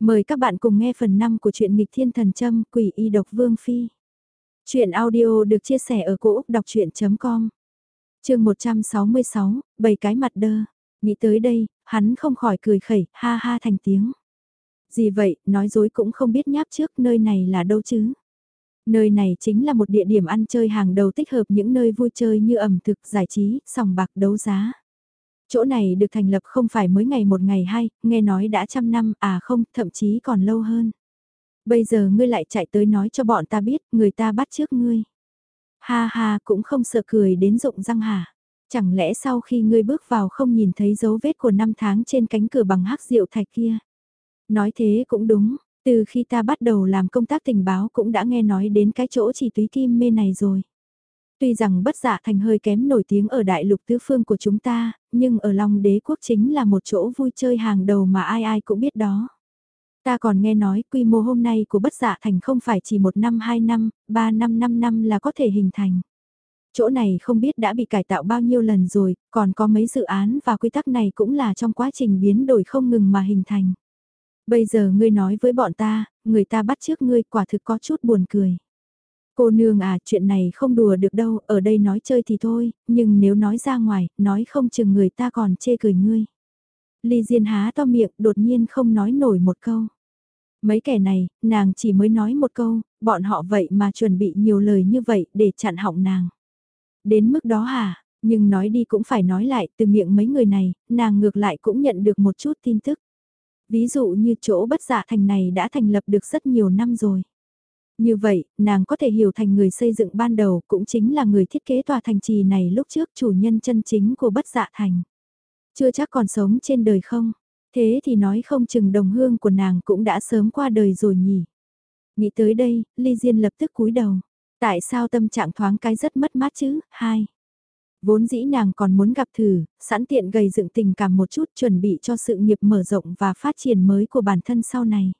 Mời các bạn cùng nghe phần 5 của truyện nghịch thiên thần châm quỷ y độc vương phi. Chuyện audio được chia sẻ ở cỗ đọc chuyện.com Trường 166, bảy cái mặt đơ. Nghĩ tới đây, hắn không khỏi cười khẩy, ha ha thành tiếng. Gì vậy, nói dối cũng không biết nháp trước nơi này là đâu chứ. Nơi này chính là một địa điểm ăn chơi hàng đầu tích hợp những nơi vui chơi như ẩm thực, giải trí, sòng bạc đấu giá. Chỗ này được thành lập không phải mới ngày một ngày hai, nghe nói đã trăm năm, à không, thậm chí còn lâu hơn. Bây giờ ngươi lại chạy tới nói cho bọn ta biết, người ta bắt trước ngươi. Ha ha, cũng không sợ cười đến rụng răng hả? Chẳng lẽ sau khi ngươi bước vào không nhìn thấy dấu vết của năm tháng trên cánh cửa bằng hắc rượu thạch kia? Nói thế cũng đúng, từ khi ta bắt đầu làm công tác tình báo cũng đã nghe nói đến cái chỗ chỉ túy kim mê này rồi. Tuy rằng bất dạ thành hơi kém nổi tiếng ở đại lục tứ phương của chúng ta, nhưng ở Long đế quốc chính là một chỗ vui chơi hàng đầu mà ai ai cũng biết đó. Ta còn nghe nói quy mô hôm nay của bất dạ thành không phải chỉ một năm hai năm, ba năm năm năm là có thể hình thành. Chỗ này không biết đã bị cải tạo bao nhiêu lần rồi, còn có mấy dự án và quy tắc này cũng là trong quá trình biến đổi không ngừng mà hình thành. Bây giờ ngươi nói với bọn ta, người ta bắt trước ngươi quả thực có chút buồn cười. Cô nương à, chuyện này không đùa được đâu, ở đây nói chơi thì thôi, nhưng nếu nói ra ngoài, nói không chừng người ta còn chê cười ngươi. Ly Diên há to miệng, đột nhiên không nói nổi một câu. Mấy kẻ này, nàng chỉ mới nói một câu, bọn họ vậy mà chuẩn bị nhiều lời như vậy để chặn họng nàng. Đến mức đó hả, nhưng nói đi cũng phải nói lại, từ miệng mấy người này, nàng ngược lại cũng nhận được một chút tin tức. Ví dụ như chỗ bất dạ thành này đã thành lập được rất nhiều năm rồi. Như vậy, nàng có thể hiểu thành người xây dựng ban đầu cũng chính là người thiết kế tòa thành trì này lúc trước chủ nhân chân chính của bất dạ thành. Chưa chắc còn sống trên đời không? Thế thì nói không chừng đồng hương của nàng cũng đã sớm qua đời rồi nhỉ? Nghĩ tới đây, Ly Diên lập tức cúi đầu. Tại sao tâm trạng thoáng cái rất mất mát chứ? Hai. Vốn dĩ nàng còn muốn gặp thử, sẵn tiện gầy dựng tình cảm một chút chuẩn bị cho sự nghiệp mở rộng và phát triển mới của bản thân sau này.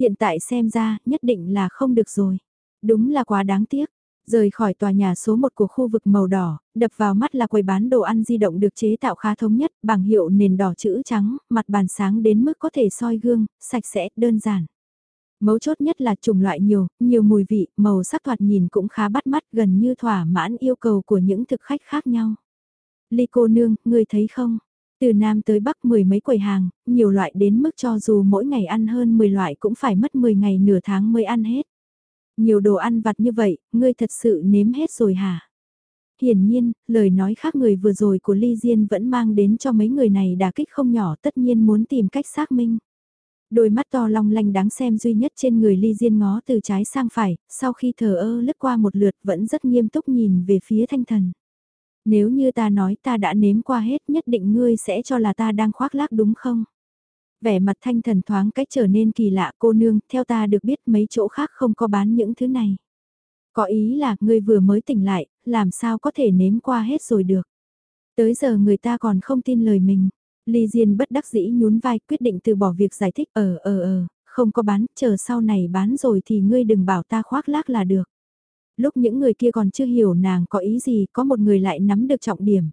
Hiện tại xem ra, nhất định là không được rồi. Đúng là quá đáng tiếc. Rời khỏi tòa nhà số 1 của khu vực màu đỏ, đập vào mắt là quầy bán đồ ăn di động được chế tạo khá thống nhất, bảng hiệu nền đỏ chữ trắng, mặt bàn sáng đến mức có thể soi gương, sạch sẽ, đơn giản. Mấu chốt nhất là chủng loại nhiều, nhiều mùi vị, màu sắc thoạt nhìn cũng khá bắt mắt gần như thỏa mãn yêu cầu của những thực khách khác nhau. Ly cô nương, người thấy không? Từ Nam tới Bắc mười mấy quầy hàng, nhiều loại đến mức cho dù mỗi ngày ăn hơn 10 loại cũng phải mất 10 ngày nửa tháng mới ăn hết. Nhiều đồ ăn vặt như vậy, ngươi thật sự nếm hết rồi hả? Hiển nhiên, lời nói khác người vừa rồi của Ly Diên vẫn mang đến cho mấy người này đả kích không nhỏ tất nhiên muốn tìm cách xác minh. Đôi mắt to long lanh đáng xem duy nhất trên người Ly Diên ngó từ trái sang phải, sau khi thờ ơ lướt qua một lượt vẫn rất nghiêm túc nhìn về phía thanh thần. Nếu như ta nói ta đã nếm qua hết nhất định ngươi sẽ cho là ta đang khoác lác đúng không? Vẻ mặt thanh thần thoáng cách trở nên kỳ lạ cô nương, theo ta được biết mấy chỗ khác không có bán những thứ này. Có ý là ngươi vừa mới tỉnh lại, làm sao có thể nếm qua hết rồi được. Tới giờ người ta còn không tin lời mình. Ly Diên bất đắc dĩ nhún vai quyết định từ bỏ việc giải thích ờ ờ ờ, không có bán, chờ sau này bán rồi thì ngươi đừng bảo ta khoác lác là được lúc những người kia còn chưa hiểu nàng có ý gì, có một người lại nắm được trọng điểm.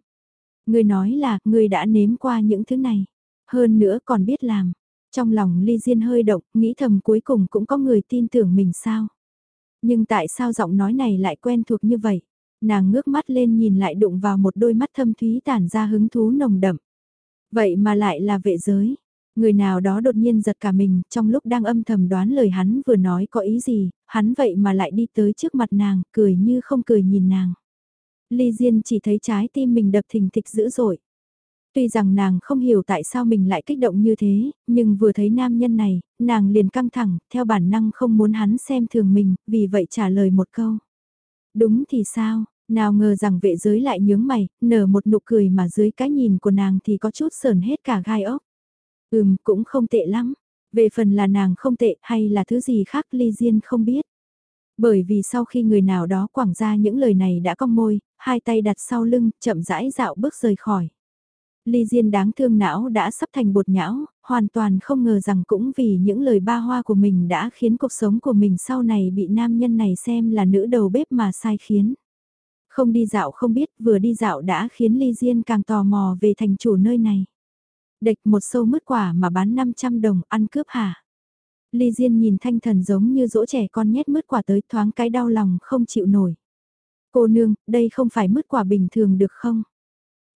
Người nói là, người đã nếm qua những thứ này, hơn nữa còn biết làm. Trong lòng Ly Diên hơi động, nghĩ thầm cuối cùng cũng có người tin tưởng mình sao. Nhưng tại sao giọng nói này lại quen thuộc như vậy? Nàng ngước mắt lên nhìn lại đụng vào một đôi mắt thâm thúy tản ra hứng thú nồng đậm. Vậy mà lại là vệ giới. Người nào đó đột nhiên giật cả mình, trong lúc đang âm thầm đoán lời hắn vừa nói có ý gì, hắn vậy mà lại đi tới trước mặt nàng, cười như không cười nhìn nàng. Ly Diên chỉ thấy trái tim mình đập thình thịch dữ dội. Tuy rằng nàng không hiểu tại sao mình lại kích động như thế, nhưng vừa thấy nam nhân này, nàng liền căng thẳng, theo bản năng không muốn hắn xem thường mình, vì vậy trả lời một câu. Đúng thì sao, nào ngờ rằng vệ giới lại nhướng mày, nở một nụ cười mà dưới cái nhìn của nàng thì có chút sờn hết cả gai ốc. Ừm, cũng không tệ lắm. Về phần là nàng không tệ hay là thứ gì khác Ly Diên không biết. Bởi vì sau khi người nào đó quảng ra những lời này đã cong môi, hai tay đặt sau lưng, chậm rãi dạo bước rời khỏi. Ly Diên đáng thương não đã sắp thành bột nhão, hoàn toàn không ngờ rằng cũng vì những lời ba hoa của mình đã khiến cuộc sống của mình sau này bị nam nhân này xem là nữ đầu bếp mà sai khiến. Không đi dạo không biết, vừa đi dạo đã khiến Ly Diên càng tò mò về thành chủ nơi này. Đệch một sâu mứt quả mà bán 500 đồng ăn cướp hả? Ly Diên nhìn thanh thần giống như dỗ trẻ con nhét mứt quả tới thoáng cái đau lòng không chịu nổi. Cô nương, đây không phải mứt quả bình thường được không?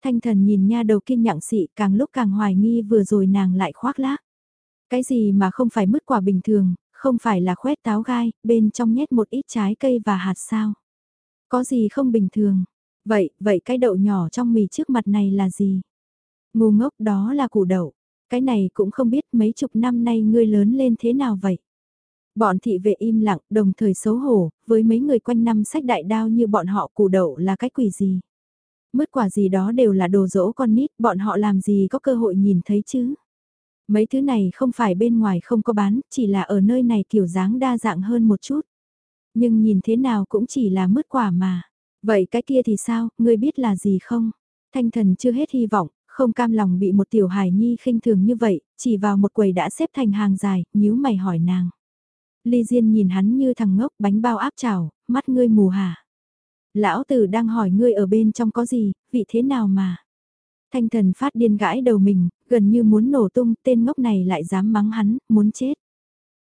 Thanh thần nhìn nha đầu kinh nhặng xị càng lúc càng hoài nghi vừa rồi nàng lại khoác lác. Cái gì mà không phải mứt quả bình thường, không phải là khoét táo gai, bên trong nhét một ít trái cây và hạt sao. Có gì không bình thường? Vậy, vậy cái đậu nhỏ trong mì trước mặt này là gì? Ngu ngốc đó là củ đậu. Cái này cũng không biết mấy chục năm nay ngươi lớn lên thế nào vậy? Bọn thị vệ im lặng, đồng thời xấu hổ, với mấy người quanh năm sách đại đao như bọn họ củ đậu là cái quỷ gì? Mứt quả gì đó đều là đồ dỗ con nít, bọn họ làm gì có cơ hội nhìn thấy chứ? Mấy thứ này không phải bên ngoài không có bán, chỉ là ở nơi này kiểu dáng đa dạng hơn một chút. Nhưng nhìn thế nào cũng chỉ là mứt quả mà. Vậy cái kia thì sao, ngươi biết là gì không? Thanh thần chưa hết hy vọng, không cam lòng bị một tiểu hài nhi khinh thường như vậy, chỉ vào một quầy đã xếp thành hàng dài, nhíu mày hỏi nàng. Ly Diên nhìn hắn như thằng ngốc bánh bao áp chảo, mắt ngươi mù hả? Lão tử đang hỏi ngươi ở bên trong có gì, vị thế nào mà? Thanh thần phát điên gãi đầu mình, gần như muốn nổ tung, tên ngốc này lại dám mắng hắn, muốn chết.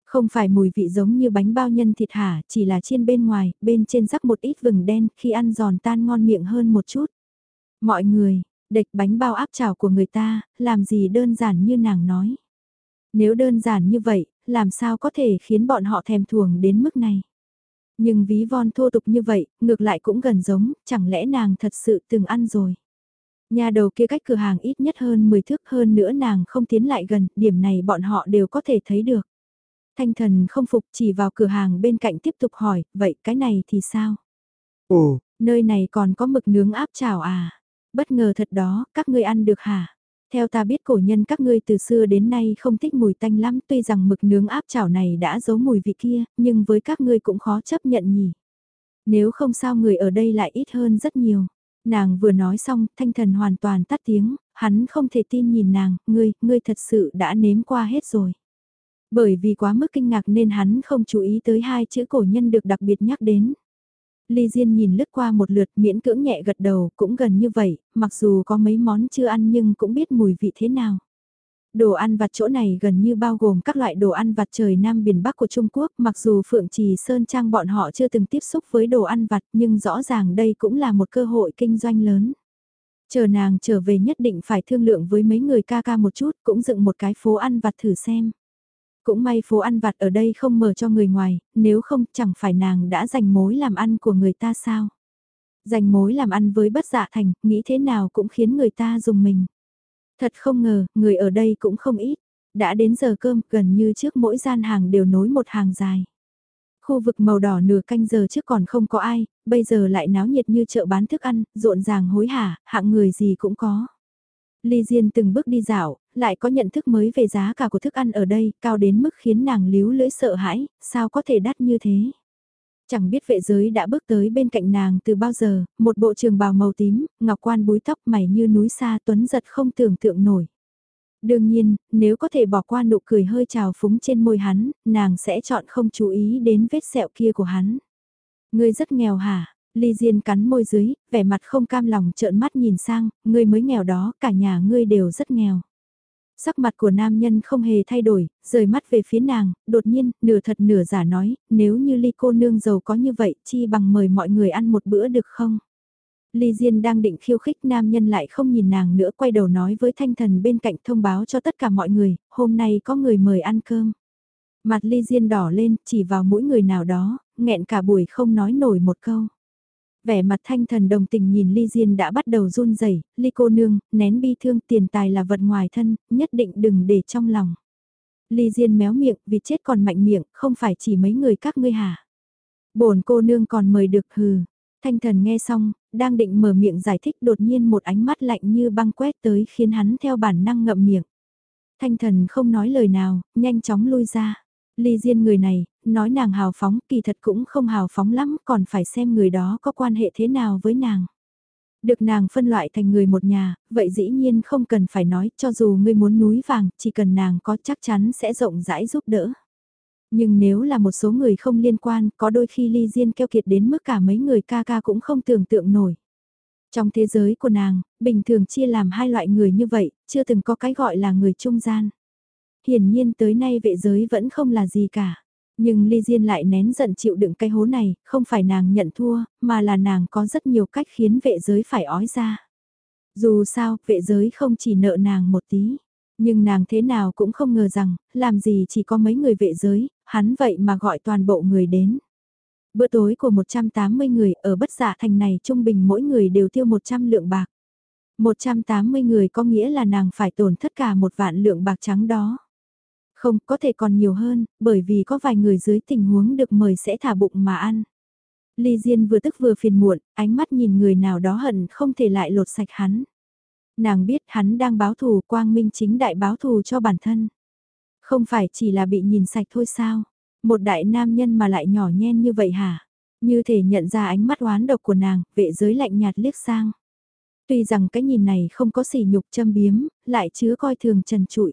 Không phải mùi vị giống như bánh bao nhân thịt hả, chỉ là chiên bên ngoài, bên trên rắc một ít vừng đen, khi ăn giòn tan ngon miệng hơn một chút. Mọi người, địch bánh bao áp chảo của người ta, làm gì đơn giản như nàng nói. Nếu đơn giản như vậy, làm sao có thể khiến bọn họ thèm thuồng đến mức này. Nhưng ví von thô tục như vậy, ngược lại cũng gần giống, chẳng lẽ nàng thật sự từng ăn rồi. Nhà đầu kia cách cửa hàng ít nhất hơn 10 thước hơn nữa nàng không tiến lại gần, điểm này bọn họ đều có thể thấy được. Thanh thần không phục chỉ vào cửa hàng bên cạnh tiếp tục hỏi, vậy cái này thì sao? Ồ, nơi này còn có mực nướng áp chảo à? Bất ngờ thật đó, các ngươi ăn được hả? Theo ta biết cổ nhân các ngươi từ xưa đến nay không thích mùi tanh lắm tuy rằng mực nướng áp chảo này đã giấu mùi vị kia, nhưng với các ngươi cũng khó chấp nhận nhỉ. Nếu không sao người ở đây lại ít hơn rất nhiều. Nàng vừa nói xong, thanh thần hoàn toàn tắt tiếng, hắn không thể tin nhìn nàng, ngươi, ngươi thật sự đã nếm qua hết rồi. Bởi vì quá mức kinh ngạc nên hắn không chú ý tới hai chữ cổ nhân được đặc biệt nhắc đến. Ly Diên nhìn lướt qua một lượt miễn cưỡng nhẹ gật đầu, cũng gần như vậy, mặc dù có mấy món chưa ăn nhưng cũng biết mùi vị thế nào. Đồ ăn vặt chỗ này gần như bao gồm các loại đồ ăn vặt trời Nam biển Bắc của Trung Quốc, mặc dù Phượng Trì Sơn Trang bọn họ chưa từng tiếp xúc với đồ ăn vặt nhưng rõ ràng đây cũng là một cơ hội kinh doanh lớn. Chờ nàng trở về nhất định phải thương lượng với mấy người ca ca một chút cũng dựng một cái phố ăn vặt thử xem. Cũng may phố ăn vặt ở đây không mở cho người ngoài, nếu không chẳng phải nàng đã dành mối làm ăn của người ta sao. Dành mối làm ăn với bất dạ thành, nghĩ thế nào cũng khiến người ta dùng mình. Thật không ngờ, người ở đây cũng không ít. Đã đến giờ cơm, gần như trước mỗi gian hàng đều nối một hàng dài. Khu vực màu đỏ nửa canh giờ trước còn không có ai, bây giờ lại náo nhiệt như chợ bán thức ăn, rộn ràng hối hả, hạng người gì cũng có. Ly Diên từng bước đi dạo, lại có nhận thức mới về giá cả của thức ăn ở đây, cao đến mức khiến nàng líu lưỡi sợ hãi, sao có thể đắt như thế. Chẳng biết vệ giới đã bước tới bên cạnh nàng từ bao giờ, một bộ trường bào màu tím, ngọc quan búi tóc mày như núi xa tuấn giật không tưởng tượng nổi. Đương nhiên, nếu có thể bỏ qua nụ cười hơi trào phúng trên môi hắn, nàng sẽ chọn không chú ý đến vết sẹo kia của hắn. Ngươi rất nghèo hả? Ly Diên cắn môi dưới, vẻ mặt không cam lòng trợn mắt nhìn sang, ngươi mới nghèo đó, cả nhà ngươi đều rất nghèo. Sắc mặt của nam nhân không hề thay đổi, rời mắt về phía nàng, đột nhiên, nửa thật nửa giả nói, nếu như ly cô nương giàu có như vậy, chi bằng mời mọi người ăn một bữa được không? Ly Diên đang định khiêu khích nam nhân lại không nhìn nàng nữa quay đầu nói với thanh thần bên cạnh thông báo cho tất cả mọi người, hôm nay có người mời ăn cơm. Mặt Ly Diên đỏ lên, chỉ vào mỗi người nào đó, nghẹn cả buổi không nói nổi một câu vẻ mặt thanh thần đồng tình nhìn Ly Diên đã bắt đầu run rẩy, Ly cô nương, nén bi thương tiền tài là vật ngoài thân, nhất định đừng để trong lòng. Ly Diên méo miệng, vì chết còn mạnh miệng, không phải chỉ mấy người các ngươi hả? Bổn cô nương còn mời được hừ. Thanh thần nghe xong, đang định mở miệng giải thích đột nhiên một ánh mắt lạnh như băng quét tới khiến hắn theo bản năng ngậm miệng. Thanh thần không nói lời nào, nhanh chóng lui ra. Ly Diên người này, nói nàng hào phóng kỳ thật cũng không hào phóng lắm còn phải xem người đó có quan hệ thế nào với nàng. Được nàng phân loại thành người một nhà, vậy dĩ nhiên không cần phải nói cho dù ngươi muốn núi vàng, chỉ cần nàng có chắc chắn sẽ rộng rãi giúp đỡ. Nhưng nếu là một số người không liên quan, có đôi khi ly diên keo kiệt đến mức cả mấy người ca ca cũng không tưởng tượng nổi. Trong thế giới của nàng, bình thường chia làm hai loại người như vậy, chưa từng có cái gọi là người trung gian hiển nhiên tới nay vệ giới vẫn không là gì cả. Nhưng Ly Diên lại nén giận chịu đựng cái hố này, không phải nàng nhận thua, mà là nàng có rất nhiều cách khiến vệ giới phải ói ra. Dù sao, vệ giới không chỉ nợ nàng một tí. Nhưng nàng thế nào cũng không ngờ rằng, làm gì chỉ có mấy người vệ giới, hắn vậy mà gọi toàn bộ người đến. Bữa tối của 180 người ở bất giả thành này trung bình mỗi người đều tiêu 100 lượng bạc. 180 người có nghĩa là nàng phải tổn thất cả một vạn lượng bạc trắng đó. Không, có thể còn nhiều hơn, bởi vì có vài người dưới tình huống được mời sẽ thả bụng mà ăn. Ly Diên vừa tức vừa phiền muộn, ánh mắt nhìn người nào đó hận không thể lại lột sạch hắn. Nàng biết hắn đang báo thù quang minh chính đại báo thù cho bản thân. Không phải chỉ là bị nhìn sạch thôi sao? Một đại nam nhân mà lại nhỏ nhen như vậy hả? Như thể nhận ra ánh mắt oán độc của nàng, vệ giới lạnh nhạt liếc sang. Tuy rằng cái nhìn này không có sỉ nhục châm biếm, lại chứa coi thường trần trụi.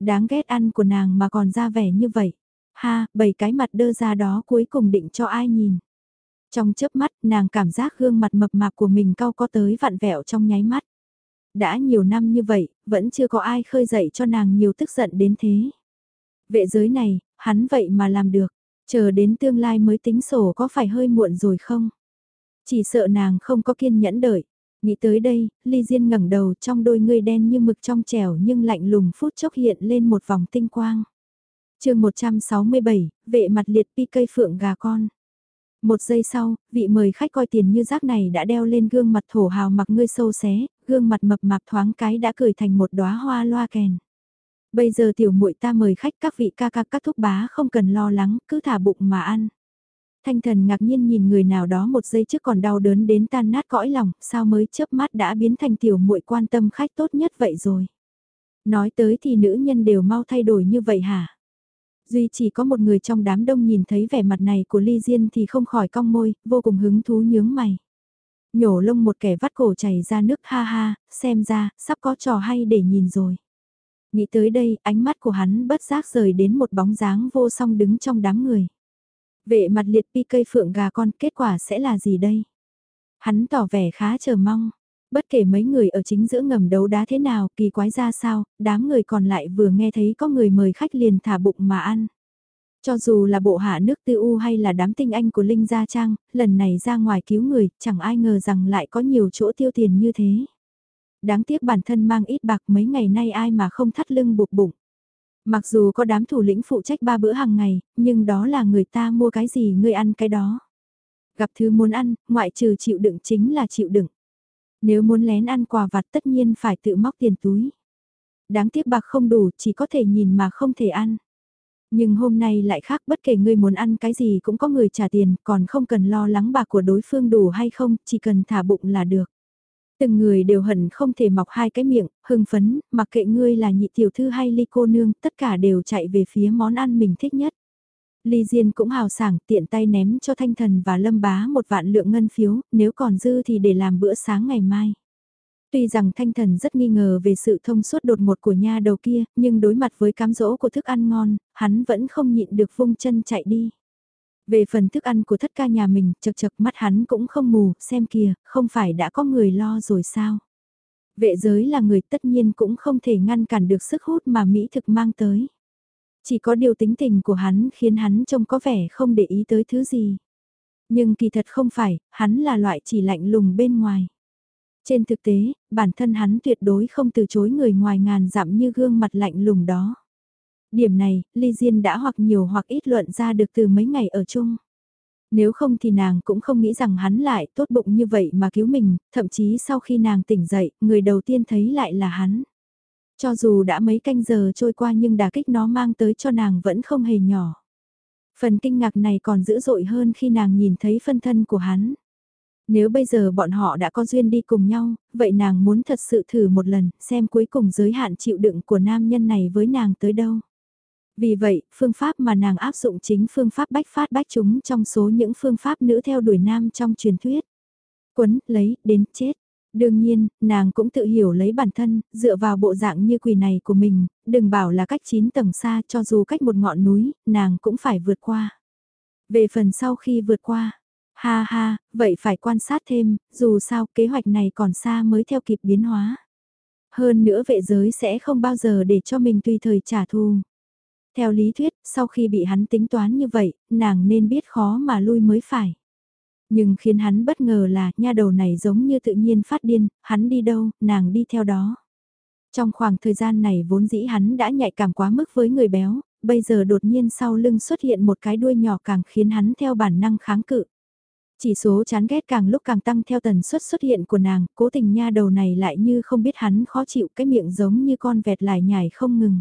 Đáng ghét ăn của nàng mà còn ra vẻ như vậy. Ha, bảy cái mặt đơ ra đó cuối cùng định cho ai nhìn. Trong chớp mắt, nàng cảm giác gương mặt mập mạp của mình cao có tới vặn vẹo trong nháy mắt. Đã nhiều năm như vậy, vẫn chưa có ai khơi dậy cho nàng nhiều tức giận đến thế. Vệ giới này, hắn vậy mà làm được, chờ đến tương lai mới tính sổ có phải hơi muộn rồi không? Chỉ sợ nàng không có kiên nhẫn đợi. Nghĩ tới đây, Ly Diên ngẩng đầu trong đôi ngươi đen như mực trong trẻo nhưng lạnh lùng phút chốc hiện lên một vòng tinh quang. chương 167, vệ mặt liệt pi cây phượng gà con. Một giây sau, vị mời khách coi tiền như rác này đã đeo lên gương mặt thổ hào mặc ngươi sâu xé, gương mặt mập mạp thoáng cái đã cười thành một đóa hoa loa kèn. Bây giờ tiểu muội ta mời khách các vị ca ca các thúc bá không cần lo lắng, cứ thả bụng mà ăn. Thanh thần ngạc nhiên nhìn người nào đó một giây trước còn đau đớn đến tan nát cõi lòng, sao mới chớp mắt đã biến thành tiểu muội quan tâm khách tốt nhất vậy rồi. Nói tới thì nữ nhân đều mau thay đổi như vậy hả? Duy chỉ có một người trong đám đông nhìn thấy vẻ mặt này của Ly Diên thì không khỏi cong môi, vô cùng hứng thú nhướng mày. Nhổ lông một kẻ vắt cổ chảy ra nước ha ha, xem ra, sắp có trò hay để nhìn rồi. Nghĩ tới đây, ánh mắt của hắn bất giác rời đến một bóng dáng vô song đứng trong đám người. Vệ mặt liệt pi cây phượng gà con kết quả sẽ là gì đây? Hắn tỏ vẻ khá chờ mong. Bất kể mấy người ở chính giữa ngầm đấu đá thế nào, kỳ quái ra sao, đám người còn lại vừa nghe thấy có người mời khách liền thả bụng mà ăn. Cho dù là bộ hạ nước tư u hay là đám tinh anh của Linh Gia Trang, lần này ra ngoài cứu người, chẳng ai ngờ rằng lại có nhiều chỗ tiêu tiền như thế. Đáng tiếc bản thân mang ít bạc mấy ngày nay ai mà không thắt lưng buộc bụng. Mặc dù có đám thủ lĩnh phụ trách ba bữa hàng ngày, nhưng đó là người ta mua cái gì người ăn cái đó. Gặp thứ muốn ăn, ngoại trừ chịu đựng chính là chịu đựng. Nếu muốn lén ăn quà vặt tất nhiên phải tự móc tiền túi. Đáng tiếc bạc không đủ, chỉ có thể nhìn mà không thể ăn. Nhưng hôm nay lại khác bất kể ngươi muốn ăn cái gì cũng có người trả tiền, còn không cần lo lắng bạc của đối phương đủ hay không, chỉ cần thả bụng là được. Từng người đều hận không thể mọc hai cái miệng, hưng phấn, mặc kệ ngươi là nhị tiểu thư hay ly cô nương, tất cả đều chạy về phía món ăn mình thích nhất. Ly Diên cũng hào sảng tiện tay ném cho Thanh Thần và Lâm Bá một vạn lượng ngân phiếu, nếu còn dư thì để làm bữa sáng ngày mai. Tuy rằng Thanh Thần rất nghi ngờ về sự thông suốt đột ngột của nha đầu kia, nhưng đối mặt với cám dỗ của thức ăn ngon, hắn vẫn không nhịn được vung chân chạy đi. Về phần thức ăn của thất ca nhà mình, chật chật mắt hắn cũng không mù, xem kìa, không phải đã có người lo rồi sao? Vệ giới là người tất nhiên cũng không thể ngăn cản được sức hút mà Mỹ thực mang tới. Chỉ có điều tính tình của hắn khiến hắn trông có vẻ không để ý tới thứ gì. Nhưng kỳ thật không phải, hắn là loại chỉ lạnh lùng bên ngoài. Trên thực tế, bản thân hắn tuyệt đối không từ chối người ngoài ngàn dặm như gương mặt lạnh lùng đó. Điểm này, Ly Diên đã hoặc nhiều hoặc ít luận ra được từ mấy ngày ở chung. Nếu không thì nàng cũng không nghĩ rằng hắn lại tốt bụng như vậy mà cứu mình, thậm chí sau khi nàng tỉnh dậy, người đầu tiên thấy lại là hắn. Cho dù đã mấy canh giờ trôi qua nhưng đả kích nó mang tới cho nàng vẫn không hề nhỏ. Phần kinh ngạc này còn dữ dội hơn khi nàng nhìn thấy phân thân của hắn. Nếu bây giờ bọn họ đã có duyên đi cùng nhau, vậy nàng muốn thật sự thử một lần, xem cuối cùng giới hạn chịu đựng của nam nhân này với nàng tới đâu. Vì vậy, phương pháp mà nàng áp dụng chính phương pháp bách phát bách chúng trong số những phương pháp nữ theo đuổi nam trong truyền thuyết. Quấn, lấy, đến chết. Đương nhiên, nàng cũng tự hiểu lấy bản thân, dựa vào bộ dạng như quỳ này của mình, đừng bảo là cách 9 tầng xa cho dù cách một ngọn núi, nàng cũng phải vượt qua. Về phần sau khi vượt qua, ha ha, vậy phải quan sát thêm, dù sao kế hoạch này còn xa mới theo kịp biến hóa. Hơn nữa vệ giới sẽ không bao giờ để cho mình tùy thời trả thù. Theo lý thuyết, sau khi bị hắn tính toán như vậy, nàng nên biết khó mà lui mới phải. Nhưng khiến hắn bất ngờ là nha đầu này giống như tự nhiên phát điên, hắn đi đâu, nàng đi theo đó. Trong khoảng thời gian này vốn dĩ hắn đã nhạy cảm quá mức với người béo, bây giờ đột nhiên sau lưng xuất hiện một cái đuôi nhỏ càng khiến hắn theo bản năng kháng cự. Chỉ số chán ghét càng lúc càng tăng theo tần suất xuất hiện của nàng, cố tình nha đầu này lại như không biết hắn khó chịu cái miệng giống như con vẹt lại nhảy không ngừng.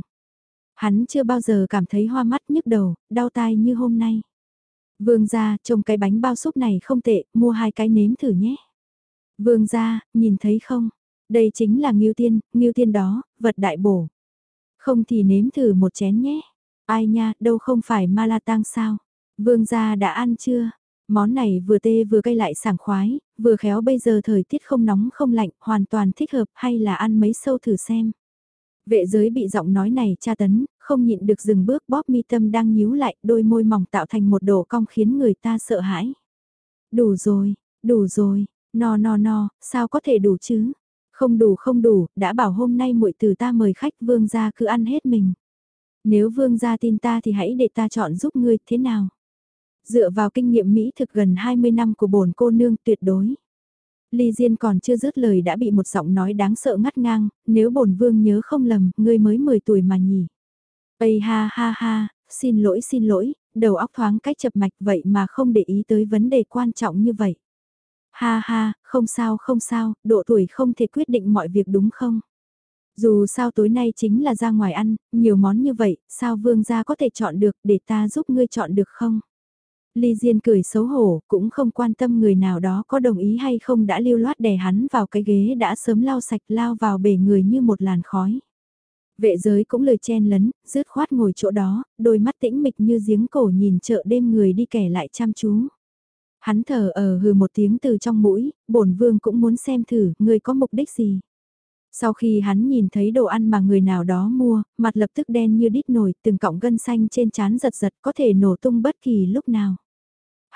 Hắn chưa bao giờ cảm thấy hoa mắt nhức đầu, đau tai như hôm nay. Vương gia, trông cái bánh bao súp này không tệ, mua hai cái nếm thử nhé. Vương gia, nhìn thấy không? Đây chính là nghiêu tiên, nghiêu tiên đó, vật đại bổ. Không thì nếm thử một chén nhé. Ai nha, đâu không phải ma la tang sao? Vương gia đã ăn chưa? Món này vừa tê vừa cay lại sảng khoái, vừa khéo bây giờ thời tiết không nóng không lạnh, hoàn toàn thích hợp hay là ăn mấy sâu thử xem. Vệ giới bị giọng nói này tra tấn, không nhịn được dừng bước bóp mi tâm đang nhíu lại, đôi môi mỏng tạo thành một độ cong khiến người ta sợ hãi. Đủ rồi, đủ rồi, no no no, sao có thể đủ chứ? Không đủ không đủ, đã bảo hôm nay muội từ ta mời khách vương gia cứ ăn hết mình. Nếu vương gia tin ta thì hãy để ta chọn giúp ngươi, thế nào? Dựa vào kinh nghiệm Mỹ thực gần 20 năm của bổn cô nương tuyệt đối. Ly Diên còn chưa dứt lời đã bị một giọng nói đáng sợ ngắt ngang, nếu bổn vương nhớ không lầm, ngươi mới 10 tuổi mà nhỉ. Ây ha ha ha, xin lỗi xin lỗi, đầu óc thoáng cách chập mạch vậy mà không để ý tới vấn đề quan trọng như vậy. Ha ha, không sao không sao, độ tuổi không thể quyết định mọi việc đúng không? Dù sao tối nay chính là ra ngoài ăn, nhiều món như vậy, sao vương gia có thể chọn được để ta giúp ngươi chọn được không? Ly Diên cười xấu hổ, cũng không quan tâm người nào đó có đồng ý hay không đã lưu loát đè hắn vào cái ghế đã sớm lau sạch lao vào bể người như một làn khói. Vệ giới cũng lời chen lấn, rứt khoát ngồi chỗ đó, đôi mắt tĩnh mịch như giếng cổ nhìn chợ đêm người đi kẻ lại chăm chú. Hắn thở ở hừ một tiếng từ trong mũi, bổn vương cũng muốn xem thử, người có mục đích gì. Sau khi hắn nhìn thấy đồ ăn mà người nào đó mua, mặt lập tức đen như đít nổi, từng cọng gân xanh trên trán giật giật có thể nổ tung bất kỳ lúc nào.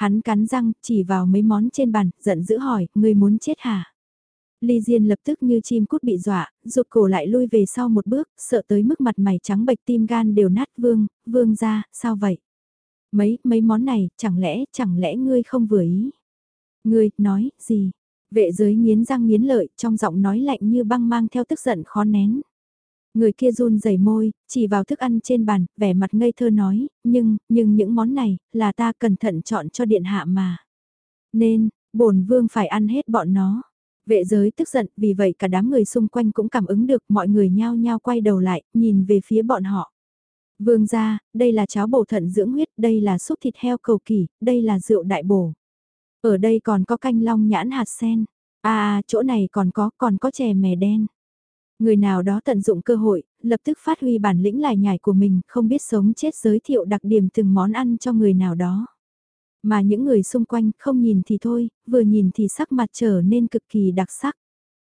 Hắn cắn răng, chỉ vào mấy món trên bàn, giận dữ hỏi, người muốn chết hả? Ly Diên lập tức như chim cút bị dọa, rụt cổ lại lui về sau một bước, sợ tới mức mặt mày trắng bệch tim gan đều nát vương, vương ra, sao vậy? Mấy, mấy món này, chẳng lẽ, chẳng lẽ ngươi không vừa ý? Ngươi, nói, gì? Vệ giới nghiến răng nghiến lợi, trong giọng nói lạnh như băng mang theo tức giận khó nén. Người kia run rẩy môi, chỉ vào thức ăn trên bàn, vẻ mặt ngây thơ nói, nhưng, nhưng những món này, là ta cẩn thận chọn cho điện hạ mà. Nên, bổn vương phải ăn hết bọn nó. Vệ giới tức giận, vì vậy cả đám người xung quanh cũng cảm ứng được, mọi người nhao nhao quay đầu lại, nhìn về phía bọn họ. Vương gia, đây là cháo bổ thận dưỡng huyết, đây là súp thịt heo cầu kỳ, đây là rượu đại bổ. Ở đây còn có canh long nhãn hạt sen. À, à chỗ này còn có, còn có chè mè đen. Người nào đó tận dụng cơ hội, lập tức phát huy bản lĩnh lải nhải của mình, không biết sống chết giới thiệu đặc điểm từng món ăn cho người nào đó. Mà những người xung quanh không nhìn thì thôi, vừa nhìn thì sắc mặt trở nên cực kỳ đặc sắc.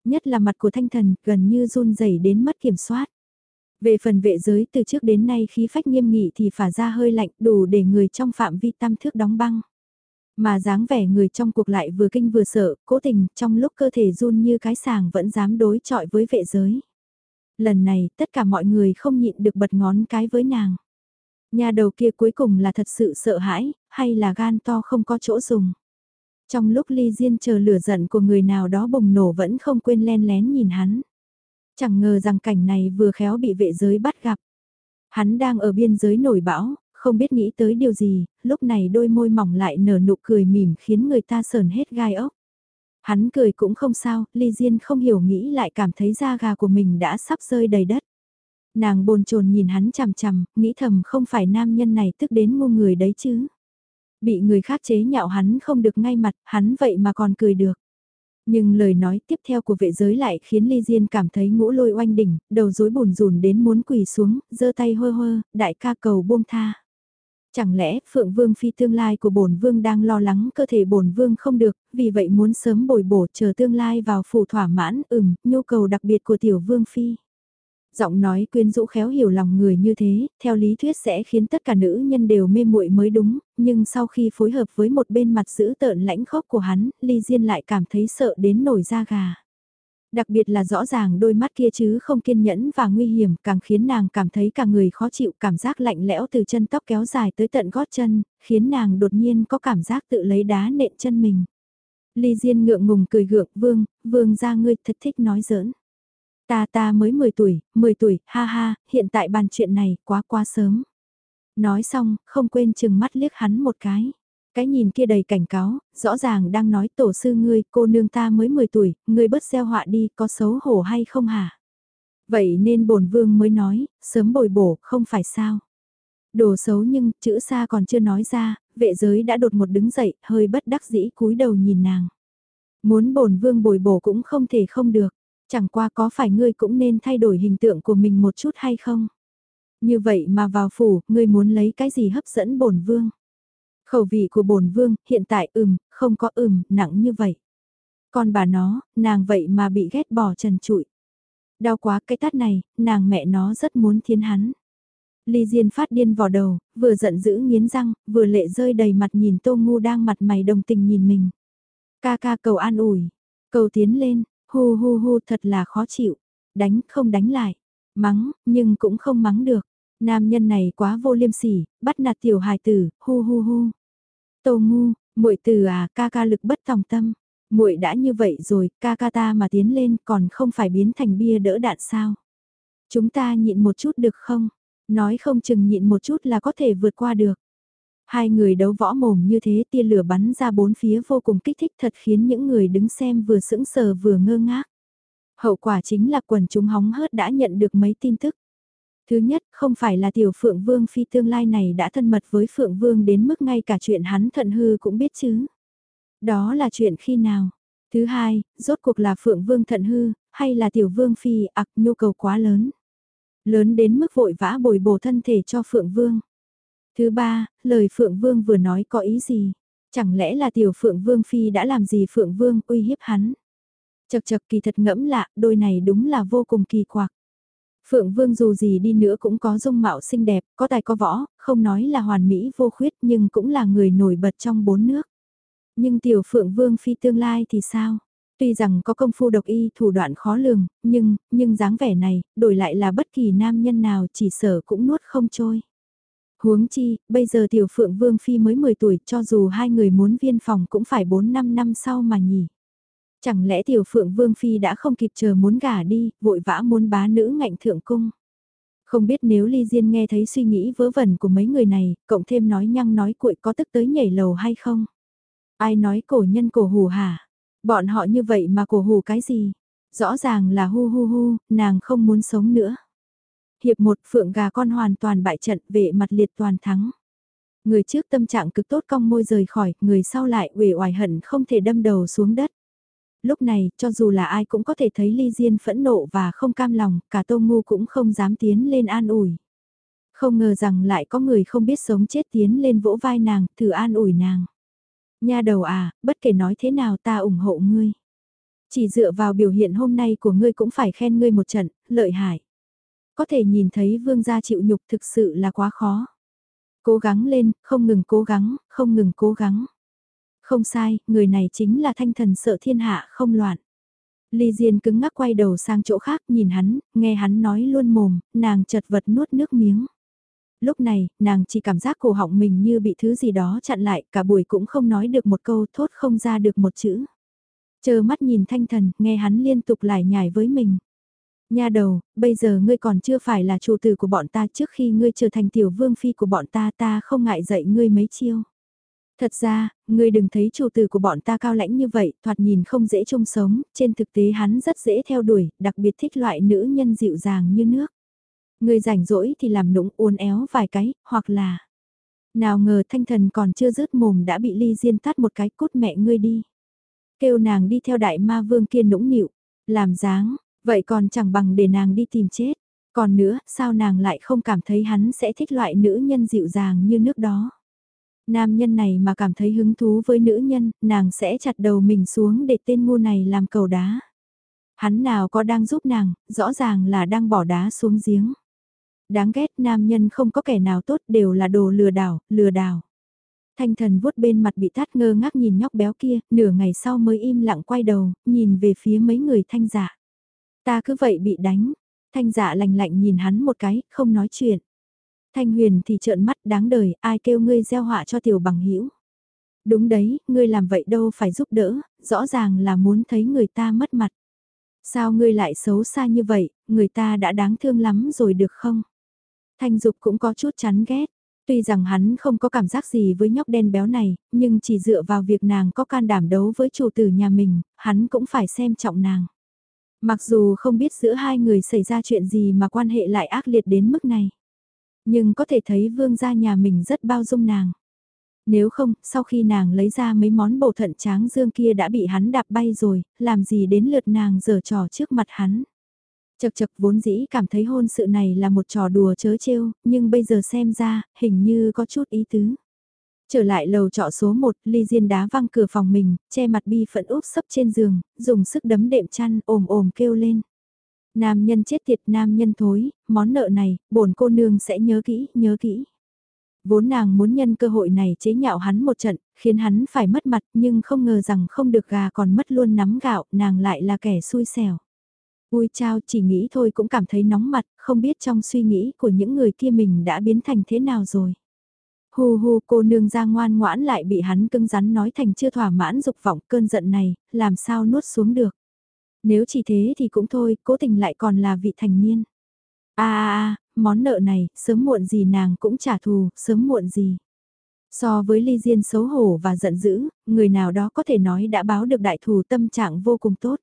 Nhất là mặt của thanh thần, gần như run rẩy đến mất kiểm soát. Về phần vệ giới từ trước đến nay khí phách nghiêm nghị thì phả ra hơi lạnh đủ để người trong phạm vi tam thước đóng băng. Mà dáng vẻ người trong cuộc lại vừa kinh vừa sợ, cố tình trong lúc cơ thể run như cái sàng vẫn dám đối chọi với vệ giới. Lần này tất cả mọi người không nhịn được bật ngón cái với nàng. Nhà đầu kia cuối cùng là thật sự sợ hãi, hay là gan to không có chỗ dùng. Trong lúc ly diên chờ lửa giận của người nào đó bùng nổ vẫn không quên len lén nhìn hắn. Chẳng ngờ rằng cảnh này vừa khéo bị vệ giới bắt gặp. Hắn đang ở biên giới nổi bão, không biết nghĩ tới điều gì, lúc này đôi môi mỏng lại nở nụ cười mỉm khiến người ta sờn hết gai ốc. Hắn cười cũng không sao, Ly Diên không hiểu nghĩ lại cảm thấy da gà của mình đã sắp rơi đầy đất. Nàng bồn chồn nhìn hắn chằm chằm, nghĩ thầm không phải nam nhân này tức đến ngu người đấy chứ. Bị người khác chế nhạo hắn không được ngay mặt, hắn vậy mà còn cười được. Nhưng lời nói tiếp theo của vệ giới lại khiến Ly Diên cảm thấy ngũ lôi oanh đỉnh, đầu rối bùn rùn đến muốn quỳ xuống, giơ tay hơ hơ, đại ca cầu buông tha. Chẳng lẽ Phượng Vương phi tương lai của bổn vương đang lo lắng cơ thể bổn vương không được, vì vậy muốn sớm bồi bổ chờ tương lai vào phủ thỏa mãn, ừm, nhu cầu đặc biệt của tiểu vương phi. Giọng nói quyến rũ khéo hiểu lòng người như thế, theo lý thuyết sẽ khiến tất cả nữ nhân đều mê muội mới đúng, nhưng sau khi phối hợp với một bên mặt giữ tợn lãnh khốc của hắn, Ly Diên lại cảm thấy sợ đến nổi da gà. Đặc biệt là rõ ràng đôi mắt kia chứ không kiên nhẫn và nguy hiểm càng khiến nàng cảm thấy cả người khó chịu cảm giác lạnh lẽo từ chân tóc kéo dài tới tận gót chân, khiến nàng đột nhiên có cảm giác tự lấy đá nện chân mình. Ly Diên ngượng ngùng cười gượng, vương, vương ra ngươi thật thích nói giỡn. Ta ta mới 10 tuổi, 10 tuổi, ha ha, hiện tại bàn chuyện này quá quá sớm. Nói xong, không quên chừng mắt liếc hắn một cái. Cái nhìn kia đầy cảnh cáo, rõ ràng đang nói tổ sư ngươi, cô nương ta mới 10 tuổi, ngươi bớt gieo họa đi, có xấu hổ hay không hả? Vậy nên bổn vương mới nói, sớm bồi bổ, không phải sao? Đồ xấu nhưng, chữ xa còn chưa nói ra, vệ giới đã đột một đứng dậy, hơi bất đắc dĩ cúi đầu nhìn nàng. Muốn bổn vương bồi bổ cũng không thể không được, chẳng qua có phải ngươi cũng nên thay đổi hình tượng của mình một chút hay không? Như vậy mà vào phủ, ngươi muốn lấy cái gì hấp dẫn bổn vương? Khẩu vị của bổn vương, hiện tại ừm, không có ừm, nặng như vậy. Còn bà nó, nàng vậy mà bị ghét bỏ trần trụi. Đau quá cái tát này, nàng mẹ nó rất muốn thiến hắn. Ly Diên phát điên vào đầu, vừa giận dữ nghiến răng, vừa lệ rơi đầy mặt nhìn Tô Ngu đang mặt mày đồng tình nhìn mình. Ca ca cầu an ủi, cầu tiến lên, hu hu hu thật là khó chịu, đánh không đánh lại, mắng, nhưng cũng không mắng được. Nam nhân này quá vô liêm sỉ, bắt nạt tiểu hài tử, hu hu hu. Tô ngu, muội từ à, ca ca lực bất tòng tâm. muội đã như vậy rồi, ca ca ta mà tiến lên còn không phải biến thành bia đỡ đạn sao. Chúng ta nhịn một chút được không? Nói không chừng nhịn một chút là có thể vượt qua được. Hai người đấu võ mồm như thế tia lửa bắn ra bốn phía vô cùng kích thích thật khiến những người đứng xem vừa sững sờ vừa ngơ ngác. Hậu quả chính là quần chúng hóng hớt đã nhận được mấy tin tức. Thứ nhất, không phải là tiểu Phượng Vương phi tương lai này đã thân mật với Phượng Vương đến mức ngay cả chuyện hắn thận hư cũng biết chứ. Đó là chuyện khi nào? Thứ hai, rốt cuộc là Phượng Vương thận hư, hay là tiểu Vương phi ạc nhu cầu quá lớn? Lớn đến mức vội vã bồi bổ thân thể cho Phượng Vương. Thứ ba, lời Phượng Vương vừa nói có ý gì? Chẳng lẽ là tiểu Phượng Vương Phi đã làm gì Phượng Vương uy hiếp hắn? Chật chật kỳ thật ngẫm lạ, đôi này đúng là vô cùng kỳ quặc. Phượng Vương dù gì đi nữa cũng có dung mạo xinh đẹp, có tài có võ, không nói là hoàn mỹ vô khuyết nhưng cũng là người nổi bật trong bốn nước. Nhưng tiểu Phượng Vương phi tương lai thì sao? Tuy rằng có công phu độc y thủ đoạn khó lường, nhưng, nhưng dáng vẻ này, đổi lại là bất kỳ nam nhân nào chỉ sở cũng nuốt không trôi. Huống chi, bây giờ tiểu Phượng Vương Phi mới 10 tuổi cho dù hai người muốn viên phòng cũng phải 4-5 năm sau mà nhỉ. Chẳng lẽ tiểu phượng vương phi đã không kịp chờ muốn gả đi, vội vã muốn bá nữ ngạnh thượng cung. Không biết nếu Ly Diên nghe thấy suy nghĩ vớ vẩn của mấy người này, cộng thêm nói nhăng nói cuội có tức tới nhảy lầu hay không? Ai nói cổ nhân cổ hù hả? Bọn họ như vậy mà cổ hù cái gì? Rõ ràng là hu hu hu, nàng không muốn sống nữa. Hiệp một phượng gà con hoàn toàn bại trận vệ mặt liệt toàn thắng. Người trước tâm trạng cực tốt cong môi rời khỏi, người sau lại uể oải hận không thể đâm đầu xuống đất lúc này, cho dù là ai cũng có thể thấy Ly Diên phẫn nộ và không cam lòng, cả Tô Ngu cũng không dám tiến lên an ủi. Không ngờ rằng lại có người không biết sống chết tiến lên vỗ vai nàng, thử an ủi nàng. Nha đầu à, bất kể nói thế nào ta ủng hộ ngươi. Chỉ dựa vào biểu hiện hôm nay của ngươi cũng phải khen ngươi một trận, lợi hại. Có thể nhìn thấy vương gia chịu nhục thực sự là quá khó. Cố gắng lên, không ngừng cố gắng, không ngừng cố gắng. Không sai, người này chính là thanh thần sợ thiên hạ không loạn. Ly Diên cứng ngắc quay đầu sang chỗ khác nhìn hắn, nghe hắn nói luôn mồm, nàng chật vật nuốt nước miếng. Lúc này, nàng chỉ cảm giác cổ họng mình như bị thứ gì đó chặn lại, cả buổi cũng không nói được một câu thốt không ra được một chữ. Chờ mắt nhìn thanh thần, nghe hắn liên tục lải nhải với mình. Nha đầu, bây giờ ngươi còn chưa phải là chủ tử của bọn ta trước khi ngươi trở thành tiểu vương phi của bọn ta ta không ngại dạy ngươi mấy chiêu. Thật ra, ngươi đừng thấy chủ tử của bọn ta cao lãnh như vậy, thoạt nhìn không dễ chung sống, trên thực tế hắn rất dễ theo đuổi, đặc biệt thích loại nữ nhân dịu dàng như nước. Ngươi rảnh rỗi thì làm nũng uốn éo vài cái, hoặc là... Nào ngờ thanh thần còn chưa rớt mồm đã bị ly diên tắt một cái cút mẹ ngươi đi. Kêu nàng đi theo đại ma vương kia nũng nịu, làm dáng, vậy còn chẳng bằng để nàng đi tìm chết. Còn nữa, sao nàng lại không cảm thấy hắn sẽ thích loại nữ nhân dịu dàng như nước đó. Nam nhân này mà cảm thấy hứng thú với nữ nhân, nàng sẽ chặt đầu mình xuống để tên ngu này làm cầu đá. Hắn nào có đang giúp nàng, rõ ràng là đang bỏ đá xuống giếng. Đáng ghét nam nhân không có kẻ nào tốt đều là đồ lừa đảo, lừa đảo. Thanh thần vuốt bên mặt bị tát ngơ ngác nhìn nhóc béo kia, nửa ngày sau mới im lặng quay đầu, nhìn về phía mấy người thanh giả. Ta cứ vậy bị đánh. Thanh giả lạnh lạnh nhìn hắn một cái, không nói chuyện. Thanh huyền thì trợn mắt đáng đời, ai kêu ngươi gieo họa cho tiểu bằng hữu Đúng đấy, ngươi làm vậy đâu phải giúp đỡ, rõ ràng là muốn thấy người ta mất mặt. Sao ngươi lại xấu xa như vậy, người ta đã đáng thương lắm rồi được không? Thanh Dục cũng có chút chán ghét. Tuy rằng hắn không có cảm giác gì với nhóc đen béo này, nhưng chỉ dựa vào việc nàng có can đảm đấu với chủ tử nhà mình, hắn cũng phải xem trọng nàng. Mặc dù không biết giữa hai người xảy ra chuyện gì mà quan hệ lại ác liệt đến mức này. Nhưng có thể thấy vương gia nhà mình rất bao dung nàng. Nếu không, sau khi nàng lấy ra mấy món bổ thận tráng dương kia đã bị hắn đạp bay rồi, làm gì đến lượt nàng giở trò trước mặt hắn. Chật chật vốn dĩ cảm thấy hôn sự này là một trò đùa chớ trêu, nhưng bây giờ xem ra, hình như có chút ý tứ. Trở lại lầu trọ số 1, Ly Diên đá văng cửa phòng mình, che mặt bi phận úp sấp trên giường, dùng sức đấm đệm chăn, ồm ồm kêu lên. Nam nhân chết tiệt nam nhân thối, món nợ này, bổn cô nương sẽ nhớ kỹ, nhớ kỹ. Vốn nàng muốn nhân cơ hội này chế nhạo hắn một trận, khiến hắn phải mất mặt nhưng không ngờ rằng không được gà còn mất luôn nắm gạo, nàng lại là kẻ xui xẻo. Ui chao chỉ nghĩ thôi cũng cảm thấy nóng mặt, không biết trong suy nghĩ của những người kia mình đã biến thành thế nào rồi. Hù hù cô nương ra ngoan ngoãn lại bị hắn cưng rắn nói thành chưa thỏa mãn dục vọng cơn giận này, làm sao nuốt xuống được. Nếu chỉ thế thì cũng thôi, cố tình lại còn là vị thành niên. a a a món nợ này, sớm muộn gì nàng cũng trả thù, sớm muộn gì. So với ly diên xấu hổ và giận dữ, người nào đó có thể nói đã báo được đại thù tâm trạng vô cùng tốt.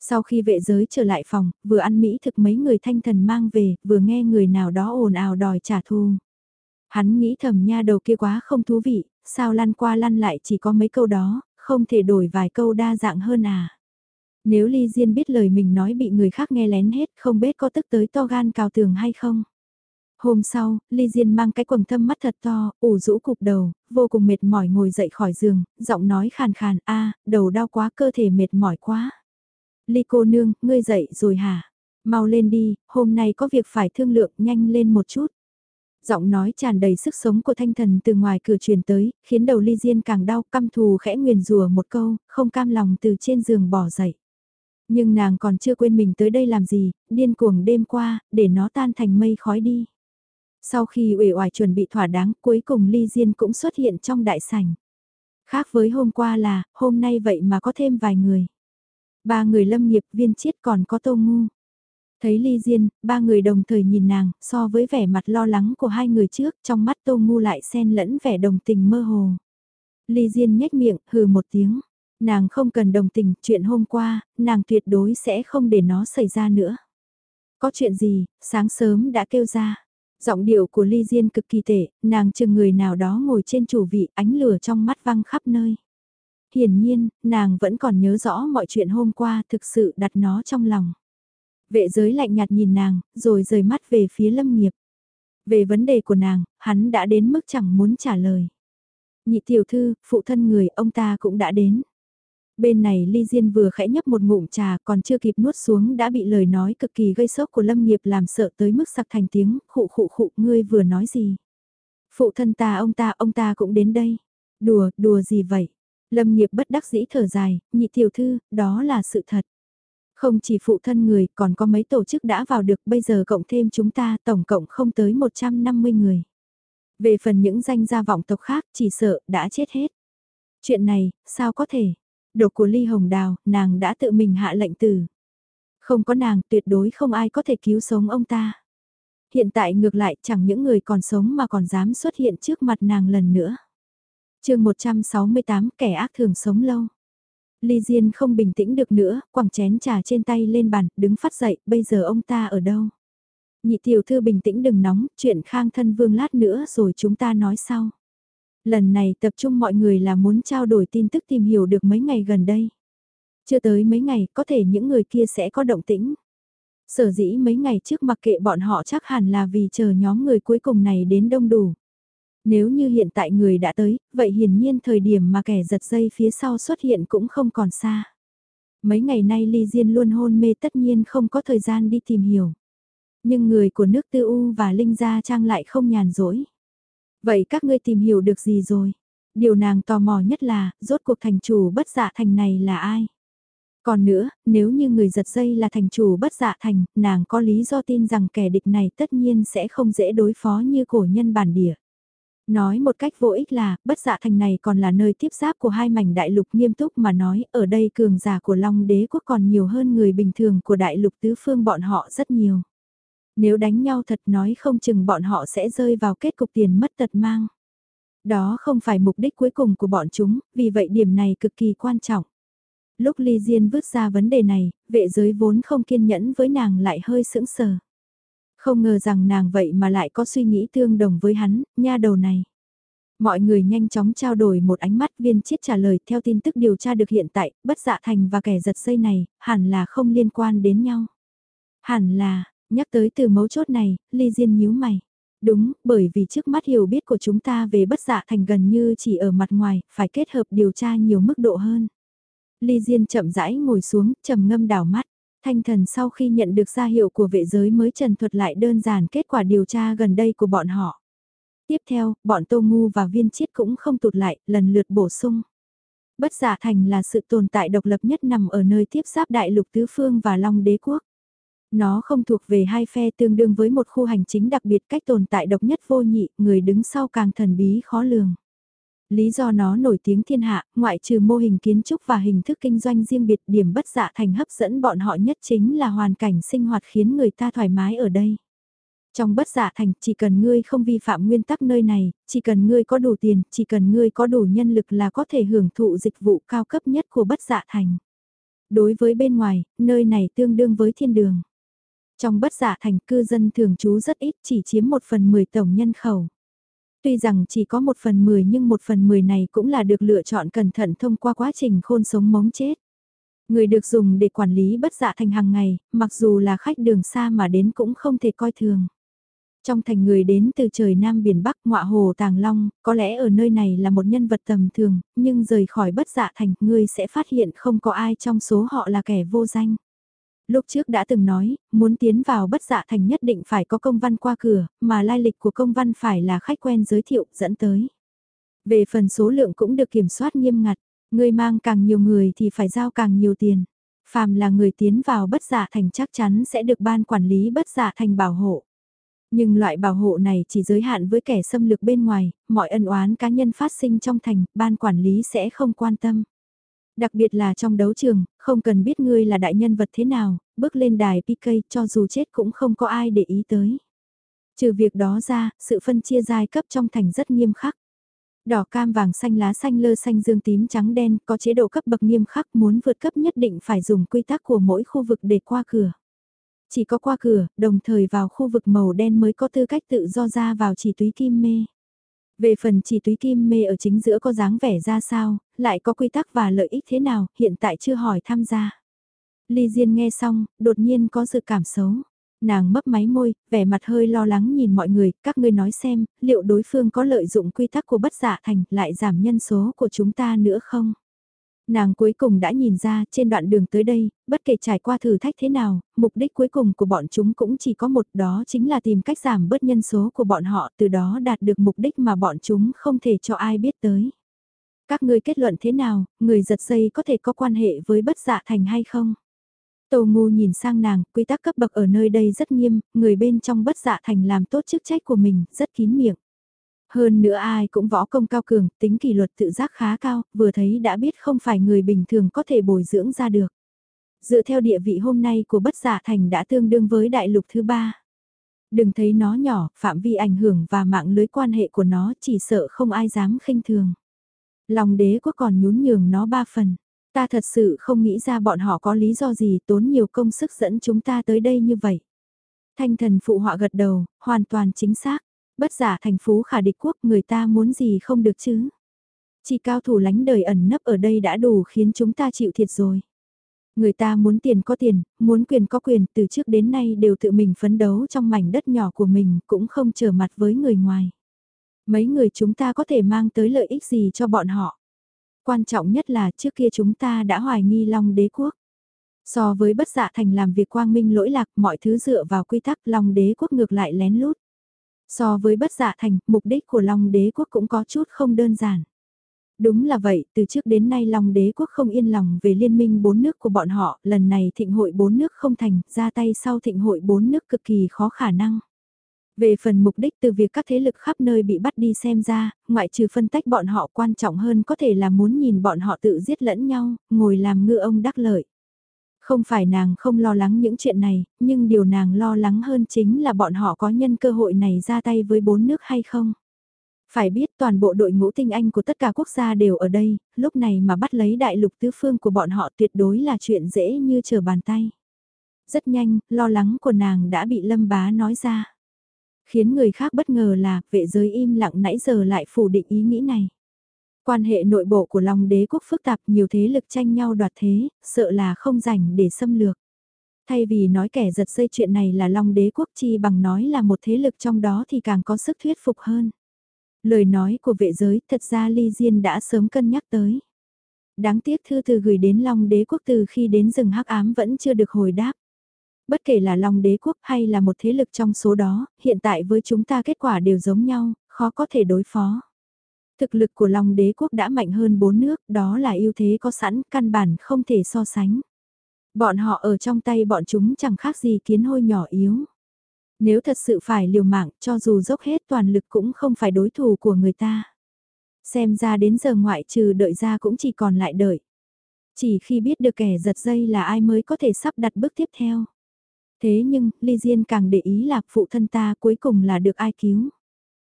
Sau khi vệ giới trở lại phòng, vừa ăn mỹ thực mấy người thanh thần mang về, vừa nghe người nào đó ồn ào đòi trả thù. Hắn nghĩ thầm nha đầu kia quá không thú vị, sao lăn qua lăn lại chỉ có mấy câu đó, không thể đổi vài câu đa dạng hơn à. Nếu Ly Diên biết lời mình nói bị người khác nghe lén hết không biết có tức tới to gan cào tường hay không. Hôm sau, Ly Diên mang cái quầng thâm mắt thật to, ủ rũ cục đầu, vô cùng mệt mỏi ngồi dậy khỏi giường, giọng nói khàn khàn, a đầu đau quá cơ thể mệt mỏi quá. Ly cô nương, ngươi dậy rồi hả? Mau lên đi, hôm nay có việc phải thương lượng nhanh lên một chút. Giọng nói tràn đầy sức sống của thanh thần từ ngoài cửa truyền tới, khiến đầu ly diên càng đau căm thù khẽ nguyền rùa một câu, không cam lòng từ trên giường bỏ dậy. Nhưng nàng còn chưa quên mình tới đây làm gì, điên cuồng đêm qua, để nó tan thành mây khói đi. Sau khi uể oải chuẩn bị thỏa đáng, cuối cùng ly diên cũng xuất hiện trong đại sảnh. Khác với hôm qua là, hôm nay vậy mà có thêm vài người. Ba người lâm nghiệp viên chiết còn có tô ngu. Thấy Ly Diên, ba người đồng thời nhìn nàng, so với vẻ mặt lo lắng của hai người trước, trong mắt Tô Ngu lại xen lẫn vẻ đồng tình mơ hồ. Ly Diên nhếch miệng, hừ một tiếng. Nàng không cần đồng tình, chuyện hôm qua, nàng tuyệt đối sẽ không để nó xảy ra nữa. Có chuyện gì, sáng sớm đã kêu ra. Giọng điệu của Ly Diên cực kỳ tệ, nàng chừng người nào đó ngồi trên chủ vị, ánh lửa trong mắt văng khắp nơi. Hiển nhiên, nàng vẫn còn nhớ rõ mọi chuyện hôm qua thực sự đặt nó trong lòng. Vệ giới lạnh nhạt nhìn nàng, rồi rời mắt về phía lâm nghiệp. Về vấn đề của nàng, hắn đã đến mức chẳng muốn trả lời. Nhị tiểu thư, phụ thân người, ông ta cũng đã đến. Bên này Ly Diên vừa khẽ nhấp một ngụm trà còn chưa kịp nuốt xuống đã bị lời nói cực kỳ gây sốc của Lâm Nghiệp làm sợ tới mức sặc thành tiếng, khụ khụ khụ, ngươi vừa nói gì? Phụ thân ta ông ta, ông ta cũng đến đây. Đùa, đùa gì vậy? Lâm Nghiệp bất đắc dĩ thở dài, nhị tiểu thư, đó là sự thật. Không chỉ phụ thân người, còn có mấy tổ chức đã vào được, bây giờ cộng thêm chúng ta, tổng cộng không tới 150 người. Về phần những danh gia vọng tộc khác, chỉ sợ, đã chết hết. Chuyện này, sao có thể? Độc của Ly Hồng Đào, nàng đã tự mình hạ lệnh tử. Không có nàng, tuyệt đối không ai có thể cứu sống ông ta. Hiện tại ngược lại, chẳng những người còn sống mà còn dám xuất hiện trước mặt nàng lần nữa. chương 168, kẻ ác thường sống lâu. Ly Diên không bình tĩnh được nữa, quẳng chén trà trên tay lên bàn, đứng phát dậy, bây giờ ông ta ở đâu? Nhị tiểu thư bình tĩnh đừng nóng, chuyện khang thân vương lát nữa rồi chúng ta nói sau. Lần này tập trung mọi người là muốn trao đổi tin tức tìm hiểu được mấy ngày gần đây. Chưa tới mấy ngày, có thể những người kia sẽ có động tĩnh. Sở dĩ mấy ngày trước mặc kệ bọn họ chắc hẳn là vì chờ nhóm người cuối cùng này đến đông đủ. Nếu như hiện tại người đã tới, vậy hiển nhiên thời điểm mà kẻ giật dây phía sau xuất hiện cũng không còn xa. Mấy ngày nay Ly Diên luôn hôn mê tất nhiên không có thời gian đi tìm hiểu. Nhưng người của nước tư u và Linh Gia Trang lại không nhàn rỗi. Vậy các ngươi tìm hiểu được gì rồi? Điều nàng tò mò nhất là, rốt cuộc thành chủ bất dạ thành này là ai? Còn nữa, nếu như người giật dây là thành chủ bất dạ thành, nàng có lý do tin rằng kẻ địch này tất nhiên sẽ không dễ đối phó như cổ nhân bản địa. Nói một cách vô ích là, bất dạ thành này còn là nơi tiếp giáp của hai mảnh đại lục nghiêm túc mà nói, ở đây cường giả của Long đế quốc còn nhiều hơn người bình thường của đại lục tứ phương bọn họ rất nhiều. Nếu đánh nhau thật nói không chừng bọn họ sẽ rơi vào kết cục tiền mất tật mang. Đó không phải mục đích cuối cùng của bọn chúng, vì vậy điểm này cực kỳ quan trọng. Lúc Ly Diên vứt ra vấn đề này, vệ giới vốn không kiên nhẫn với nàng lại hơi sững sờ. Không ngờ rằng nàng vậy mà lại có suy nghĩ tương đồng với hắn, nha đầu này. Mọi người nhanh chóng trao đổi một ánh mắt viên chiết trả lời theo tin tức điều tra được hiện tại, bất dạ thành và kẻ giật dây này, hẳn là không liên quan đến nhau. Hẳn là, nhắc tới từ mấu chốt này, Ly Diên nhíu mày. Đúng, bởi vì trước mắt hiểu biết của chúng ta về bất dạ thành gần như chỉ ở mặt ngoài, phải kết hợp điều tra nhiều mức độ hơn. Ly Diên chậm rãi ngồi xuống, trầm ngâm đảo mắt. Thanh thần sau khi nhận được gia hiệu của vệ giới mới trần thuật lại đơn giản kết quả điều tra gần đây của bọn họ. Tiếp theo, bọn Tô Ngu và Viên Chiết cũng không tụt lại, lần lượt bổ sung. Bất giả thành là sự tồn tại độc lập nhất nằm ở nơi tiếp giáp đại lục tứ phương và long đế quốc. Nó không thuộc về hai phe tương đương với một khu hành chính đặc biệt cách tồn tại độc nhất vô nhị, người đứng sau càng thần bí khó lường. Lý do nó nổi tiếng thiên hạ, ngoại trừ mô hình kiến trúc và hình thức kinh doanh riêng biệt điểm bất dạ thành hấp dẫn bọn họ nhất chính là hoàn cảnh sinh hoạt khiến người ta thoải mái ở đây. Trong bất dạ thành, chỉ cần ngươi không vi phạm nguyên tắc nơi này, chỉ cần ngươi có đủ tiền, chỉ cần ngươi có đủ nhân lực là có thể hưởng thụ dịch vụ cao cấp nhất của bất dạ thành. Đối với bên ngoài, nơi này tương đương với thiên đường. Trong bất dạ thành cư dân thường trú rất ít chỉ chiếm một phần mười tổng nhân khẩu. Tuy rằng chỉ có một phần mười nhưng một phần mười này cũng là được lựa chọn cẩn thận thông qua quá trình khôn sống mống chết. Người được dùng để quản lý bất dạ thành hàng ngày, mặc dù là khách đường xa mà đến cũng không thể coi thường. Trong thành người đến từ trời Nam Biển Bắc ngọa hồ Tàng Long, có lẽ ở nơi này là một nhân vật tầm thường, nhưng rời khỏi bất dạ thành, người sẽ phát hiện không có ai trong số họ là kẻ vô danh. Lúc trước đã từng nói, muốn tiến vào bất dạ thành nhất định phải có công văn qua cửa, mà lai lịch của công văn phải là khách quen giới thiệu dẫn tới. Về phần số lượng cũng được kiểm soát nghiêm ngặt, người mang càng nhiều người thì phải giao càng nhiều tiền. Phàm là người tiến vào bất dạ thành chắc chắn sẽ được ban quản lý bất dạ thành bảo hộ. Nhưng loại bảo hộ này chỉ giới hạn với kẻ xâm lược bên ngoài, mọi ân oán cá nhân phát sinh trong thành, ban quản lý sẽ không quan tâm. Đặc biệt là trong đấu trường, không cần biết ngươi là đại nhân vật thế nào, bước lên đài PK cho dù chết cũng không có ai để ý tới. Trừ việc đó ra, sự phân chia giai cấp trong thành rất nghiêm khắc. Đỏ cam vàng xanh lá xanh lơ xanh dương tím trắng đen có chế độ cấp bậc nghiêm khắc muốn vượt cấp nhất định phải dùng quy tắc của mỗi khu vực để qua cửa. Chỉ có qua cửa, đồng thời vào khu vực màu đen mới có tư cách tự do ra vào chỉ túy kim mê. Về phần chỉ túy kim mê ở chính giữa có dáng vẻ ra sao, lại có quy tắc và lợi ích thế nào, hiện tại chưa hỏi tham gia. Ly Diên nghe xong, đột nhiên có sự cảm xấu. Nàng mấp máy môi, vẻ mặt hơi lo lắng nhìn mọi người, các ngươi nói xem, liệu đối phương có lợi dụng quy tắc của bất giả dạ thành lại giảm nhân số của chúng ta nữa không? Nàng cuối cùng đã nhìn ra trên đoạn đường tới đây, bất kể trải qua thử thách thế nào, mục đích cuối cùng của bọn chúng cũng chỉ có một đó chính là tìm cách giảm bớt nhân số của bọn họ từ đó đạt được mục đích mà bọn chúng không thể cho ai biết tới. Các ngươi kết luận thế nào, người giật dây có thể có quan hệ với bất dạ thành hay không? Tô Ngu nhìn sang nàng, quy tắc cấp bậc ở nơi đây rất nghiêm, người bên trong bất dạ thành làm tốt chức trách của mình, rất kín miệng. Hơn nữa ai cũng võ công cao cường, tính kỷ luật tự giác khá cao, vừa thấy đã biết không phải người bình thường có thể bồi dưỡng ra được. Dựa theo địa vị hôm nay của bất giả thành đã tương đương với đại lục thứ ba. Đừng thấy nó nhỏ, phạm vi ảnh hưởng và mạng lưới quan hệ của nó chỉ sợ không ai dám khinh thường. Lòng đế quốc còn nhún nhường nó ba phần. Ta thật sự không nghĩ ra bọn họ có lý do gì tốn nhiều công sức dẫn chúng ta tới đây như vậy. Thanh thần phụ họa gật đầu, hoàn toàn chính xác. Bất giả thành phú khả địch quốc người ta muốn gì không được chứ. Chỉ cao thủ lánh đời ẩn nấp ở đây đã đủ khiến chúng ta chịu thiệt rồi. Người ta muốn tiền có tiền, muốn quyền có quyền, từ trước đến nay đều tự mình phấn đấu trong mảnh đất nhỏ của mình, cũng không trở mặt với người ngoài. Mấy người chúng ta có thể mang tới lợi ích gì cho bọn họ. Quan trọng nhất là trước kia chúng ta đã hoài nghi Long đế quốc. So với bất dạ thành làm việc quang minh lỗi lạc mọi thứ dựa vào quy tắc Long đế quốc ngược lại lén lút. So với bất dạ thành, mục đích của Long đế quốc cũng có chút không đơn giản. Đúng là vậy, từ trước đến nay Long đế quốc không yên lòng về liên minh bốn nước của bọn họ, lần này thịnh hội bốn nước không thành, ra tay sau thịnh hội bốn nước cực kỳ khó khả năng. Về phần mục đích từ việc các thế lực khắp nơi bị bắt đi xem ra, ngoại trừ phân tách bọn họ quan trọng hơn có thể là muốn nhìn bọn họ tự giết lẫn nhau, ngồi làm ngư ông đắc lợi. Không phải nàng không lo lắng những chuyện này, nhưng điều nàng lo lắng hơn chính là bọn họ có nhân cơ hội này ra tay với bốn nước hay không. Phải biết toàn bộ đội ngũ tinh anh của tất cả quốc gia đều ở đây, lúc này mà bắt lấy đại lục tứ phương của bọn họ tuyệt đối là chuyện dễ như trở bàn tay. Rất nhanh, lo lắng của nàng đã bị Lâm Bá nói ra. Khiến người khác bất ngờ là vệ giới im lặng nãy giờ lại phủ định ý nghĩ này. Quan hệ nội bộ của Long đế quốc phức tạp nhiều thế lực tranh nhau đoạt thế, sợ là không rảnh để xâm lược. Thay vì nói kẻ giật dây chuyện này là Long đế quốc chi bằng nói là một thế lực trong đó thì càng có sức thuyết phục hơn. Lời nói của vệ giới thật ra Ly Diên đã sớm cân nhắc tới. Đáng tiếc thư từ gửi đến Long đế quốc từ khi đến rừng hắc ám vẫn chưa được hồi đáp. Bất kể là Long đế quốc hay là một thế lực trong số đó, hiện tại với chúng ta kết quả đều giống nhau, khó có thể đối phó. Thực lực của Long đế quốc đã mạnh hơn bốn nước, đó là ưu thế có sẵn, căn bản không thể so sánh. Bọn họ ở trong tay bọn chúng chẳng khác gì kiến hôi nhỏ yếu. Nếu thật sự phải liều mạng, cho dù dốc hết toàn lực cũng không phải đối thủ của người ta. Xem ra đến giờ ngoại trừ đợi ra cũng chỉ còn lại đợi. Chỉ khi biết được kẻ giật dây là ai mới có thể sắp đặt bước tiếp theo. Thế nhưng, Ly Diên càng để ý là phụ thân ta cuối cùng là được ai cứu.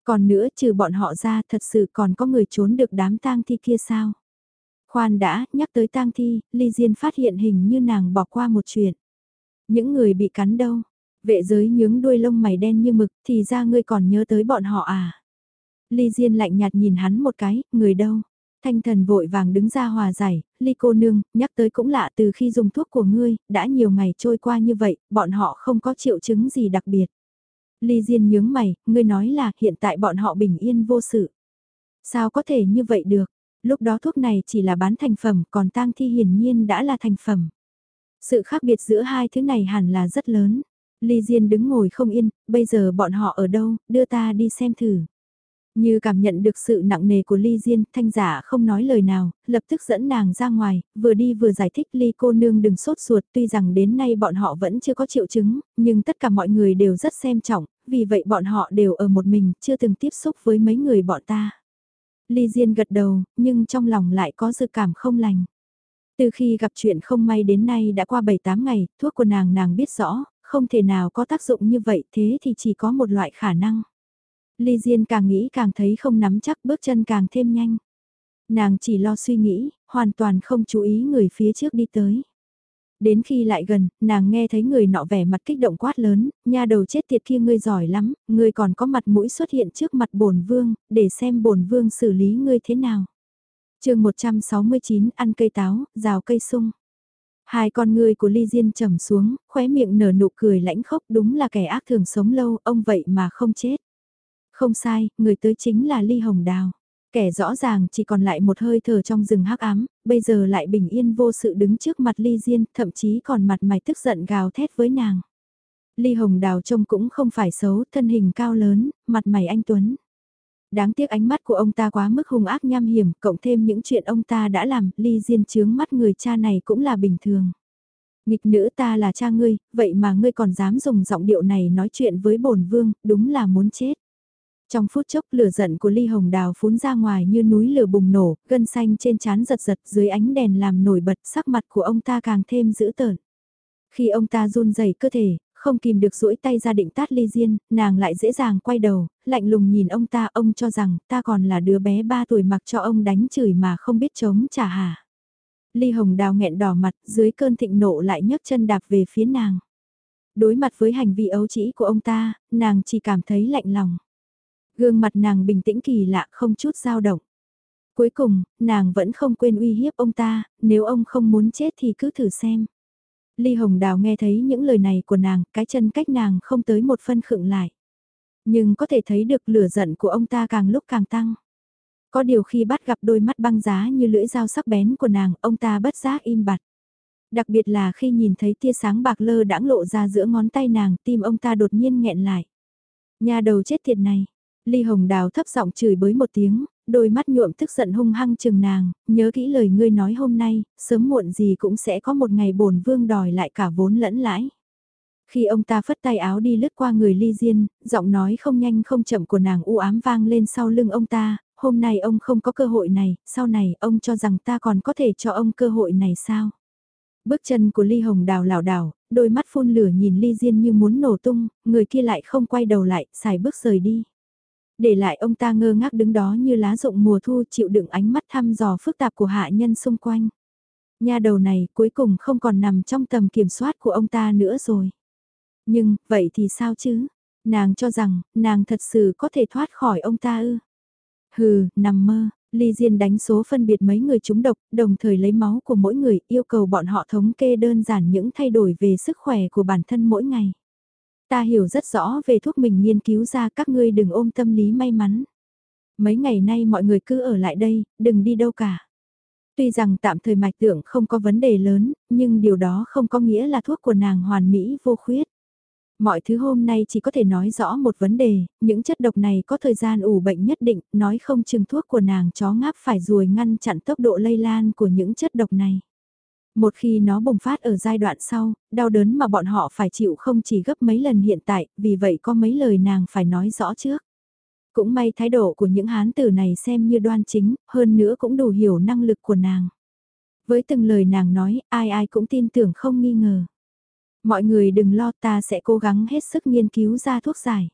Còn nữa trừ bọn họ ra thật sự còn có người trốn được đám tang thi kia sao? Khoan đã, nhắc tới tang thi, Ly Diên phát hiện hình như nàng bỏ qua một chuyện. Những người bị cắn đâu? Vệ giới nhướng đuôi lông mày đen như mực thì ra ngươi còn nhớ tới bọn họ à? Ly Diên lạnh nhạt nhìn hắn một cái, người đâu? Thanh thần vội vàng đứng ra hòa giải, ly cô nương, nhắc tới cũng lạ từ khi dùng thuốc của ngươi, đã nhiều ngày trôi qua như vậy, bọn họ không có triệu chứng gì đặc biệt. Ly Diên nhướng mày, ngươi nói là hiện tại bọn họ bình yên vô sự. Sao có thể như vậy được? Lúc đó thuốc này chỉ là bán thành phẩm, còn tang thi hiển nhiên đã là thành phẩm. Sự khác biệt giữa hai thứ này hẳn là rất lớn. Ly Diên đứng ngồi không yên, bây giờ bọn họ ở đâu, đưa ta đi xem thử. Như cảm nhận được sự nặng nề của Ly Diên, thanh giả không nói lời nào, lập tức dẫn nàng ra ngoài, vừa đi vừa giải thích Ly cô nương đừng sốt ruột tuy rằng đến nay bọn họ vẫn chưa có triệu chứng, nhưng tất cả mọi người đều rất xem trọng, vì vậy bọn họ đều ở một mình, chưa từng tiếp xúc với mấy người bọn ta. Ly Diên gật đầu, nhưng trong lòng lại có dự cảm không lành. Từ khi gặp chuyện không may đến nay đã qua 7-8 ngày, thuốc của nàng nàng biết rõ, không thể nào có tác dụng như vậy thế thì chỉ có một loại khả năng. Ly Diên càng nghĩ càng thấy không nắm chắc bước chân càng thêm nhanh. Nàng chỉ lo suy nghĩ, hoàn toàn không chú ý người phía trước đi tới. Đến khi lại gần, nàng nghe thấy người nọ vẻ mặt kích động quát lớn, nha đầu chết tiệt kia ngươi giỏi lắm, ngươi còn có mặt mũi xuất hiện trước mặt bổn vương, để xem bổn vương xử lý ngươi thế nào. chương 169 ăn cây táo, rào cây sung. Hai con người của Ly Diên trầm xuống, khóe miệng nở nụ cười lãnh khốc đúng là kẻ ác thường sống lâu, ông vậy mà không chết. Không sai, người tới chính là Ly Hồng Đào. Kẻ rõ ràng chỉ còn lại một hơi thở trong rừng hắc ám, bây giờ lại bình yên vô sự đứng trước mặt Ly Diên, thậm chí còn mặt mày tức giận gào thét với nàng. Ly Hồng Đào trông cũng không phải xấu, thân hình cao lớn, mặt mày anh Tuấn. Đáng tiếc ánh mắt của ông ta quá mức hung ác nham hiểm, cộng thêm những chuyện ông ta đã làm, Ly Diên chướng mắt người cha này cũng là bình thường. Nghịch nữ ta là cha ngươi, vậy mà ngươi còn dám dùng giọng điệu này nói chuyện với bổn vương, đúng là muốn chết. Trong phút chốc lửa giận của ly hồng đào phún ra ngoài như núi lửa bùng nổ, gân xanh trên trán giật giật dưới ánh đèn làm nổi bật sắc mặt của ông ta càng thêm dữ tợn. Khi ông ta run rẩy cơ thể, không kìm được duỗi tay ra định tát ly diên, nàng lại dễ dàng quay đầu, lạnh lùng nhìn ông ta, ông cho rằng ta còn là đứa bé 3 tuổi mặc cho ông đánh chửi mà không biết chống trả hả. Ly hồng đào nghẹn đỏ mặt, dưới cơn thịnh nộ lại nhấc chân đạp về phía nàng. Đối mặt với hành vi ấu trĩ của ông ta, nàng chỉ cảm thấy lạnh lòng. Gương mặt nàng bình tĩnh kỳ lạ không chút dao động. Cuối cùng, nàng vẫn không quên uy hiếp ông ta, nếu ông không muốn chết thì cứ thử xem. Ly Hồng Đào nghe thấy những lời này của nàng, cái chân cách nàng không tới một phân khựng lại. Nhưng có thể thấy được lửa giận của ông ta càng lúc càng tăng. Có điều khi bắt gặp đôi mắt băng giá như lưỡi dao sắc bén của nàng, ông ta bất giác im bặt. Đặc biệt là khi nhìn thấy tia sáng bạc lơ đãng lộ ra giữa ngón tay nàng, tim ông ta đột nhiên nghẹn lại. Nhà đầu chết tiệt này, Ly Hồng Đào thấp giọng chửi bới một tiếng, đôi mắt nhuộm tức giận hung hăng chừng nàng, nhớ kỹ lời ngươi nói hôm nay, sớm muộn gì cũng sẽ có một ngày bổn vương đòi lại cả vốn lẫn lãi. Khi ông ta phất tay áo đi lướt qua người ly diên, giọng nói không nhanh không chậm của nàng u ám vang lên sau lưng ông ta, hôm nay ông không có cơ hội này, sau này ông cho rằng ta còn có thể cho ông cơ hội này sao? Bước chân của Ly Hồng đào lảo đảo, đôi mắt phun lửa nhìn Ly Diên như muốn nổ tung, người kia lại không quay đầu lại, xài bước rời đi. Để lại ông ta ngơ ngác đứng đó như lá rụng mùa thu chịu đựng ánh mắt thăm dò phức tạp của hạ nhân xung quanh. Nhà đầu này cuối cùng không còn nằm trong tầm kiểm soát của ông ta nữa rồi. Nhưng, vậy thì sao chứ? Nàng cho rằng, nàng thật sự có thể thoát khỏi ông ta ư? Hừ, nằm mơ, Ly Diên đánh số phân biệt mấy người trúng độc, đồng thời lấy máu của mỗi người, yêu cầu bọn họ thống kê đơn giản những thay đổi về sức khỏe của bản thân mỗi ngày. Ta hiểu rất rõ về thuốc mình nghiên cứu ra các ngươi đừng ôm tâm lý may mắn. Mấy ngày nay mọi người cứ ở lại đây, đừng đi đâu cả. Tuy rằng tạm thời mạch tượng không có vấn đề lớn, nhưng điều đó không có nghĩa là thuốc của nàng hoàn mỹ vô khuyết. Mọi thứ hôm nay chỉ có thể nói rõ một vấn đề, những chất độc này có thời gian ủ bệnh nhất định, nói không chừng thuốc của nàng chó ngáp phải ruồi ngăn chặn tốc độ lây lan của những chất độc này. Một khi nó bùng phát ở giai đoạn sau, đau đớn mà bọn họ phải chịu không chỉ gấp mấy lần hiện tại, vì vậy có mấy lời nàng phải nói rõ trước. Cũng may thái độ của những hán tử này xem như đoan chính, hơn nữa cũng đủ hiểu năng lực của nàng. Với từng lời nàng nói, ai ai cũng tin tưởng không nghi ngờ. Mọi người đừng lo ta sẽ cố gắng hết sức nghiên cứu ra thuốc giải.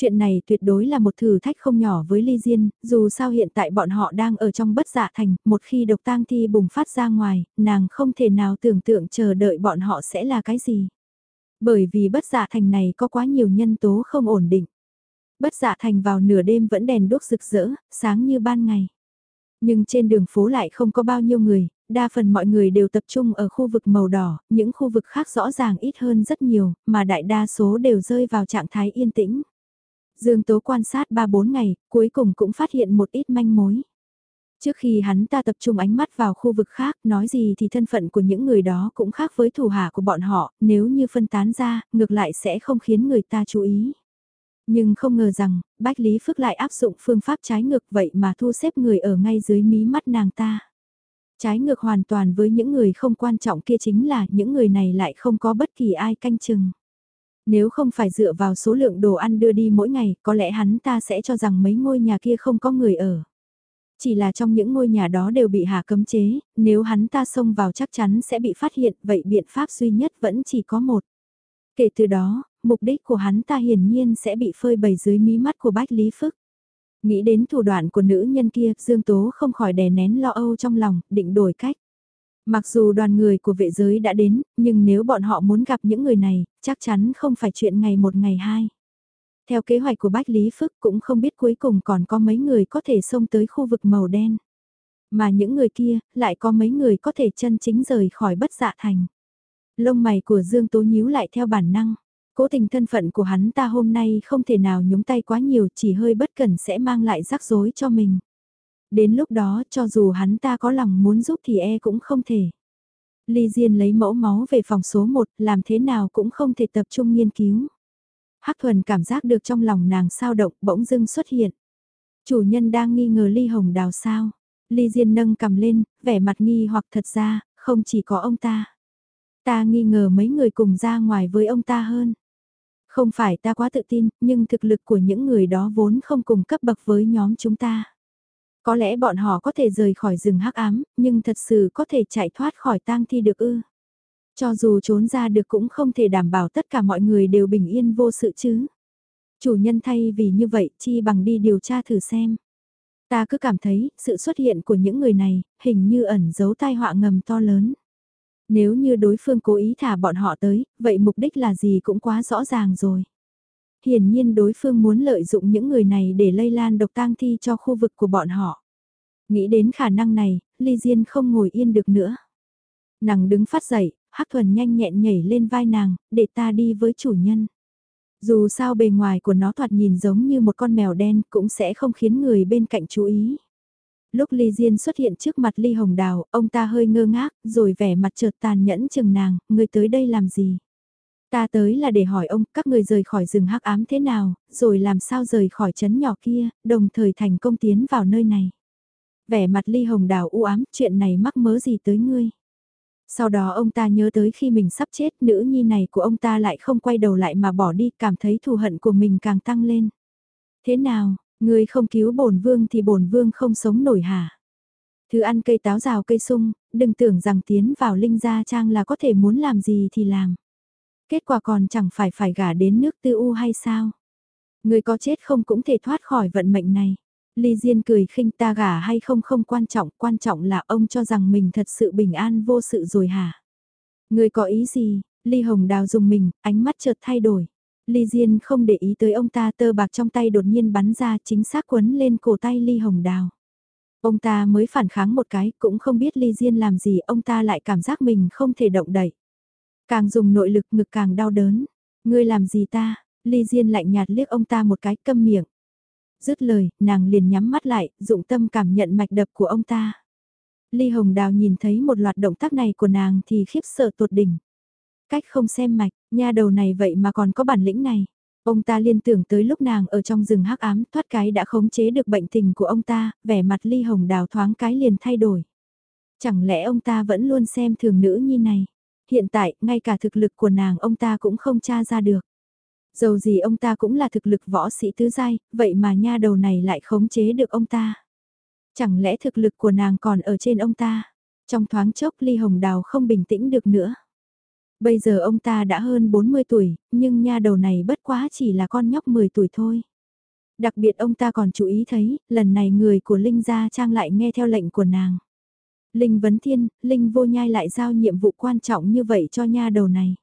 Chuyện này tuyệt đối là một thử thách không nhỏ với Ly Diên, dù sao hiện tại bọn họ đang ở trong bất dạ thành, một khi độc tang thi bùng phát ra ngoài, nàng không thể nào tưởng tượng chờ đợi bọn họ sẽ là cái gì. Bởi vì bất dạ thành này có quá nhiều nhân tố không ổn định. Bất dạ thành vào nửa đêm vẫn đèn đốt rực rỡ, sáng như ban ngày. Nhưng trên đường phố lại không có bao nhiêu người, đa phần mọi người đều tập trung ở khu vực màu đỏ, những khu vực khác rõ ràng ít hơn rất nhiều, mà đại đa số đều rơi vào trạng thái yên tĩnh. Dương Tố quan sát 3-4 ngày, cuối cùng cũng phát hiện một ít manh mối. Trước khi hắn ta tập trung ánh mắt vào khu vực khác, nói gì thì thân phận của những người đó cũng khác với thủ hạ của bọn họ, nếu như phân tán ra, ngược lại sẽ không khiến người ta chú ý. Nhưng không ngờ rằng, Bách Lý Phước lại áp dụng phương pháp trái ngược vậy mà thu xếp người ở ngay dưới mí mắt nàng ta. Trái ngược hoàn toàn với những người không quan trọng kia chính là những người này lại không có bất kỳ ai canh chừng. Nếu không phải dựa vào số lượng đồ ăn đưa đi mỗi ngày, có lẽ hắn ta sẽ cho rằng mấy ngôi nhà kia không có người ở. Chỉ là trong những ngôi nhà đó đều bị hạ cấm chế, nếu hắn ta xông vào chắc chắn sẽ bị phát hiện, vậy biện pháp duy nhất vẫn chỉ có một. Kể từ đó, mục đích của hắn ta hiển nhiên sẽ bị phơi bày dưới mí mắt của Bách Lý Phức. Nghĩ đến thủ đoạn của nữ nhân kia, Dương Tố không khỏi đè nén lo âu trong lòng, định đổi cách. Mặc dù đoàn người của vệ giới đã đến, nhưng nếu bọn họ muốn gặp những người này, chắc chắn không phải chuyện ngày một ngày hai. Theo kế hoạch của Bách Lý Phức cũng không biết cuối cùng còn có mấy người có thể xông tới khu vực màu đen. Mà những người kia, lại có mấy người có thể chân chính rời khỏi bất dạ thành. Lông mày của Dương Tố nhíu lại theo bản năng. Cố tình thân phận của hắn ta hôm nay không thể nào nhúng tay quá nhiều chỉ hơi bất cẩn sẽ mang lại rắc rối cho mình. Đến lúc đó cho dù hắn ta có lòng muốn giúp thì e cũng không thể. Ly Diên lấy mẫu máu về phòng số 1 làm thế nào cũng không thể tập trung nghiên cứu. Hắc thuần cảm giác được trong lòng nàng sao động bỗng dưng xuất hiện. Chủ nhân đang nghi ngờ Ly Hồng Đào sao. Ly Diên nâng cầm lên, vẻ mặt nghi hoặc thật ra, không chỉ có ông ta. Ta nghi ngờ mấy người cùng ra ngoài với ông ta hơn. Không phải ta quá tự tin, nhưng thực lực của những người đó vốn không cùng cấp bậc với nhóm chúng ta. Có lẽ bọn họ có thể rời khỏi rừng hắc ám, nhưng thật sự có thể chạy thoát khỏi tang thi được ư. Cho dù trốn ra được cũng không thể đảm bảo tất cả mọi người đều bình yên vô sự chứ. Chủ nhân thay vì như vậy chi bằng đi điều tra thử xem. Ta cứ cảm thấy sự xuất hiện của những người này hình như ẩn giấu tai họa ngầm to lớn. Nếu như đối phương cố ý thả bọn họ tới, vậy mục đích là gì cũng quá rõ ràng rồi. Hiển nhiên đối phương muốn lợi dụng những người này để lây lan độc tang thi cho khu vực của bọn họ. Nghĩ đến khả năng này, Ly Diên không ngồi yên được nữa. Nàng đứng phát dậy, Hắc Thuần nhanh nhẹn nhảy lên vai nàng, để ta đi với chủ nhân. Dù sao bề ngoài của nó thoạt nhìn giống như một con mèo đen cũng sẽ không khiến người bên cạnh chú ý lúc Ly Diên xuất hiện trước mặt Ly Hồng Đào, ông ta hơi ngơ ngác, rồi vẻ mặt chợt tàn nhẫn chừng nàng, người tới đây làm gì? Ta tới là để hỏi ông, các người rời khỏi rừng hắc ám thế nào, rồi làm sao rời khỏi trấn nhỏ kia, đồng thời thành công tiến vào nơi này. Vẻ mặt ly hồng đào u ám, chuyện này mắc mớ gì tới ngươi. Sau đó ông ta nhớ tới khi mình sắp chết, nữ nhi này của ông ta lại không quay đầu lại mà bỏ đi, cảm thấy thù hận của mình càng tăng lên. Thế nào, ngươi không cứu bổn vương thì bổn vương không sống nổi hả? Thứ ăn cây táo rào cây sung, đừng tưởng rằng tiến vào linh gia trang là có thể muốn làm gì thì làm. Kết quả còn chẳng phải phải gả đến nước tư u hay sao? Người có chết không cũng thể thoát khỏi vận mệnh này. Ly Diên cười khinh ta gả hay không không quan trọng, quan trọng là ông cho rằng mình thật sự bình an vô sự rồi hả? Người có ý gì? Ly Hồng Đào dùng mình, ánh mắt chợt thay đổi. Ly Diên không để ý tới ông ta tơ bạc trong tay đột nhiên bắn ra chính xác quấn lên cổ tay Ly Hồng Đào. Ông ta mới phản kháng một cái, cũng không biết Ly Diên làm gì, ông ta lại cảm giác mình không thể động đậy. Càng dùng nội lực ngực càng đau đớn. Ngươi làm gì ta? Ly Diên lạnh nhạt liếc ông ta một cái câm miệng. Dứt lời, nàng liền nhắm mắt lại, dụng tâm cảm nhận mạch đập của ông ta. Ly Hồng Đào nhìn thấy một loạt động tác này của nàng thì khiếp sợ tột đỉnh. Cách không xem mạch, nha đầu này vậy mà còn có bản lĩnh này. Ông ta liên tưởng tới lúc nàng ở trong rừng hắc ám thoát cái đã khống chế được bệnh tình của ông ta, vẻ mặt ly hồng đào thoáng cái liền thay đổi. Chẳng lẽ ông ta vẫn luôn xem thường nữ nhi này? Hiện tại, ngay cả thực lực của nàng ông ta cũng không tra ra được. Dầu gì ông ta cũng là thực lực võ sĩ tứ giai, vậy mà nha đầu này lại khống chế được ông ta. Chẳng lẽ thực lực của nàng còn ở trên ông ta? Trong thoáng chốc ly hồng đào không bình tĩnh được nữa. Bây giờ ông ta đã hơn 40 tuổi, nhưng nha đầu này bất quá chỉ là con nhóc 10 tuổi thôi. Đặc biệt ông ta còn chú ý thấy, lần này người của Linh Gia Trang lại nghe theo lệnh của nàng. Linh Vấn Thiên, Linh Vô Nhai lại giao nhiệm vụ quan trọng như vậy cho nha đầu này.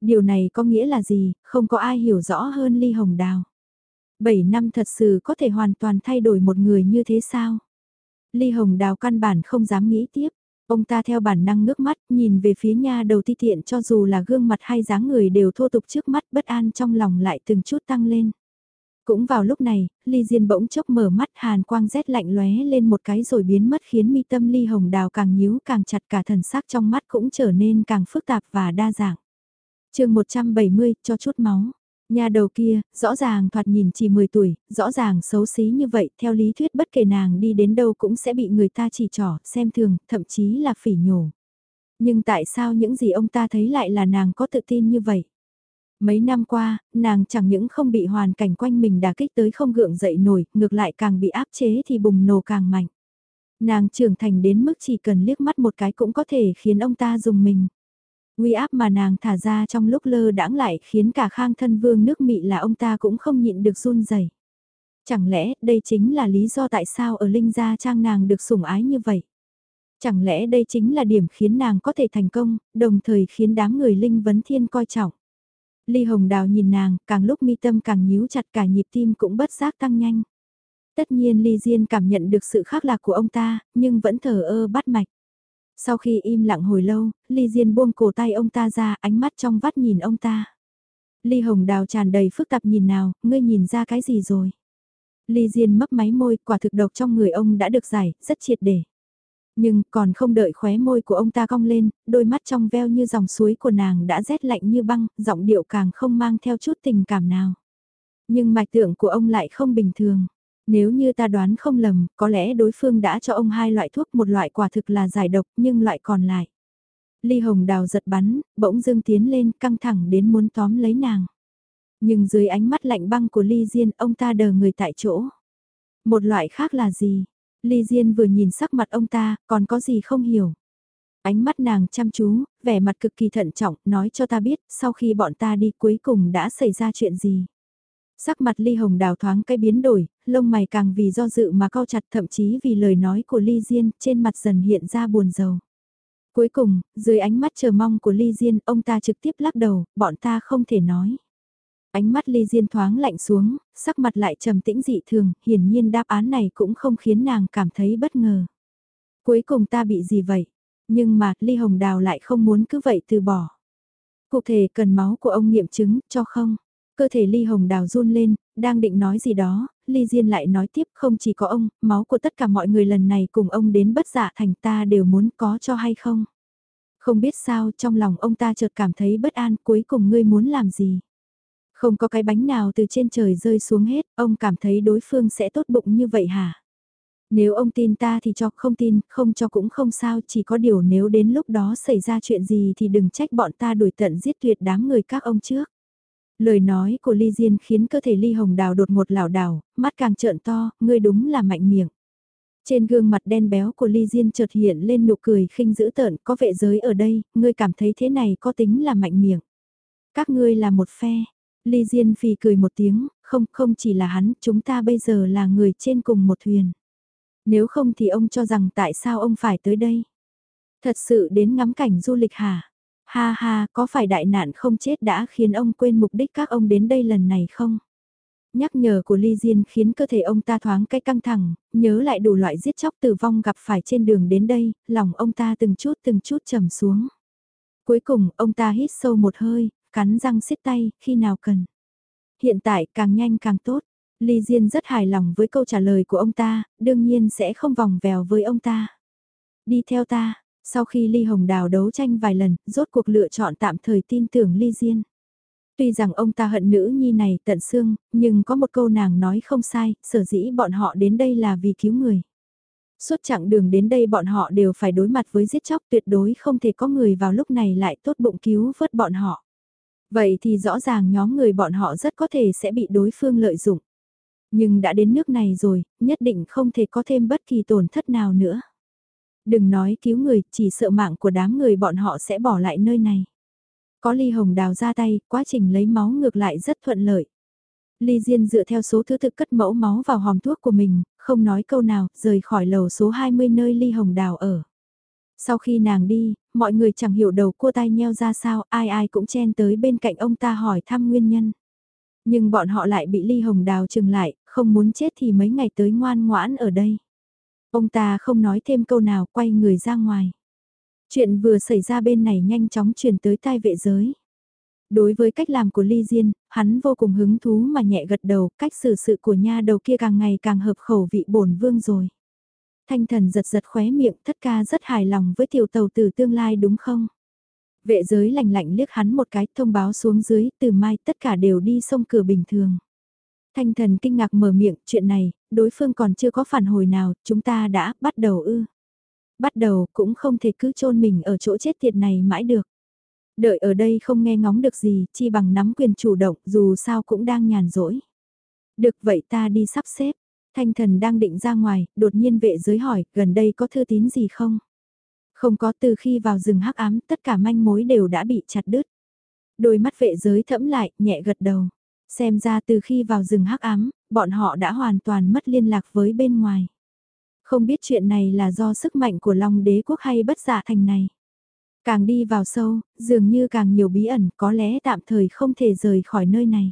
Điều này có nghĩa là gì, không có ai hiểu rõ hơn Ly Hồng Đào. 7 năm thật sự có thể hoàn toàn thay đổi một người như thế sao? Ly Hồng Đào căn bản không dám nghĩ tiếp. Ông ta theo bản năng ngước mắt, nhìn về phía nha đầu ti tiện cho dù là gương mặt hay dáng người đều thô tục trước mắt bất an trong lòng lại từng chút tăng lên. Cũng vào lúc này, Ly Diên bỗng chốc mở mắt hàn quang rét lạnh lóe lên một cái rồi biến mất khiến mi tâm Ly Hồng Đào càng nhíu càng chặt cả thần sắc trong mắt cũng trở nên càng phức tạp và đa dạng. chương 170, cho chút máu. Nhà đầu kia, rõ ràng thoạt nhìn chỉ 10 tuổi, rõ ràng xấu xí như vậy, theo lý thuyết bất kể nàng đi đến đâu cũng sẽ bị người ta chỉ trỏ, xem thường, thậm chí là phỉ nhổ. Nhưng tại sao những gì ông ta thấy lại là nàng có tự tin như vậy? Mấy năm qua, nàng chẳng những không bị hoàn cảnh quanh mình đả kích tới không gượng dậy nổi, ngược lại càng bị áp chế thì bùng nổ càng mạnh. Nàng trưởng thành đến mức chỉ cần liếc mắt một cái cũng có thể khiến ông ta dùng mình. Uy áp mà nàng thả ra trong lúc lơ đãng lại khiến cả khang thân vương nước mị là ông ta cũng không nhịn được run rẩy. Chẳng lẽ đây chính là lý do tại sao ở Linh Gia Trang nàng được sủng ái như vậy? Chẳng lẽ đây chính là điểm khiến nàng có thể thành công, đồng thời khiến đám người Linh Vấn Thiên coi trọng? Ly Hồng Đào nhìn nàng, càng lúc mi tâm càng nhíu chặt cả nhịp tim cũng bất giác tăng nhanh. Tất nhiên Ly Diên cảm nhận được sự khác lạc của ông ta, nhưng vẫn thở ơ bắt mạch. Sau khi im lặng hồi lâu, Ly Diên buông cổ tay ông ta ra, ánh mắt trong vắt nhìn ông ta. Ly Hồng Đào tràn đầy phức tạp nhìn nào, ngươi nhìn ra cái gì rồi? Ly Diên mấp máy môi, quả thực độc trong người ông đã được giải, rất triệt để. Nhưng còn không đợi khóe môi của ông ta cong lên, đôi mắt trong veo như dòng suối của nàng đã rét lạnh như băng, giọng điệu càng không mang theo chút tình cảm nào. Nhưng mạch tượng của ông lại không bình thường. Nếu như ta đoán không lầm, có lẽ đối phương đã cho ông hai loại thuốc, một loại quả thực là giải độc, nhưng loại còn lại. Ly Hồng Đào giật bắn, bỗng dưng tiến lên, căng thẳng đến muốn tóm lấy nàng. Nhưng dưới ánh mắt lạnh băng của Ly Diên, ông ta đờ người tại chỗ. Một loại khác là gì? Ly Diên vừa nhìn sắc mặt ông ta, còn có gì không hiểu. Ánh mắt nàng chăm chú, vẻ mặt cực kỳ thận trọng, nói cho ta biết, sau khi bọn ta đi cuối cùng đã xảy ra chuyện gì. Sắc mặt Ly Hồng đào thoáng cái biến đổi, lông mày càng vì do dự mà cao chặt thậm chí vì lời nói của Ly Diên, trên mặt dần hiện ra buồn rầu. Cuối cùng, dưới ánh mắt chờ mong của Ly Diên, ông ta trực tiếp lắc đầu, bọn ta không thể nói. Ánh mắt Ly Diên thoáng lạnh xuống, sắc mặt lại trầm tĩnh dị thường, hiển nhiên đáp án này cũng không khiến nàng cảm thấy bất ngờ. Cuối cùng ta bị gì vậy? Nhưng mà Ly Hồng Đào lại không muốn cứ vậy từ bỏ. Cụ thể cần máu của ông nghiệm chứng, cho không? Cơ thể Ly Hồng Đào run lên, đang định nói gì đó, Ly Diên lại nói tiếp không chỉ có ông, máu của tất cả mọi người lần này cùng ông đến bất dạ thành ta đều muốn có cho hay không? Không biết sao trong lòng ông ta chợt cảm thấy bất an cuối cùng ngươi muốn làm gì. Không có cái bánh nào từ trên trời rơi xuống hết, ông cảm thấy đối phương sẽ tốt bụng như vậy hả? Nếu ông tin ta thì cho, không tin, không cho cũng không sao, chỉ có điều nếu đến lúc đó xảy ra chuyện gì thì đừng trách bọn ta đuổi tận giết tuyệt đám người các ông trước. Lời nói của Ly Diên khiến cơ thể Ly Hồng Đào đột ngột lảo đảo, mắt càng trợn to, ngươi đúng là mạnh miệng. Trên gương mặt đen béo của Ly Diên chợt hiện lên nụ cười khinh dữ tợn, có vệ giới ở đây, ngươi cảm thấy thế này có tính là mạnh miệng. Các ngươi là một phe. Ly Diên phì cười một tiếng, không, không chỉ là hắn, chúng ta bây giờ là người trên cùng một thuyền. Nếu không thì ông cho rằng tại sao ông phải tới đây? Thật sự đến ngắm cảnh du lịch hả? Ha ha, có phải đại nạn không chết đã khiến ông quên mục đích các ông đến đây lần này không? Nhắc nhở của Ly Diên khiến cơ thể ông ta thoáng cái căng thẳng, nhớ lại đủ loại giết chóc tử vong gặp phải trên đường đến đây, lòng ông ta từng chút từng chút trầm xuống. Cuối cùng, ông ta hít sâu một hơi, cắn răng xiết tay, khi nào cần. Hiện tại càng nhanh càng tốt. Ly Diên rất hài lòng với câu trả lời của ông ta, đương nhiên sẽ không vòng vèo với ông ta. Đi theo ta, sau khi Ly Hồng Đào đấu tranh vài lần, rốt cuộc lựa chọn tạm thời tin tưởng Ly Diên. Tuy rằng ông ta hận nữ nhi này tận xương, nhưng có một câu nàng nói không sai, sở dĩ bọn họ đến đây là vì cứu người. Suốt chặng đường đến đây bọn họ đều phải đối mặt với giết chóc tuyệt đối không thể có người vào lúc này lại tốt bụng cứu vớt bọn họ. Vậy thì rõ ràng nhóm người bọn họ rất có thể sẽ bị đối phương lợi dụng. Nhưng đã đến nước này rồi, nhất định không thể có thêm bất kỳ tổn thất nào nữa. Đừng nói cứu người, chỉ sợ mạng của đám người bọn họ sẽ bỏ lại nơi này. Có ly hồng đào ra tay, quá trình lấy máu ngược lại rất thuận lợi. Ly Diên dựa theo số thứ tự cất mẫu máu vào hòm thuốc của mình, không nói câu nào, rời khỏi lầu số 20 nơi Ly Hồng Đào ở. Sau khi nàng đi, mọi người chẳng hiểu đầu cua tai nheo ra sao, ai ai cũng chen tới bên cạnh ông ta hỏi thăm nguyên nhân. Nhưng bọn họ lại bị Ly Hồng Đào chừng lại, không muốn chết thì mấy ngày tới ngoan ngoãn ở đây. Ông ta không nói thêm câu nào, quay người ra ngoài. Chuyện vừa xảy ra bên này nhanh chóng truyền tới tai vệ giới. Đối với cách làm của Ly Diên, hắn vô cùng hứng thú mà nhẹ gật đầu, cách xử sự của nha đầu kia càng ngày càng hợp khẩu vị bổn vương rồi. Thanh thần giật giật khóe miệng, thất ca rất hài lòng với tiểu tàu từ tương lai đúng không? Vệ giới lạnh lạnh liếc hắn một cái thông báo xuống dưới, từ mai tất cả đều đi sông cửa bình thường. Thanh thần kinh ngạc mở miệng, chuyện này, đối phương còn chưa có phản hồi nào, chúng ta đã bắt đầu ư. Bắt đầu cũng không thể cứ chôn mình ở chỗ chết tiệt này mãi được. Đợi ở đây không nghe ngóng được gì, chi bằng nắm quyền chủ động, dù sao cũng đang nhàn rỗi. Được vậy ta đi sắp xếp. Thanh thần đang định ra ngoài, đột nhiên vệ giới hỏi, gần đây có thư tín gì không? Không có từ khi vào rừng hắc ám, tất cả manh mối đều đã bị chặt đứt. Đôi mắt vệ giới thẫm lại, nhẹ gật đầu. Xem ra từ khi vào rừng hắc ám, bọn họ đã hoàn toàn mất liên lạc với bên ngoài. Không biết chuyện này là do sức mạnh của Long đế quốc hay bất giả thành này. Càng đi vào sâu, dường như càng nhiều bí ẩn có lẽ tạm thời không thể rời khỏi nơi này.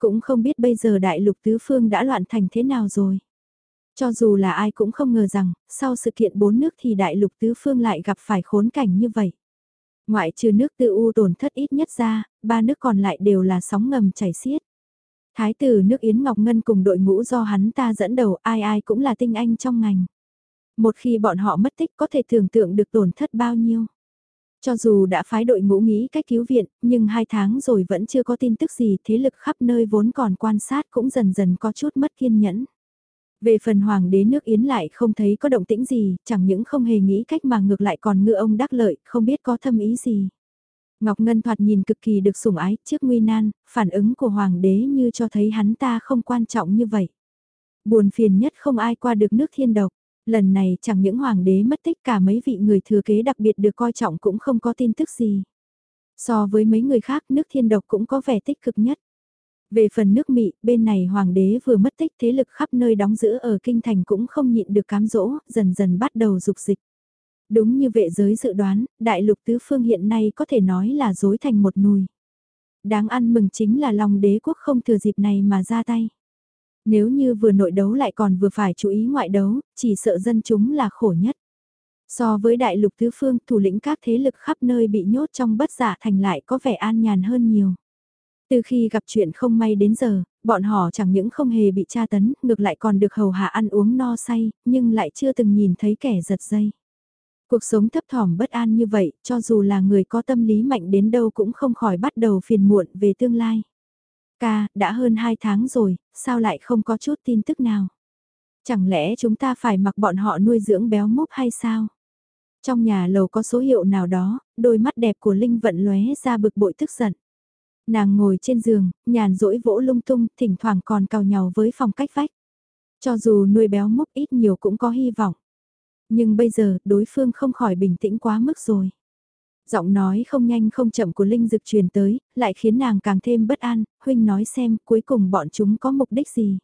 Cũng không biết bây giờ đại lục tứ phương đã loạn thành thế nào rồi. Cho dù là ai cũng không ngờ rằng, sau sự kiện bốn nước thì đại lục tứ phương lại gặp phải khốn cảnh như vậy. Ngoại trừ nước tự u tổn thất ít nhất ra, ba nước còn lại đều là sóng ngầm chảy xiết. Thái tử nước Yến Ngọc Ngân cùng đội ngũ do hắn ta dẫn đầu ai ai cũng là tinh anh trong ngành. Một khi bọn họ mất tích có thể tưởng tượng được tổn thất bao nhiêu. Cho dù đã phái đội ngũ nghĩ cách cứu viện, nhưng hai tháng rồi vẫn chưa có tin tức gì thế lực khắp nơi vốn còn quan sát cũng dần dần có chút mất kiên nhẫn. Về phần hoàng đế nước Yến lại không thấy có động tĩnh gì, chẳng những không hề nghĩ cách mà ngược lại còn ngựa ông đắc lợi, không biết có thâm ý gì. Ngọc Ngân thoạt nhìn cực kỳ được sủng ái trước nguy nan, phản ứng của hoàng đế như cho thấy hắn ta không quan trọng như vậy. Buồn phiền nhất không ai qua được nước thiên độc. Lần này chẳng những hoàng đế mất tích cả mấy vị người thừa kế đặc biệt được coi trọng cũng không có tin tức gì. So với mấy người khác nước thiên độc cũng có vẻ tích cực nhất. Về phần nước Mỹ, bên này hoàng đế vừa mất tích thế lực khắp nơi đóng giữ ở kinh thành cũng không nhịn được cám dỗ, dần dần bắt đầu dục dịch. Đúng như vệ giới dự đoán, đại lục tứ phương hiện nay có thể nói là dối thành một nùi. Đáng ăn mừng chính là lòng đế quốc không thừa dịp này mà ra tay. Nếu như vừa nội đấu lại còn vừa phải chú ý ngoại đấu, chỉ sợ dân chúng là khổ nhất. So với đại lục tứ phương, thủ lĩnh các thế lực khắp nơi bị nhốt trong bất giả thành lại có vẻ an nhàn hơn nhiều. Từ khi gặp chuyện không may đến giờ, bọn họ chẳng những không hề bị tra tấn, ngược lại còn được hầu hạ ăn uống no say, nhưng lại chưa từng nhìn thấy kẻ giật dây. Cuộc sống thấp thỏm bất an như vậy, cho dù là người có tâm lý mạnh đến đâu cũng không khỏi bắt đầu phiền muộn về tương lai. Ca, đã hơn 2 tháng rồi, sao lại không có chút tin tức nào? Chẳng lẽ chúng ta phải mặc bọn họ nuôi dưỡng béo múp hay sao? Trong nhà lầu có số hiệu nào đó, đôi mắt đẹp của Linh vận lóe ra bực bội tức giận. Nàng ngồi trên giường, nhàn rỗi vỗ lung tung, thỉnh thoảng còn cào nhau với phòng cách vách. Cho dù nuôi béo múp ít nhiều cũng có hy vọng. Nhưng bây giờ, đối phương không khỏi bình tĩnh quá mức rồi. Giọng nói không nhanh không chậm của Linh Dực truyền tới, lại khiến nàng càng thêm bất an, huynh nói xem cuối cùng bọn chúng có mục đích gì.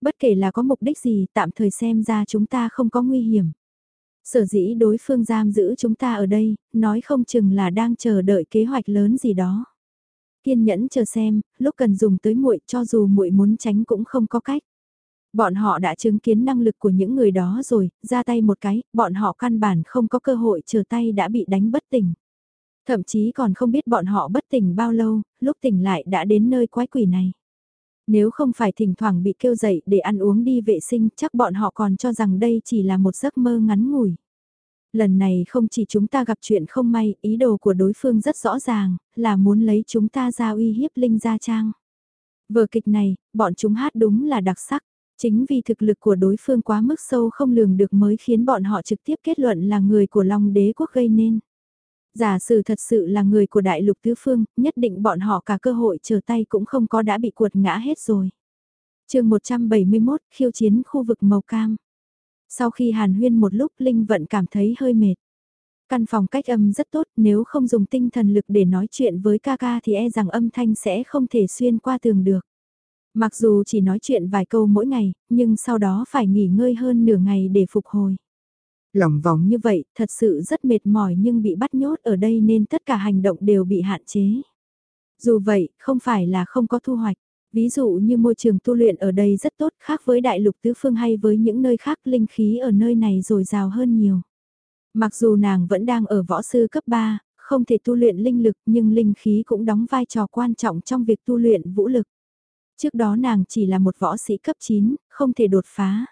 Bất kể là có mục đích gì, tạm thời xem ra chúng ta không có nguy hiểm. Sở dĩ đối phương giam giữ chúng ta ở đây, nói không chừng là đang chờ đợi kế hoạch lớn gì đó. Kiên nhẫn chờ xem, lúc cần dùng tới muội cho dù muội muốn tránh cũng không có cách. Bọn họ đã chứng kiến năng lực của những người đó rồi, ra tay một cái, bọn họ căn bản không có cơ hội chờ tay đã bị đánh bất tỉnh. Thậm chí còn không biết bọn họ bất tỉnh bao lâu, lúc tỉnh lại đã đến nơi quái quỷ này. Nếu không phải thỉnh thoảng bị kêu dậy để ăn uống đi vệ sinh chắc bọn họ còn cho rằng đây chỉ là một giấc mơ ngắn ngủi. Lần này không chỉ chúng ta gặp chuyện không may, ý đồ của đối phương rất rõ ràng, là muốn lấy chúng ta ra uy hiếp Linh Gia Trang. Vở kịch này, bọn chúng hát đúng là đặc sắc. Chính vì thực lực của đối phương quá mức sâu không lường được mới khiến bọn họ trực tiếp kết luận là người của Long đế quốc gây nên. Giả sử thật sự là người của đại lục tứ phương, nhất định bọn họ cả cơ hội chờ tay cũng không có đã bị cuột ngã hết rồi. chương 171, khiêu chiến khu vực màu cam. Sau khi hàn huyên một lúc Linh Vận cảm thấy hơi mệt. Căn phòng cách âm rất tốt nếu không dùng tinh thần lực để nói chuyện với ca ca thì e rằng âm thanh sẽ không thể xuyên qua tường được. Mặc dù chỉ nói chuyện vài câu mỗi ngày, nhưng sau đó phải nghỉ ngơi hơn nửa ngày để phục hồi. Lòng vòng như vậy, thật sự rất mệt mỏi nhưng bị bắt nhốt ở đây nên tất cả hành động đều bị hạn chế. Dù vậy, không phải là không có thu hoạch. Ví dụ như môi trường tu luyện ở đây rất tốt khác với đại lục tứ phương hay với những nơi khác linh khí ở nơi này dồi dào hơn nhiều. Mặc dù nàng vẫn đang ở võ sư cấp 3, không thể tu luyện linh lực nhưng linh khí cũng đóng vai trò quan trọng trong việc tu luyện vũ lực. Trước đó nàng chỉ là một võ sĩ cấp 9, không thể đột phá.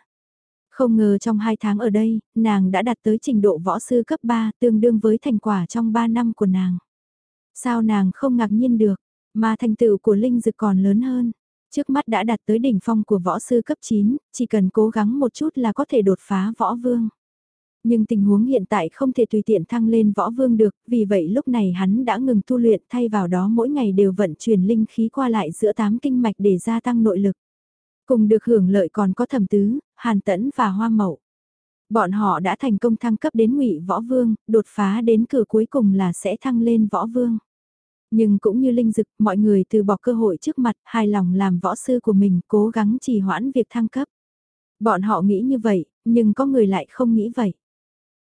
Không ngờ trong 2 tháng ở đây, nàng đã đạt tới trình độ võ sư cấp 3 tương đương với thành quả trong 3 năm của nàng. Sao nàng không ngạc nhiên được, mà thành tựu của Linh Dực còn lớn hơn. Trước mắt đã đạt tới đỉnh phong của võ sư cấp 9, chỉ cần cố gắng một chút là có thể đột phá võ vương. Nhưng tình huống hiện tại không thể tùy tiện thăng lên võ vương được, vì vậy lúc này hắn đã ngừng tu luyện thay vào đó mỗi ngày đều vận chuyển linh khí qua lại giữa tám kinh mạch để gia tăng nội lực. Cùng được hưởng lợi còn có thẩm tứ, hàn tẫn và hoa mậu. Bọn họ đã thành công thăng cấp đến ngụy võ vương, đột phá đến cửa cuối cùng là sẽ thăng lên võ vương. Nhưng cũng như linh dực, mọi người từ bỏ cơ hội trước mặt, hài lòng làm võ sư của mình, cố gắng trì hoãn việc thăng cấp. Bọn họ nghĩ như vậy, nhưng có người lại không nghĩ vậy.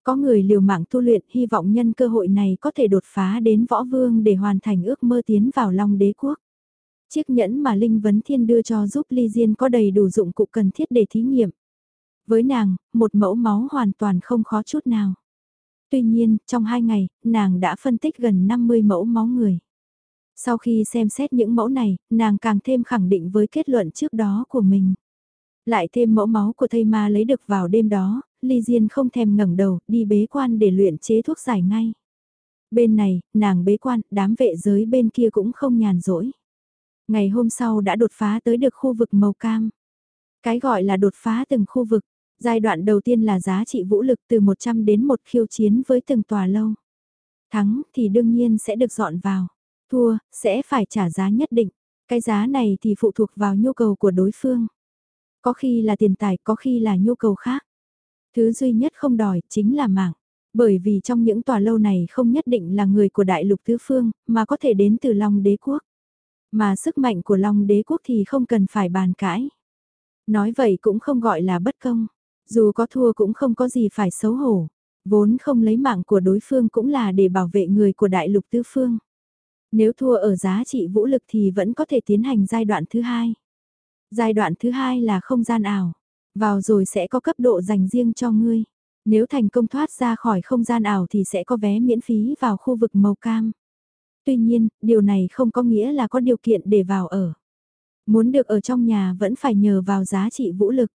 Có người liều mạng tu luyện hy vọng nhân cơ hội này có thể đột phá đến võ vương để hoàn thành ước mơ tiến vào Long đế quốc. Chiếc nhẫn mà Linh Vấn Thiên đưa cho giúp Ly Diên có đầy đủ dụng cụ cần thiết để thí nghiệm. Với nàng, một mẫu máu hoàn toàn không khó chút nào. Tuy nhiên, trong hai ngày, nàng đã phân tích gần 50 mẫu máu người. Sau khi xem xét những mẫu này, nàng càng thêm khẳng định với kết luận trước đó của mình. Lại thêm mẫu máu của thầy ma lấy được vào đêm đó, Ly Diên không thèm ngẩng đầu, đi bế quan để luyện chế thuốc giải ngay. Bên này, nàng bế quan, đám vệ giới bên kia cũng không nhàn rỗi. Ngày hôm sau đã đột phá tới được khu vực màu cam. Cái gọi là đột phá từng khu vực, giai đoạn đầu tiên là giá trị vũ lực từ 100 đến 1 khiêu chiến với từng tòa lâu. Thắng thì đương nhiên sẽ được dọn vào, thua sẽ phải trả giá nhất định. Cái giá này thì phụ thuộc vào nhu cầu của đối phương. Có khi là tiền tài, có khi là nhu cầu khác. Thứ duy nhất không đòi chính là mạng. Bởi vì trong những tòa lâu này không nhất định là người của đại lục tứ phương, mà có thể đến từ Long đế quốc. Mà sức mạnh của Long đế quốc thì không cần phải bàn cãi. Nói vậy cũng không gọi là bất công. Dù có thua cũng không có gì phải xấu hổ. Vốn không lấy mạng của đối phương cũng là để bảo vệ người của đại lục Tư phương. Nếu thua ở giá trị vũ lực thì vẫn có thể tiến hành giai đoạn thứ hai. Giai đoạn thứ hai là không gian ảo. Vào rồi sẽ có cấp độ dành riêng cho ngươi. Nếu thành công thoát ra khỏi không gian ảo thì sẽ có vé miễn phí vào khu vực màu cam. Tuy nhiên, điều này không có nghĩa là có điều kiện để vào ở. Muốn được ở trong nhà vẫn phải nhờ vào giá trị vũ lực.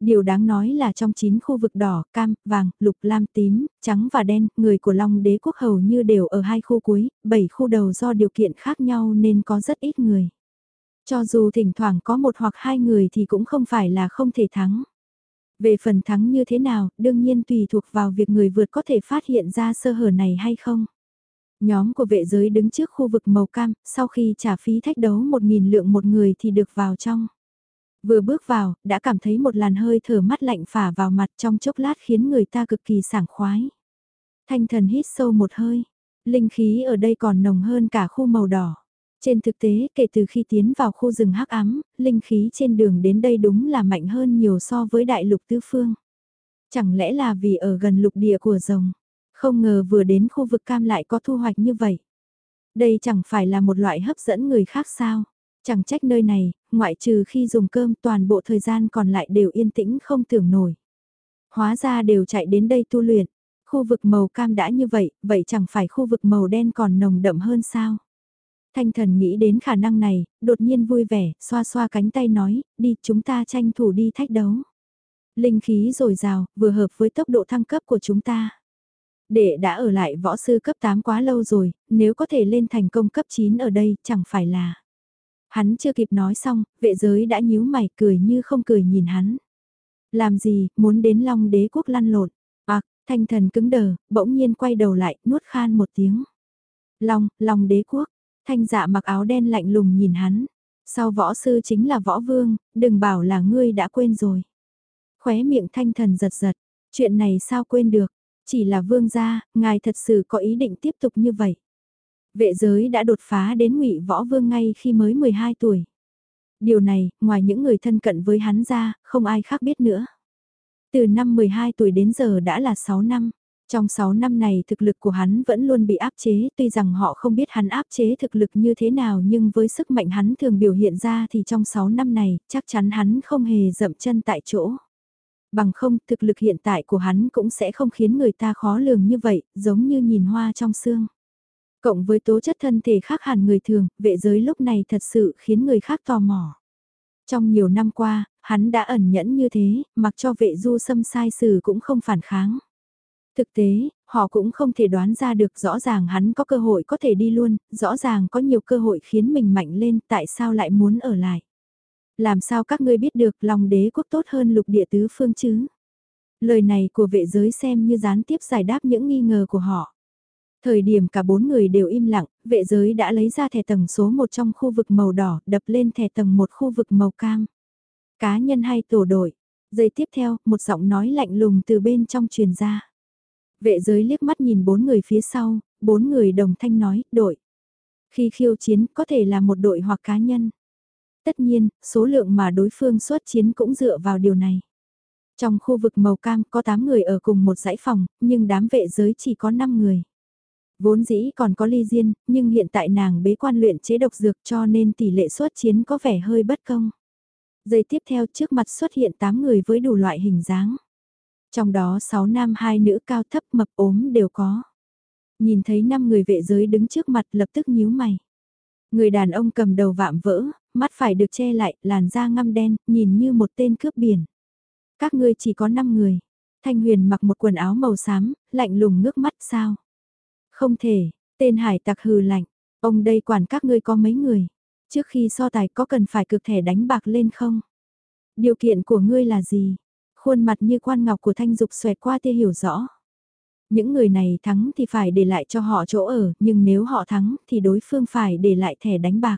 Điều đáng nói là trong 9 khu vực đỏ, cam, vàng, lục, lam, tím, trắng và đen, người của Long đế quốc hầu như đều ở hai khu cuối, 7 khu đầu do điều kiện khác nhau nên có rất ít người. Cho dù thỉnh thoảng có một hoặc hai người thì cũng không phải là không thể thắng. Về phần thắng như thế nào, đương nhiên tùy thuộc vào việc người vượt có thể phát hiện ra sơ hở này hay không. Nhóm của vệ giới đứng trước khu vực màu cam, sau khi trả phí thách đấu 1.000 lượng một người thì được vào trong. Vừa bước vào, đã cảm thấy một làn hơi thở mắt lạnh phả vào mặt trong chốc lát khiến người ta cực kỳ sảng khoái. Thanh thần hít sâu một hơi, linh khí ở đây còn nồng hơn cả khu màu đỏ. Trên thực tế, kể từ khi tiến vào khu rừng hắc ám, linh khí trên đường đến đây đúng là mạnh hơn nhiều so với đại lục tứ phương. Chẳng lẽ là vì ở gần lục địa của rồng? Không ngờ vừa đến khu vực cam lại có thu hoạch như vậy. Đây chẳng phải là một loại hấp dẫn người khác sao? Chẳng trách nơi này, ngoại trừ khi dùng cơm toàn bộ thời gian còn lại đều yên tĩnh không tưởng nổi. Hóa ra đều chạy đến đây tu luyện. Khu vực màu cam đã như vậy, vậy chẳng phải khu vực màu đen còn nồng đậm hơn sao? Thanh thần nghĩ đến khả năng này, đột nhiên vui vẻ, xoa xoa cánh tay nói, đi chúng ta tranh thủ đi thách đấu. Linh khí dồi dào, vừa hợp với tốc độ thăng cấp của chúng ta. Đệ đã ở lại võ sư cấp 8 quá lâu rồi, nếu có thể lên thành công cấp 9 ở đây chẳng phải là. Hắn chưa kịp nói xong, vệ giới đã nhíu mày cười như không cười nhìn hắn. Làm gì, muốn đến long đế quốc lăn lộn. À, thanh thần cứng đờ, bỗng nhiên quay đầu lại, nuốt khan một tiếng. Long, long đế quốc, thanh dạ mặc áo đen lạnh lùng nhìn hắn. Sau võ sư chính là võ vương, đừng bảo là ngươi đã quên rồi. Khóe miệng thanh thần giật giật, chuyện này sao quên được, chỉ là vương gia, ngài thật sự có ý định tiếp tục như vậy. Vệ giới đã đột phá đến ngụy võ vương ngay khi mới 12 tuổi. Điều này, ngoài những người thân cận với hắn ra, không ai khác biết nữa. Từ năm 12 tuổi đến giờ đã là 6 năm. Trong 6 năm này thực lực của hắn vẫn luôn bị áp chế, tuy rằng họ không biết hắn áp chế thực lực như thế nào nhưng với sức mạnh hắn thường biểu hiện ra thì trong 6 năm này, chắc chắn hắn không hề dậm chân tại chỗ. Bằng không, thực lực hiện tại của hắn cũng sẽ không khiến người ta khó lường như vậy, giống như nhìn hoa trong xương. Cộng với tố chất thân thể khác hẳn người thường, vệ giới lúc này thật sự khiến người khác tò mò. Trong nhiều năm qua, hắn đã ẩn nhẫn như thế, mặc cho vệ du xâm sai sử cũng không phản kháng. Thực tế, họ cũng không thể đoán ra được rõ ràng hắn có cơ hội có thể đi luôn, rõ ràng có nhiều cơ hội khiến mình mạnh lên, tại sao lại muốn ở lại. Làm sao các ngươi biết được lòng đế quốc tốt hơn lục địa tứ phương chứ? Lời này của vệ giới xem như gián tiếp giải đáp những nghi ngờ của họ. Thời điểm cả bốn người đều im lặng, vệ giới đã lấy ra thẻ tầng số một trong khu vực màu đỏ, đập lên thẻ tầng một khu vực màu cam. Cá nhân hay tổ đội. Giây tiếp theo, một giọng nói lạnh lùng từ bên trong truyền ra. Vệ giới liếc mắt nhìn bốn người phía sau, bốn người đồng thanh nói, đội. Khi khiêu chiến có thể là một đội hoặc cá nhân. Tất nhiên, số lượng mà đối phương xuất chiến cũng dựa vào điều này. Trong khu vực màu cam có 8 người ở cùng một dãy phòng, nhưng đám vệ giới chỉ có 5 người. Vốn dĩ còn có ly diên, nhưng hiện tại nàng bế quan luyện chế độc dược cho nên tỷ lệ xuất chiến có vẻ hơi bất công. Giây tiếp theo trước mặt xuất hiện 8 người với đủ loại hình dáng. Trong đó 6 nam 2 nữ cao thấp mập ốm đều có. Nhìn thấy 5 người vệ giới đứng trước mặt lập tức nhíu mày. Người đàn ông cầm đầu vạm vỡ, mắt phải được che lại, làn da ngăm đen, nhìn như một tên cướp biển. Các ngươi chỉ có 5 người. Thanh Huyền mặc một quần áo màu xám, lạnh lùng ngước mắt sao. Không thể, tên hải tặc hừ lạnh, ông đây quản các ngươi có mấy người. Trước khi so tài có cần phải cực thẻ đánh bạc lên không? Điều kiện của ngươi là gì? Khuôn mặt như quan ngọc của thanh dục xoẹt qua tia hiểu rõ. Những người này thắng thì phải để lại cho họ chỗ ở, nhưng nếu họ thắng thì đối phương phải để lại thẻ đánh bạc.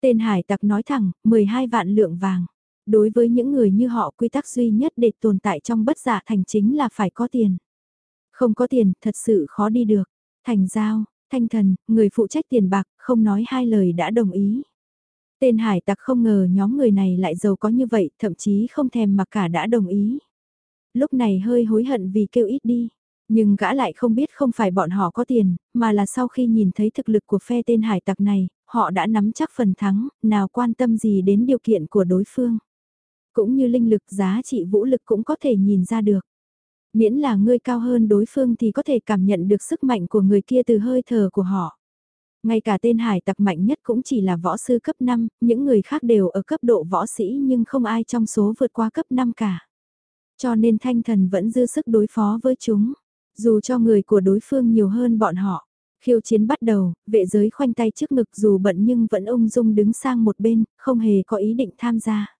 Tên hải tặc nói thẳng, 12 vạn lượng vàng. Đối với những người như họ quy tắc duy nhất để tồn tại trong bất giả thành chính là phải có tiền. Không có tiền, thật sự khó đi được. Thành giao, thanh thần, người phụ trách tiền bạc, không nói hai lời đã đồng ý. Tên hải tặc không ngờ nhóm người này lại giàu có như vậy, thậm chí không thèm mà cả đã đồng ý. Lúc này hơi hối hận vì kêu ít đi. Nhưng gã lại không biết không phải bọn họ có tiền, mà là sau khi nhìn thấy thực lực của phe tên hải tặc này, họ đã nắm chắc phần thắng, nào quan tâm gì đến điều kiện của đối phương. Cũng như linh lực giá trị vũ lực cũng có thể nhìn ra được. Miễn là ngươi cao hơn đối phương thì có thể cảm nhận được sức mạnh của người kia từ hơi thở của họ. Ngay cả tên hải tặc mạnh nhất cũng chỉ là võ sư cấp 5, những người khác đều ở cấp độ võ sĩ nhưng không ai trong số vượt qua cấp 5 cả. Cho nên thanh thần vẫn dư sức đối phó với chúng. Dù cho người của đối phương nhiều hơn bọn họ. Khiêu chiến bắt đầu, vệ giới khoanh tay trước ngực dù bận nhưng vẫn ung dung đứng sang một bên, không hề có ý định tham gia.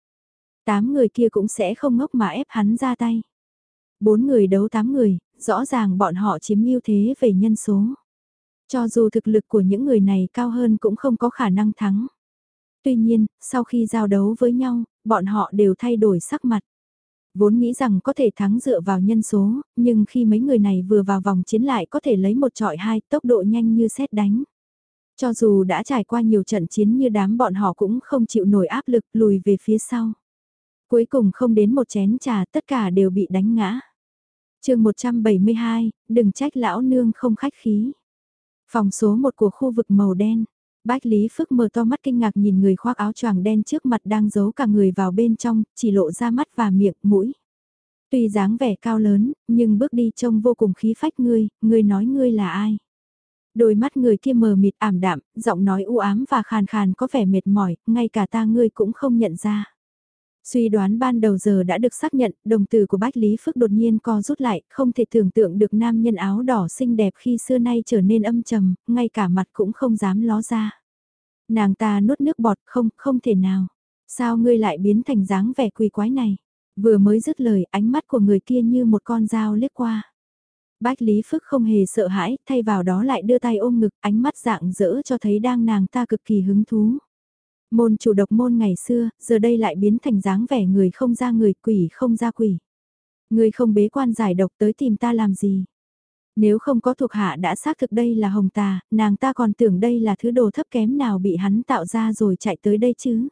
Tám người kia cũng sẽ không ngốc mà ép hắn ra tay. Bốn người đấu tám người, rõ ràng bọn họ chiếm ưu thế về nhân số. Cho dù thực lực của những người này cao hơn cũng không có khả năng thắng. Tuy nhiên, sau khi giao đấu với nhau, bọn họ đều thay đổi sắc mặt. Vốn nghĩ rằng có thể thắng dựa vào nhân số, nhưng khi mấy người này vừa vào vòng chiến lại có thể lấy một trọi hai tốc độ nhanh như xét đánh. Cho dù đã trải qua nhiều trận chiến như đám bọn họ cũng không chịu nổi áp lực lùi về phía sau. Cuối cùng không đến một chén trà tất cả đều bị đánh ngã. chương 172, đừng trách lão nương không khách khí. Phòng số 1 của khu vực màu đen. Bách Lý Phước mở to mắt kinh ngạc nhìn người khoác áo choàng đen trước mặt đang giấu cả người vào bên trong, chỉ lộ ra mắt và miệng, mũi. Tuy dáng vẻ cao lớn, nhưng bước đi trông vô cùng khí phách ngươi, ngươi nói ngươi là ai? Đôi mắt người kia mờ mịt ảm đạm, giọng nói u ám và khàn khàn có vẻ mệt mỏi, ngay cả ta ngươi cũng không nhận ra. Suy đoán ban đầu giờ đã được xác nhận, đồng tử của Bách Lý Phước đột nhiên co rút lại, không thể tưởng tượng được nam nhân áo đỏ xinh đẹp khi xưa nay trở nên âm trầm, ngay cả mặt cũng không dám ló ra. Nàng ta nuốt nước bọt không, không thể nào. Sao ngươi lại biến thành dáng vẻ quỳ quái này? Vừa mới dứt lời, ánh mắt của người kia như một con dao liếc qua. Bách Lý Phước không hề sợ hãi, thay vào đó lại đưa tay ôm ngực, ánh mắt dạng dỡ cho thấy đang nàng ta cực kỳ hứng thú. Môn chủ độc môn ngày xưa, giờ đây lại biến thành dáng vẻ người không ra người quỷ không ra quỷ. Người không bế quan giải độc tới tìm ta làm gì. Nếu không có thuộc hạ đã xác thực đây là hồng tà, nàng ta còn tưởng đây là thứ đồ thấp kém nào bị hắn tạo ra rồi chạy tới đây chứ.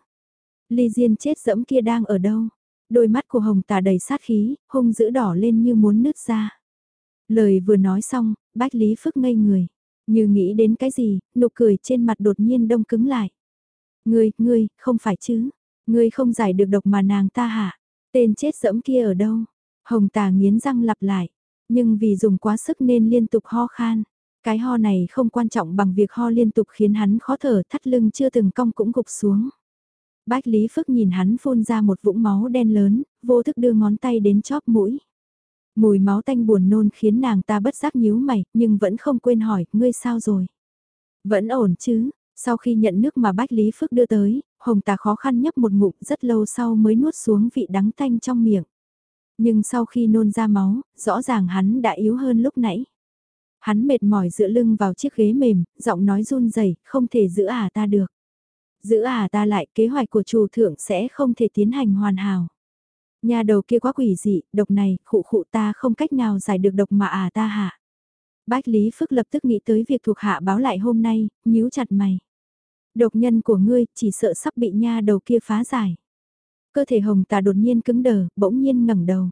Ly Diên chết dẫm kia đang ở đâu? Đôi mắt của hồng tà đầy sát khí, hung dữ đỏ lên như muốn nứt ra. Lời vừa nói xong, Bách Lý Phức ngây người. Như nghĩ đến cái gì, nụ cười trên mặt đột nhiên đông cứng lại. Ngươi, ngươi, không phải chứ. Ngươi không giải được độc mà nàng ta hả? Tên chết dẫm kia ở đâu? Hồng tà nghiến răng lặp lại. Nhưng vì dùng quá sức nên liên tục ho khan. Cái ho này không quan trọng bằng việc ho liên tục khiến hắn khó thở thắt lưng chưa từng cong cũng gục xuống. Bách Lý Phước nhìn hắn phun ra một vũng máu đen lớn, vô thức đưa ngón tay đến chóp mũi. Mùi máu tanh buồn nôn khiến nàng ta bất giác nhíu mày, nhưng vẫn không quên hỏi, ngươi sao rồi? Vẫn ổn chứ, sau khi nhận nước mà Bách Lý Phước đưa tới, Hồng Tà khó khăn nhấp một ngụm rất lâu sau mới nuốt xuống vị đắng tanh trong miệng. Nhưng sau khi nôn ra máu, rõ ràng hắn đã yếu hơn lúc nãy. Hắn mệt mỏi dựa lưng vào chiếc ghế mềm, giọng nói run rẩy, không thể giữ ả ta được. Giữ ả ta lại kế hoạch của chủ thượng sẽ không thể tiến hành hoàn hảo. Nhà đầu kia quá quỷ dị, độc này, khụ khụ ta không cách nào giải được độc mà ả ta hạ. Bách Lý Phước lập tức nghĩ tới việc thuộc hạ báo lại hôm nay, nhíu chặt mày. Độc nhân của ngươi chỉ sợ sắp bị nha đầu kia phá giải. Cơ thể hồng tà đột nhiên cứng đờ, bỗng nhiên ngẩng đầu.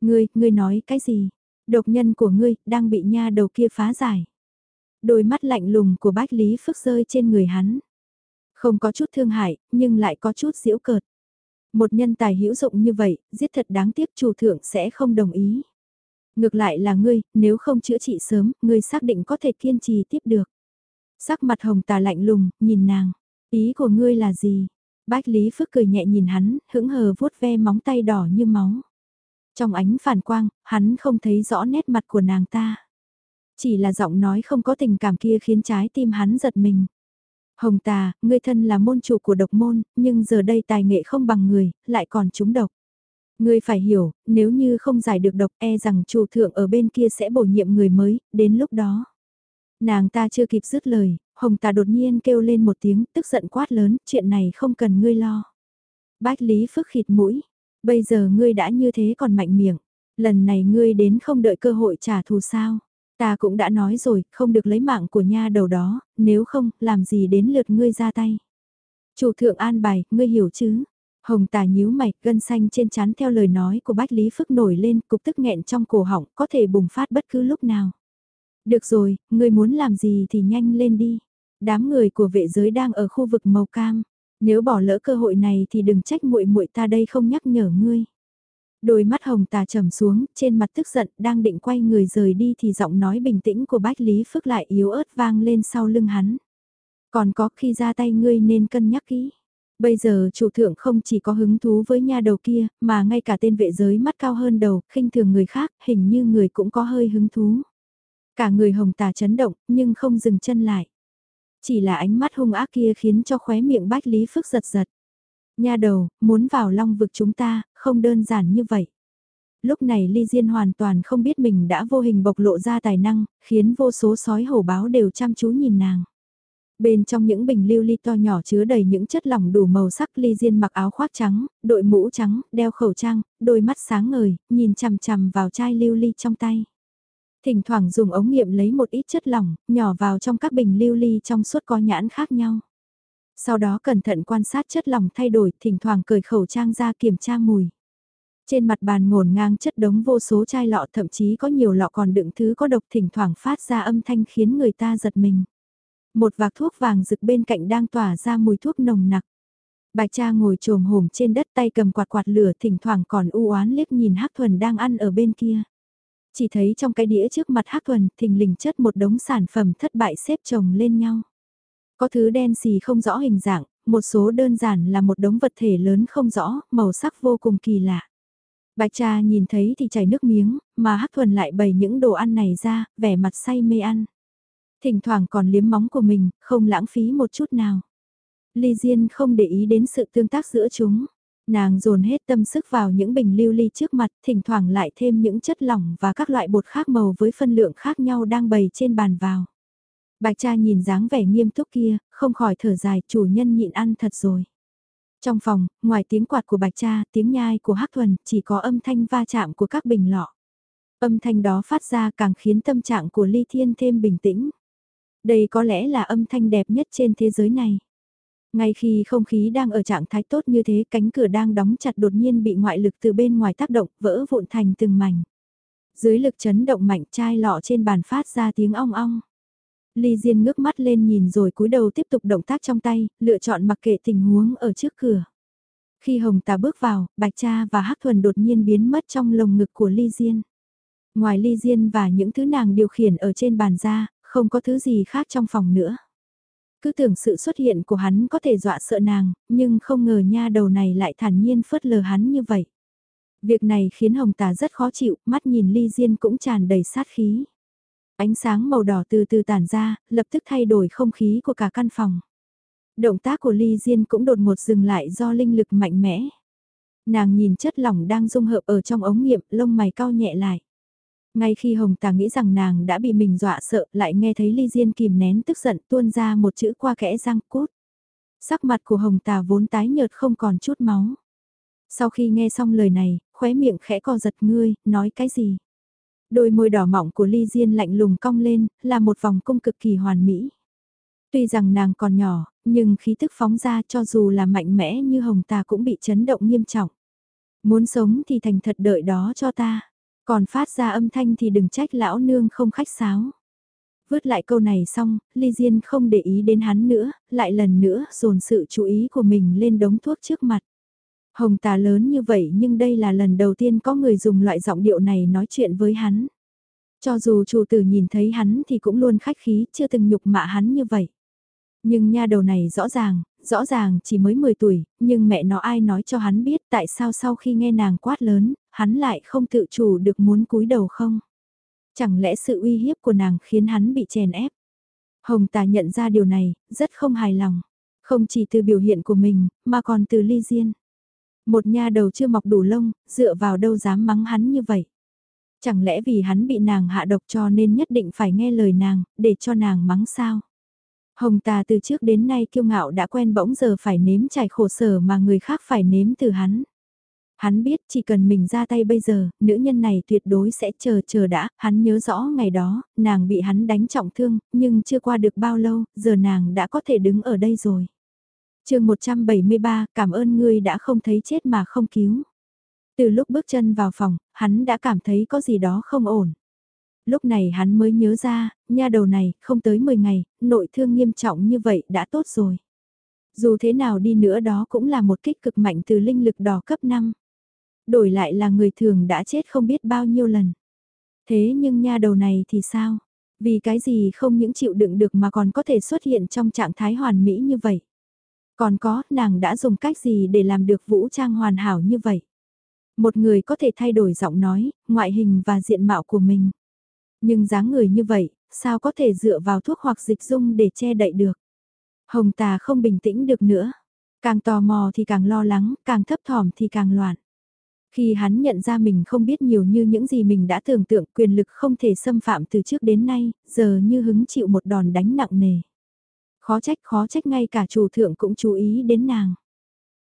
Ngươi, ngươi nói cái gì? Độc nhân của ngươi, đang bị nha đầu kia phá giải. Đôi mắt lạnh lùng của bách lý phức rơi trên người hắn. Không có chút thương hại, nhưng lại có chút diễu cợt. Một nhân tài hữu dụng như vậy, giết thật đáng tiếc chủ thượng sẽ không đồng ý. Ngược lại là ngươi, nếu không chữa trị sớm, ngươi xác định có thể kiên trì tiếp được. Sắc mặt hồng tà lạnh lùng, nhìn nàng. Ý của ngươi là gì? Bách Lý Phước cười nhẹ nhìn hắn, hững hờ vuốt ve móng tay đỏ như máu. Trong ánh phản quang, hắn không thấy rõ nét mặt của nàng ta. Chỉ là giọng nói không có tình cảm kia khiến trái tim hắn giật mình. Hồng tà, ngươi thân là môn chủ của độc môn, nhưng giờ đây tài nghệ không bằng người, lại còn trúng độc. Ngươi phải hiểu, nếu như không giải được độc e rằng chủ thượng ở bên kia sẽ bổ nhiệm người mới, đến lúc đó. Nàng ta chưa kịp dứt lời, Hồng ta đột nhiên kêu lên một tiếng, tức giận quát lớn, chuyện này không cần ngươi lo. Bách Lý Phước khịt mũi, bây giờ ngươi đã như thế còn mạnh miệng, lần này ngươi đến không đợi cơ hội trả thù sao. Ta cũng đã nói rồi, không được lấy mạng của nha đầu đó, nếu không, làm gì đến lượt ngươi ra tay. Chủ thượng an bài, ngươi hiểu chứ? Hồng tà nhíu mày, gân xanh trên chán theo lời nói của Bách Lý Phước nổi lên, cục tức nghẹn trong cổ họng, có thể bùng phát bất cứ lúc nào. Được rồi, ngươi muốn làm gì thì nhanh lên đi. Đám người của vệ giới đang ở khu vực màu cam. Nếu bỏ lỡ cơ hội này thì đừng trách muội muội ta đây không nhắc nhở ngươi. Đôi mắt hồng tà trầm xuống, trên mặt tức giận, đang định quay người rời đi thì giọng nói bình tĩnh của Bách Lý Phước lại yếu ớt vang lên sau lưng hắn. Còn có khi ra tay ngươi nên cân nhắc kỹ. Bây giờ chủ thượng không chỉ có hứng thú với nha đầu kia, mà ngay cả tên vệ giới mắt cao hơn đầu, khinh thường người khác, hình như người cũng có hơi hứng thú. Cả người hồng tà chấn động, nhưng không dừng chân lại. Chỉ là ánh mắt hung ác kia khiến cho khóe miệng bách lý phức giật giật. Nha đầu, muốn vào long vực chúng ta, không đơn giản như vậy. Lúc này Ly Diên hoàn toàn không biết mình đã vô hình bộc lộ ra tài năng, khiến vô số sói hổ báo đều chăm chú nhìn nàng. Bên trong những bình lưu ly to nhỏ chứa đầy những chất lỏng đủ màu sắc ly diên mặc áo khoác trắng, đội mũ trắng, đeo khẩu trang, đôi mắt sáng ngời, nhìn chằm chằm vào chai lưu ly trong tay. Thỉnh thoảng dùng ống nghiệm lấy một ít chất lỏng, nhỏ vào trong các bình lưu ly trong suốt có nhãn khác nhau. Sau đó cẩn thận quan sát chất lỏng thay đổi, thỉnh thoảng cởi khẩu trang ra kiểm tra mùi. Trên mặt bàn ngổn ngang chất đống vô số chai lọ thậm chí có nhiều lọ còn đựng thứ có độc thỉnh thoảng phát ra âm thanh khiến người ta giật mình. Một vạc thuốc vàng rực bên cạnh đang tỏa ra mùi thuốc nồng nặc. Bạch cha ngồi trồm hổm trên đất tay cầm quạt quạt lửa thỉnh thoảng còn u oán liếc nhìn Hắc Thuần đang ăn ở bên kia. Chỉ thấy trong cái đĩa trước mặt Hắc Thuần thình lình chất một đống sản phẩm thất bại xếp chồng lên nhau. Có thứ đen xì không rõ hình dạng, một số đơn giản là một đống vật thể lớn không rõ, màu sắc vô cùng kỳ lạ. Bạch cha nhìn thấy thì chảy nước miếng, mà Hắc Thuần lại bày những đồ ăn này ra, vẻ mặt say mê ăn. Thỉnh thoảng còn liếm móng của mình, không lãng phí một chút nào. Ly Diên không để ý đến sự tương tác giữa chúng. Nàng dồn hết tâm sức vào những bình lưu ly trước mặt, thỉnh thoảng lại thêm những chất lỏng và các loại bột khác màu với phân lượng khác nhau đang bày trên bàn vào. Bạch cha nhìn dáng vẻ nghiêm túc kia, không khỏi thở dài, chủ nhân nhịn ăn thật rồi. Trong phòng, ngoài tiếng quạt của bạch cha, tiếng nhai của hắc thuần, chỉ có âm thanh va chạm của các bình lọ. Âm thanh đó phát ra càng khiến tâm trạng của Ly Thiên thêm bình tĩnh. Đây có lẽ là âm thanh đẹp nhất trên thế giới này. Ngay khi không khí đang ở trạng thái tốt như thế cánh cửa đang đóng chặt đột nhiên bị ngoại lực từ bên ngoài tác động vỡ vụn thành từng mảnh. Dưới lực chấn động mạnh chai lọ trên bàn phát ra tiếng ong ong. Ly Diên ngước mắt lên nhìn rồi cúi đầu tiếp tục động tác trong tay, lựa chọn mặc kệ tình huống ở trước cửa. Khi Hồng Tà bước vào, Bạch Cha và Hắc Thuần đột nhiên biến mất trong lồng ngực của Ly Diên. Ngoài Ly Diên và những thứ nàng điều khiển ở trên bàn ra, không có thứ gì khác trong phòng nữa. Cứ tưởng sự xuất hiện của hắn có thể dọa sợ nàng, nhưng không ngờ nha đầu này lại thản nhiên phớt lờ hắn như vậy. Việc này khiến Hồng Tà rất khó chịu, mắt nhìn Ly Diên cũng tràn đầy sát khí. Ánh sáng màu đỏ từ từ tản ra, lập tức thay đổi không khí của cả căn phòng. Động tác của Ly Diên cũng đột ngột dừng lại do linh lực mạnh mẽ. Nàng nhìn chất lỏng đang dung hợp ở trong ống nghiệm, lông mày cau nhẹ lại. Ngay khi Hồng Tà nghĩ rằng nàng đã bị mình dọa sợ, lại nghe thấy Ly Diên kìm nén tức giận tuôn ra một chữ qua kẽ răng cút. Sắc mặt của Hồng Tà vốn tái nhợt không còn chút máu. Sau khi nghe xong lời này, khóe miệng khẽ co giật ngươi, nói cái gì? Đôi môi đỏ mỏng của Ly Diên lạnh lùng cong lên, là một vòng cung cực kỳ hoàn mỹ. Tuy rằng nàng còn nhỏ, nhưng khí tức phóng ra cho dù là mạnh mẽ như hồng tà cũng bị chấn động nghiêm trọng. Muốn sống thì thành thật đợi đó cho ta, còn phát ra âm thanh thì đừng trách lão nương không khách sáo. Vứt lại câu này xong, Ly Diên không để ý đến hắn nữa, lại lần nữa dồn sự chú ý của mình lên đống thuốc trước mặt. Hồng tà lớn như vậy nhưng đây là lần đầu tiên có người dùng loại giọng điệu này nói chuyện với hắn. Cho dù chủ tử nhìn thấy hắn thì cũng luôn khách khí, chưa từng nhục mạ hắn như vậy. Nhưng nha đầu này rõ ràng, rõ ràng chỉ mới 10 tuổi, nhưng mẹ nó ai nói cho hắn biết tại sao sau khi nghe nàng quát lớn, hắn lại không tự chủ được muốn cúi đầu không? Chẳng lẽ sự uy hiếp của nàng khiến hắn bị chèn ép? Hồng tà nhận ra điều này, rất không hài lòng. Không chỉ từ biểu hiện của mình, mà còn từ ly diên. Một nha đầu chưa mọc đủ lông, dựa vào đâu dám mắng hắn như vậy. Chẳng lẽ vì hắn bị nàng hạ độc cho nên nhất định phải nghe lời nàng, để cho nàng mắng sao? Hồng ta từ trước đến nay kiêu ngạo đã quen bỗng giờ phải nếm trải khổ sở mà người khác phải nếm từ hắn. Hắn biết chỉ cần mình ra tay bây giờ, nữ nhân này tuyệt đối sẽ chờ chờ đã, hắn nhớ rõ ngày đó, nàng bị hắn đánh trọng thương, nhưng chưa qua được bao lâu, giờ nàng đã có thể đứng ở đây rồi chương 173, cảm ơn ngươi đã không thấy chết mà không cứu. Từ lúc bước chân vào phòng, hắn đã cảm thấy có gì đó không ổn. Lúc này hắn mới nhớ ra, nha đầu này, không tới 10 ngày, nội thương nghiêm trọng như vậy đã tốt rồi. Dù thế nào đi nữa đó cũng là một kích cực mạnh từ linh lực đỏ cấp 5. Đổi lại là người thường đã chết không biết bao nhiêu lần. Thế nhưng nha đầu này thì sao? Vì cái gì không những chịu đựng được mà còn có thể xuất hiện trong trạng thái hoàn mỹ như vậy? Còn có, nàng đã dùng cách gì để làm được vũ trang hoàn hảo như vậy? Một người có thể thay đổi giọng nói, ngoại hình và diện mạo của mình. Nhưng dáng người như vậy, sao có thể dựa vào thuốc hoặc dịch dung để che đậy được? Hồng tà không bình tĩnh được nữa. Càng tò mò thì càng lo lắng, càng thấp thỏm thì càng loạn. Khi hắn nhận ra mình không biết nhiều như những gì mình đã tưởng tượng quyền lực không thể xâm phạm từ trước đến nay, giờ như hứng chịu một đòn đánh nặng nề. Khó trách khó trách ngay cả chủ thượng cũng chú ý đến nàng.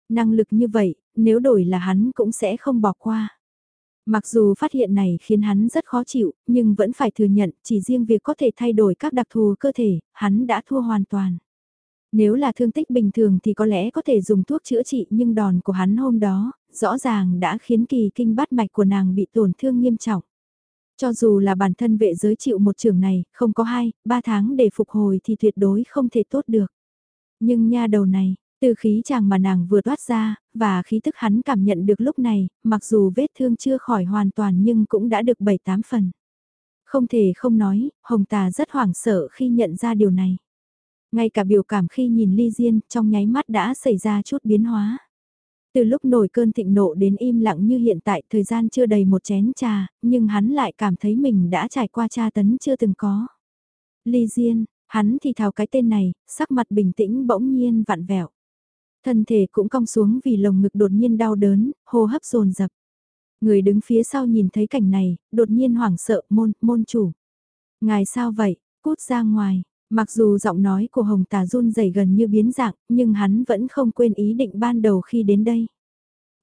Năng lực như vậy, nếu đổi là hắn cũng sẽ không bỏ qua. Mặc dù phát hiện này khiến hắn rất khó chịu, nhưng vẫn phải thừa nhận chỉ riêng việc có thể thay đổi các đặc thù cơ thể, hắn đã thua hoàn toàn. Nếu là thương tích bình thường thì có lẽ có thể dùng thuốc chữa trị nhưng đòn của hắn hôm đó, rõ ràng đã khiến kỳ kinh bát mạch của nàng bị tổn thương nghiêm trọng. Cho dù là bản thân vệ giới chịu một trường này, không có hai, ba tháng để phục hồi thì tuyệt đối không thể tốt được. Nhưng nha đầu này, từ khí chàng mà nàng vừa thoát ra, và khí tức hắn cảm nhận được lúc này, mặc dù vết thương chưa khỏi hoàn toàn nhưng cũng đã được 7-8 phần. Không thể không nói, Hồng Tà rất hoảng sợ khi nhận ra điều này. Ngay cả biểu cảm khi nhìn ly diên trong nháy mắt đã xảy ra chút biến hóa. Từ lúc nổi cơn thịnh nộ đến im lặng như hiện tại thời gian chưa đầy một chén trà, nhưng hắn lại cảm thấy mình đã trải qua tra tấn chưa từng có. Ly Diên, hắn thì thào cái tên này, sắc mặt bình tĩnh bỗng nhiên vặn vẹo. Thân thể cũng cong xuống vì lồng ngực đột nhiên đau đớn, hô hấp dồn dập. Người đứng phía sau nhìn thấy cảnh này, đột nhiên hoảng sợ môn, môn chủ. Ngài sao vậy, cút ra ngoài, Mặc dù giọng nói của Hồng Tà run rẩy gần như biến dạng, nhưng hắn vẫn không quên ý định ban đầu khi đến đây.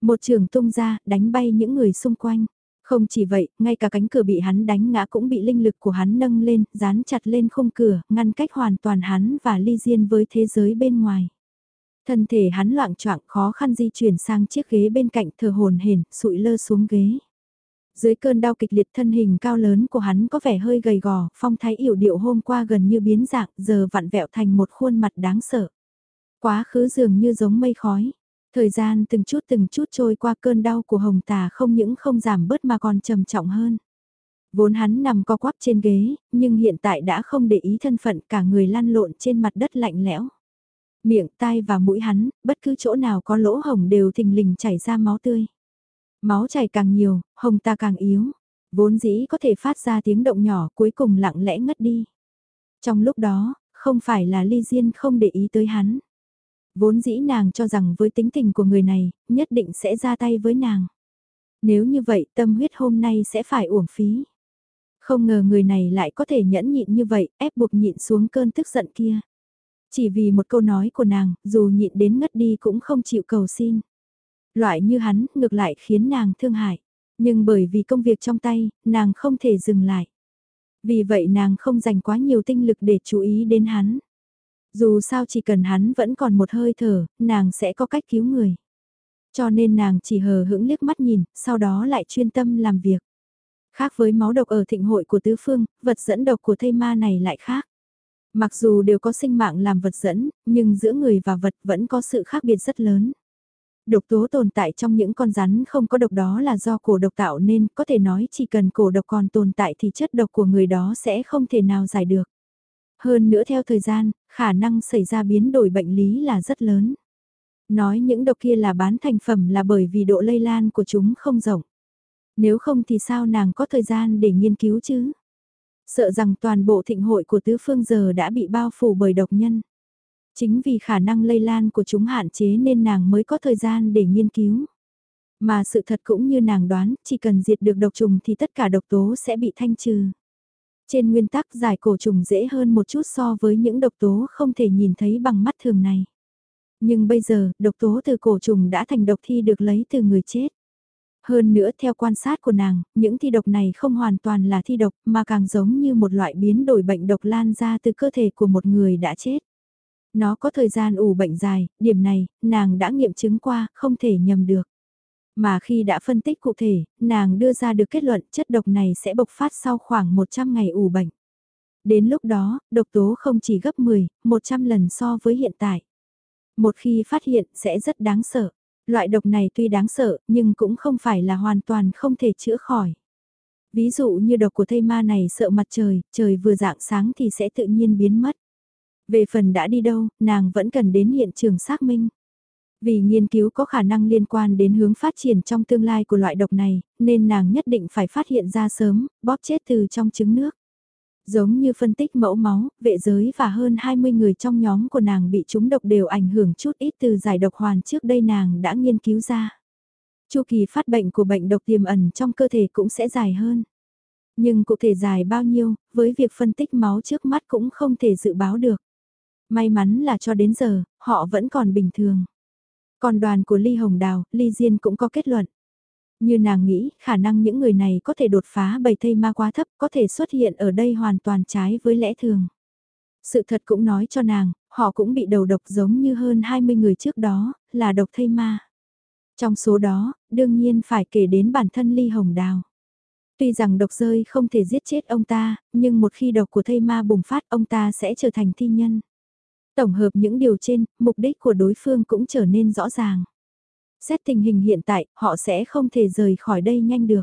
Một trường tung ra, đánh bay những người xung quanh. Không chỉ vậy, ngay cả cánh cửa bị hắn đánh ngã cũng bị linh lực của hắn nâng lên, dán chặt lên khung cửa, ngăn cách hoàn toàn hắn và ly diên với thế giới bên ngoài. Thân thể hắn loạn choạng khó khăn di chuyển sang chiếc ghế bên cạnh thờ hồn hển, sụi lơ xuống ghế. Dưới cơn đau kịch liệt thân hình cao lớn của hắn có vẻ hơi gầy gò, phong thái yểu điệu hôm qua gần như biến dạng, giờ vặn vẹo thành một khuôn mặt đáng sợ. Quá khứ dường như giống mây khói. Thời gian từng chút từng chút trôi qua cơn đau của hồng tà không những không giảm bớt mà còn trầm trọng hơn. Vốn hắn nằm co quắp trên ghế, nhưng hiện tại đã không để ý thân phận cả người lăn lộn trên mặt đất lạnh lẽo. Miệng, tai và mũi hắn, bất cứ chỗ nào có lỗ hồng đều thình lình chảy ra máu tươi. Máu chảy càng nhiều, hồng ta càng yếu. Vốn dĩ có thể phát ra tiếng động nhỏ cuối cùng lặng lẽ ngất đi. Trong lúc đó, không phải là ly diên không để ý tới hắn. Vốn dĩ nàng cho rằng với tính tình của người này, nhất định sẽ ra tay với nàng. Nếu như vậy tâm huyết hôm nay sẽ phải uổng phí. Không ngờ người này lại có thể nhẫn nhịn như vậy, ép buộc nhịn xuống cơn tức giận kia. Chỉ vì một câu nói của nàng, dù nhịn đến ngất đi cũng không chịu cầu xin. Loại như hắn ngược lại khiến nàng thương hại. Nhưng bởi vì công việc trong tay, nàng không thể dừng lại. Vì vậy nàng không dành quá nhiều tinh lực để chú ý đến hắn. Dù sao chỉ cần hắn vẫn còn một hơi thở, nàng sẽ có cách cứu người. Cho nên nàng chỉ hờ hững liếc mắt nhìn, sau đó lại chuyên tâm làm việc. Khác với máu độc ở thịnh hội của tứ phương, vật dẫn độc của thây ma này lại khác. Mặc dù đều có sinh mạng làm vật dẫn, nhưng giữa người và vật vẫn có sự khác biệt rất lớn. Độc tố tồn tại trong những con rắn không có độc đó là do cổ độc tạo nên, có thể nói chỉ cần cổ độc còn tồn tại thì chất độc của người đó sẽ không thể nào giải được. Hơn nữa theo thời gian, khả năng xảy ra biến đổi bệnh lý là rất lớn. Nói những độc kia là bán thành phẩm là bởi vì độ lây lan của chúng không rộng. Nếu không thì sao nàng có thời gian để nghiên cứu chứ? Sợ rằng toàn bộ thịnh hội của tứ phương giờ đã bị bao phủ bởi độc nhân. Chính vì khả năng lây lan của chúng hạn chế nên nàng mới có thời gian để nghiên cứu. Mà sự thật cũng như nàng đoán, chỉ cần diệt được độc trùng thì tất cả độc tố sẽ bị thanh trừ. Trên nguyên tắc giải cổ trùng dễ hơn một chút so với những độc tố không thể nhìn thấy bằng mắt thường này. Nhưng bây giờ, độc tố từ cổ trùng đã thành độc thi được lấy từ người chết. Hơn nữa theo quan sát của nàng, những thi độc này không hoàn toàn là thi độc mà càng giống như một loại biến đổi bệnh độc lan ra từ cơ thể của một người đã chết. Nó có thời gian ủ bệnh dài, điểm này, nàng đã nghiệm chứng qua, không thể nhầm được. Mà khi đã phân tích cụ thể, nàng đưa ra được kết luận chất độc này sẽ bộc phát sau khoảng 100 ngày ủ bệnh. Đến lúc đó, độc tố không chỉ gấp 10, 100 lần so với hiện tại. Một khi phát hiện sẽ rất đáng sợ. Loại độc này tuy đáng sợ, nhưng cũng không phải là hoàn toàn không thể chữa khỏi. Ví dụ như độc của thây ma này sợ mặt trời, trời vừa dạng sáng thì sẽ tự nhiên biến mất. Về phần đã đi đâu, nàng vẫn cần đến hiện trường xác minh. Vì nghiên cứu có khả năng liên quan đến hướng phát triển trong tương lai của loại độc này, nên nàng nhất định phải phát hiện ra sớm, bóp chết từ trong trứng nước. Giống như phân tích mẫu máu, vệ giới và hơn 20 người trong nhóm của nàng bị trúng độc đều ảnh hưởng chút ít từ giải độc hoàn trước đây nàng đã nghiên cứu ra. Chu kỳ phát bệnh của bệnh độc tiềm ẩn trong cơ thể cũng sẽ dài hơn. Nhưng cụ thể dài bao nhiêu, với việc phân tích máu trước mắt cũng không thể dự báo được. May mắn là cho đến giờ, họ vẫn còn bình thường. Còn đoàn của Ly Hồng Đào, Ly Diên cũng có kết luận. Như nàng nghĩ, khả năng những người này có thể đột phá bầy thây ma quá thấp, có thể xuất hiện ở đây hoàn toàn trái với lẽ thường. Sự thật cũng nói cho nàng, họ cũng bị đầu độc giống như hơn 20 người trước đó, là độc thây ma. Trong số đó, đương nhiên phải kể đến bản thân Ly Hồng Đào. Tuy rằng độc rơi không thể giết chết ông ta, nhưng một khi độc của thây ma bùng phát ông ta sẽ trở thành thi nhân. Tổng hợp những điều trên, mục đích của đối phương cũng trở nên rõ ràng. Xét tình hình hiện tại, họ sẽ không thể rời khỏi đây nhanh được.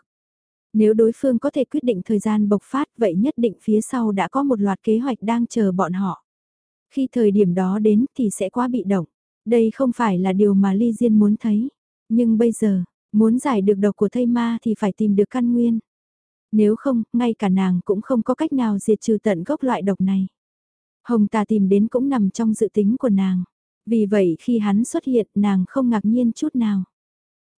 Nếu đối phương có thể quyết định thời gian bộc phát vậy nhất định phía sau đã có một loạt kế hoạch đang chờ bọn họ. Khi thời điểm đó đến thì sẽ quá bị động. Đây không phải là điều mà Ly Diên muốn thấy. Nhưng bây giờ, muốn giải được độc của thây ma thì phải tìm được căn nguyên. Nếu không, ngay cả nàng cũng không có cách nào diệt trừ tận gốc loại độc này. Hồng tà tìm đến cũng nằm trong dự tính của nàng. Vì vậy khi hắn xuất hiện nàng không ngạc nhiên chút nào.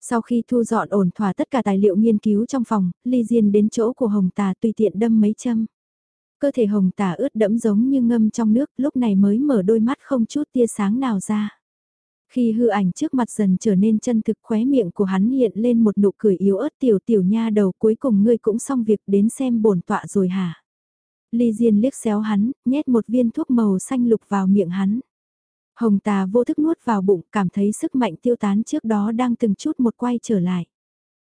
Sau khi thu dọn ổn thỏa tất cả tài liệu nghiên cứu trong phòng, Ly Diên đến chỗ của Hồng Tà tùy tiện đâm mấy châm. Cơ thể Hồng Tà ướt đẫm giống như ngâm trong nước, lúc này mới mở đôi mắt không chút tia sáng nào ra. Khi hư ảnh trước mặt dần trở nên chân thực khóe miệng của hắn hiện lên một nụ cười yếu ớt tiểu tiểu nha đầu cuối cùng ngươi cũng xong việc đến xem bổn tọa rồi hả? Ly Diên liếc xéo hắn, nhét một viên thuốc màu xanh lục vào miệng hắn. Hồng tà vô thức nuốt vào bụng, cảm thấy sức mạnh tiêu tán trước đó đang từng chút một quay trở lại.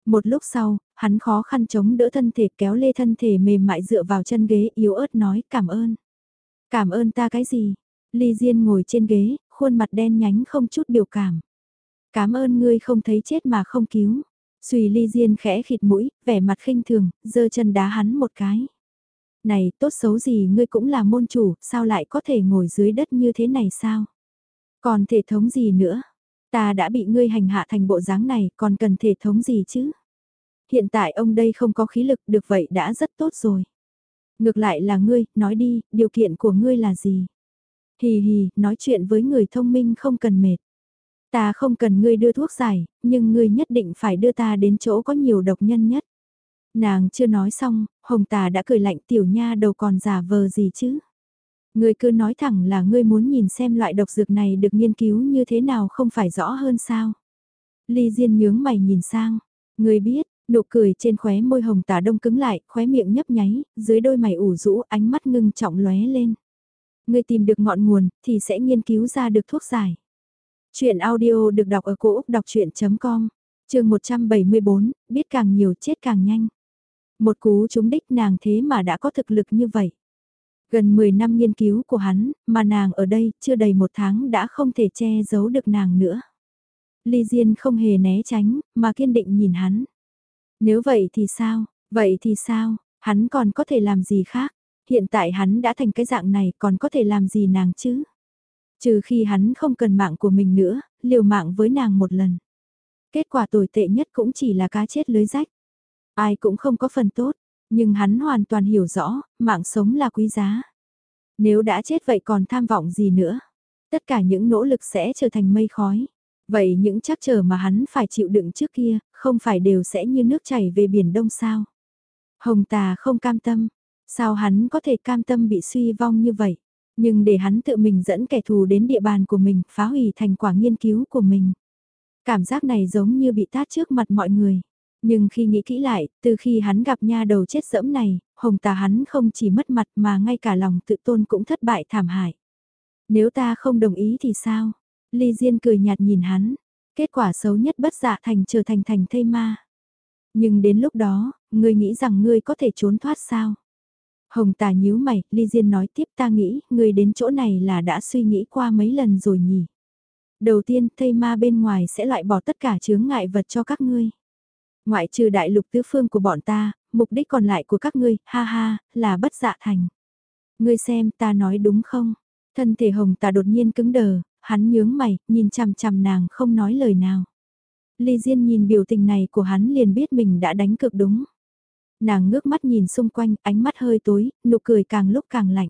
Một lúc sau, hắn khó khăn chống đỡ thân thể kéo lê thân thể mềm mại dựa vào chân ghế yếu ớt nói cảm ơn. Cảm ơn ta cái gì? Ly Diên ngồi trên ghế, khuôn mặt đen nhánh không chút biểu cảm. Cảm ơn ngươi không thấy chết mà không cứu. Xùy Ly Diên khẽ khịt mũi, vẻ mặt khinh thường, giơ chân đá hắn một cái. Này, tốt xấu gì ngươi cũng là môn chủ, sao lại có thể ngồi dưới đất như thế này sao? Còn thể thống gì nữa? Ta đã bị ngươi hành hạ thành bộ dáng này, còn cần thể thống gì chứ? Hiện tại ông đây không có khí lực được vậy đã rất tốt rồi. Ngược lại là ngươi, nói đi, điều kiện của ngươi là gì? Hì hì, nói chuyện với người thông minh không cần mệt. Ta không cần ngươi đưa thuốc giải, nhưng ngươi nhất định phải đưa ta đến chỗ có nhiều độc nhân nhất. Nàng chưa nói xong, Hồng Tà đã cười lạnh tiểu nha đầu còn giả vờ gì chứ? Ngươi cứ nói thẳng là ngươi muốn nhìn xem loại độc dược này được nghiên cứu như thế nào không phải rõ hơn sao? Ly Diên nhướng mày nhìn sang, ngươi biết, nụ cười trên khóe môi Hồng tả đông cứng lại, khóe miệng nhấp nháy, dưới đôi mày ủ rũ ánh mắt ngưng trọng lóe lên. Ngươi tìm được ngọn nguồn thì sẽ nghiên cứu ra được thuốc giải. Chuyện audio được đọc ở cổ Úc đọc chuyện.com, trường 174, biết càng nhiều chết càng nhanh. Một cú trúng đích nàng thế mà đã có thực lực như vậy. Gần 10 năm nghiên cứu của hắn, mà nàng ở đây chưa đầy một tháng đã không thể che giấu được nàng nữa. Ly Diên không hề né tránh, mà kiên định nhìn hắn. Nếu vậy thì sao, vậy thì sao, hắn còn có thể làm gì khác, hiện tại hắn đã thành cái dạng này còn có thể làm gì nàng chứ? Trừ khi hắn không cần mạng của mình nữa, liều mạng với nàng một lần. Kết quả tồi tệ nhất cũng chỉ là cá chết lưới rách. Ai cũng không có phần tốt, nhưng hắn hoàn toàn hiểu rõ, mạng sống là quý giá. Nếu đã chết vậy còn tham vọng gì nữa? Tất cả những nỗ lực sẽ trở thành mây khói. Vậy những chắc trở mà hắn phải chịu đựng trước kia, không phải đều sẽ như nước chảy về biển đông sao? Hồng tà không cam tâm. Sao hắn có thể cam tâm bị suy vong như vậy? Nhưng để hắn tự mình dẫn kẻ thù đến địa bàn của mình, phá hủy thành quả nghiên cứu của mình. Cảm giác này giống như bị tát trước mặt mọi người. Nhưng khi nghĩ kỹ lại, từ khi hắn gặp nha đầu chết dẫm này, hồng tà hắn không chỉ mất mặt mà ngay cả lòng tự tôn cũng thất bại thảm hại. Nếu ta không đồng ý thì sao? Ly Diên cười nhạt nhìn hắn. Kết quả xấu nhất bất dạ thành trở thành thành thây ma. Nhưng đến lúc đó, ngươi nghĩ rằng ngươi có thể trốn thoát sao? Hồng tà nhíu mày, Ly Diên nói tiếp ta nghĩ, ngươi đến chỗ này là đã suy nghĩ qua mấy lần rồi nhỉ? Đầu tiên, thây ma bên ngoài sẽ loại bỏ tất cả chướng ngại vật cho các ngươi. Ngoại trừ đại lục tứ phương của bọn ta, mục đích còn lại của các ngươi, ha ha, là bất dạ thành. Ngươi xem ta nói đúng không? Thân thể hồng tà đột nhiên cứng đờ, hắn nhướng mày, nhìn chằm chằm nàng không nói lời nào. Ly Diên nhìn biểu tình này của hắn liền biết mình đã đánh cực đúng. Nàng ngước mắt nhìn xung quanh, ánh mắt hơi tối, nụ cười càng lúc càng lạnh.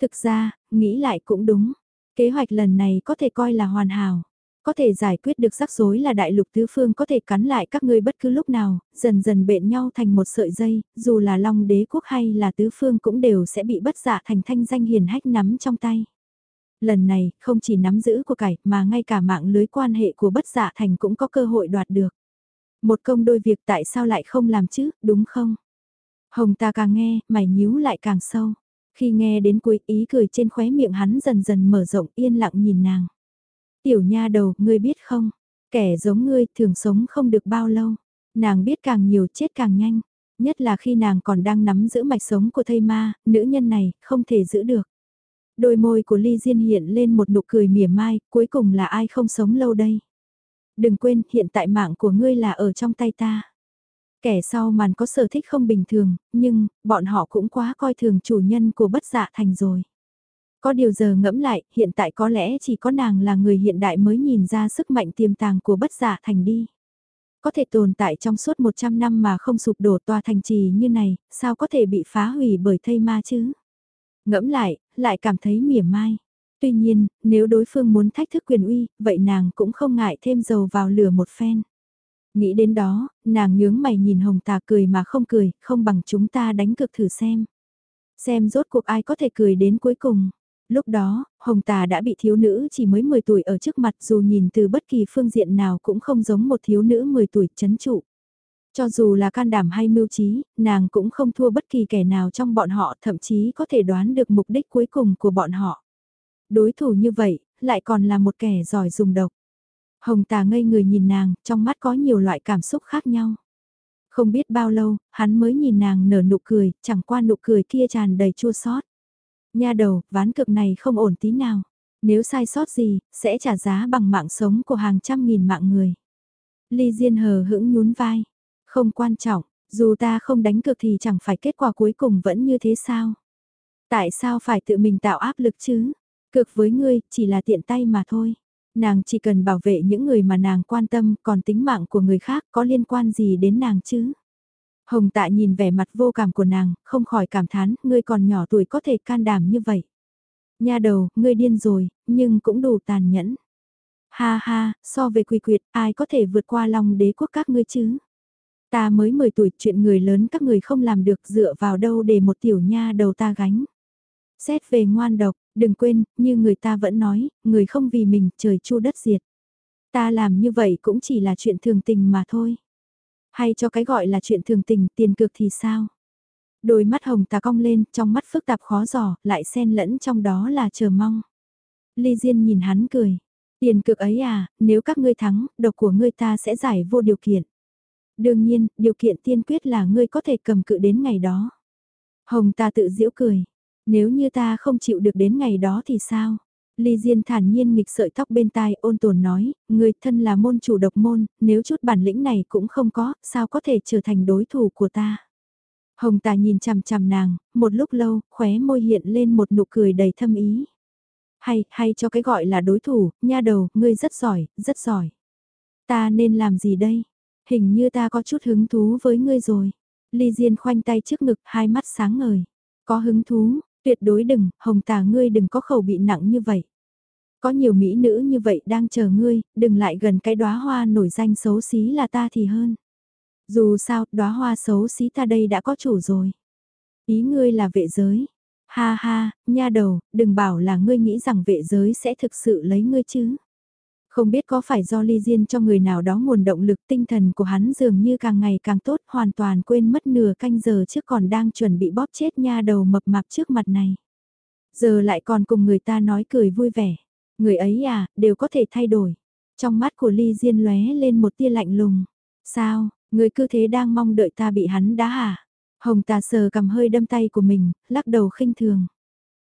Thực ra, nghĩ lại cũng đúng. Kế hoạch lần này có thể coi là hoàn hảo. Có thể giải quyết được rắc rối là đại lục tứ phương có thể cắn lại các ngươi bất cứ lúc nào, dần dần bện nhau thành một sợi dây, dù là long đế quốc hay là tứ phương cũng đều sẽ bị bất dạ thành thanh danh hiền hách nắm trong tay. Lần này, không chỉ nắm giữ của cải mà ngay cả mạng lưới quan hệ của bất dạ thành cũng có cơ hội đoạt được. Một công đôi việc tại sao lại không làm chứ, đúng không? Hồng ta càng nghe, mày nhíu lại càng sâu. Khi nghe đến cuối ý cười trên khóe miệng hắn dần dần mở rộng yên lặng nhìn nàng. Tiểu nha đầu, ngươi biết không? Kẻ giống ngươi thường sống không được bao lâu. Nàng biết càng nhiều chết càng nhanh. Nhất là khi nàng còn đang nắm giữ mạch sống của thây ma, nữ nhân này không thể giữ được. Đôi môi của Ly Diên hiện lên một nụ cười mỉa mai, cuối cùng là ai không sống lâu đây. Đừng quên, hiện tại mạng của ngươi là ở trong tay ta. Kẻ sau màn có sở thích không bình thường, nhưng, bọn họ cũng quá coi thường chủ nhân của bất dạ thành rồi. Có điều giờ ngẫm lại, hiện tại có lẽ chỉ có nàng là người hiện đại mới nhìn ra sức mạnh tiềm tàng của bất giả thành đi. Có thể tồn tại trong suốt 100 năm mà không sụp đổ tòa thành trì như này, sao có thể bị phá hủy bởi thây ma chứ? Ngẫm lại, lại cảm thấy mỉa mai. Tuy nhiên, nếu đối phương muốn thách thức quyền uy, vậy nàng cũng không ngại thêm dầu vào lửa một phen. Nghĩ đến đó, nàng nhướng mày nhìn hồng tà cười mà không cười, không bằng chúng ta đánh cực thử xem. Xem rốt cuộc ai có thể cười đến cuối cùng. Lúc đó, Hồng Tà đã bị thiếu nữ chỉ mới 10 tuổi ở trước mặt dù nhìn từ bất kỳ phương diện nào cũng không giống một thiếu nữ 10 tuổi chấn trụ. Cho dù là can đảm hay mưu trí, nàng cũng không thua bất kỳ kẻ nào trong bọn họ thậm chí có thể đoán được mục đích cuối cùng của bọn họ. Đối thủ như vậy, lại còn là một kẻ giỏi dùng độc. Hồng tà ngây người nhìn nàng, trong mắt có nhiều loại cảm xúc khác nhau. Không biết bao lâu, hắn mới nhìn nàng nở nụ cười, chẳng qua nụ cười kia tràn đầy chua xót. Nha đầu, ván cực này không ổn tí nào. Nếu sai sót gì, sẽ trả giá bằng mạng sống của hàng trăm nghìn mạng người. Ly Diên hờ hững nhún vai. Không quan trọng, dù ta không đánh cược thì chẳng phải kết quả cuối cùng vẫn như thế sao? Tại sao phải tự mình tạo áp lực chứ? Cực với ngươi, chỉ là tiện tay mà thôi. Nàng chỉ cần bảo vệ những người mà nàng quan tâm, còn tính mạng của người khác có liên quan gì đến nàng chứ? Hồng tạ nhìn vẻ mặt vô cảm của nàng, không khỏi cảm thán, ngươi còn nhỏ tuổi có thể can đảm như vậy. Nha đầu, ngươi điên rồi, nhưng cũng đủ tàn nhẫn. Ha ha, so về Quy quyệt, ai có thể vượt qua lòng đế quốc các ngươi chứ? Ta mới 10 tuổi, chuyện người lớn các người không làm được dựa vào đâu để một tiểu nha đầu ta gánh. Xét về ngoan độc, đừng quên, như người ta vẫn nói, người không vì mình trời chua đất diệt. Ta làm như vậy cũng chỉ là chuyện thường tình mà thôi. Hay cho cái gọi là chuyện thường tình, tiền cược thì sao? Đôi mắt hồng tà cong lên, trong mắt phức tạp khó giỏ, lại xen lẫn trong đó là chờ mong. Ly Diên nhìn hắn cười. Tiền cực ấy à, nếu các ngươi thắng, độc của ngươi ta sẽ giải vô điều kiện. Đương nhiên, điều kiện tiên quyết là ngươi có thể cầm cự đến ngày đó. Hồng ta tự giễu cười. Nếu như ta không chịu được đến ngày đó thì sao? Ly Diên thản nhiên nghịch sợi tóc bên tai ôn tồn nói, người thân là môn chủ độc môn, nếu chút bản lĩnh này cũng không có, sao có thể trở thành đối thủ của ta. Hồng tà nhìn chằm chằm nàng, một lúc lâu, khóe môi hiện lên một nụ cười đầy thâm ý. Hay, hay cho cái gọi là đối thủ, nha đầu, ngươi rất giỏi, rất giỏi. Ta nên làm gì đây? Hình như ta có chút hứng thú với ngươi rồi. Ly Diên khoanh tay trước ngực, hai mắt sáng ngời. Có hứng thú, tuyệt đối đừng, hồng tà ngươi đừng có khẩu bị nặng như vậy. Có nhiều mỹ nữ như vậy đang chờ ngươi, đừng lại gần cái đóa hoa nổi danh xấu xí là ta thì hơn. Dù sao, đóa hoa xấu xí ta đây đã có chủ rồi. Ý ngươi là vệ giới. Ha ha, nha đầu, đừng bảo là ngươi nghĩ rằng vệ giới sẽ thực sự lấy ngươi chứ. Không biết có phải do ly diên cho người nào đó nguồn động lực tinh thần của hắn dường như càng ngày càng tốt hoàn toàn quên mất nửa canh giờ trước còn đang chuẩn bị bóp chết nha đầu mập mạp trước mặt này. Giờ lại còn cùng người ta nói cười vui vẻ. Người ấy à, đều có thể thay đổi. Trong mắt của Ly Diên lóe lên một tia lạnh lùng. Sao, người cứ thế đang mong đợi ta bị hắn đá hả? Hồng tà sờ cầm hơi đâm tay của mình, lắc đầu khinh thường.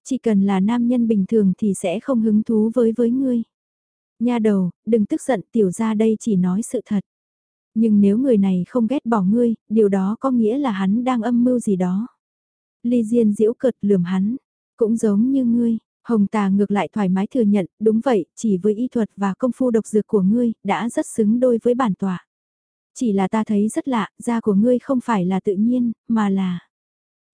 Chỉ cần là nam nhân bình thường thì sẽ không hứng thú với với ngươi. Nha đầu, đừng tức giận tiểu ra đây chỉ nói sự thật. Nhưng nếu người này không ghét bỏ ngươi, điều đó có nghĩa là hắn đang âm mưu gì đó. Ly Diên diễu cợt lườm hắn, cũng giống như ngươi, Hồng Tà ngược lại thoải mái thừa nhận, đúng vậy, chỉ với y thuật và công phu độc dược của ngươi, đã rất xứng đôi với bản tòa. Chỉ là ta thấy rất lạ, da của ngươi không phải là tự nhiên, mà là...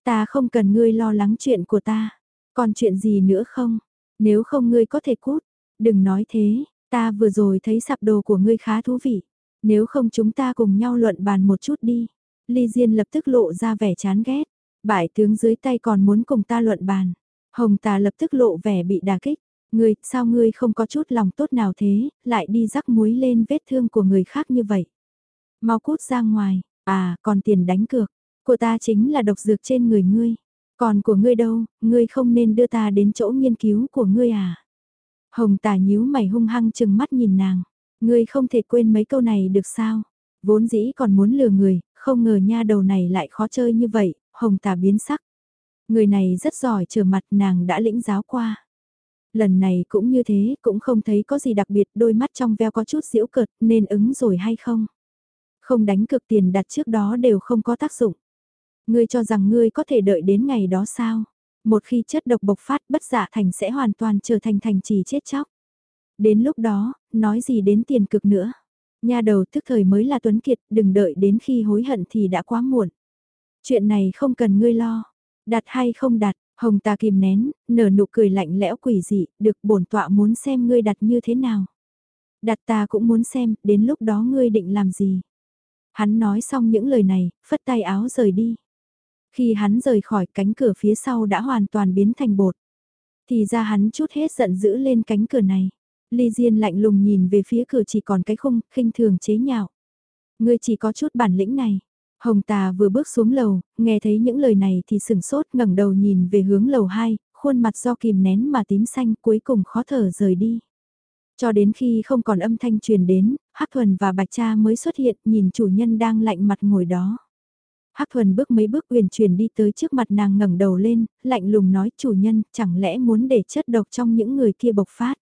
Ta không cần ngươi lo lắng chuyện của ta. Còn chuyện gì nữa không? Nếu không ngươi có thể cút. Đừng nói thế, ta vừa rồi thấy sạp đồ của ngươi khá thú vị. Nếu không chúng ta cùng nhau luận bàn một chút đi. Ly Diên lập tức lộ ra vẻ chán ghét. Bại tướng dưới tay còn muốn cùng ta luận bàn. Hồng tà lập tức lộ vẻ bị đà kích. Ngươi, sao ngươi không có chút lòng tốt nào thế, lại đi rắc muối lên vết thương của người khác như vậy. Mau cút ra ngoài, à, còn tiền đánh cược, của ta chính là độc dược trên người ngươi. Còn của ngươi đâu, ngươi không nên đưa ta đến chỗ nghiên cứu của ngươi à. Hồng tà nhíu mày hung hăng chừng mắt nhìn nàng. Ngươi không thể quên mấy câu này được sao? Vốn dĩ còn muốn lừa người, không ngờ nha đầu này lại khó chơi như vậy, hồng tà biến sắc. Người này rất giỏi trở mặt nàng đã lĩnh giáo qua. Lần này cũng như thế, cũng không thấy có gì đặc biệt, đôi mắt trong veo có chút diễu cợt, nên ứng rồi hay không? Không đánh cực tiền đặt trước đó đều không có tác dụng. Ngươi cho rằng ngươi có thể đợi đến ngày đó sao? Một khi chất độc bộc phát bất giả thành sẽ hoàn toàn trở thành thành trì chết chóc. Đến lúc đó, nói gì đến tiền cực nữa. Nhà đầu thức thời mới là Tuấn Kiệt, đừng đợi đến khi hối hận thì đã quá muộn. Chuyện này không cần ngươi lo. Đặt hay không đặt, hồng ta kìm nén, nở nụ cười lạnh lẽo quỷ dị, được bổn tọa muốn xem ngươi đặt như thế nào. Đặt ta cũng muốn xem, đến lúc đó ngươi định làm gì. Hắn nói xong những lời này, phất tay áo rời đi. Khi hắn rời khỏi cánh cửa phía sau đã hoàn toàn biến thành bột. Thì ra hắn chút hết giận dữ lên cánh cửa này. Ly Diên lạnh lùng nhìn về phía cửa chỉ còn cái khung, khinh thường chế nhạo. Ngươi chỉ có chút bản lĩnh này. Hồng Tà vừa bước xuống lầu, nghe thấy những lời này thì sừng sốt ngẩng đầu nhìn về hướng lầu 2, khuôn mặt do kìm nén mà tím xanh cuối cùng khó thở rời đi. Cho đến khi không còn âm thanh truyền đến, Hắc Thuần và Bạch Cha mới xuất hiện nhìn chủ nhân đang lạnh mặt ngồi đó. Hắc Thuần bước mấy bước uyển chuyển đi tới trước mặt nàng ngẩng đầu lên, lạnh lùng nói chủ nhân, chẳng lẽ muốn để chất độc trong những người kia bộc phát.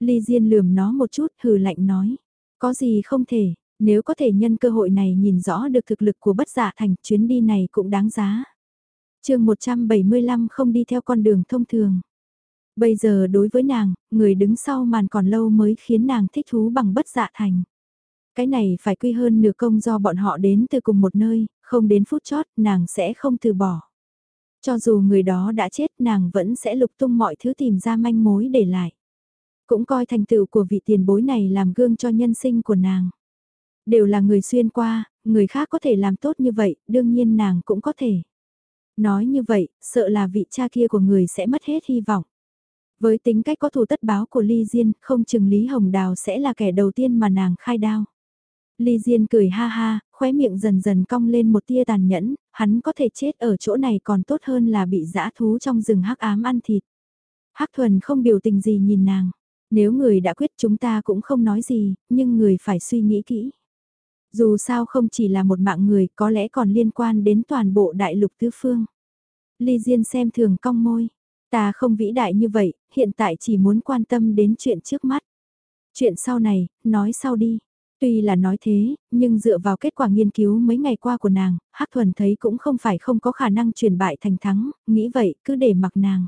Ly Diên lườm nó một chút hừ lạnh nói, có gì không thể, nếu có thể nhân cơ hội này nhìn rõ được thực lực của bất giả thành chuyến đi này cũng đáng giá. chương 175 không đi theo con đường thông thường. Bây giờ đối với nàng, người đứng sau màn còn lâu mới khiến nàng thích thú bằng bất dạ thành. Cái này phải quy hơn nửa công do bọn họ đến từ cùng một nơi, không đến phút chót nàng sẽ không từ bỏ. Cho dù người đó đã chết nàng vẫn sẽ lục tung mọi thứ tìm ra manh mối để lại. Cũng coi thành tựu của vị tiền bối này làm gương cho nhân sinh của nàng. Đều là người xuyên qua, người khác có thể làm tốt như vậy, đương nhiên nàng cũng có thể. Nói như vậy, sợ là vị cha kia của người sẽ mất hết hy vọng. Với tính cách có thù tất báo của Ly Diên, không chừng Lý Hồng Đào sẽ là kẻ đầu tiên mà nàng khai đao. Ly Diên cười ha ha, khóe miệng dần dần cong lên một tia tàn nhẫn, hắn có thể chết ở chỗ này còn tốt hơn là bị dã thú trong rừng hắc ám ăn thịt. Hắc thuần không biểu tình gì nhìn nàng. Nếu người đã quyết chúng ta cũng không nói gì, nhưng người phải suy nghĩ kỹ. Dù sao không chỉ là một mạng người có lẽ còn liên quan đến toàn bộ đại lục tứ phương. Ly Diên xem thường cong môi. Ta không vĩ đại như vậy, hiện tại chỉ muốn quan tâm đến chuyện trước mắt. Chuyện sau này, nói sau đi. Tuy là nói thế, nhưng dựa vào kết quả nghiên cứu mấy ngày qua của nàng, Hắc Thuần thấy cũng không phải không có khả năng chuyển bại thành thắng, nghĩ vậy cứ để mặc nàng.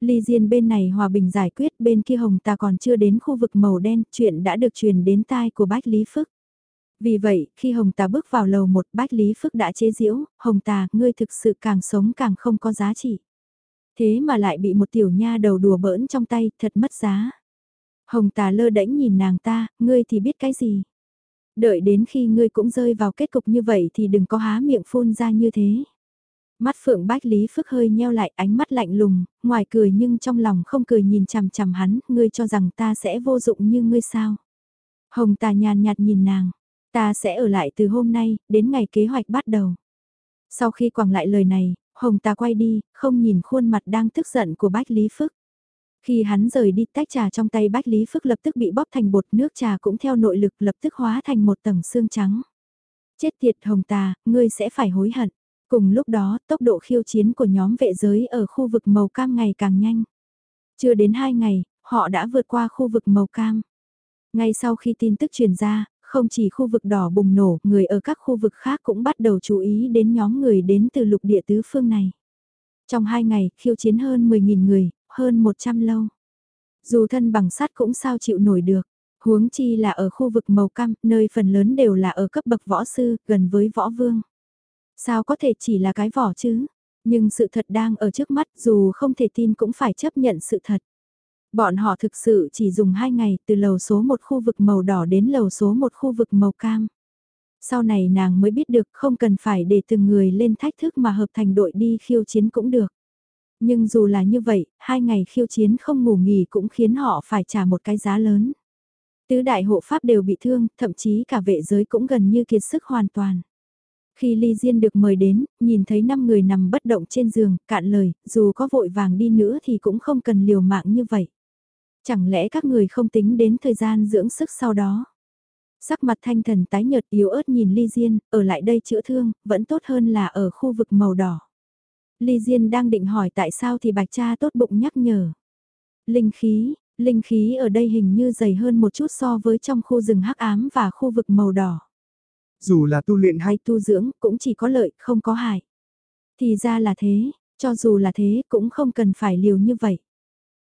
Ly Diên bên này hòa bình giải quyết, bên kia Hồng ta còn chưa đến khu vực màu đen, chuyện đã được truyền đến tai của Bách Lý Phức. Vì vậy, khi Hồng Tà bước vào lầu một Bách Lý Phức đã chế giễu, Hồng Tà, ngươi thực sự càng sống càng không có giá trị. Thế mà lại bị một tiểu nha đầu đùa bỡn trong tay, thật mất giá. Hồng Tà lơ đễnh nhìn nàng ta, ngươi thì biết cái gì. Đợi đến khi ngươi cũng rơi vào kết cục như vậy thì đừng có há miệng phun ra như thế. Mắt Phượng Bách Lý Phức hơi nheo lại ánh mắt lạnh lùng, ngoài cười nhưng trong lòng không cười nhìn chằm chằm hắn, ngươi cho rằng ta sẽ vô dụng như ngươi sao. Hồng Tà nhàn nhạt nhìn nàng, Ta sẽ ở lại từ hôm nay, đến ngày kế hoạch bắt đầu. Sau khi quẳng lại lời này, Hồng ta quay đi, không nhìn khuôn mặt đang tức giận của Bách Lý Phức. Khi hắn rời đi tách trà trong tay Bách Lý Phức lập tức bị bóp thành bột nước trà cũng theo nội lực lập tức hóa thành một tầng xương trắng. Chết tiệt Hồng ta, ngươi sẽ phải hối hận. Cùng lúc đó, tốc độ khiêu chiến của nhóm vệ giới ở khu vực màu cam ngày càng nhanh. Chưa đến 2 ngày, họ đã vượt qua khu vực màu cam. Ngay sau khi tin tức truyền ra, không chỉ khu vực đỏ bùng nổ, người ở các khu vực khác cũng bắt đầu chú ý đến nhóm người đến từ lục địa tứ phương này. Trong hai ngày, khiêu chiến hơn 10.000 người, hơn 100 lâu. Dù thân bằng sắt cũng sao chịu nổi được. Huống chi là ở khu vực màu cam, nơi phần lớn đều là ở cấp bậc võ sư, gần với võ vương. Sao có thể chỉ là cái vỏ chứ? Nhưng sự thật đang ở trước mắt dù không thể tin cũng phải chấp nhận sự thật. Bọn họ thực sự chỉ dùng 2 ngày từ lầu số một khu vực màu đỏ đến lầu số một khu vực màu cam. Sau này nàng mới biết được không cần phải để từng người lên thách thức mà hợp thành đội đi khiêu chiến cũng được. Nhưng dù là như vậy, hai ngày khiêu chiến không ngủ nghỉ cũng khiến họ phải trả một cái giá lớn. Tứ đại hộ pháp đều bị thương, thậm chí cả vệ giới cũng gần như kiệt sức hoàn toàn. Khi Ly Diên được mời đến, nhìn thấy 5 người nằm bất động trên giường, cạn lời, dù có vội vàng đi nữa thì cũng không cần liều mạng như vậy. Chẳng lẽ các người không tính đến thời gian dưỡng sức sau đó? Sắc mặt thanh thần tái nhợt yếu ớt nhìn Ly Diên, ở lại đây chữa thương, vẫn tốt hơn là ở khu vực màu đỏ. Ly Diên đang định hỏi tại sao thì bạch cha tốt bụng nhắc nhở. Linh khí, linh khí ở đây hình như dày hơn một chút so với trong khu rừng hắc ám và khu vực màu đỏ. Dù là tu luyện hay tu dưỡng cũng chỉ có lợi không có hại. Thì ra là thế, cho dù là thế cũng không cần phải liều như vậy.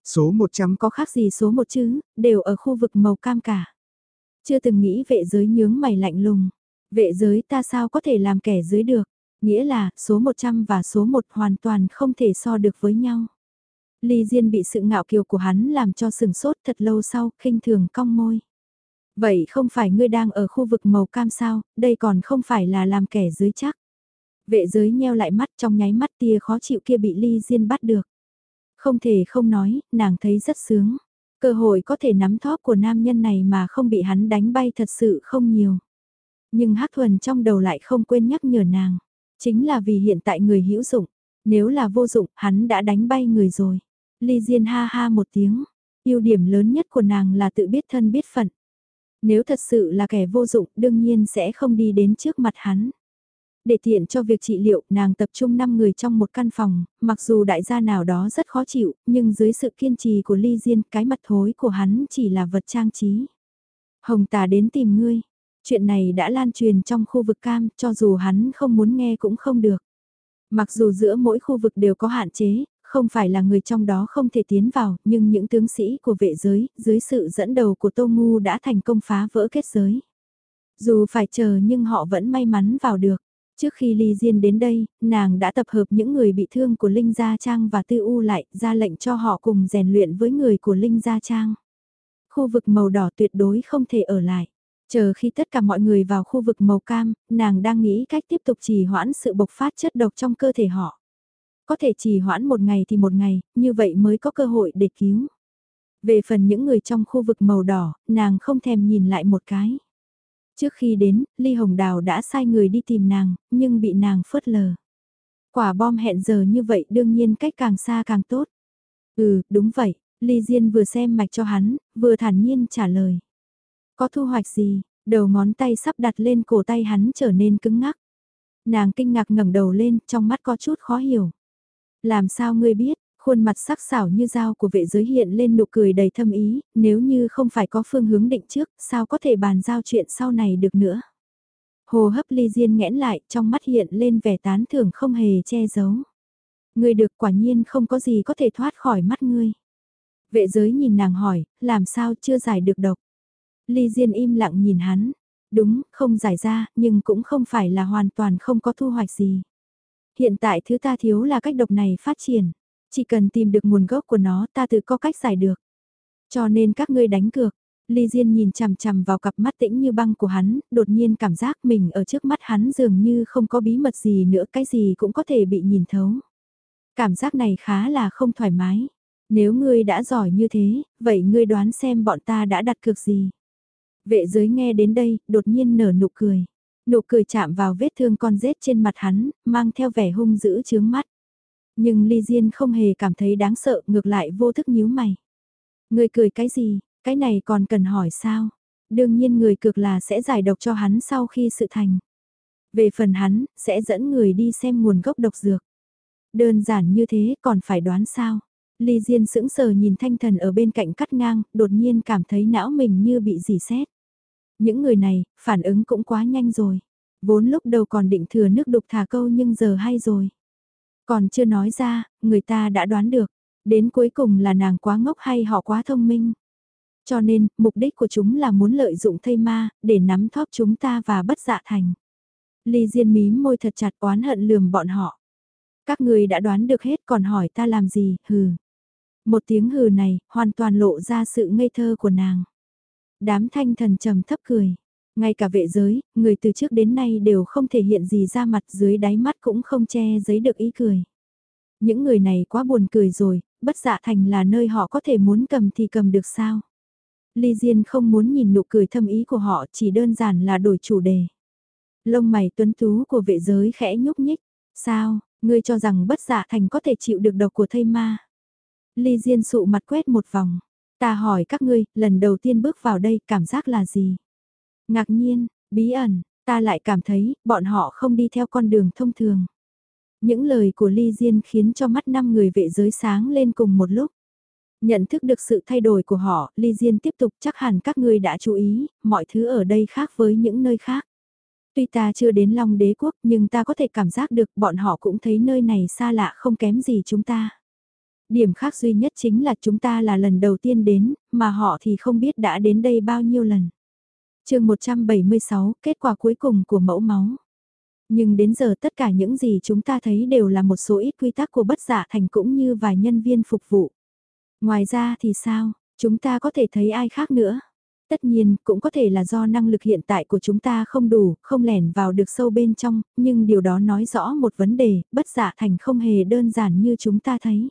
Số 100 có khác gì số một chứ, đều ở khu vực màu cam cả. Chưa từng nghĩ vệ giới nhướng mày lạnh lùng. Vệ giới ta sao có thể làm kẻ dưới được, nghĩa là số 100 và số 1 hoàn toàn không thể so được với nhau. Ly Diên bị sự ngạo kiều của hắn làm cho sừng sốt thật lâu sau, khinh thường cong môi. Vậy không phải ngươi đang ở khu vực màu cam sao, đây còn không phải là làm kẻ dưới chắc. Vệ giới nheo lại mắt trong nháy mắt tia khó chịu kia bị Ly Diên bắt được. Không thể không nói, nàng thấy rất sướng. Cơ hội có thể nắm thóp của nam nhân này mà không bị hắn đánh bay thật sự không nhiều. Nhưng Hắc Thuần trong đầu lại không quên nhắc nhở nàng. Chính là vì hiện tại người hữu dụng. Nếu là vô dụng, hắn đã đánh bay người rồi. Ly Diên ha ha một tiếng. ưu điểm lớn nhất của nàng là tự biết thân biết phận. Nếu thật sự là kẻ vô dụng, đương nhiên sẽ không đi đến trước mặt hắn. Để tiện cho việc trị liệu, nàng tập trung 5 người trong một căn phòng, mặc dù đại gia nào đó rất khó chịu, nhưng dưới sự kiên trì của Ly Diên, cái mặt thối của hắn chỉ là vật trang trí. Hồng tà đến tìm ngươi. Chuyện này đã lan truyền trong khu vực cam, cho dù hắn không muốn nghe cũng không được. Mặc dù giữa mỗi khu vực đều có hạn chế, không phải là người trong đó không thể tiến vào, nhưng những tướng sĩ của vệ giới, dưới sự dẫn đầu của Tô Ngu đã thành công phá vỡ kết giới. Dù phải chờ nhưng họ vẫn may mắn vào được. Trước khi Ly Diên đến đây, nàng đã tập hợp những người bị thương của Linh Gia Trang và Tư U lại, ra lệnh cho họ cùng rèn luyện với người của Linh Gia Trang. Khu vực màu đỏ tuyệt đối không thể ở lại. Chờ khi tất cả mọi người vào khu vực màu cam, nàng đang nghĩ cách tiếp tục trì hoãn sự bộc phát chất độc trong cơ thể họ. Có thể trì hoãn một ngày thì một ngày, như vậy mới có cơ hội để cứu. Về phần những người trong khu vực màu đỏ, nàng không thèm nhìn lại một cái. Trước khi đến, Ly Hồng Đào đã sai người đi tìm nàng, nhưng bị nàng phớt lờ. Quả bom hẹn giờ như vậy đương nhiên cách càng xa càng tốt. Ừ, đúng vậy, Ly Diên vừa xem mạch cho hắn, vừa thản nhiên trả lời. Có thu hoạch gì, đầu ngón tay sắp đặt lên cổ tay hắn trở nên cứng ngắc. Nàng kinh ngạc ngẩng đầu lên, trong mắt có chút khó hiểu. Làm sao ngươi biết, khuôn mặt sắc sảo như dao của vệ giới hiện lên nụ cười đầy thâm ý, nếu như không phải có phương hướng định trước, sao có thể bàn giao chuyện sau này được nữa. Hồ hấp ly diên nghẽn lại, trong mắt hiện lên vẻ tán thưởng không hề che giấu. Ngươi được quả nhiên không có gì có thể thoát khỏi mắt ngươi. Vệ giới nhìn nàng hỏi, làm sao chưa giải được độc. Ly Diên im lặng nhìn hắn. Đúng, không giải ra, nhưng cũng không phải là hoàn toàn không có thu hoạch gì. Hiện tại thứ ta thiếu là cách độc này phát triển. Chỉ cần tìm được nguồn gốc của nó ta tự có cách giải được. Cho nên các ngươi đánh cược. Ly Diên nhìn chằm chằm vào cặp mắt tĩnh như băng của hắn, đột nhiên cảm giác mình ở trước mắt hắn dường như không có bí mật gì nữa, cái gì cũng có thể bị nhìn thấu. Cảm giác này khá là không thoải mái. Nếu ngươi đã giỏi như thế, vậy ngươi đoán xem bọn ta đã đặt cược gì. Vệ giới nghe đến đây, đột nhiên nở nụ cười. Nụ cười chạm vào vết thương con rết trên mặt hắn, mang theo vẻ hung dữ chướng mắt. Nhưng Ly Diên không hề cảm thấy đáng sợ, ngược lại vô thức nhíu mày. Người cười cái gì, cái này còn cần hỏi sao? Đương nhiên người cực là sẽ giải độc cho hắn sau khi sự thành. Về phần hắn, sẽ dẫn người đi xem nguồn gốc độc dược. Đơn giản như thế còn phải đoán sao? Ly Diên sững sờ nhìn thanh thần ở bên cạnh cắt ngang, đột nhiên cảm thấy não mình như bị dì xét. Những người này, phản ứng cũng quá nhanh rồi. Vốn lúc đầu còn định thừa nước đục thả câu nhưng giờ hay rồi. Còn chưa nói ra, người ta đã đoán được. Đến cuối cùng là nàng quá ngốc hay họ quá thông minh. Cho nên, mục đích của chúng là muốn lợi dụng thây ma, để nắm thóp chúng ta và bất dạ thành. Ly Diên mím môi thật chặt oán hận lườm bọn họ. Các người đã đoán được hết còn hỏi ta làm gì, hừ. Một tiếng hừ này, hoàn toàn lộ ra sự ngây thơ của nàng. Đám thanh thần trầm thấp cười. Ngay cả vệ giới, người từ trước đến nay đều không thể hiện gì ra mặt dưới đáy mắt cũng không che giấy được ý cười. Những người này quá buồn cười rồi, bất dạ thành là nơi họ có thể muốn cầm thì cầm được sao. Ly Diên không muốn nhìn nụ cười thâm ý của họ chỉ đơn giản là đổi chủ đề. Lông mày tuấn tú của vệ giới khẽ nhúc nhích. Sao, ngươi cho rằng bất dạ thành có thể chịu được độc của thây ma. Ly Diên sụ mặt quét một vòng. Ta hỏi các ngươi, lần đầu tiên bước vào đây cảm giác là gì? Ngạc nhiên, bí ẩn, ta lại cảm thấy, bọn họ không đi theo con đường thông thường. Những lời của Ly Diên khiến cho mắt năm người vệ giới sáng lên cùng một lúc. Nhận thức được sự thay đổi của họ, Ly Diên tiếp tục chắc hẳn các ngươi đã chú ý, mọi thứ ở đây khác với những nơi khác. Tuy ta chưa đến Long Đế Quốc nhưng ta có thể cảm giác được bọn họ cũng thấy nơi này xa lạ không kém gì chúng ta. Điểm khác duy nhất chính là chúng ta là lần đầu tiên đến, mà họ thì không biết đã đến đây bao nhiêu lần chương 176, kết quả cuối cùng của mẫu máu. Nhưng đến giờ tất cả những gì chúng ta thấy đều là một số ít quy tắc của bất giả thành cũng như vài nhân viên phục vụ. Ngoài ra thì sao, chúng ta có thể thấy ai khác nữa. Tất nhiên, cũng có thể là do năng lực hiện tại của chúng ta không đủ, không lẻn vào được sâu bên trong, nhưng điều đó nói rõ một vấn đề, bất giả thành không hề đơn giản như chúng ta thấy.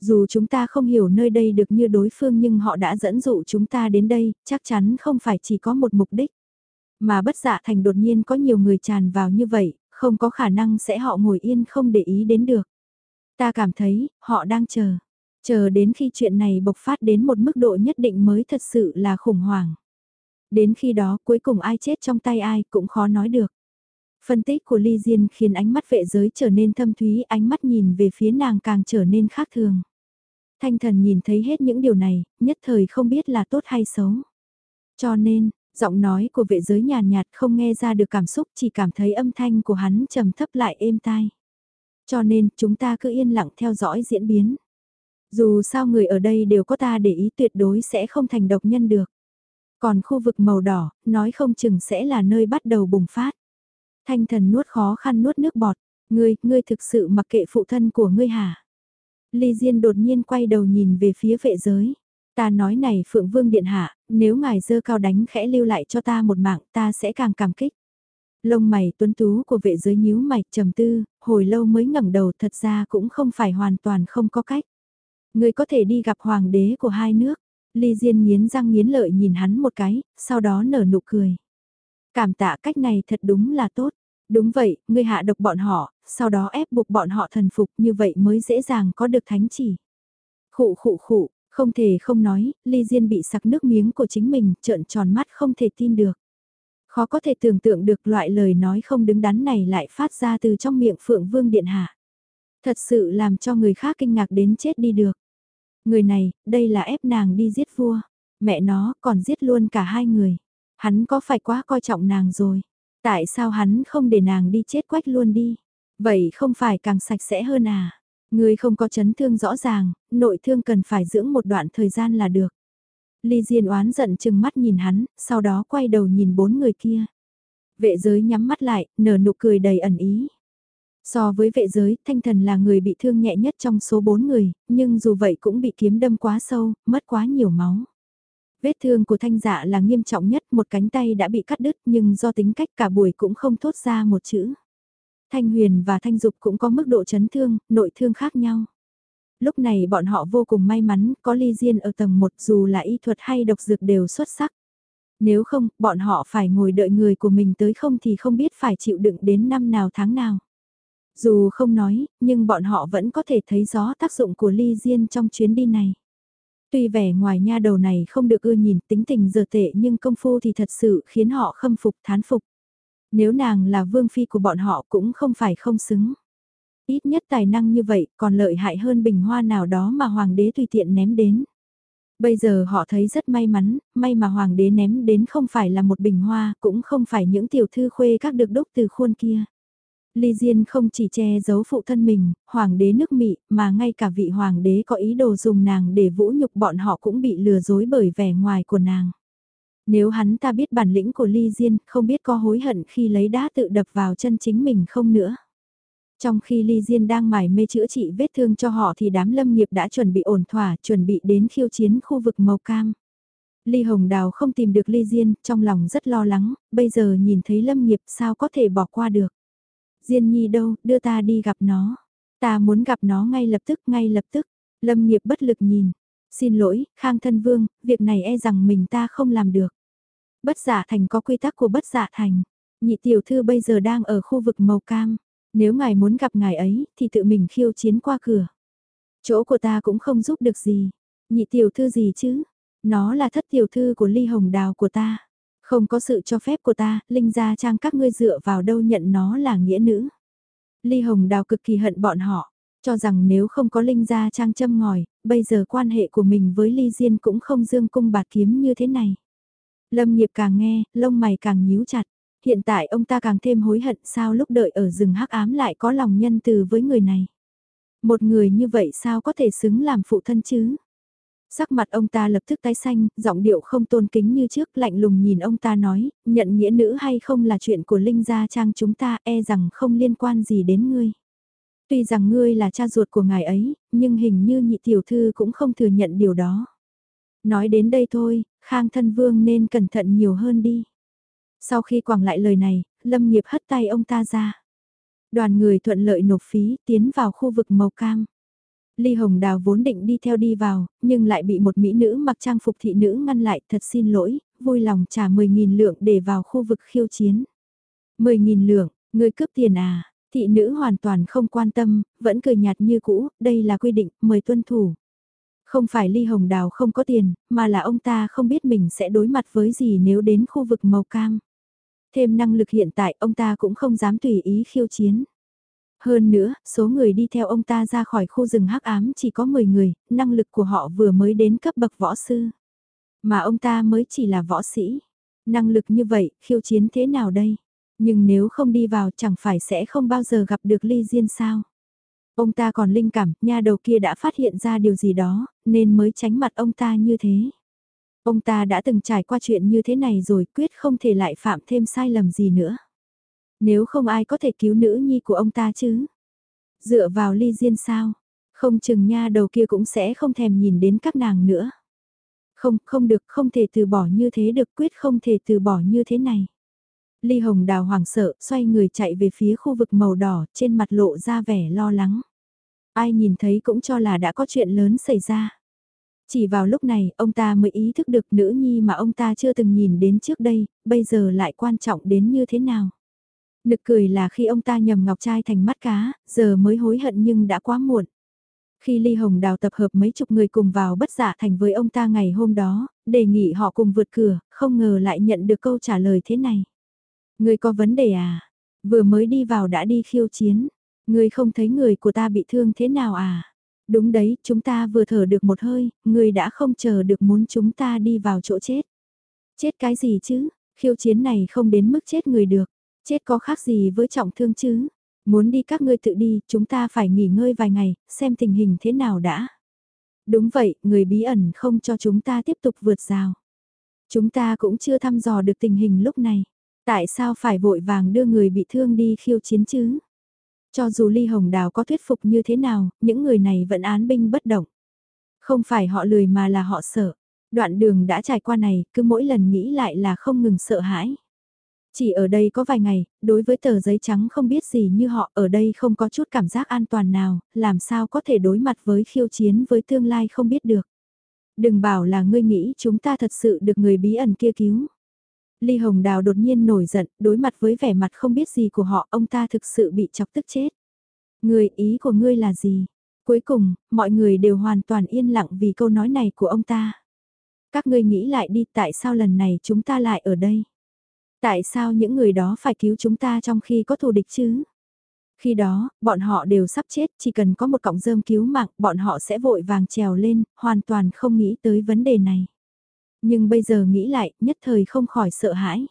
Dù chúng ta không hiểu nơi đây được như đối phương nhưng họ đã dẫn dụ chúng ta đến đây, chắc chắn không phải chỉ có một mục đích. Mà bất dạ thành đột nhiên có nhiều người tràn vào như vậy, không có khả năng sẽ họ ngồi yên không để ý đến được. Ta cảm thấy, họ đang chờ. Chờ đến khi chuyện này bộc phát đến một mức độ nhất định mới thật sự là khủng hoảng. Đến khi đó cuối cùng ai chết trong tay ai cũng khó nói được. Phân tích của Ly Diên khiến ánh mắt vệ giới trở nên thâm thúy, ánh mắt nhìn về phía nàng càng trở nên khác thường. Thanh thần nhìn thấy hết những điều này, nhất thời không biết là tốt hay xấu. Cho nên, giọng nói của vệ giới nhàn nhạt không nghe ra được cảm xúc chỉ cảm thấy âm thanh của hắn trầm thấp lại êm tai. Cho nên, chúng ta cứ yên lặng theo dõi diễn biến. Dù sao người ở đây đều có ta để ý tuyệt đối sẽ không thành độc nhân được. Còn khu vực màu đỏ, nói không chừng sẽ là nơi bắt đầu bùng phát. Thanh thần nuốt khó khăn nuốt nước bọt. Ngươi, ngươi thực sự mặc kệ phụ thân của ngươi hả? Ly Diên đột nhiên quay đầu nhìn về phía vệ giới. Ta nói này Phượng Vương Điện Hạ, nếu ngài dơ cao đánh khẽ lưu lại cho ta một mạng ta sẽ càng cảm kích. Lông mày tuấn tú của vệ giới nhíu mày trầm tư, hồi lâu mới ngẩng đầu thật ra cũng không phải hoàn toàn không có cách. Người có thể đi gặp hoàng đế của hai nước. Ly Diên nghiến răng nghiến lợi nhìn hắn một cái, sau đó nở nụ cười. Cảm tạ cách này thật đúng là tốt. Đúng vậy, ngươi hạ độc bọn họ, sau đó ép buộc bọn họ thần phục như vậy mới dễ dàng có được thánh chỉ. Khụ khụ khụ, không thể không nói, Ly Diên bị sặc nước miếng của chính mình, trợn tròn mắt không thể tin được. Khó có thể tưởng tượng được loại lời nói không đứng đắn này lại phát ra từ trong miệng Phượng Vương Điện Hạ. Thật sự làm cho người khác kinh ngạc đến chết đi được. Người này, đây là ép nàng đi giết vua. Mẹ nó còn giết luôn cả hai người. Hắn có phải quá coi trọng nàng rồi. Tại sao hắn không để nàng đi chết quách luôn đi? Vậy không phải càng sạch sẽ hơn à? Người không có chấn thương rõ ràng, nội thương cần phải dưỡng một đoạn thời gian là được. Ly Diên oán giận chừng mắt nhìn hắn, sau đó quay đầu nhìn bốn người kia. Vệ giới nhắm mắt lại, nở nụ cười đầy ẩn ý. So với vệ giới, thanh thần là người bị thương nhẹ nhất trong số bốn người, nhưng dù vậy cũng bị kiếm đâm quá sâu, mất quá nhiều máu. Vết thương của thanh dạ là nghiêm trọng nhất, một cánh tay đã bị cắt đứt nhưng do tính cách cả buổi cũng không thốt ra một chữ. Thanh huyền và thanh dục cũng có mức độ chấn thương, nội thương khác nhau. Lúc này bọn họ vô cùng may mắn, có ly diên ở tầng 1 dù là y thuật hay độc dược đều xuất sắc. Nếu không, bọn họ phải ngồi đợi người của mình tới không thì không biết phải chịu đựng đến năm nào tháng nào. Dù không nói, nhưng bọn họ vẫn có thể thấy rõ tác dụng của ly diên trong chuyến đi này. Tuy vẻ ngoài nha đầu này không được ưa nhìn tính tình dở tệ nhưng công phu thì thật sự khiến họ khâm phục thán phục. Nếu nàng là vương phi của bọn họ cũng không phải không xứng. Ít nhất tài năng như vậy còn lợi hại hơn bình hoa nào đó mà hoàng đế tùy tiện ném đến. Bây giờ họ thấy rất may mắn, may mà hoàng đế ném đến không phải là một bình hoa, cũng không phải những tiểu thư khuê các được đúc từ khuôn kia. Ly Diên không chỉ che giấu phụ thân mình, hoàng đế nước Mỹ, mà ngay cả vị hoàng đế có ý đồ dùng nàng để vũ nhục bọn họ cũng bị lừa dối bởi vẻ ngoài của nàng. Nếu hắn ta biết bản lĩnh của Ly Diên, không biết có hối hận khi lấy đá tự đập vào chân chính mình không nữa. Trong khi Ly Diên đang mải mê chữa trị vết thương cho họ thì đám lâm nghiệp đã chuẩn bị ổn thỏa, chuẩn bị đến khiêu chiến khu vực màu cam. Ly Hồng Đào không tìm được Ly Diên, trong lòng rất lo lắng, bây giờ nhìn thấy lâm nghiệp sao có thể bỏ qua được. Diên Nhi đâu, đưa ta đi gặp nó. Ta muốn gặp nó ngay lập tức, ngay lập tức. Lâm nghiệp bất lực nhìn. Xin lỗi, Khang Thân Vương, việc này e rằng mình ta không làm được. Bất giả thành có quy tắc của bất giả thành. Nhị tiểu thư bây giờ đang ở khu vực màu cam. Nếu ngài muốn gặp ngài ấy, thì tự mình khiêu chiến qua cửa. Chỗ của ta cũng không giúp được gì. Nhị tiểu thư gì chứ? Nó là thất tiểu thư của ly hồng đào của ta. Không có sự cho phép của ta, Linh Gia Trang các ngươi dựa vào đâu nhận nó là nghĩa nữ. Ly Hồng Đào cực kỳ hận bọn họ, cho rằng nếu không có Linh Gia Trang châm ngòi, bây giờ quan hệ của mình với Ly Diên cũng không dương cung bạt kiếm như thế này. Lâm nghiệp càng nghe, lông mày càng nhíu chặt. Hiện tại ông ta càng thêm hối hận sao lúc đợi ở rừng hắc ám lại có lòng nhân từ với người này. Một người như vậy sao có thể xứng làm phụ thân chứ? Sắc mặt ông ta lập tức tái xanh, giọng điệu không tôn kính như trước, lạnh lùng nhìn ông ta nói, nhận nghĩa nữ hay không là chuyện của Linh Gia Trang chúng ta e rằng không liên quan gì đến ngươi. Tuy rằng ngươi là cha ruột của ngài ấy, nhưng hình như nhị tiểu thư cũng không thừa nhận điều đó. Nói đến đây thôi, Khang thân vương nên cẩn thận nhiều hơn đi. Sau khi quảng lại lời này, Lâm nghiệp hất tay ông ta ra. Đoàn người thuận lợi nộp phí tiến vào khu vực màu cam. Ly Hồng Đào vốn định đi theo đi vào, nhưng lại bị một mỹ nữ mặc trang phục thị nữ ngăn lại thật xin lỗi, vui lòng trả 10.000 lượng để vào khu vực khiêu chiến. 10.000 lượng, người cướp tiền à? Thị nữ hoàn toàn không quan tâm, vẫn cười nhạt như cũ, đây là quy định, mời tuân thủ. Không phải Ly Hồng Đào không có tiền, mà là ông ta không biết mình sẽ đối mặt với gì nếu đến khu vực màu cam. Thêm năng lực hiện tại ông ta cũng không dám tùy ý khiêu chiến. Hơn nữa, số người đi theo ông ta ra khỏi khu rừng hắc ám chỉ có 10 người, năng lực của họ vừa mới đến cấp bậc võ sư. Mà ông ta mới chỉ là võ sĩ. Năng lực như vậy, khiêu chiến thế nào đây? Nhưng nếu không đi vào chẳng phải sẽ không bao giờ gặp được ly diên sao? Ông ta còn linh cảm, nha đầu kia đã phát hiện ra điều gì đó, nên mới tránh mặt ông ta như thế. Ông ta đã từng trải qua chuyện như thế này rồi quyết không thể lại phạm thêm sai lầm gì nữa. Nếu không ai có thể cứu nữ nhi của ông ta chứ? Dựa vào ly diên sao? Không chừng nha đầu kia cũng sẽ không thèm nhìn đến các nàng nữa. Không, không được, không thể từ bỏ như thế được, quyết không thể từ bỏ như thế này. Ly Hồng Đào hoảng sợ, xoay người chạy về phía khu vực màu đỏ, trên mặt lộ ra vẻ lo lắng. Ai nhìn thấy cũng cho là đã có chuyện lớn xảy ra. Chỉ vào lúc này, ông ta mới ý thức được nữ nhi mà ông ta chưa từng nhìn đến trước đây, bây giờ lại quan trọng đến như thế nào. Nực cười là khi ông ta nhầm ngọc trai thành mắt cá, giờ mới hối hận nhưng đã quá muộn. Khi Ly Hồng Đào tập hợp mấy chục người cùng vào bất giả thành với ông ta ngày hôm đó, đề nghị họ cùng vượt cửa, không ngờ lại nhận được câu trả lời thế này. Người có vấn đề à? Vừa mới đi vào đã đi khiêu chiến. Người không thấy người của ta bị thương thế nào à? Đúng đấy, chúng ta vừa thở được một hơi, người đã không chờ được muốn chúng ta đi vào chỗ chết. Chết cái gì chứ? Khiêu chiến này không đến mức chết người được. Chết có khác gì với trọng thương chứ? Muốn đi các ngươi tự đi, chúng ta phải nghỉ ngơi vài ngày, xem tình hình thế nào đã. Đúng vậy, người bí ẩn không cho chúng ta tiếp tục vượt rào. Chúng ta cũng chưa thăm dò được tình hình lúc này. Tại sao phải vội vàng đưa người bị thương đi khiêu chiến chứ? Cho dù Ly Hồng Đào có thuyết phục như thế nào, những người này vẫn án binh bất động. Không phải họ lười mà là họ sợ. Đoạn đường đã trải qua này, cứ mỗi lần nghĩ lại là không ngừng sợ hãi. Chỉ ở đây có vài ngày, đối với tờ giấy trắng không biết gì như họ ở đây không có chút cảm giác an toàn nào, làm sao có thể đối mặt với khiêu chiến với tương lai không biết được. Đừng bảo là ngươi nghĩ chúng ta thật sự được người bí ẩn kia cứu. Ly Hồng Đào đột nhiên nổi giận, đối mặt với vẻ mặt không biết gì của họ, ông ta thực sự bị chọc tức chết. Người ý của ngươi là gì? Cuối cùng, mọi người đều hoàn toàn yên lặng vì câu nói này của ông ta. Các ngươi nghĩ lại đi tại sao lần này chúng ta lại ở đây? Tại sao những người đó phải cứu chúng ta trong khi có thù địch chứ? Khi đó, bọn họ đều sắp chết, chỉ cần có một cọng rơm cứu mạng, bọn họ sẽ vội vàng trèo lên, hoàn toàn không nghĩ tới vấn đề này. Nhưng bây giờ nghĩ lại, nhất thời không khỏi sợ hãi.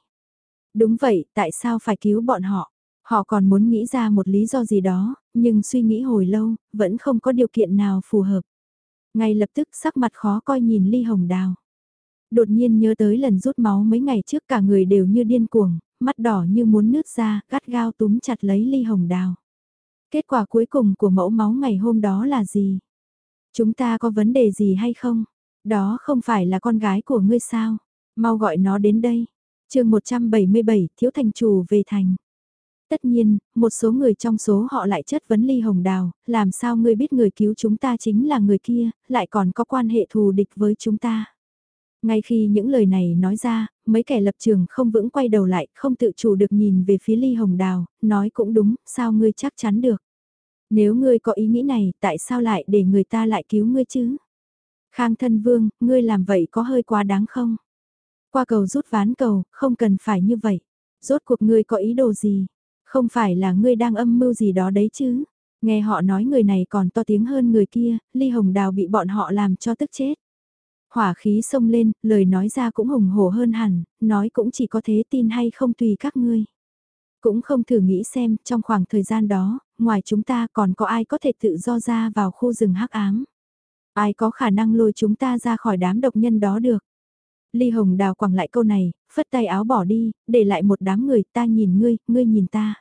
Đúng vậy, tại sao phải cứu bọn họ? Họ còn muốn nghĩ ra một lý do gì đó, nhưng suy nghĩ hồi lâu, vẫn không có điều kiện nào phù hợp. Ngay lập tức sắc mặt khó coi nhìn ly hồng đào. Đột nhiên nhớ tới lần rút máu mấy ngày trước cả người đều như điên cuồng, mắt đỏ như muốn nứt ra, gắt gao túm chặt lấy ly hồng đào. Kết quả cuối cùng của mẫu máu ngày hôm đó là gì? Chúng ta có vấn đề gì hay không? Đó không phải là con gái của ngươi sao? Mau gọi nó đến đây. chương 177, Thiếu Thành Chủ về thành. Tất nhiên, một số người trong số họ lại chất vấn Ly Hồng Đào, làm sao ngươi biết người cứu chúng ta chính là người kia, lại còn có quan hệ thù địch với chúng ta. Ngay khi những lời này nói ra, mấy kẻ lập trường không vững quay đầu lại, không tự chủ được nhìn về phía Ly Hồng Đào, nói cũng đúng, sao ngươi chắc chắn được. Nếu ngươi có ý nghĩ này, tại sao lại để người ta lại cứu ngươi chứ? Khang thân vương, ngươi làm vậy có hơi quá đáng không? Qua cầu rút ván cầu, không cần phải như vậy. Rốt cuộc ngươi có ý đồ gì? Không phải là ngươi đang âm mưu gì đó đấy chứ? Nghe họ nói người này còn to tiếng hơn người kia, Ly Hồng Đào bị bọn họ làm cho tức chết. Hỏa khí xông lên, lời nói ra cũng hùng hổ hơn hẳn, nói cũng chỉ có thế tin hay không tùy các ngươi. Cũng không thử nghĩ xem, trong khoảng thời gian đó, ngoài chúng ta còn có ai có thể tự do ra vào khu rừng hắc ám. Ai có khả năng lôi chúng ta ra khỏi đám độc nhân đó được. Ly Hồng Đào quẳng lại câu này, phất tay áo bỏ đi, để lại một đám người ta nhìn ngươi, ngươi nhìn ta.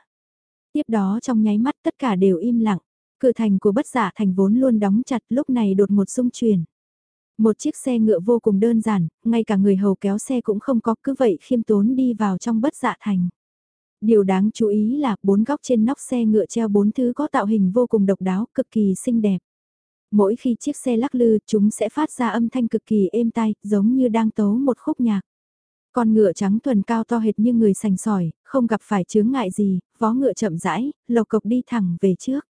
Tiếp đó trong nháy mắt tất cả đều im lặng, cửa thành của bất giả thành vốn luôn đóng chặt lúc này đột một xung chuyển. Một chiếc xe ngựa vô cùng đơn giản, ngay cả người hầu kéo xe cũng không có cứ vậy khiêm tốn đi vào trong bất dạ thành. Điều đáng chú ý là bốn góc trên nóc xe ngựa treo bốn thứ có tạo hình vô cùng độc đáo, cực kỳ xinh đẹp. Mỗi khi chiếc xe lắc lư, chúng sẽ phát ra âm thanh cực kỳ êm tai, giống như đang tấu một khúc nhạc. Con ngựa trắng thuần cao to hệt như người sành sỏi, không gặp phải chướng ngại gì, vó ngựa chậm rãi, lộc cộc đi thẳng về trước.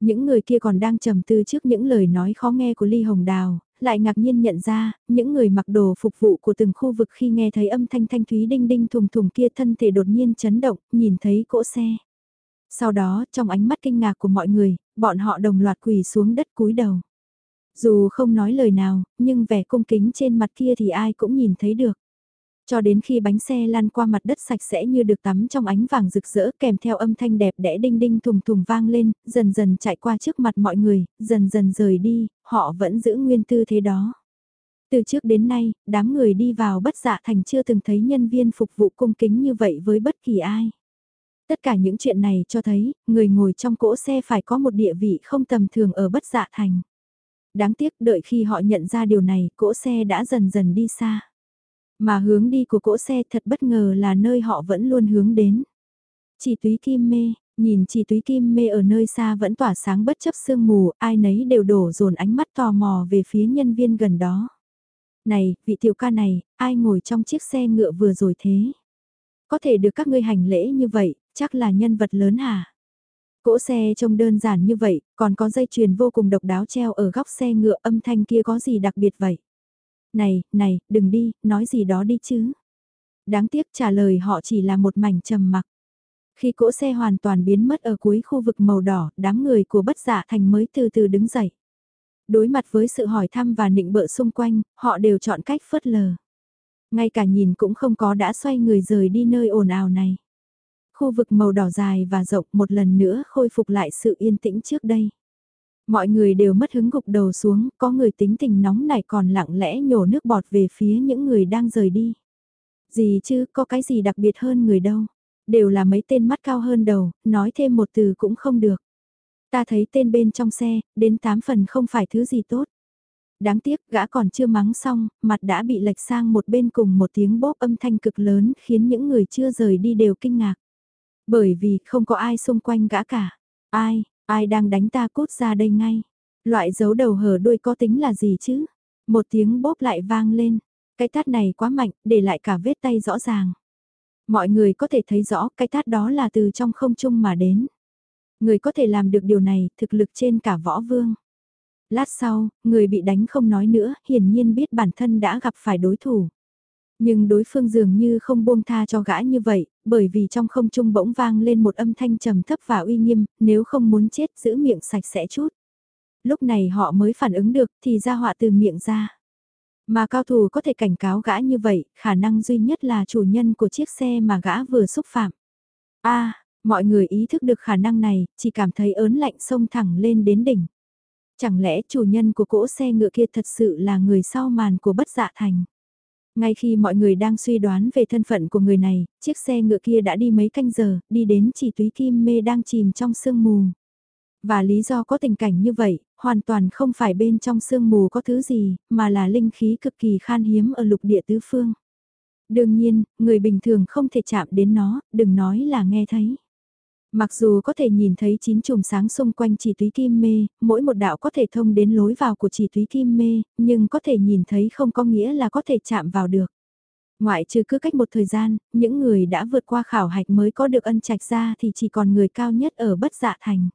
Những người kia còn đang trầm tư trước những lời nói khó nghe của Ly Hồng Đào, lại ngạc nhiên nhận ra, những người mặc đồ phục vụ của từng khu vực khi nghe thấy âm thanh thanh thúy đinh đinh thùng thùng kia thân thể đột nhiên chấn động, nhìn thấy cỗ xe. Sau đó, trong ánh mắt kinh ngạc của mọi người, bọn họ đồng loạt quỳ xuống đất cúi đầu. Dù không nói lời nào, nhưng vẻ cung kính trên mặt kia thì ai cũng nhìn thấy được. Cho đến khi bánh xe lăn qua mặt đất sạch sẽ như được tắm trong ánh vàng rực rỡ kèm theo âm thanh đẹp đẽ đinh đinh thùng thùng vang lên, dần dần chạy qua trước mặt mọi người, dần dần rời đi, họ vẫn giữ nguyên tư thế đó. Từ trước đến nay, đám người đi vào bất dạ thành chưa từng thấy nhân viên phục vụ cung kính như vậy với bất kỳ ai. Tất cả những chuyện này cho thấy, người ngồi trong cỗ xe phải có một địa vị không tầm thường ở bất dạ thành. Đáng tiếc đợi khi họ nhận ra điều này, cỗ xe đã dần dần đi xa. Mà hướng đi của cỗ xe thật bất ngờ là nơi họ vẫn luôn hướng đến. Chỉ túy kim mê, nhìn chỉ túy kim mê ở nơi xa vẫn tỏa sáng bất chấp sương mù, ai nấy đều đổ dồn ánh mắt tò mò về phía nhân viên gần đó. Này, vị tiểu ca này, ai ngồi trong chiếc xe ngựa vừa rồi thế? Có thể được các ngươi hành lễ như vậy, chắc là nhân vật lớn hả? Cỗ xe trông đơn giản như vậy, còn có dây chuyền vô cùng độc đáo treo ở góc xe ngựa âm thanh kia có gì đặc biệt vậy? Này, này, đừng đi, nói gì đó đi chứ. Đáng tiếc trả lời họ chỉ là một mảnh trầm mặc. Khi cỗ xe hoàn toàn biến mất ở cuối khu vực màu đỏ, đám người của bất giả dạ thành mới từ từ đứng dậy. Đối mặt với sự hỏi thăm và nịnh bợ xung quanh, họ đều chọn cách phớt lờ. Ngay cả nhìn cũng không có đã xoay người rời đi nơi ồn ào này. Khu vực màu đỏ dài và rộng một lần nữa khôi phục lại sự yên tĩnh trước đây. Mọi người đều mất hứng gục đầu xuống, có người tính tình nóng này còn lặng lẽ nhổ nước bọt về phía những người đang rời đi. Gì chứ, có cái gì đặc biệt hơn người đâu. Đều là mấy tên mắt cao hơn đầu, nói thêm một từ cũng không được. Ta thấy tên bên trong xe, đến tám phần không phải thứ gì tốt. Đáng tiếc gã còn chưa mắng xong, mặt đã bị lệch sang một bên cùng một tiếng bóp âm thanh cực lớn khiến những người chưa rời đi đều kinh ngạc. Bởi vì không có ai xung quanh gã cả. Ai, ai đang đánh ta cút ra đây ngay. Loại dấu đầu hở đuôi có tính là gì chứ? Một tiếng bóp lại vang lên. Cái tát này quá mạnh, để lại cả vết tay rõ ràng. Mọi người có thể thấy rõ cái tát đó là từ trong không trung mà đến. Người có thể làm được điều này, thực lực trên cả võ vương. Lát sau, người bị đánh không nói nữa, hiển nhiên biết bản thân đã gặp phải đối thủ. Nhưng đối phương dường như không buông tha cho gã như vậy, bởi vì trong không trung bỗng vang lên một âm thanh trầm thấp và uy nghiêm, nếu không muốn chết giữ miệng sạch sẽ chút. Lúc này họ mới phản ứng được thì ra họa từ miệng ra. Mà cao thủ có thể cảnh cáo gã như vậy, khả năng duy nhất là chủ nhân của chiếc xe mà gã vừa xúc phạm. a Mọi người ý thức được khả năng này, chỉ cảm thấy ớn lạnh sông thẳng lên đến đỉnh. Chẳng lẽ chủ nhân của cỗ xe ngựa kia thật sự là người sau màn của bất dạ thành? Ngay khi mọi người đang suy đoán về thân phận của người này, chiếc xe ngựa kia đã đi mấy canh giờ, đi đến chỉ túy kim mê đang chìm trong sương mù. Và lý do có tình cảnh như vậy, hoàn toàn không phải bên trong sương mù có thứ gì, mà là linh khí cực kỳ khan hiếm ở lục địa tứ phương. Đương nhiên, người bình thường không thể chạm đến nó, đừng nói là nghe thấy. Mặc dù có thể nhìn thấy chín chùm sáng xung quanh chỉ túy kim mê, mỗi một đạo có thể thông đến lối vào của chỉ túy kim mê, nhưng có thể nhìn thấy không có nghĩa là có thể chạm vào được. Ngoại trừ cứ cách một thời gian, những người đã vượt qua khảo hạch mới có được ân trạch ra thì chỉ còn người cao nhất ở bất dạ thành.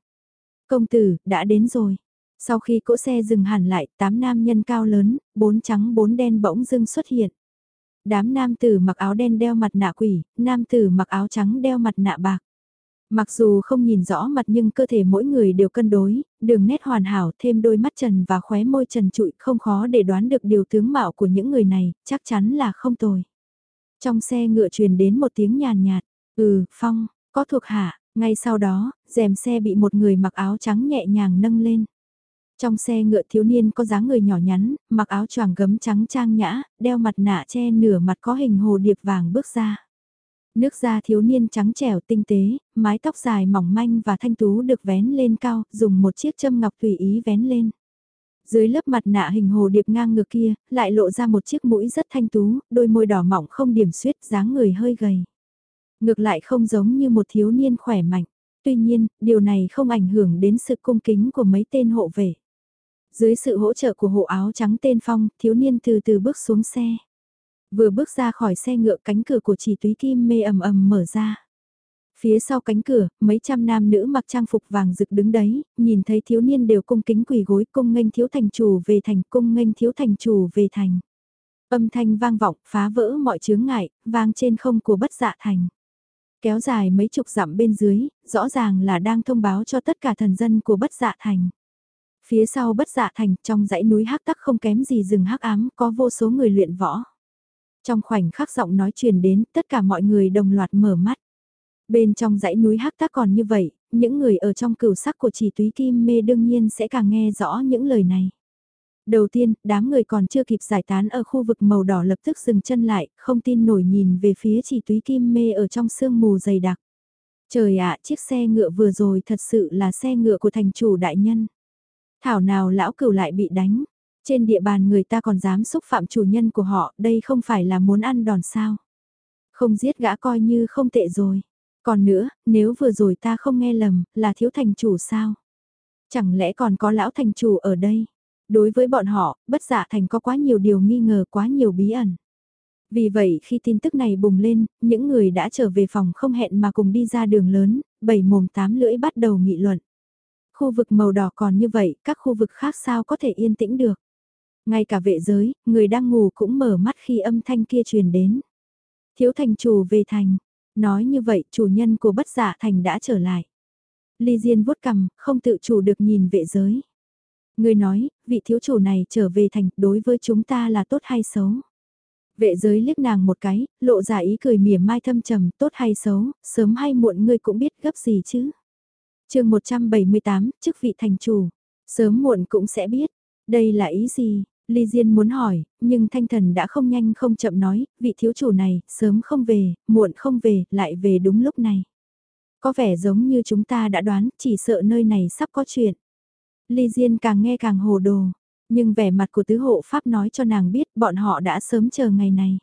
Công tử, đã đến rồi. Sau khi cỗ xe dừng hẳn lại, tám nam nhân cao lớn, bốn trắng bốn đen bỗng dưng xuất hiện. Đám nam tử mặc áo đen đeo mặt nạ quỷ, nam tử mặc áo trắng đeo mặt nạ bạc. Mặc dù không nhìn rõ mặt nhưng cơ thể mỗi người đều cân đối, đường nét hoàn hảo thêm đôi mắt trần và khóe môi trần trụi không khó để đoán được điều tướng mạo của những người này, chắc chắn là không tồi. Trong xe ngựa truyền đến một tiếng nhàn nhạt, ừ, Phong, có thuộc hạ, ngay sau đó, rèm xe bị một người mặc áo trắng nhẹ nhàng nâng lên. Trong xe ngựa thiếu niên có dáng người nhỏ nhắn, mặc áo choàng gấm trắng trang nhã, đeo mặt nạ che nửa mặt có hình hồ điệp vàng bước ra. Nước da thiếu niên trắng trẻo tinh tế, mái tóc dài mỏng manh và thanh tú được vén lên cao, dùng một chiếc châm ngọc tùy ý vén lên. Dưới lớp mặt nạ hình hồ điệp ngang ngược kia, lại lộ ra một chiếc mũi rất thanh tú, đôi môi đỏ mỏng không điểm suyết, dáng người hơi gầy. Ngược lại không giống như một thiếu niên khỏe mạnh. Tuy nhiên, điều này không ảnh hưởng đến sự cung kính của mấy tên hộ vệ. Dưới sự hỗ trợ của hộ áo trắng tên Phong, thiếu niên từ từ bước xuống xe. Vừa bước ra khỏi xe ngựa cánh cửa của chỉ túy kim mê ầm ầm mở ra. Phía sau cánh cửa, mấy trăm nam nữ mặc trang phục vàng rực đứng đấy, nhìn thấy thiếu niên đều cung kính quỳ gối cung nghênh thiếu thành chủ về thành cung nghênh thiếu thành chủ về thành. Âm thanh vang vọng, phá vỡ mọi chướng ngại, vang trên không của bất dạ thành. Kéo dài mấy chục dặm bên dưới, rõ ràng là đang thông báo cho tất cả thần dân của bất dạ thành. Phía sau bất dạ thành, trong dãy núi hắc tắc không kém gì rừng hắc ám, có vô số người luyện võ. Trong khoảnh khắc giọng nói truyền đến, tất cả mọi người đồng loạt mở mắt. Bên trong dãy núi hắc tác còn như vậy, những người ở trong cửu sắc của chỉ túy kim mê đương nhiên sẽ càng nghe rõ những lời này. Đầu tiên, đám người còn chưa kịp giải tán ở khu vực màu đỏ lập tức dừng chân lại, không tin nổi nhìn về phía chỉ túy kim mê ở trong sương mù dày đặc. Trời ạ, chiếc xe ngựa vừa rồi thật sự là xe ngựa của thành chủ đại nhân. Thảo nào lão cửu lại bị đánh, trên địa bàn người ta còn dám xúc phạm chủ nhân của họ, đây không phải là muốn ăn đòn sao. Không giết gã coi như không tệ rồi. Còn nữa, nếu vừa rồi ta không nghe lầm, là thiếu thành chủ sao? Chẳng lẽ còn có lão thành chủ ở đây? Đối với bọn họ, bất giả thành có quá nhiều điều nghi ngờ quá nhiều bí ẩn. Vì vậy khi tin tức này bùng lên, những người đã trở về phòng không hẹn mà cùng đi ra đường lớn, bảy mồm tám lưỡi bắt đầu nghị luận. Khu vực màu đỏ còn như vậy, các khu vực khác sao có thể yên tĩnh được. Ngay cả vệ giới, người đang ngủ cũng mở mắt khi âm thanh kia truyền đến. Thiếu thành chủ về thành. Nói như vậy, chủ nhân của bất giả thành đã trở lại. Ly Diên vuốt cầm, không tự chủ được nhìn vệ giới. Người nói, vị thiếu chủ này trở về thành, đối với chúng ta là tốt hay xấu? Vệ giới liếc nàng một cái, lộ ra ý cười mỉa mai thâm trầm, tốt hay xấu, sớm hay muộn ngươi cũng biết gấp gì chứ. chương 178, chức vị thành chủ, sớm muộn cũng sẽ biết, đây là ý gì, Ly Diên muốn hỏi, nhưng thanh thần đã không nhanh không chậm nói, vị thiếu chủ này, sớm không về, muộn không về, lại về đúng lúc này. Có vẻ giống như chúng ta đã đoán, chỉ sợ nơi này sắp có chuyện. Ly Diên càng nghe càng hồ đồ, nhưng vẻ mặt của tứ hộ Pháp nói cho nàng biết bọn họ đã sớm chờ ngày này.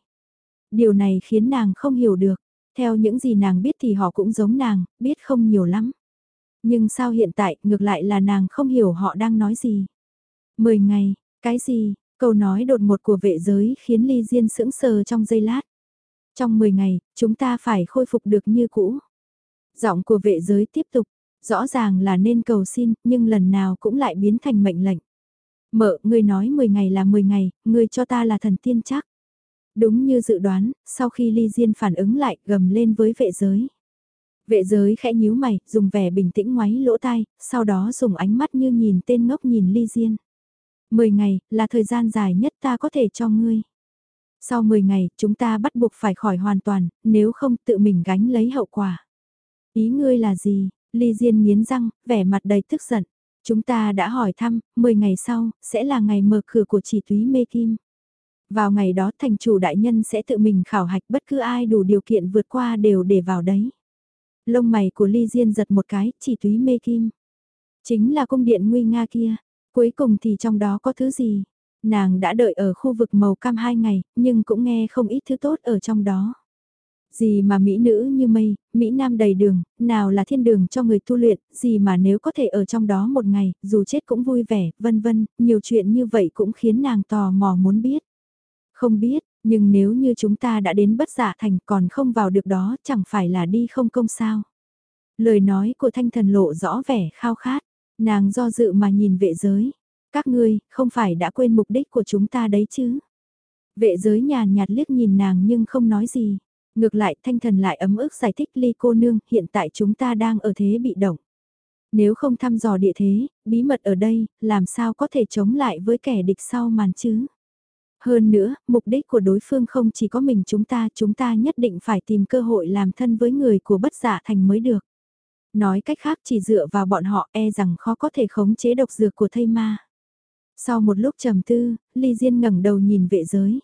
Điều này khiến nàng không hiểu được, theo những gì nàng biết thì họ cũng giống nàng, biết không nhiều lắm. Nhưng sao hiện tại, ngược lại là nàng không hiểu họ đang nói gì. Mười ngày, cái gì, câu nói đột ngột của vệ giới khiến Ly Diên sững sờ trong giây lát. Trong 10 ngày, chúng ta phải khôi phục được như cũ. Giọng của vệ giới tiếp tục, rõ ràng là nên cầu xin, nhưng lần nào cũng lại biến thành mệnh lệnh. Mợ, ngươi nói 10 ngày là 10 ngày, ngươi cho ta là thần tiên chắc. Đúng như dự đoán, sau khi Ly Diên phản ứng lại, gầm lên với vệ giới. Vệ giới khẽ nhíu mày, dùng vẻ bình tĩnh ngoáy lỗ tai, sau đó dùng ánh mắt như nhìn tên ngốc nhìn Ly Diên. 10 ngày, là thời gian dài nhất ta có thể cho ngươi. Sau 10 ngày, chúng ta bắt buộc phải khỏi hoàn toàn, nếu không tự mình gánh lấy hậu quả. Ý ngươi là gì? Ly Diên miến răng, vẻ mặt đầy tức giận. Chúng ta đã hỏi thăm, 10 ngày sau, sẽ là ngày mở cửa của chỉ túy mê kim. Vào ngày đó thành chủ đại nhân sẽ tự mình khảo hạch bất cứ ai đủ điều kiện vượt qua đều để vào đấy. Lông mày của Ly Diên giật một cái, chỉ túy mê kim. Chính là cung điện nguy nga kia. Cuối cùng thì trong đó có thứ gì? Nàng đã đợi ở khu vực màu cam hai ngày, nhưng cũng nghe không ít thứ tốt ở trong đó. Gì mà mỹ nữ như mây, mỹ nam đầy đường, nào là thiên đường cho người tu luyện, gì mà nếu có thể ở trong đó một ngày, dù chết cũng vui vẻ, vân vân, nhiều chuyện như vậy cũng khiến nàng tò mò muốn biết. Không biết, nhưng nếu như chúng ta đã đến bất giả thành còn không vào được đó chẳng phải là đi không công sao. Lời nói của thanh thần lộ rõ vẻ khao khát, nàng do dự mà nhìn vệ giới. Các ngươi, không phải đã quên mục đích của chúng ta đấy chứ. Vệ giới nhàn nhạt liếc nhìn nàng nhưng không nói gì. Ngược lại thanh thần lại ấm ức giải thích ly cô nương, hiện tại chúng ta đang ở thế bị động. Nếu không thăm dò địa thế, bí mật ở đây, làm sao có thể chống lại với kẻ địch sau màn chứ? Hơn nữa, mục đích của đối phương không chỉ có mình chúng ta, chúng ta nhất định phải tìm cơ hội làm thân với người của bất giả thành mới được. Nói cách khác chỉ dựa vào bọn họ e rằng khó có thể khống chế độc dược của thây ma. Sau một lúc trầm tư, Ly Diên ngẩng đầu nhìn vệ giới.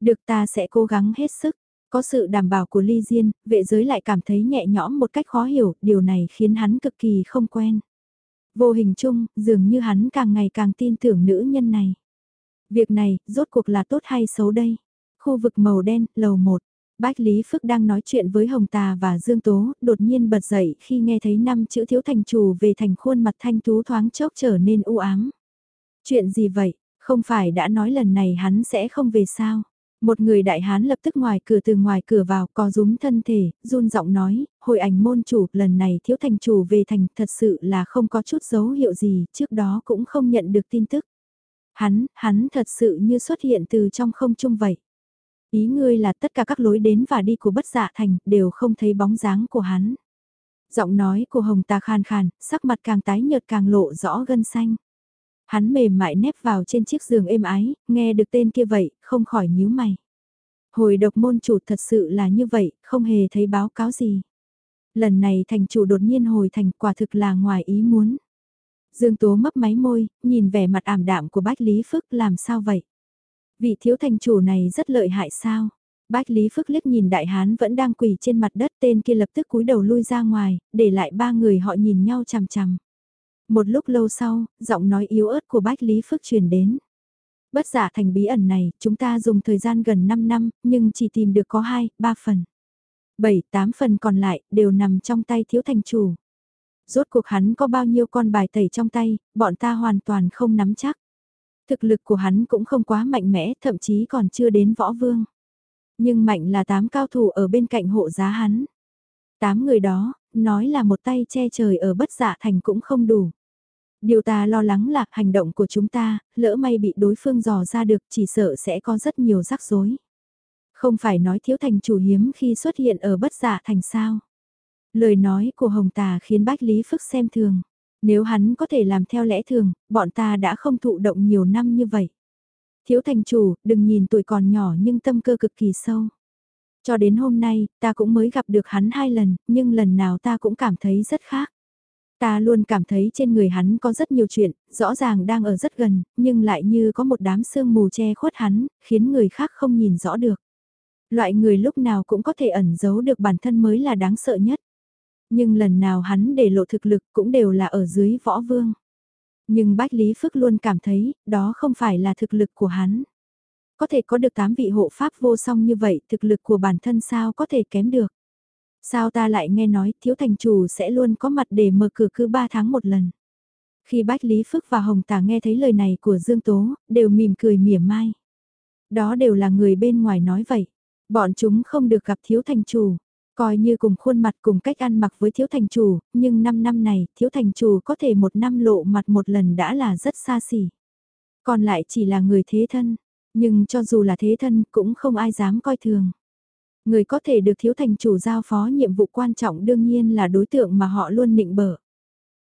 Được ta sẽ cố gắng hết sức. Có sự đảm bảo của Ly Diên, vệ giới lại cảm thấy nhẹ nhõm một cách khó hiểu, điều này khiến hắn cực kỳ không quen. Vô hình chung, dường như hắn càng ngày càng tin tưởng nữ nhân này. Việc này, rốt cuộc là tốt hay xấu đây? Khu vực màu đen, lầu 1. Bách Lý Phức đang nói chuyện với Hồng Tà và Dương Tố, đột nhiên bật dậy khi nghe thấy năm chữ thiếu thành chủ về thành khuôn mặt thanh tú thoáng chốc trở nên u ám. Chuyện gì vậy, không phải đã nói lần này hắn sẽ không về sao? Một người đại hán lập tức ngoài cửa từ ngoài cửa vào, có rúm thân thể, run giọng nói, Hồi ảnh môn chủ, lần này thiếu thành chủ về thành thật sự là không có chút dấu hiệu gì, trước đó cũng không nhận được tin tức. Hắn, hắn thật sự như xuất hiện từ trong không trung vậy. Ý ngươi là tất cả các lối đến và đi của bất dạ thành đều không thấy bóng dáng của hắn. Giọng nói của Hồng ta khan khàn, sắc mặt càng tái nhợt càng lộ rõ gân xanh. Hắn mềm mại nép vào trên chiếc giường êm ái, nghe được tên kia vậy, không khỏi nhíu mày. Hồi độc môn chủ thật sự là như vậy, không hề thấy báo cáo gì. Lần này thành chủ đột nhiên hồi thành quả thực là ngoài ý muốn. Dương Tố mấp máy môi, nhìn vẻ mặt ảm đạm của Bách Lý Phức làm sao vậy? Vị thiếu thành chủ này rất lợi hại sao? Bách Lý Phức liếc nhìn đại hán vẫn đang quỳ trên mặt đất tên kia lập tức cúi đầu lui ra ngoài, để lại ba người họ nhìn nhau chằm chằm. Một lúc lâu sau, giọng nói yếu ớt của Bách Lý Phước truyền đến. Bất giả thành bí ẩn này, chúng ta dùng thời gian gần 5 năm, nhưng chỉ tìm được có 2, 3 phần. 7, 8 phần còn lại, đều nằm trong tay thiếu thành chủ. Rốt cuộc hắn có bao nhiêu con bài tẩy trong tay, bọn ta hoàn toàn không nắm chắc. Thực lực của hắn cũng không quá mạnh mẽ, thậm chí còn chưa đến võ vương. Nhưng mạnh là tám cao thủ ở bên cạnh hộ giá hắn. Tám người đó, nói là một tay che trời ở bất dạ thành cũng không đủ. Điều ta lo lắng là hành động của chúng ta, lỡ may bị đối phương dò ra được chỉ sợ sẽ có rất nhiều rắc rối. Không phải nói thiếu thành chủ hiếm khi xuất hiện ở bất dạ thành sao. Lời nói của Hồng Tà khiến Bách Lý Phức xem thường. Nếu hắn có thể làm theo lẽ thường, bọn ta đã không thụ động nhiều năm như vậy. Thiếu thành chủ, đừng nhìn tuổi còn nhỏ nhưng tâm cơ cực kỳ sâu. Cho đến hôm nay, ta cũng mới gặp được hắn hai lần, nhưng lần nào ta cũng cảm thấy rất khác. Ta luôn cảm thấy trên người hắn có rất nhiều chuyện, rõ ràng đang ở rất gần, nhưng lại như có một đám sương mù che khuất hắn, khiến người khác không nhìn rõ được. Loại người lúc nào cũng có thể ẩn giấu được bản thân mới là đáng sợ nhất. Nhưng lần nào hắn để lộ thực lực cũng đều là ở dưới võ vương. Nhưng Bách Lý Phước luôn cảm thấy, đó không phải là thực lực của hắn. Có thể có được tám vị hộ pháp vô song như vậy, thực lực của bản thân sao có thể kém được. Sao ta lại nghe nói thiếu thành chủ sẽ luôn có mặt để mở cửa cứ 3 tháng một lần. Khi Bách Lý Phước và Hồng Tà nghe thấy lời này của Dương Tố, đều mỉm cười mỉa mai. Đó đều là người bên ngoài nói vậy. Bọn chúng không được gặp thiếu thành chủ. Coi như cùng khuôn mặt cùng cách ăn mặc với thiếu thành chủ, nhưng 5 năm này, thiếu thành chủ có thể một năm lộ mặt một lần đã là rất xa xỉ. Còn lại chỉ là người thế thân, nhưng cho dù là thế thân cũng không ai dám coi thường. Người có thể được thiếu thành chủ giao phó nhiệm vụ quan trọng đương nhiên là đối tượng mà họ luôn nịnh bở.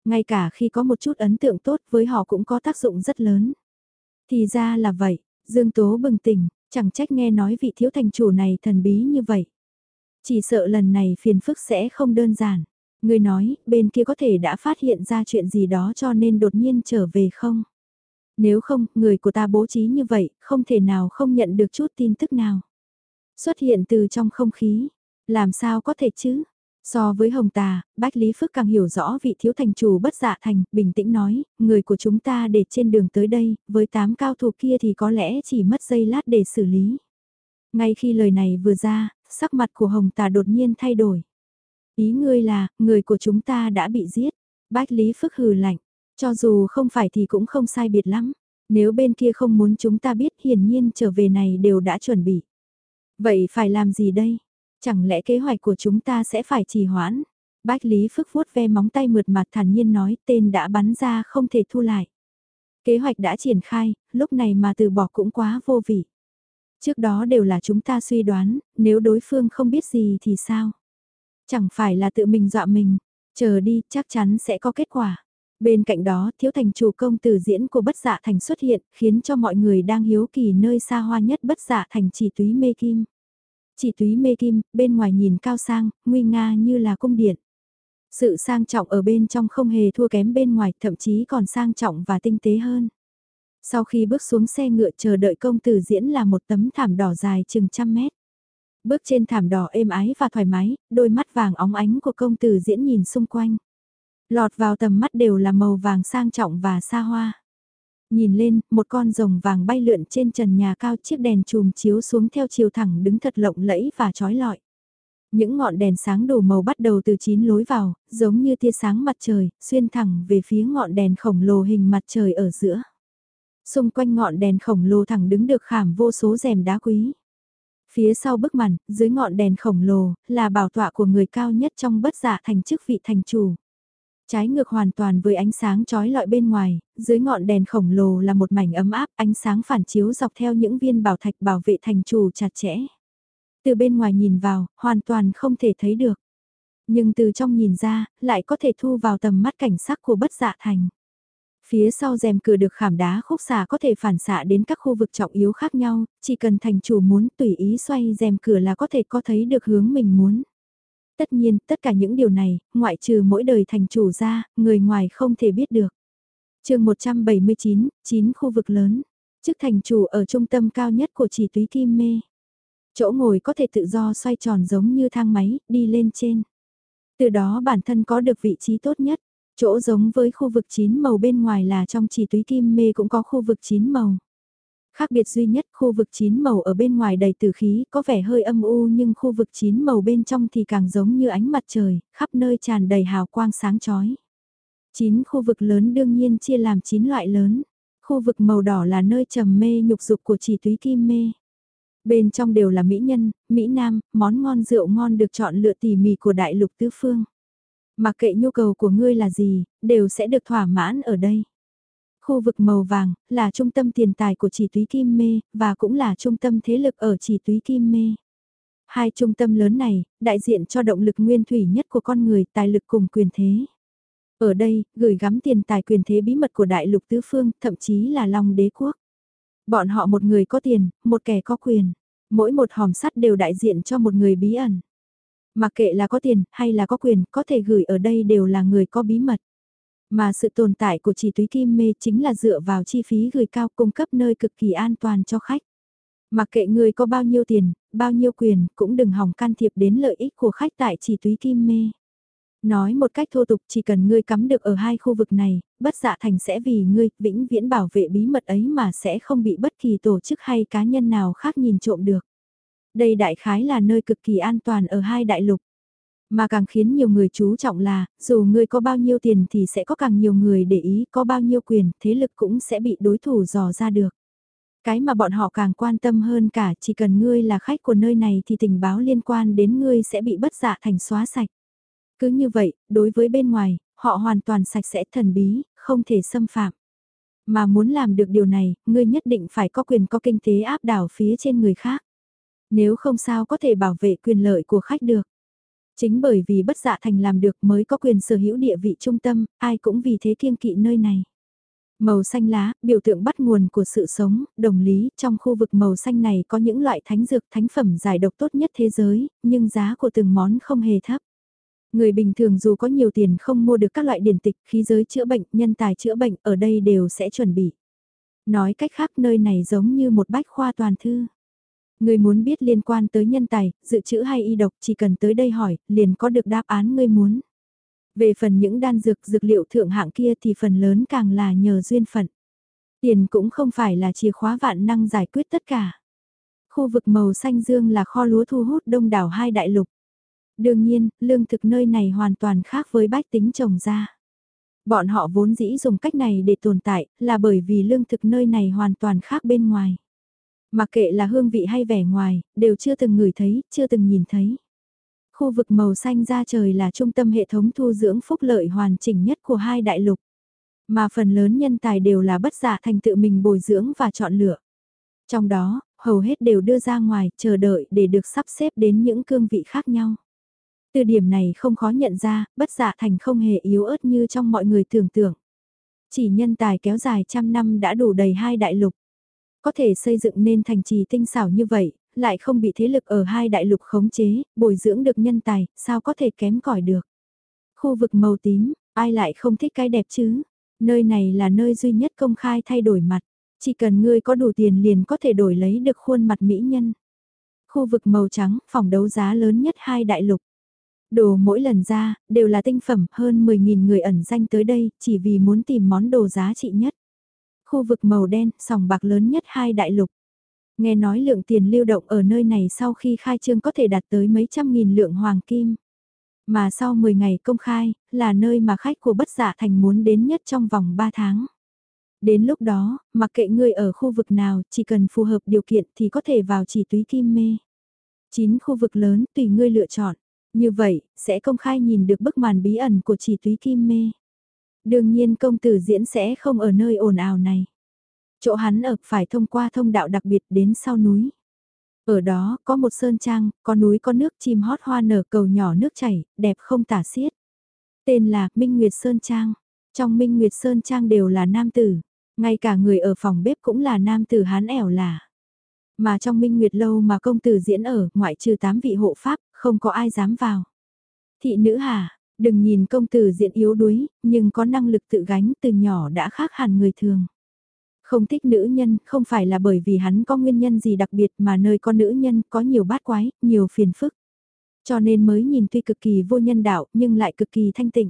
Ngay cả khi có một chút ấn tượng tốt với họ cũng có tác dụng rất lớn. Thì ra là vậy, Dương Tố bừng tỉnh, chẳng trách nghe nói vị thiếu thành chủ này thần bí như vậy. Chỉ sợ lần này phiền phức sẽ không đơn giản. người nói, bên kia có thể đã phát hiện ra chuyện gì đó cho nên đột nhiên trở về không? Nếu không, người của ta bố trí như vậy, không thể nào không nhận được chút tin tức nào. Xuất hiện từ trong không khí, làm sao có thể chứ? So với Hồng Tà, Bách Lý Phước càng hiểu rõ vị thiếu thành chủ bất dạ thành, bình tĩnh nói, người của chúng ta để trên đường tới đây, với tám cao thủ kia thì có lẽ chỉ mất giây lát để xử lý. Ngay khi lời này vừa ra, sắc mặt của Hồng Tà đột nhiên thay đổi. Ý ngươi là, người của chúng ta đã bị giết. Bách Lý Phước hừ lạnh, cho dù không phải thì cũng không sai biệt lắm. Nếu bên kia không muốn chúng ta biết hiển nhiên trở về này đều đã chuẩn bị. Vậy phải làm gì đây? Chẳng lẽ kế hoạch của chúng ta sẽ phải trì hoãn? Bách Lý Phước vuốt ve móng tay mượt mặt thản nhiên nói tên đã bắn ra không thể thu lại. Kế hoạch đã triển khai, lúc này mà từ bỏ cũng quá vô vị. Trước đó đều là chúng ta suy đoán, nếu đối phương không biết gì thì sao? Chẳng phải là tự mình dọa mình, chờ đi chắc chắn sẽ có kết quả. Bên cạnh đó, thiếu thành chủ công tử diễn của bất dạ thành xuất hiện, khiến cho mọi người đang hiếu kỳ nơi xa hoa nhất bất dạ thành chỉ túy mê kim. Chỉ túy mê kim, bên ngoài nhìn cao sang, nguy nga như là cung điện. Sự sang trọng ở bên trong không hề thua kém bên ngoài, thậm chí còn sang trọng và tinh tế hơn. Sau khi bước xuống xe ngựa chờ đợi công tử diễn là một tấm thảm đỏ dài chừng trăm mét. Bước trên thảm đỏ êm ái và thoải mái, đôi mắt vàng óng ánh của công tử diễn nhìn xung quanh. Lọt vào tầm mắt đều là màu vàng sang trọng và xa hoa. Nhìn lên, một con rồng vàng bay lượn trên trần nhà cao chiếc đèn chùm chiếu xuống theo chiều thẳng đứng thật lộng lẫy và trói lọi. Những ngọn đèn sáng đủ màu bắt đầu từ chín lối vào, giống như tia sáng mặt trời, xuyên thẳng về phía ngọn đèn khổng lồ hình mặt trời ở giữa. Xung quanh ngọn đèn khổng lồ thẳng đứng được khảm vô số rèm đá quý. Phía sau bức màn, dưới ngọn đèn khổng lồ, là bảo tọa của người cao nhất trong bất giả thành chức vị thành chủ. Trái ngược hoàn toàn với ánh sáng trói lọi bên ngoài, dưới ngọn đèn khổng lồ là một mảnh ấm áp, ánh sáng phản chiếu dọc theo những viên bảo thạch bảo vệ thành chủ chặt chẽ. Từ bên ngoài nhìn vào, hoàn toàn không thể thấy được. Nhưng từ trong nhìn ra, lại có thể thu vào tầm mắt cảnh sắc của bất dạ thành. Phía sau rèm cửa được khảm đá khúc xạ có thể phản xạ đến các khu vực trọng yếu khác nhau, chỉ cần thành chủ muốn tùy ý xoay rèm cửa là có thể có thấy được hướng mình muốn. Tất nhiên, tất cả những điều này, ngoại trừ mỗi đời thành chủ ra, người ngoài không thể biết được. chương 179, 9 khu vực lớn. Chức thành chủ ở trung tâm cao nhất của chỉ túy kim mê. Chỗ ngồi có thể tự do xoay tròn giống như thang máy, đi lên trên. Từ đó bản thân có được vị trí tốt nhất. Chỗ giống với khu vực chín màu bên ngoài là trong chỉ túy kim mê cũng có khu vực chín màu. Khác biệt duy nhất khu vực chín màu ở bên ngoài đầy tử khí có vẻ hơi âm u nhưng khu vực chín màu bên trong thì càng giống như ánh mặt trời, khắp nơi tràn đầy hào quang sáng chói. Chín khu vực lớn đương nhiên chia làm chín loại lớn. Khu vực màu đỏ là nơi trầm mê nhục dục của chỉ túy kim mê. Bên trong đều là mỹ nhân, mỹ nam, món ngon rượu ngon được chọn lựa tỉ mỉ của đại lục tứ phương. Mặc kệ nhu cầu của ngươi là gì, đều sẽ được thỏa mãn ở đây. Khu vực màu vàng là trung tâm tiền tài của chỉ túy kim mê, và cũng là trung tâm thế lực ở chỉ túy kim mê. Hai trung tâm lớn này, đại diện cho động lực nguyên thủy nhất của con người, tài lực cùng quyền thế. Ở đây, gửi gắm tiền tài quyền thế bí mật của đại lục tứ phương, thậm chí là long đế quốc. Bọn họ một người có tiền, một kẻ có quyền. Mỗi một hòm sắt đều đại diện cho một người bí ẩn. Mặc kệ là có tiền hay là có quyền, có thể gửi ở đây đều là người có bí mật. Mà sự tồn tại của chỉ túy kim mê chính là dựa vào chi phí gửi cao cung cấp nơi cực kỳ an toàn cho khách. Mặc kệ người có bao nhiêu tiền, bao nhiêu quyền, cũng đừng hòng can thiệp đến lợi ích của khách tại chỉ túy kim mê. Nói một cách thô tục chỉ cần ngươi cắm được ở hai khu vực này, bất dạ thành sẽ vì ngươi vĩnh viễn bảo vệ bí mật ấy mà sẽ không bị bất kỳ tổ chức hay cá nhân nào khác nhìn trộm được. Đây đại khái là nơi cực kỳ an toàn ở hai đại lục. Mà càng khiến nhiều người chú trọng là, dù ngươi có bao nhiêu tiền thì sẽ có càng nhiều người để ý, có bao nhiêu quyền, thế lực cũng sẽ bị đối thủ dò ra được. Cái mà bọn họ càng quan tâm hơn cả, chỉ cần ngươi là khách của nơi này thì tình báo liên quan đến ngươi sẽ bị bất dạ thành xóa sạch. Cứ như vậy, đối với bên ngoài, họ hoàn toàn sạch sẽ thần bí, không thể xâm phạm. Mà muốn làm được điều này, ngươi nhất định phải có quyền có kinh tế áp đảo phía trên người khác. Nếu không sao có thể bảo vệ quyền lợi của khách được. Chính bởi vì bất dạ thành làm được mới có quyền sở hữu địa vị trung tâm, ai cũng vì thế kiêng kỵ nơi này. Màu xanh lá, biểu tượng bắt nguồn của sự sống, đồng lý, trong khu vực màu xanh này có những loại thánh dược thánh phẩm giải độc tốt nhất thế giới, nhưng giá của từng món không hề thấp. Người bình thường dù có nhiều tiền không mua được các loại điển tịch, khí giới chữa bệnh, nhân tài chữa bệnh ở đây đều sẽ chuẩn bị. Nói cách khác nơi này giống như một bách khoa toàn thư. Người muốn biết liên quan tới nhân tài, dự trữ hay y độc chỉ cần tới đây hỏi, liền có được đáp án ngươi muốn. Về phần những đan dược dược liệu thượng hạng kia thì phần lớn càng là nhờ duyên phận. Tiền cũng không phải là chìa khóa vạn năng giải quyết tất cả. Khu vực màu xanh dương là kho lúa thu hút đông đảo hai đại lục. Đương nhiên, lương thực nơi này hoàn toàn khác với bách tính trồng ra. Bọn họ vốn dĩ dùng cách này để tồn tại, là bởi vì lương thực nơi này hoàn toàn khác bên ngoài. Mà kệ là hương vị hay vẻ ngoài, đều chưa từng ngửi thấy, chưa từng nhìn thấy. Khu vực màu xanh ra trời là trung tâm hệ thống thu dưỡng phúc lợi hoàn chỉnh nhất của hai đại lục. Mà phần lớn nhân tài đều là bất giả thành tự mình bồi dưỡng và chọn lựa. Trong đó, hầu hết đều đưa ra ngoài, chờ đợi để được sắp xếp đến những cương vị khác nhau. Từ điểm này không khó nhận ra, bất giả thành không hề yếu ớt như trong mọi người tưởng tượng. Chỉ nhân tài kéo dài trăm năm đã đủ đầy hai đại lục. Có thể xây dựng nên thành trì tinh xảo như vậy, lại không bị thế lực ở hai đại lục khống chế, bồi dưỡng được nhân tài, sao có thể kém cỏi được. Khu vực màu tím, ai lại không thích cái đẹp chứ? Nơi này là nơi duy nhất công khai thay đổi mặt. Chỉ cần ngươi có đủ tiền liền có thể đổi lấy được khuôn mặt mỹ nhân. Khu vực màu trắng, phòng đấu giá lớn nhất hai đại lục. Đồ mỗi lần ra, đều là tinh phẩm, hơn 10.000 người ẩn danh tới đây, chỉ vì muốn tìm món đồ giá trị nhất. Khu vực màu đen, sòng bạc lớn nhất hai đại lục. Nghe nói lượng tiền lưu động ở nơi này sau khi khai trương có thể đạt tới mấy trăm nghìn lượng hoàng kim. Mà sau 10 ngày công khai, là nơi mà khách của bất giả thành muốn đến nhất trong vòng 3 tháng. Đến lúc đó, mặc kệ ngươi ở khu vực nào, chỉ cần phù hợp điều kiện thì có thể vào chỉ túy kim mê. 9 khu vực lớn tùy ngươi lựa chọn. Như vậy, sẽ công khai nhìn được bức màn bí ẩn của chỉ túy kim mê. Đương nhiên công tử diễn sẽ không ở nơi ồn ào này. Chỗ hắn ở phải thông qua thông đạo đặc biệt đến sau núi. Ở đó có một sơn trang, có núi có nước chim hót hoa nở cầu nhỏ nước chảy, đẹp không tả xiết. Tên là Minh Nguyệt Sơn Trang. Trong Minh Nguyệt Sơn Trang đều là nam tử. Ngay cả người ở phòng bếp cũng là nam tử hán ẻo là. Mà trong Minh Nguyệt Lâu mà công tử diễn ở, ngoại trừ tám vị hộ pháp, không có ai dám vào. Thị nữ hà, đừng nhìn công tử diện yếu đuối, nhưng có năng lực tự gánh từ nhỏ đã khác hẳn người thường. Không thích nữ nhân, không phải là bởi vì hắn có nguyên nhân gì đặc biệt mà nơi có nữ nhân có nhiều bát quái, nhiều phiền phức. Cho nên mới nhìn tuy cực kỳ vô nhân đạo nhưng lại cực kỳ thanh tịnh.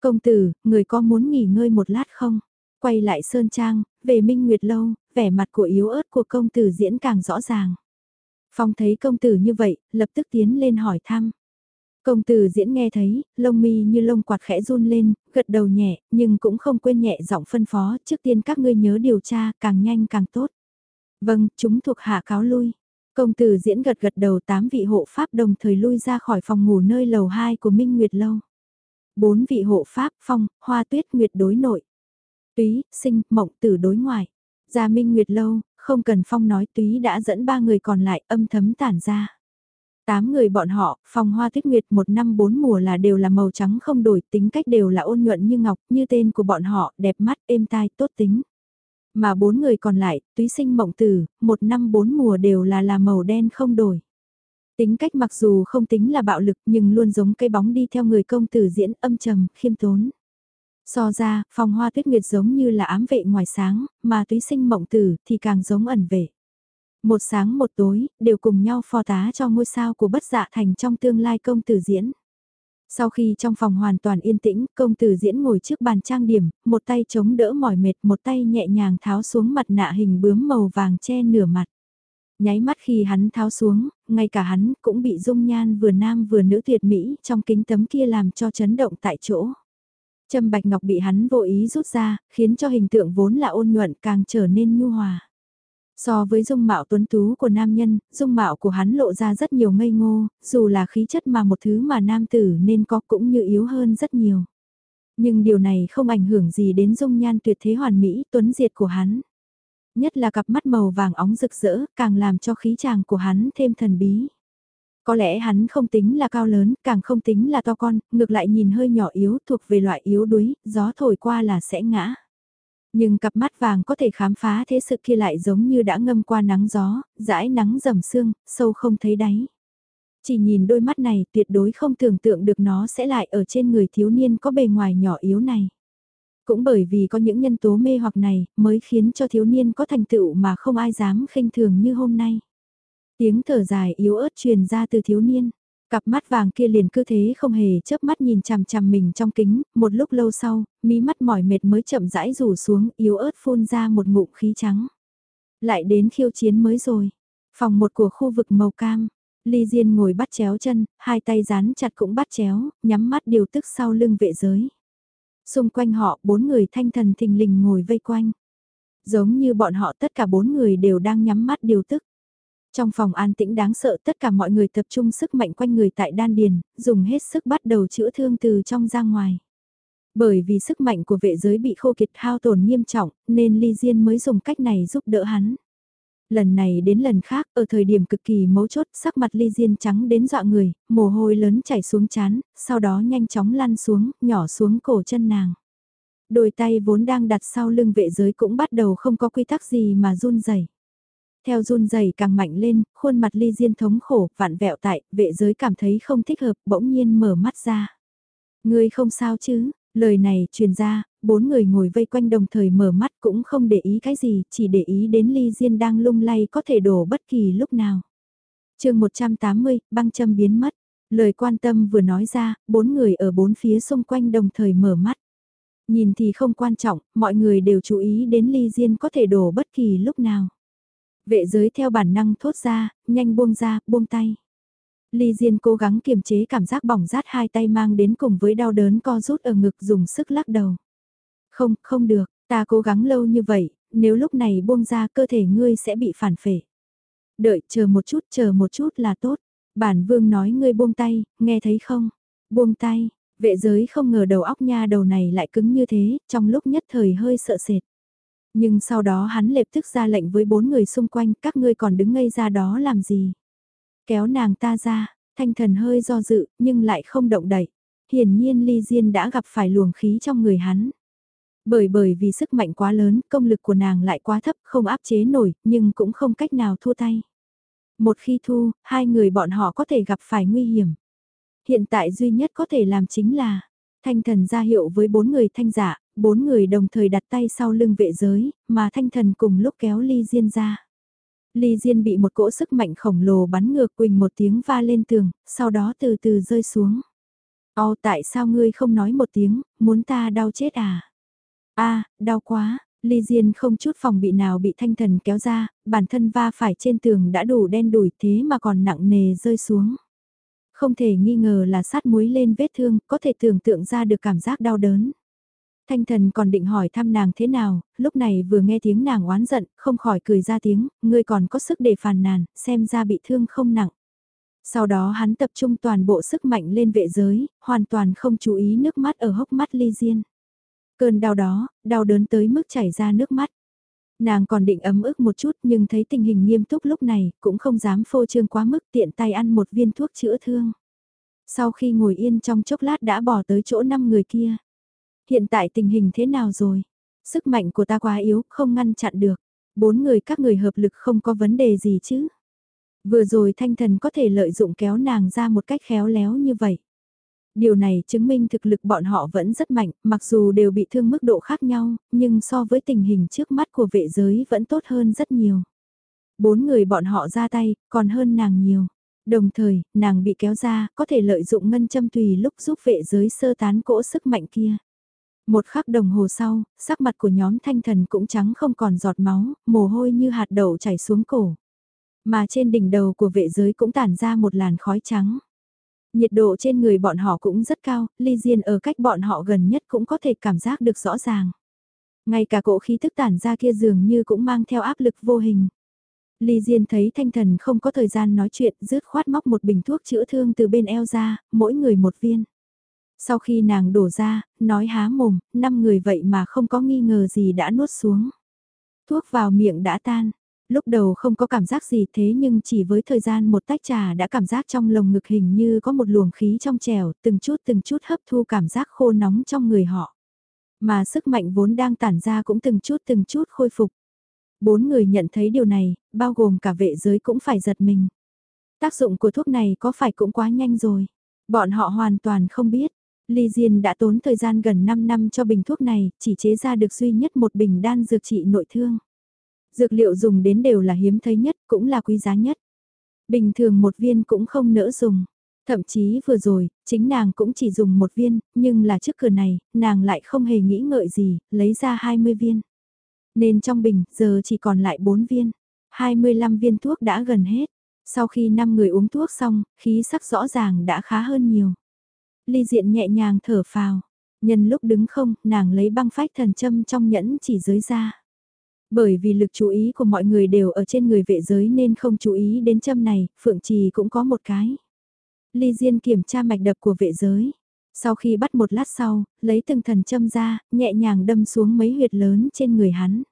Công tử, người có muốn nghỉ ngơi một lát không? Quay lại Sơn Trang, về Minh Nguyệt Lâu, vẻ mặt của yếu ớt của công tử diễn càng rõ ràng. Phong thấy công tử như vậy, lập tức tiến lên hỏi thăm. Công tử diễn nghe thấy, lông mi như lông quạt khẽ run lên, gật đầu nhẹ, nhưng cũng không quên nhẹ giọng phân phó, trước tiên các ngươi nhớ điều tra, càng nhanh càng tốt. Vâng, chúng thuộc hạ cáo lui. Công tử diễn gật gật đầu tám vị hộ pháp đồng thời lui ra khỏi phòng ngủ nơi lầu 2 của Minh Nguyệt Lâu. Bốn vị hộ pháp, phong, hoa tuyết nguyệt đối nội. Túy, sinh, mộng tử đối ngoại. Gia Minh Nguyệt Lâu, không cần phong nói túy đã dẫn ba người còn lại âm thấm tản ra. Tám người bọn họ, phòng hoa tuyết nguyệt một năm bốn mùa là đều là màu trắng không đổi, tính cách đều là ôn nhuận như ngọc, như tên của bọn họ, đẹp mắt, êm tai, tốt tính. Mà bốn người còn lại, túy sinh mộng tử, một năm bốn mùa đều là là màu đen không đổi. Tính cách mặc dù không tính là bạo lực nhưng luôn giống cây bóng đi theo người công tử diễn âm trầm, khiêm tốn. So ra, phòng hoa tuyết nguyệt giống như là ám vệ ngoài sáng, mà túy sinh mộng tử thì càng giống ẩn vệ. Một sáng một tối, đều cùng nhau phò tá cho ngôi sao của bất dạ thành trong tương lai công tử diễn. Sau khi trong phòng hoàn toàn yên tĩnh, công tử diễn ngồi trước bàn trang điểm, một tay chống đỡ mỏi mệt, một tay nhẹ nhàng tháo xuống mặt nạ hình bướm màu vàng che nửa mặt. Nháy mắt khi hắn tháo xuống, ngay cả hắn cũng bị dung nhan vừa nam vừa nữ tuyệt mỹ trong kính tấm kia làm cho chấn động tại chỗ. Trâm Bạch Ngọc bị hắn vô ý rút ra, khiến cho hình tượng vốn là ôn nhuận càng trở nên nhu hòa. So với dung mạo tuấn tú của nam nhân, dung mạo của hắn lộ ra rất nhiều ngây ngô, dù là khí chất mà một thứ mà nam tử nên có cũng như yếu hơn rất nhiều. Nhưng điều này không ảnh hưởng gì đến dung nhan tuyệt thế hoàn mỹ tuấn diệt của hắn. Nhất là cặp mắt màu vàng óng rực rỡ, càng làm cho khí chàng của hắn thêm thần bí. Có lẽ hắn không tính là cao lớn, càng không tính là to con, ngược lại nhìn hơi nhỏ yếu thuộc về loại yếu đuối, gió thổi qua là sẽ ngã. Nhưng cặp mắt vàng có thể khám phá thế sự kia lại giống như đã ngâm qua nắng gió, dãi nắng dầm sương, sâu không thấy đáy. Chỉ nhìn đôi mắt này tuyệt đối không tưởng tượng được nó sẽ lại ở trên người thiếu niên có bề ngoài nhỏ yếu này. Cũng bởi vì có những nhân tố mê hoặc này mới khiến cho thiếu niên có thành tựu mà không ai dám khinh thường như hôm nay. Tiếng thở dài yếu ớt truyền ra từ thiếu niên. Cặp mắt vàng kia liền cứ thế không hề chớp mắt nhìn chằm chằm mình trong kính, một lúc lâu sau, mí mắt mỏi mệt mới chậm rãi rủ xuống, yếu ớt phun ra một ngụm khí trắng. Lại đến khiêu chiến mới rồi. Phòng một của khu vực màu cam. Ly Diên ngồi bắt chéo chân, hai tay dán chặt cũng bắt chéo, nhắm mắt điều tức sau lưng vệ giới. Xung quanh họ, bốn người thanh thần thình lình ngồi vây quanh. Giống như bọn họ tất cả bốn người đều đang nhắm mắt điều tức. Trong phòng an tĩnh đáng sợ tất cả mọi người tập trung sức mạnh quanh người tại đan điền, dùng hết sức bắt đầu chữa thương từ trong ra ngoài. Bởi vì sức mạnh của vệ giới bị khô kiệt hao tổn nghiêm trọng, nên Ly Diên mới dùng cách này giúp đỡ hắn. Lần này đến lần khác, ở thời điểm cực kỳ mấu chốt, sắc mặt Ly Diên trắng đến dọa người, mồ hôi lớn chảy xuống chán, sau đó nhanh chóng lăn xuống, nhỏ xuống cổ chân nàng. Đôi tay vốn đang đặt sau lưng vệ giới cũng bắt đầu không có quy tắc gì mà run rẩy. Theo run rẩy càng mạnh lên, khuôn mặt ly diên thống khổ, vạn vẹo tại, vệ giới cảm thấy không thích hợp, bỗng nhiên mở mắt ra. Ngươi không sao chứ, lời này truyền ra, bốn người ngồi vây quanh đồng thời mở mắt cũng không để ý cái gì, chỉ để ý đến ly diên đang lung lay có thể đổ bất kỳ lúc nào. chương 180, băng châm biến mất. Lời quan tâm vừa nói ra, bốn người ở bốn phía xung quanh đồng thời mở mắt. Nhìn thì không quan trọng, mọi người đều chú ý đến ly diên có thể đổ bất kỳ lúc nào. Vệ giới theo bản năng thốt ra, nhanh buông ra, buông tay. Ly Diên cố gắng kiềm chế cảm giác bỏng rát hai tay mang đến cùng với đau đớn co rút ở ngực dùng sức lắc đầu. Không, không được, ta cố gắng lâu như vậy, nếu lúc này buông ra cơ thể ngươi sẽ bị phản phệ. Đợi, chờ một chút, chờ một chút là tốt. Bản vương nói ngươi buông tay, nghe thấy không? Buông tay, vệ giới không ngờ đầu óc nha đầu này lại cứng như thế, trong lúc nhất thời hơi sợ sệt. Nhưng sau đó hắn lập tức ra lệnh với bốn người xung quanh, các ngươi còn đứng ngây ra đó làm gì? Kéo nàng ta ra, thanh thần hơi do dự, nhưng lại không động đậy. Hiển nhiên Ly Diên đã gặp phải luồng khí trong người hắn. Bởi bởi vì sức mạnh quá lớn, công lực của nàng lại quá thấp, không áp chế nổi, nhưng cũng không cách nào thua tay. Một khi thu, hai người bọn họ có thể gặp phải nguy hiểm. Hiện tại duy nhất có thể làm chính là, thanh thần ra hiệu với bốn người thanh giả, bốn người đồng thời đặt tay sau lưng vệ giới, mà thanh thần cùng lúc kéo ly diên ra. Ly diên bị một cỗ sức mạnh khổng lồ bắn ngược quỳnh một tiếng va lên tường, sau đó từ từ rơi xuống. Ô tại sao ngươi không nói một tiếng, muốn ta đau chết à? a đau quá, Ly Diên không chút phòng bị nào bị thanh thần kéo ra, bản thân va phải trên tường đã đủ đen đủi thế mà còn nặng nề rơi xuống. Không thể nghi ngờ là sát muối lên vết thương, có thể tưởng tượng ra được cảm giác đau đớn. Thanh thần còn định hỏi thăm nàng thế nào, lúc này vừa nghe tiếng nàng oán giận, không khỏi cười ra tiếng, ngươi còn có sức để phàn nàn, xem ra bị thương không nặng. Sau đó hắn tập trung toàn bộ sức mạnh lên vệ giới, hoàn toàn không chú ý nước mắt ở hốc mắt ly diên. Cơn đau đó, đau đớn tới mức chảy ra nước mắt. Nàng còn định ấm ức một chút nhưng thấy tình hình nghiêm túc lúc này, cũng không dám phô trương quá mức tiện tay ăn một viên thuốc chữa thương. Sau khi ngồi yên trong chốc lát đã bỏ tới chỗ năm người kia. Hiện tại tình hình thế nào rồi? Sức mạnh của ta quá yếu, không ngăn chặn được. Bốn người các người hợp lực không có vấn đề gì chứ? Vừa rồi thanh thần có thể lợi dụng kéo nàng ra một cách khéo léo như vậy. Điều này chứng minh thực lực bọn họ vẫn rất mạnh, mặc dù đều bị thương mức độ khác nhau, nhưng so với tình hình trước mắt của vệ giới vẫn tốt hơn rất nhiều. Bốn người bọn họ ra tay, còn hơn nàng nhiều. Đồng thời, nàng bị kéo ra, có thể lợi dụng ngân châm tùy lúc giúp vệ giới sơ tán cỗ sức mạnh kia. Một khắc đồng hồ sau, sắc mặt của nhóm thanh thần cũng trắng không còn giọt máu, mồ hôi như hạt đậu chảy xuống cổ. Mà trên đỉnh đầu của vệ giới cũng tản ra một làn khói trắng. Nhiệt độ trên người bọn họ cũng rất cao, ly diên ở cách bọn họ gần nhất cũng có thể cảm giác được rõ ràng. Ngay cả cỗ khí thức tản ra kia dường như cũng mang theo áp lực vô hình. Ly Diên thấy thanh thần không có thời gian nói chuyện, rứt khoát móc một bình thuốc chữa thương từ bên eo ra, mỗi người một viên. Sau khi nàng đổ ra, nói há mồm, năm người vậy mà không có nghi ngờ gì đã nuốt xuống. Thuốc vào miệng đã tan, lúc đầu không có cảm giác gì thế nhưng chỉ với thời gian một tách trà đã cảm giác trong lồng ngực hình như có một luồng khí trong trèo, từng chút từng chút hấp thu cảm giác khô nóng trong người họ. Mà sức mạnh vốn đang tản ra cũng từng chút từng chút khôi phục. Bốn người nhận thấy điều này, bao gồm cả vệ giới cũng phải giật mình. Tác dụng của thuốc này có phải cũng quá nhanh rồi. Bọn họ hoàn toàn không biết. Ly Diên đã tốn thời gian gần 5 năm cho bình thuốc này, chỉ chế ra được duy nhất một bình đan dược trị nội thương. Dược liệu dùng đến đều là hiếm thấy nhất, cũng là quý giá nhất. Bình thường một viên cũng không nỡ dùng. Thậm chí vừa rồi, chính nàng cũng chỉ dùng một viên, nhưng là trước cửa này, nàng lại không hề nghĩ ngợi gì, lấy ra 20 viên. Nên trong bình, giờ chỉ còn lại 4 viên. 25 viên thuốc đã gần hết. Sau khi 5 người uống thuốc xong, khí sắc rõ ràng đã khá hơn nhiều. Ly diện nhẹ nhàng thở phào. Nhân lúc đứng không, nàng lấy băng phách thần châm trong nhẫn chỉ dưới ra. Bởi vì lực chú ý của mọi người đều ở trên người vệ giới nên không chú ý đến châm này, Phượng Trì cũng có một cái. Ly Diên kiểm tra mạch đập của vệ giới. Sau khi bắt một lát sau, lấy từng thần châm ra, nhẹ nhàng đâm xuống mấy huyệt lớn trên người hắn.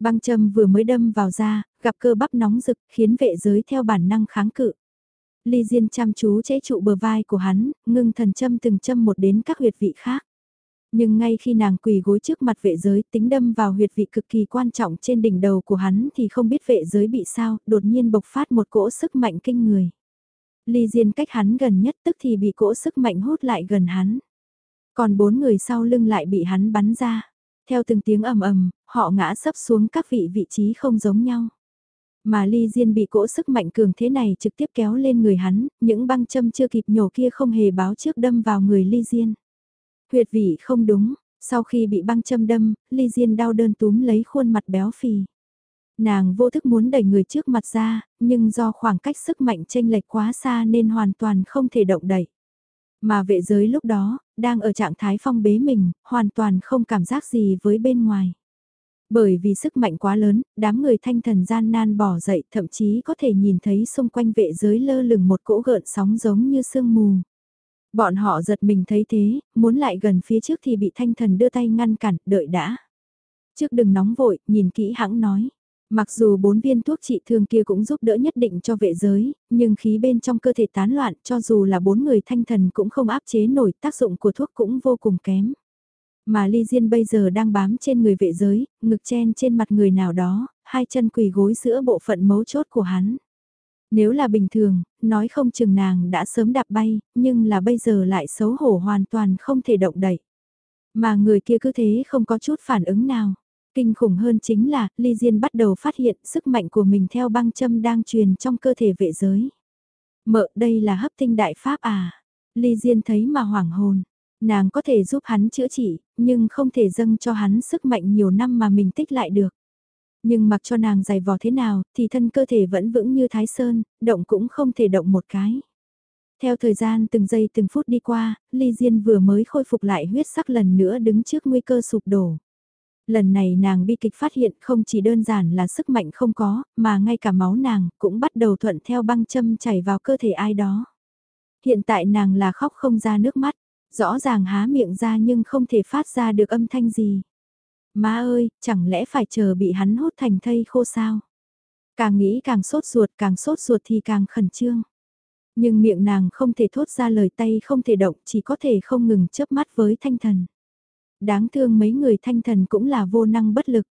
Băng châm vừa mới đâm vào da, gặp cơ bắp nóng rực, khiến vệ giới theo bản năng kháng cự. Ly Diên chăm chú chế trụ bờ vai của hắn, ngưng thần châm từng châm một đến các huyệt vị khác. Nhưng ngay khi nàng quỳ gối trước mặt vệ giới tính đâm vào huyệt vị cực kỳ quan trọng trên đỉnh đầu của hắn thì không biết vệ giới bị sao, đột nhiên bộc phát một cỗ sức mạnh kinh người. Ly Diên cách hắn gần nhất tức thì bị cỗ sức mạnh hút lại gần hắn. Còn bốn người sau lưng lại bị hắn bắn ra. Theo từng tiếng ầm ầm, họ ngã sấp xuống các vị vị trí không giống nhau. Mà ly diên bị cỗ sức mạnh cường thế này trực tiếp kéo lên người hắn, những băng châm chưa kịp nhổ kia không hề báo trước đâm vào người ly diên. Huyệt vị không đúng, sau khi bị băng châm đâm, ly diên đau đơn túm lấy khuôn mặt béo phì. Nàng vô thức muốn đẩy người trước mặt ra, nhưng do khoảng cách sức mạnh chênh lệch quá xa nên hoàn toàn không thể động đẩy. Mà vệ giới lúc đó, đang ở trạng thái phong bế mình, hoàn toàn không cảm giác gì với bên ngoài. Bởi vì sức mạnh quá lớn, đám người thanh thần gian nan bỏ dậy thậm chí có thể nhìn thấy xung quanh vệ giới lơ lửng một cỗ gợn sóng giống như sương mù. Bọn họ giật mình thấy thế, muốn lại gần phía trước thì bị thanh thần đưa tay ngăn cản, đợi đã. Trước đừng nóng vội, nhìn kỹ hãng nói. Mặc dù bốn viên thuốc trị thương kia cũng giúp đỡ nhất định cho vệ giới, nhưng khí bên trong cơ thể tán loạn cho dù là bốn người thanh thần cũng không áp chế nổi tác dụng của thuốc cũng vô cùng kém. Mà ly diên bây giờ đang bám trên người vệ giới, ngực chen trên mặt người nào đó, hai chân quỳ gối giữa bộ phận mấu chốt của hắn. Nếu là bình thường, nói không chừng nàng đã sớm đạp bay, nhưng là bây giờ lại xấu hổ hoàn toàn không thể động đậy. Mà người kia cứ thế không có chút phản ứng nào. Kinh khủng hơn chính là, Ly Diên bắt đầu phát hiện sức mạnh của mình theo băng châm đang truyền trong cơ thể vệ giới. Mợ đây là hấp tinh đại pháp à? Ly Diên thấy mà hoảng hồn. Nàng có thể giúp hắn chữa trị, nhưng không thể dâng cho hắn sức mạnh nhiều năm mà mình tích lại được. Nhưng mặc cho nàng dày vò thế nào, thì thân cơ thể vẫn vững như thái sơn, động cũng không thể động một cái. Theo thời gian từng giây từng phút đi qua, Ly Diên vừa mới khôi phục lại huyết sắc lần nữa đứng trước nguy cơ sụp đổ. Lần này nàng bi kịch phát hiện không chỉ đơn giản là sức mạnh không có, mà ngay cả máu nàng cũng bắt đầu thuận theo băng châm chảy vào cơ thể ai đó. Hiện tại nàng là khóc không ra nước mắt, rõ ràng há miệng ra nhưng không thể phát ra được âm thanh gì. Má ơi, chẳng lẽ phải chờ bị hắn hút thành thây khô sao? Càng nghĩ càng sốt ruột, càng sốt ruột thì càng khẩn trương. Nhưng miệng nàng không thể thốt ra lời tay không thể động, chỉ có thể không ngừng chớp mắt với thanh thần. Đáng thương mấy người thanh thần cũng là vô năng bất lực.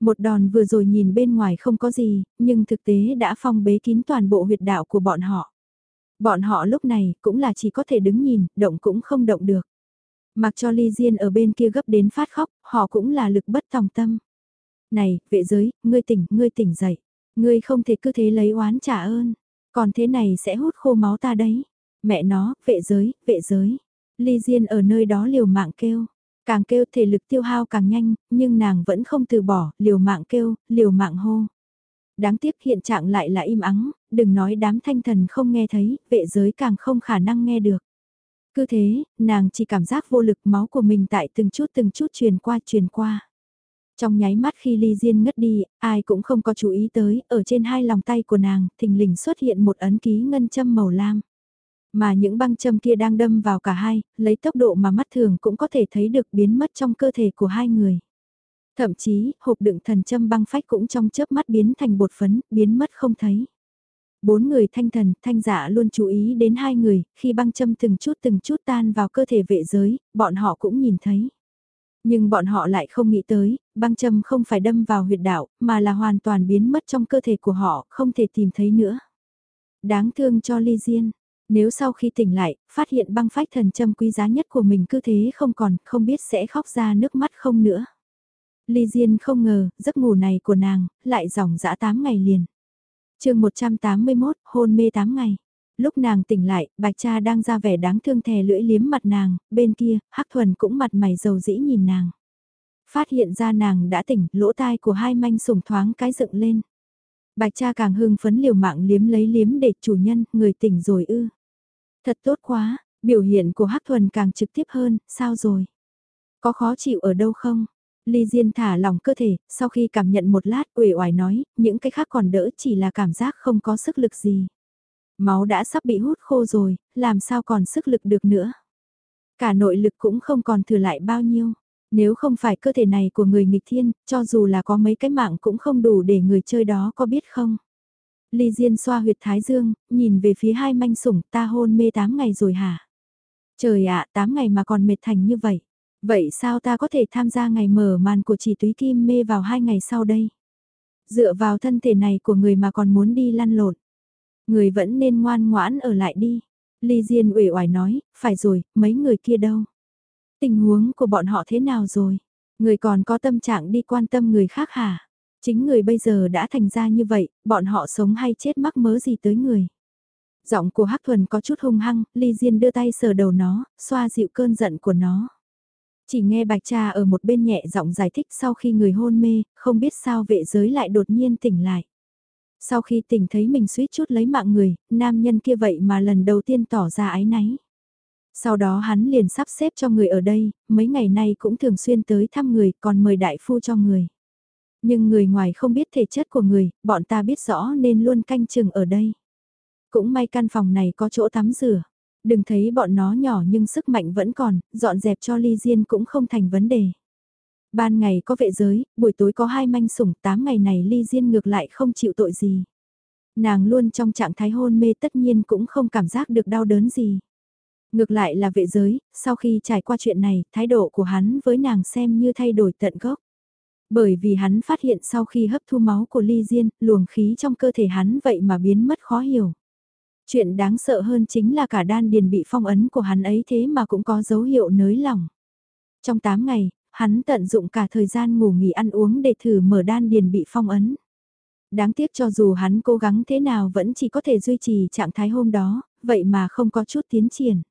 Một đòn vừa rồi nhìn bên ngoài không có gì, nhưng thực tế đã phong bế kín toàn bộ huyệt đạo của bọn họ. Bọn họ lúc này cũng là chỉ có thể đứng nhìn, động cũng không động được. Mặc cho ly diên ở bên kia gấp đến phát khóc, họ cũng là lực bất tòng tâm. Này, vệ giới, ngươi tỉnh, ngươi tỉnh dậy. Ngươi không thể cứ thế lấy oán trả ơn. Còn thế này sẽ hút khô máu ta đấy. Mẹ nó, vệ giới, vệ giới. Ly diên ở nơi đó liều mạng kêu. Càng kêu thể lực tiêu hao càng nhanh, nhưng nàng vẫn không từ bỏ, liều mạng kêu, liều mạng hô. Đáng tiếc hiện trạng lại là im ắng, đừng nói đám thanh thần không nghe thấy, vệ giới càng không khả năng nghe được. Cứ thế, nàng chỉ cảm giác vô lực máu của mình tại từng chút từng chút truyền qua truyền qua. Trong nháy mắt khi ly diên ngất đi, ai cũng không có chú ý tới, ở trên hai lòng tay của nàng, thình lình xuất hiện một ấn ký ngân châm màu lam. Mà những băng châm kia đang đâm vào cả hai, lấy tốc độ mà mắt thường cũng có thể thấy được biến mất trong cơ thể của hai người. Thậm chí, hộp đựng thần châm băng phách cũng trong chớp mắt biến thành bột phấn, biến mất không thấy. Bốn người thanh thần, thanh giả luôn chú ý đến hai người, khi băng châm từng chút từng chút tan vào cơ thể vệ giới, bọn họ cũng nhìn thấy. Nhưng bọn họ lại không nghĩ tới, băng châm không phải đâm vào huyệt đạo, mà là hoàn toàn biến mất trong cơ thể của họ, không thể tìm thấy nữa. Đáng thương cho ly diên. Nếu sau khi tỉnh lại, phát hiện băng phách thần châm quý giá nhất của mình cứ thế không còn, không biết sẽ khóc ra nước mắt không nữa. Ly Diên không ngờ, giấc ngủ này của nàng, lại dòng dã 8 ngày liền chương 181, hôn mê 8 ngày. Lúc nàng tỉnh lại, bạch cha đang ra vẻ đáng thương thè lưỡi liếm mặt nàng, bên kia, hắc thuần cũng mặt mày dầu dĩ nhìn nàng. Phát hiện ra nàng đã tỉnh, lỗ tai của hai manh sủng thoáng cái dựng lên. Bạch cha càng hưng phấn liều mạng liếm lấy liếm để chủ nhân, người tỉnh rồi ư. Thật tốt quá, biểu hiện của hắc thuần càng trực tiếp hơn, sao rồi? Có khó chịu ở đâu không? Ly Diên thả lỏng cơ thể, sau khi cảm nhận một lát uể oải nói, những cái khác còn đỡ chỉ là cảm giác không có sức lực gì. Máu đã sắp bị hút khô rồi, làm sao còn sức lực được nữa. Cả nội lực cũng không còn thừa lại bao nhiêu. Nếu không phải cơ thể này của người nghịch thiên, cho dù là có mấy cái mạng cũng không đủ để người chơi đó có biết không. Ly Diên xoa huyệt thái dương, nhìn về phía hai manh sủng ta hôn mê 8 ngày rồi hả? Trời ạ, à, 8 ngày mà còn mệt thành như vậy. Vậy sao ta có thể tham gia ngày mở màn của chỉ túy kim mê vào hai ngày sau đây? Dựa vào thân thể này của người mà còn muốn đi lăn lộn. Người vẫn nên ngoan ngoãn ở lại đi. Ly Diên uể oải nói, phải rồi, mấy người kia đâu? Tình huống của bọn họ thế nào rồi? Người còn có tâm trạng đi quan tâm người khác hả? Chính người bây giờ đã thành ra như vậy, bọn họ sống hay chết mắc mớ gì tới người? Giọng của Hắc Thuần có chút hung hăng, Ly Diên đưa tay sờ đầu nó, xoa dịu cơn giận của nó. Chỉ nghe bạch cha ở một bên nhẹ giọng giải thích sau khi người hôn mê, không biết sao vệ giới lại đột nhiên tỉnh lại. Sau khi tỉnh thấy mình suýt chút lấy mạng người, nam nhân kia vậy mà lần đầu tiên tỏ ra ái náy. Sau đó hắn liền sắp xếp cho người ở đây, mấy ngày nay cũng thường xuyên tới thăm người còn mời đại phu cho người. Nhưng người ngoài không biết thể chất của người, bọn ta biết rõ nên luôn canh chừng ở đây. Cũng may căn phòng này có chỗ tắm rửa. Đừng thấy bọn nó nhỏ nhưng sức mạnh vẫn còn, dọn dẹp cho ly diên cũng không thành vấn đề. Ban ngày có vệ giới, buổi tối có hai manh sủng, tám ngày này ly diên ngược lại không chịu tội gì. Nàng luôn trong trạng thái hôn mê tất nhiên cũng không cảm giác được đau đớn gì. Ngược lại là vệ giới, sau khi trải qua chuyện này, thái độ của hắn với nàng xem như thay đổi tận gốc. Bởi vì hắn phát hiện sau khi hấp thu máu của ly diên, luồng khí trong cơ thể hắn vậy mà biến mất khó hiểu. Chuyện đáng sợ hơn chính là cả đan điền bị phong ấn của hắn ấy thế mà cũng có dấu hiệu nới lỏng. Trong 8 ngày, hắn tận dụng cả thời gian ngủ nghỉ ăn uống để thử mở đan điền bị phong ấn. Đáng tiếc cho dù hắn cố gắng thế nào vẫn chỉ có thể duy trì trạng thái hôm đó, vậy mà không có chút tiến triển.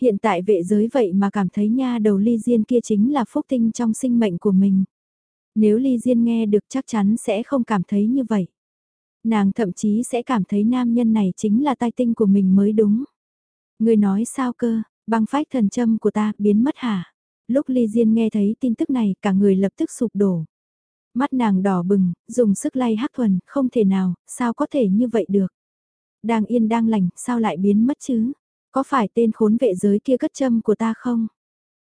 Hiện tại vệ giới vậy mà cảm thấy nha đầu ly diên kia chính là phúc tinh trong sinh mệnh của mình. Nếu ly diên nghe được chắc chắn sẽ không cảm thấy như vậy. Nàng thậm chí sẽ cảm thấy nam nhân này chính là tai tinh của mình mới đúng. Người nói sao cơ, băng phách thần châm của ta biến mất hả? Lúc Ly Diên nghe thấy tin tức này cả người lập tức sụp đổ. Mắt nàng đỏ bừng, dùng sức lay hắc thuần, không thể nào, sao có thể như vậy được? Đang yên đang lành, sao lại biến mất chứ? Có phải tên khốn vệ giới kia cất châm của ta không?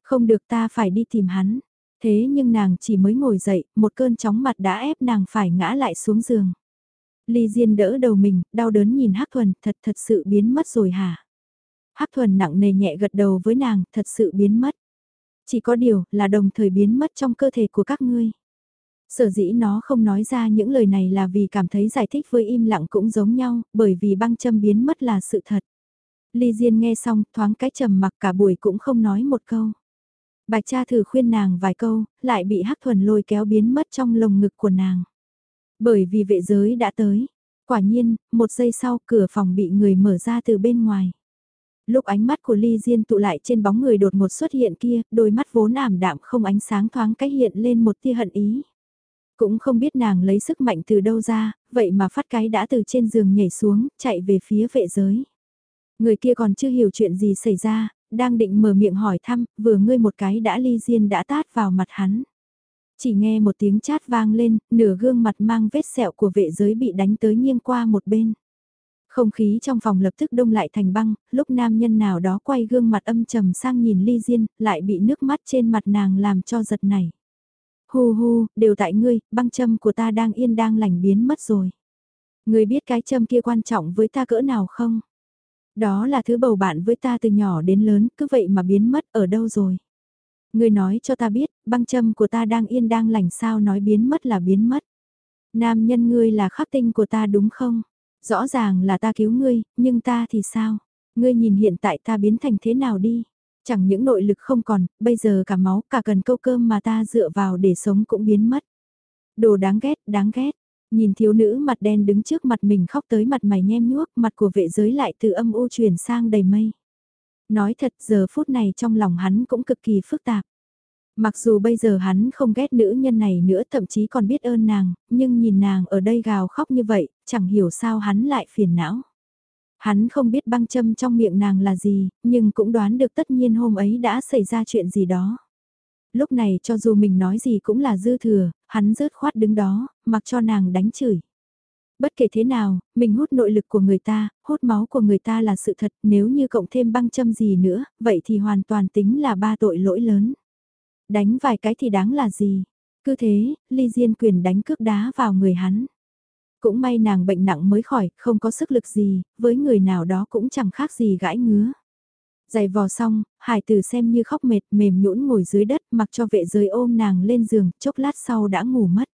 Không được ta phải đi tìm hắn. Thế nhưng nàng chỉ mới ngồi dậy, một cơn chóng mặt đã ép nàng phải ngã lại xuống giường. Ly Diên đỡ đầu mình, đau đớn nhìn Hắc Thuần, thật thật sự biến mất rồi hả? Hắc Thuần nặng nề nhẹ gật đầu với nàng, thật sự biến mất. Chỉ có điều là đồng thời biến mất trong cơ thể của các ngươi. Sở dĩ nó không nói ra những lời này là vì cảm thấy giải thích với im lặng cũng giống nhau, bởi vì băng châm biến mất là sự thật. Ly Diên nghe xong, thoáng cái trầm mặc cả buổi cũng không nói một câu. Bạch cha thử khuyên nàng vài câu, lại bị Hắc Thuần lôi kéo biến mất trong lồng ngực của nàng. Bởi vì vệ giới đã tới. Quả nhiên, một giây sau cửa phòng bị người mở ra từ bên ngoài. Lúc ánh mắt của Ly Diên tụ lại trên bóng người đột ngột xuất hiện kia, đôi mắt vốn ảm đạm không ánh sáng thoáng cách hiện lên một tia hận ý. Cũng không biết nàng lấy sức mạnh từ đâu ra, vậy mà phát cái đã từ trên giường nhảy xuống, chạy về phía vệ giới. Người kia còn chưa hiểu chuyện gì xảy ra, đang định mở miệng hỏi thăm, vừa ngươi một cái đã Ly Diên đã tát vào mặt hắn. Chỉ nghe một tiếng chát vang lên, nửa gương mặt mang vết sẹo của vệ giới bị đánh tới nghiêng qua một bên. Không khí trong phòng lập tức đông lại thành băng, lúc nam nhân nào đó quay gương mặt âm trầm sang nhìn ly diên, lại bị nước mắt trên mặt nàng làm cho giật này. Hu hu, đều tại ngươi, băng châm của ta đang yên đang lành biến mất rồi. Ngươi biết cái châm kia quan trọng với ta cỡ nào không? Đó là thứ bầu bạn với ta từ nhỏ đến lớn, cứ vậy mà biến mất ở đâu rồi? Ngươi nói cho ta biết, băng châm của ta đang yên đang lành sao nói biến mất là biến mất. Nam nhân ngươi là khắc tinh của ta đúng không? Rõ ràng là ta cứu ngươi, nhưng ta thì sao? Ngươi nhìn hiện tại ta biến thành thế nào đi? Chẳng những nội lực không còn, bây giờ cả máu, cả cần câu cơm mà ta dựa vào để sống cũng biến mất. Đồ đáng ghét, đáng ghét. Nhìn thiếu nữ mặt đen đứng trước mặt mình khóc tới mặt mày nhem nhuốc, mặt của vệ giới lại từ âm u chuyển sang đầy mây. Nói thật giờ phút này trong lòng hắn cũng cực kỳ phức tạp. Mặc dù bây giờ hắn không ghét nữ nhân này nữa thậm chí còn biết ơn nàng, nhưng nhìn nàng ở đây gào khóc như vậy, chẳng hiểu sao hắn lại phiền não. Hắn không biết băng châm trong miệng nàng là gì, nhưng cũng đoán được tất nhiên hôm ấy đã xảy ra chuyện gì đó. Lúc này cho dù mình nói gì cũng là dư thừa, hắn rớt khoát đứng đó, mặc cho nàng đánh chửi. Bất kể thế nào, mình hút nội lực của người ta, hút máu của người ta là sự thật, nếu như cộng thêm băng châm gì nữa, vậy thì hoàn toàn tính là ba tội lỗi lớn. Đánh vài cái thì đáng là gì? Cứ thế, ly diên quyền đánh cước đá vào người hắn. Cũng may nàng bệnh nặng mới khỏi, không có sức lực gì, với người nào đó cũng chẳng khác gì gãi ngứa. Giày vò xong, hải tử xem như khóc mệt mềm nhũn ngồi dưới đất mặc cho vệ giới ôm nàng lên giường, chốc lát sau đã ngủ mất.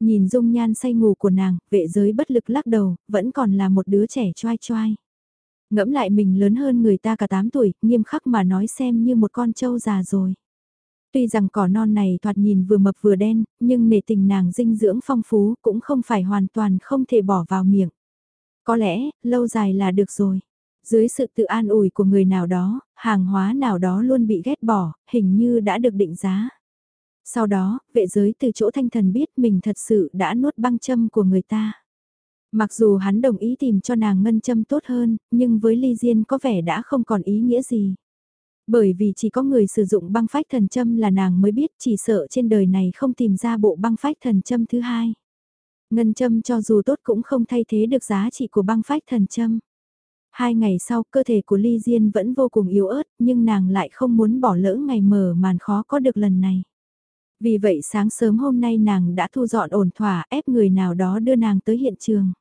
Nhìn dung nhan say ngủ của nàng, vệ giới bất lực lắc đầu, vẫn còn là một đứa trẻ choai choai. Ngẫm lại mình lớn hơn người ta cả 8 tuổi, nghiêm khắc mà nói xem như một con trâu già rồi. Tuy rằng cỏ non này thoạt nhìn vừa mập vừa đen, nhưng nể tình nàng dinh dưỡng phong phú cũng không phải hoàn toàn không thể bỏ vào miệng. Có lẽ, lâu dài là được rồi. Dưới sự tự an ủi của người nào đó, hàng hóa nào đó luôn bị ghét bỏ, hình như đã được định giá. Sau đó, vệ giới từ chỗ thanh thần biết mình thật sự đã nuốt băng châm của người ta. Mặc dù hắn đồng ý tìm cho nàng ngân châm tốt hơn, nhưng với ly diên có vẻ đã không còn ý nghĩa gì. Bởi vì chỉ có người sử dụng băng phách thần châm là nàng mới biết chỉ sợ trên đời này không tìm ra bộ băng phách thần châm thứ hai. Ngân châm cho dù tốt cũng không thay thế được giá trị của băng phách thần châm. Hai ngày sau cơ thể của Ly Diên vẫn vô cùng yếu ớt nhưng nàng lại không muốn bỏ lỡ ngày mở màn khó có được lần này. Vì vậy sáng sớm hôm nay nàng đã thu dọn ổn thỏa ép người nào đó đưa nàng tới hiện trường.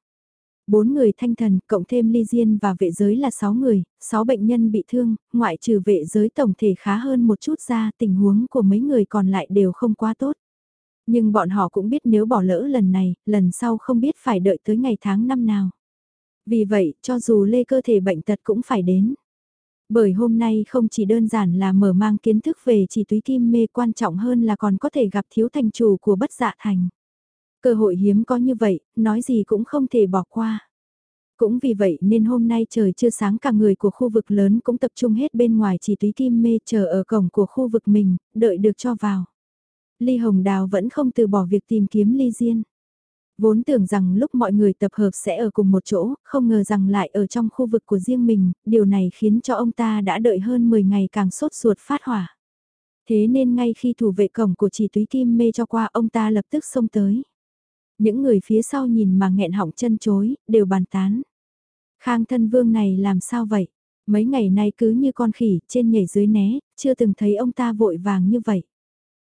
Bốn người thanh thần, cộng thêm ly diên và vệ giới là sáu người, sáu bệnh nhân bị thương, ngoại trừ vệ giới tổng thể khá hơn một chút ra, tình huống của mấy người còn lại đều không quá tốt. Nhưng bọn họ cũng biết nếu bỏ lỡ lần này, lần sau không biết phải đợi tới ngày tháng năm nào. Vì vậy, cho dù lê cơ thể bệnh tật cũng phải đến. Bởi hôm nay không chỉ đơn giản là mở mang kiến thức về chỉ túy kim mê quan trọng hơn là còn có thể gặp thiếu thành chủ của bất dạ thành. Cơ hội hiếm có như vậy, nói gì cũng không thể bỏ qua. Cũng vì vậy nên hôm nay trời chưa sáng cả người của khu vực lớn cũng tập trung hết bên ngoài chỉ túy kim mê chờ ở cổng của khu vực mình, đợi được cho vào. Ly Hồng Đào vẫn không từ bỏ việc tìm kiếm Ly Diên. Vốn tưởng rằng lúc mọi người tập hợp sẽ ở cùng một chỗ, không ngờ rằng lại ở trong khu vực của riêng mình, điều này khiến cho ông ta đã đợi hơn 10 ngày càng sốt ruột phát hỏa. Thế nên ngay khi thủ vệ cổng của chỉ túy kim mê cho qua ông ta lập tức xông tới. Những người phía sau nhìn mà nghẹn họng chân chối, đều bàn tán. Khang thân vương này làm sao vậy? Mấy ngày nay cứ như con khỉ, trên nhảy dưới né, chưa từng thấy ông ta vội vàng như vậy.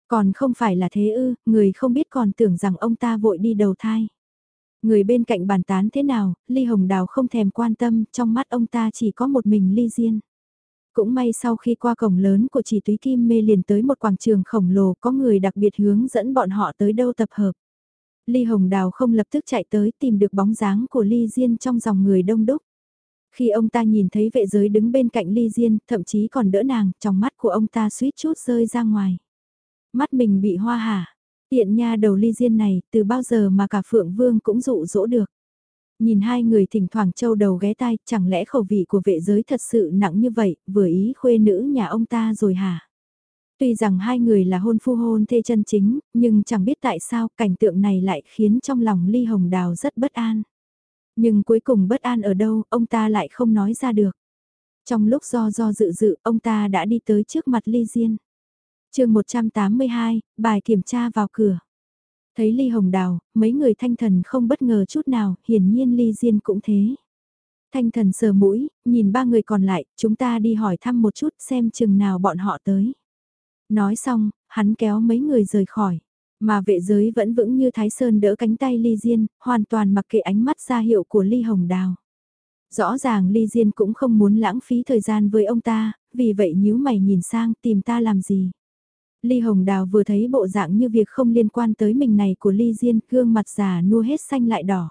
Còn không phải là thế ư, người không biết còn tưởng rằng ông ta vội đi đầu thai. Người bên cạnh bàn tán thế nào, Ly Hồng Đào không thèm quan tâm, trong mắt ông ta chỉ có một mình Ly Diên. Cũng may sau khi qua cổng lớn của chỉ túy kim mê liền tới một quảng trường khổng lồ có người đặc biệt hướng dẫn bọn họ tới đâu tập hợp. Ly Hồng Đào không lập tức chạy tới tìm được bóng dáng của Ly Diên trong dòng người đông đúc. Khi ông ta nhìn thấy vệ giới đứng bên cạnh Ly Diên, thậm chí còn đỡ nàng, trong mắt của ông ta suýt chút rơi ra ngoài. Mắt mình bị hoa hả, tiện nha đầu Ly Diên này, từ bao giờ mà cả Phượng Vương cũng dụ dỗ được. Nhìn hai người thỉnh thoảng châu đầu ghé tai, chẳng lẽ khẩu vị của vệ giới thật sự nặng như vậy, vừa ý khuê nữ nhà ông ta rồi hả? Tuy rằng hai người là hôn phu hôn thê chân chính, nhưng chẳng biết tại sao cảnh tượng này lại khiến trong lòng Ly Hồng Đào rất bất an. Nhưng cuối cùng bất an ở đâu, ông ta lại không nói ra được. Trong lúc do do dự dự, ông ta đã đi tới trước mặt Ly Diên chương 182, bài kiểm tra vào cửa. Thấy Ly Hồng Đào, mấy người thanh thần không bất ngờ chút nào, hiển nhiên Ly Diên cũng thế. Thanh thần sờ mũi, nhìn ba người còn lại, chúng ta đi hỏi thăm một chút xem chừng nào bọn họ tới. Nói xong, hắn kéo mấy người rời khỏi. Mà vệ giới vẫn vững như Thái Sơn đỡ cánh tay Ly Diên, hoàn toàn mặc kệ ánh mắt ra hiệu của Ly Hồng Đào. Rõ ràng Ly Diên cũng không muốn lãng phí thời gian với ông ta, vì vậy nhíu mày nhìn sang tìm ta làm gì. Ly Hồng Đào vừa thấy bộ dạng như việc không liên quan tới mình này của Ly Diên, gương mặt già nua hết xanh lại đỏ.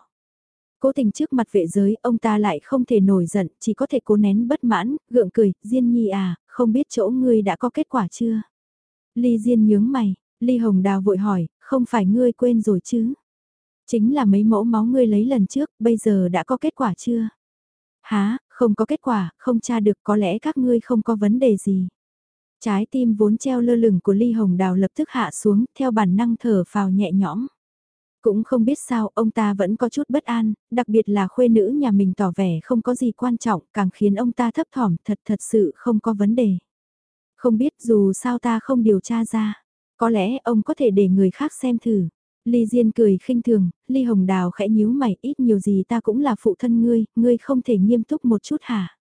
Cố tình trước mặt vệ giới, ông ta lại không thể nổi giận, chỉ có thể cố nén bất mãn, gượng cười, Diên Nhi à, không biết chỗ ngươi đã có kết quả chưa? Ly Diên nhướng mày, Ly Hồng Đào vội hỏi, không phải ngươi quên rồi chứ? Chính là mấy mẫu máu ngươi lấy lần trước, bây giờ đã có kết quả chưa? Há, không có kết quả, không tra được có lẽ các ngươi không có vấn đề gì. Trái tim vốn treo lơ lửng của Ly Hồng Đào lập tức hạ xuống, theo bản năng thở phào nhẹ nhõm. Cũng không biết sao, ông ta vẫn có chút bất an, đặc biệt là khuê nữ nhà mình tỏ vẻ không có gì quan trọng, càng khiến ông ta thấp thỏm, thật thật sự không có vấn đề. Không biết dù sao ta không điều tra ra, có lẽ ông có thể để người khác xem thử. Ly Diên cười khinh thường, Ly Hồng Đào khẽ nhíu mày, ít nhiều gì ta cũng là phụ thân ngươi, ngươi không thể nghiêm túc một chút hả?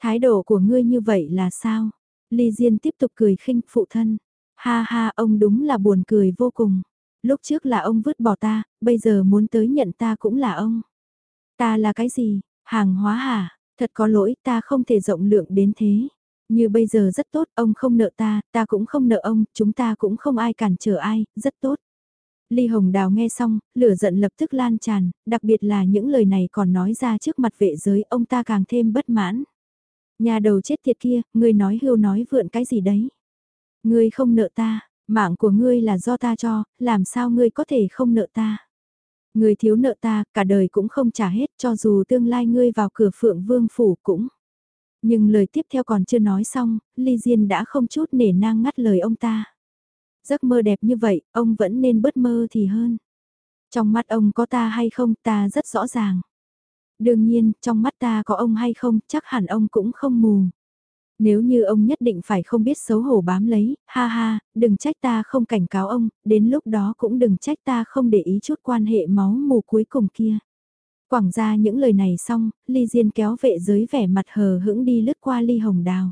Thái độ của ngươi như vậy là sao? Ly Diên tiếp tục cười khinh phụ thân. Ha ha, ông đúng là buồn cười vô cùng. Lúc trước là ông vứt bỏ ta, bây giờ muốn tới nhận ta cũng là ông. Ta là cái gì? Hàng hóa hả? Thật có lỗi ta không thể rộng lượng đến thế. Như bây giờ rất tốt, ông không nợ ta, ta cũng không nợ ông, chúng ta cũng không ai cản trở ai, rất tốt. Ly Hồng Đào nghe xong, lửa giận lập tức lan tràn, đặc biệt là những lời này còn nói ra trước mặt vệ giới ông ta càng thêm bất mãn. Nhà đầu chết tiệt kia, ngươi nói hưu nói vượn cái gì đấy. Ngươi không nợ ta, mạng của ngươi là do ta cho, làm sao ngươi có thể không nợ ta. Ngươi thiếu nợ ta, cả đời cũng không trả hết cho dù tương lai ngươi vào cửa phượng vương phủ cũng. Nhưng lời tiếp theo còn chưa nói xong, Ly Diên đã không chút nể nang ngắt lời ông ta. Giấc mơ đẹp như vậy, ông vẫn nên bớt mơ thì hơn. Trong mắt ông có ta hay không ta rất rõ ràng. Đương nhiên, trong mắt ta có ông hay không, chắc hẳn ông cũng không mù. Nếu như ông nhất định phải không biết xấu hổ bám lấy, ha ha, đừng trách ta không cảnh cáo ông, đến lúc đó cũng đừng trách ta không để ý chút quan hệ máu mù cuối cùng kia. Quảng ra những lời này xong, Ly Diên kéo vệ giới vẻ mặt hờ hững đi lướt qua Ly Hồng Đào.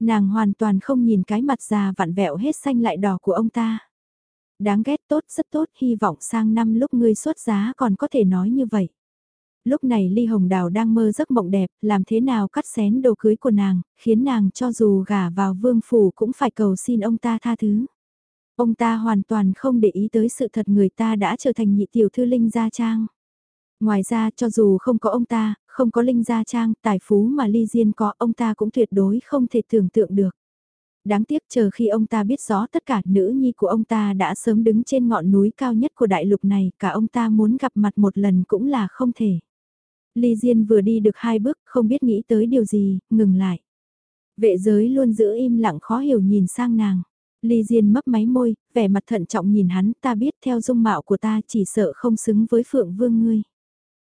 Nàng hoàn toàn không nhìn cái mặt già vặn vẹo hết xanh lại đỏ của ông ta. Đáng ghét tốt rất tốt, hy vọng sang năm lúc ngươi xuất giá còn có thể nói như vậy. Lúc này Ly Hồng Đào đang mơ giấc mộng đẹp, làm thế nào cắt xén đồ cưới của nàng, khiến nàng cho dù gả vào vương phủ cũng phải cầu xin ông ta tha thứ. Ông ta hoàn toàn không để ý tới sự thật người ta đã trở thành nhị tiểu thư Linh Gia Trang. Ngoài ra cho dù không có ông ta, không có Linh Gia Trang, tài phú mà Ly Diên có ông ta cũng tuyệt đối không thể tưởng tượng được. Đáng tiếc chờ khi ông ta biết rõ tất cả nữ nhi của ông ta đã sớm đứng trên ngọn núi cao nhất của đại lục này, cả ông ta muốn gặp mặt một lần cũng là không thể. Ly Diên vừa đi được hai bước, không biết nghĩ tới điều gì, ngừng lại. Vệ giới luôn giữ im lặng khó hiểu nhìn sang nàng. Ly Diên mấp máy môi, vẻ mặt thận trọng nhìn hắn, ta biết theo dung mạo của ta chỉ sợ không xứng với Phượng Vương ngươi.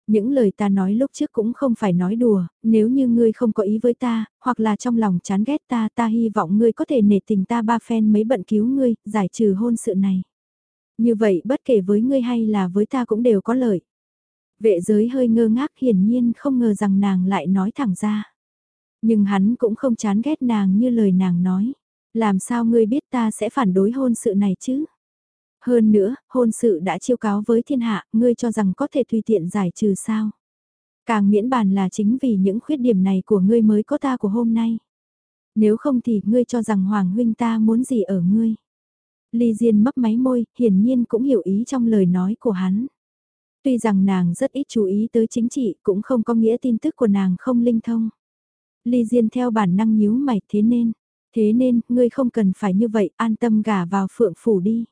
Những lời ta nói lúc trước cũng không phải nói đùa, nếu như ngươi không có ý với ta, hoặc là trong lòng chán ghét ta, ta hy vọng ngươi có thể nể tình ta ba phen mấy bận cứu ngươi, giải trừ hôn sự này. Như vậy bất kể với ngươi hay là với ta cũng đều có lợi. Vệ giới hơi ngơ ngác hiển nhiên không ngờ rằng nàng lại nói thẳng ra. Nhưng hắn cũng không chán ghét nàng như lời nàng nói. Làm sao ngươi biết ta sẽ phản đối hôn sự này chứ? Hơn nữa, hôn sự đã chiêu cáo với thiên hạ, ngươi cho rằng có thể tùy tiện giải trừ sao? Càng miễn bàn là chính vì những khuyết điểm này của ngươi mới có ta của hôm nay. Nếu không thì ngươi cho rằng Hoàng huynh ta muốn gì ở ngươi? Ly Diên mấp máy môi, hiển nhiên cũng hiểu ý trong lời nói của hắn. Tuy rằng nàng rất ít chú ý tới chính trị cũng không có nghĩa tin tức của nàng không linh thông. Ly Diên theo bản năng nhíu mày thế nên, thế nên ngươi không cần phải như vậy an tâm gả vào phượng phủ đi.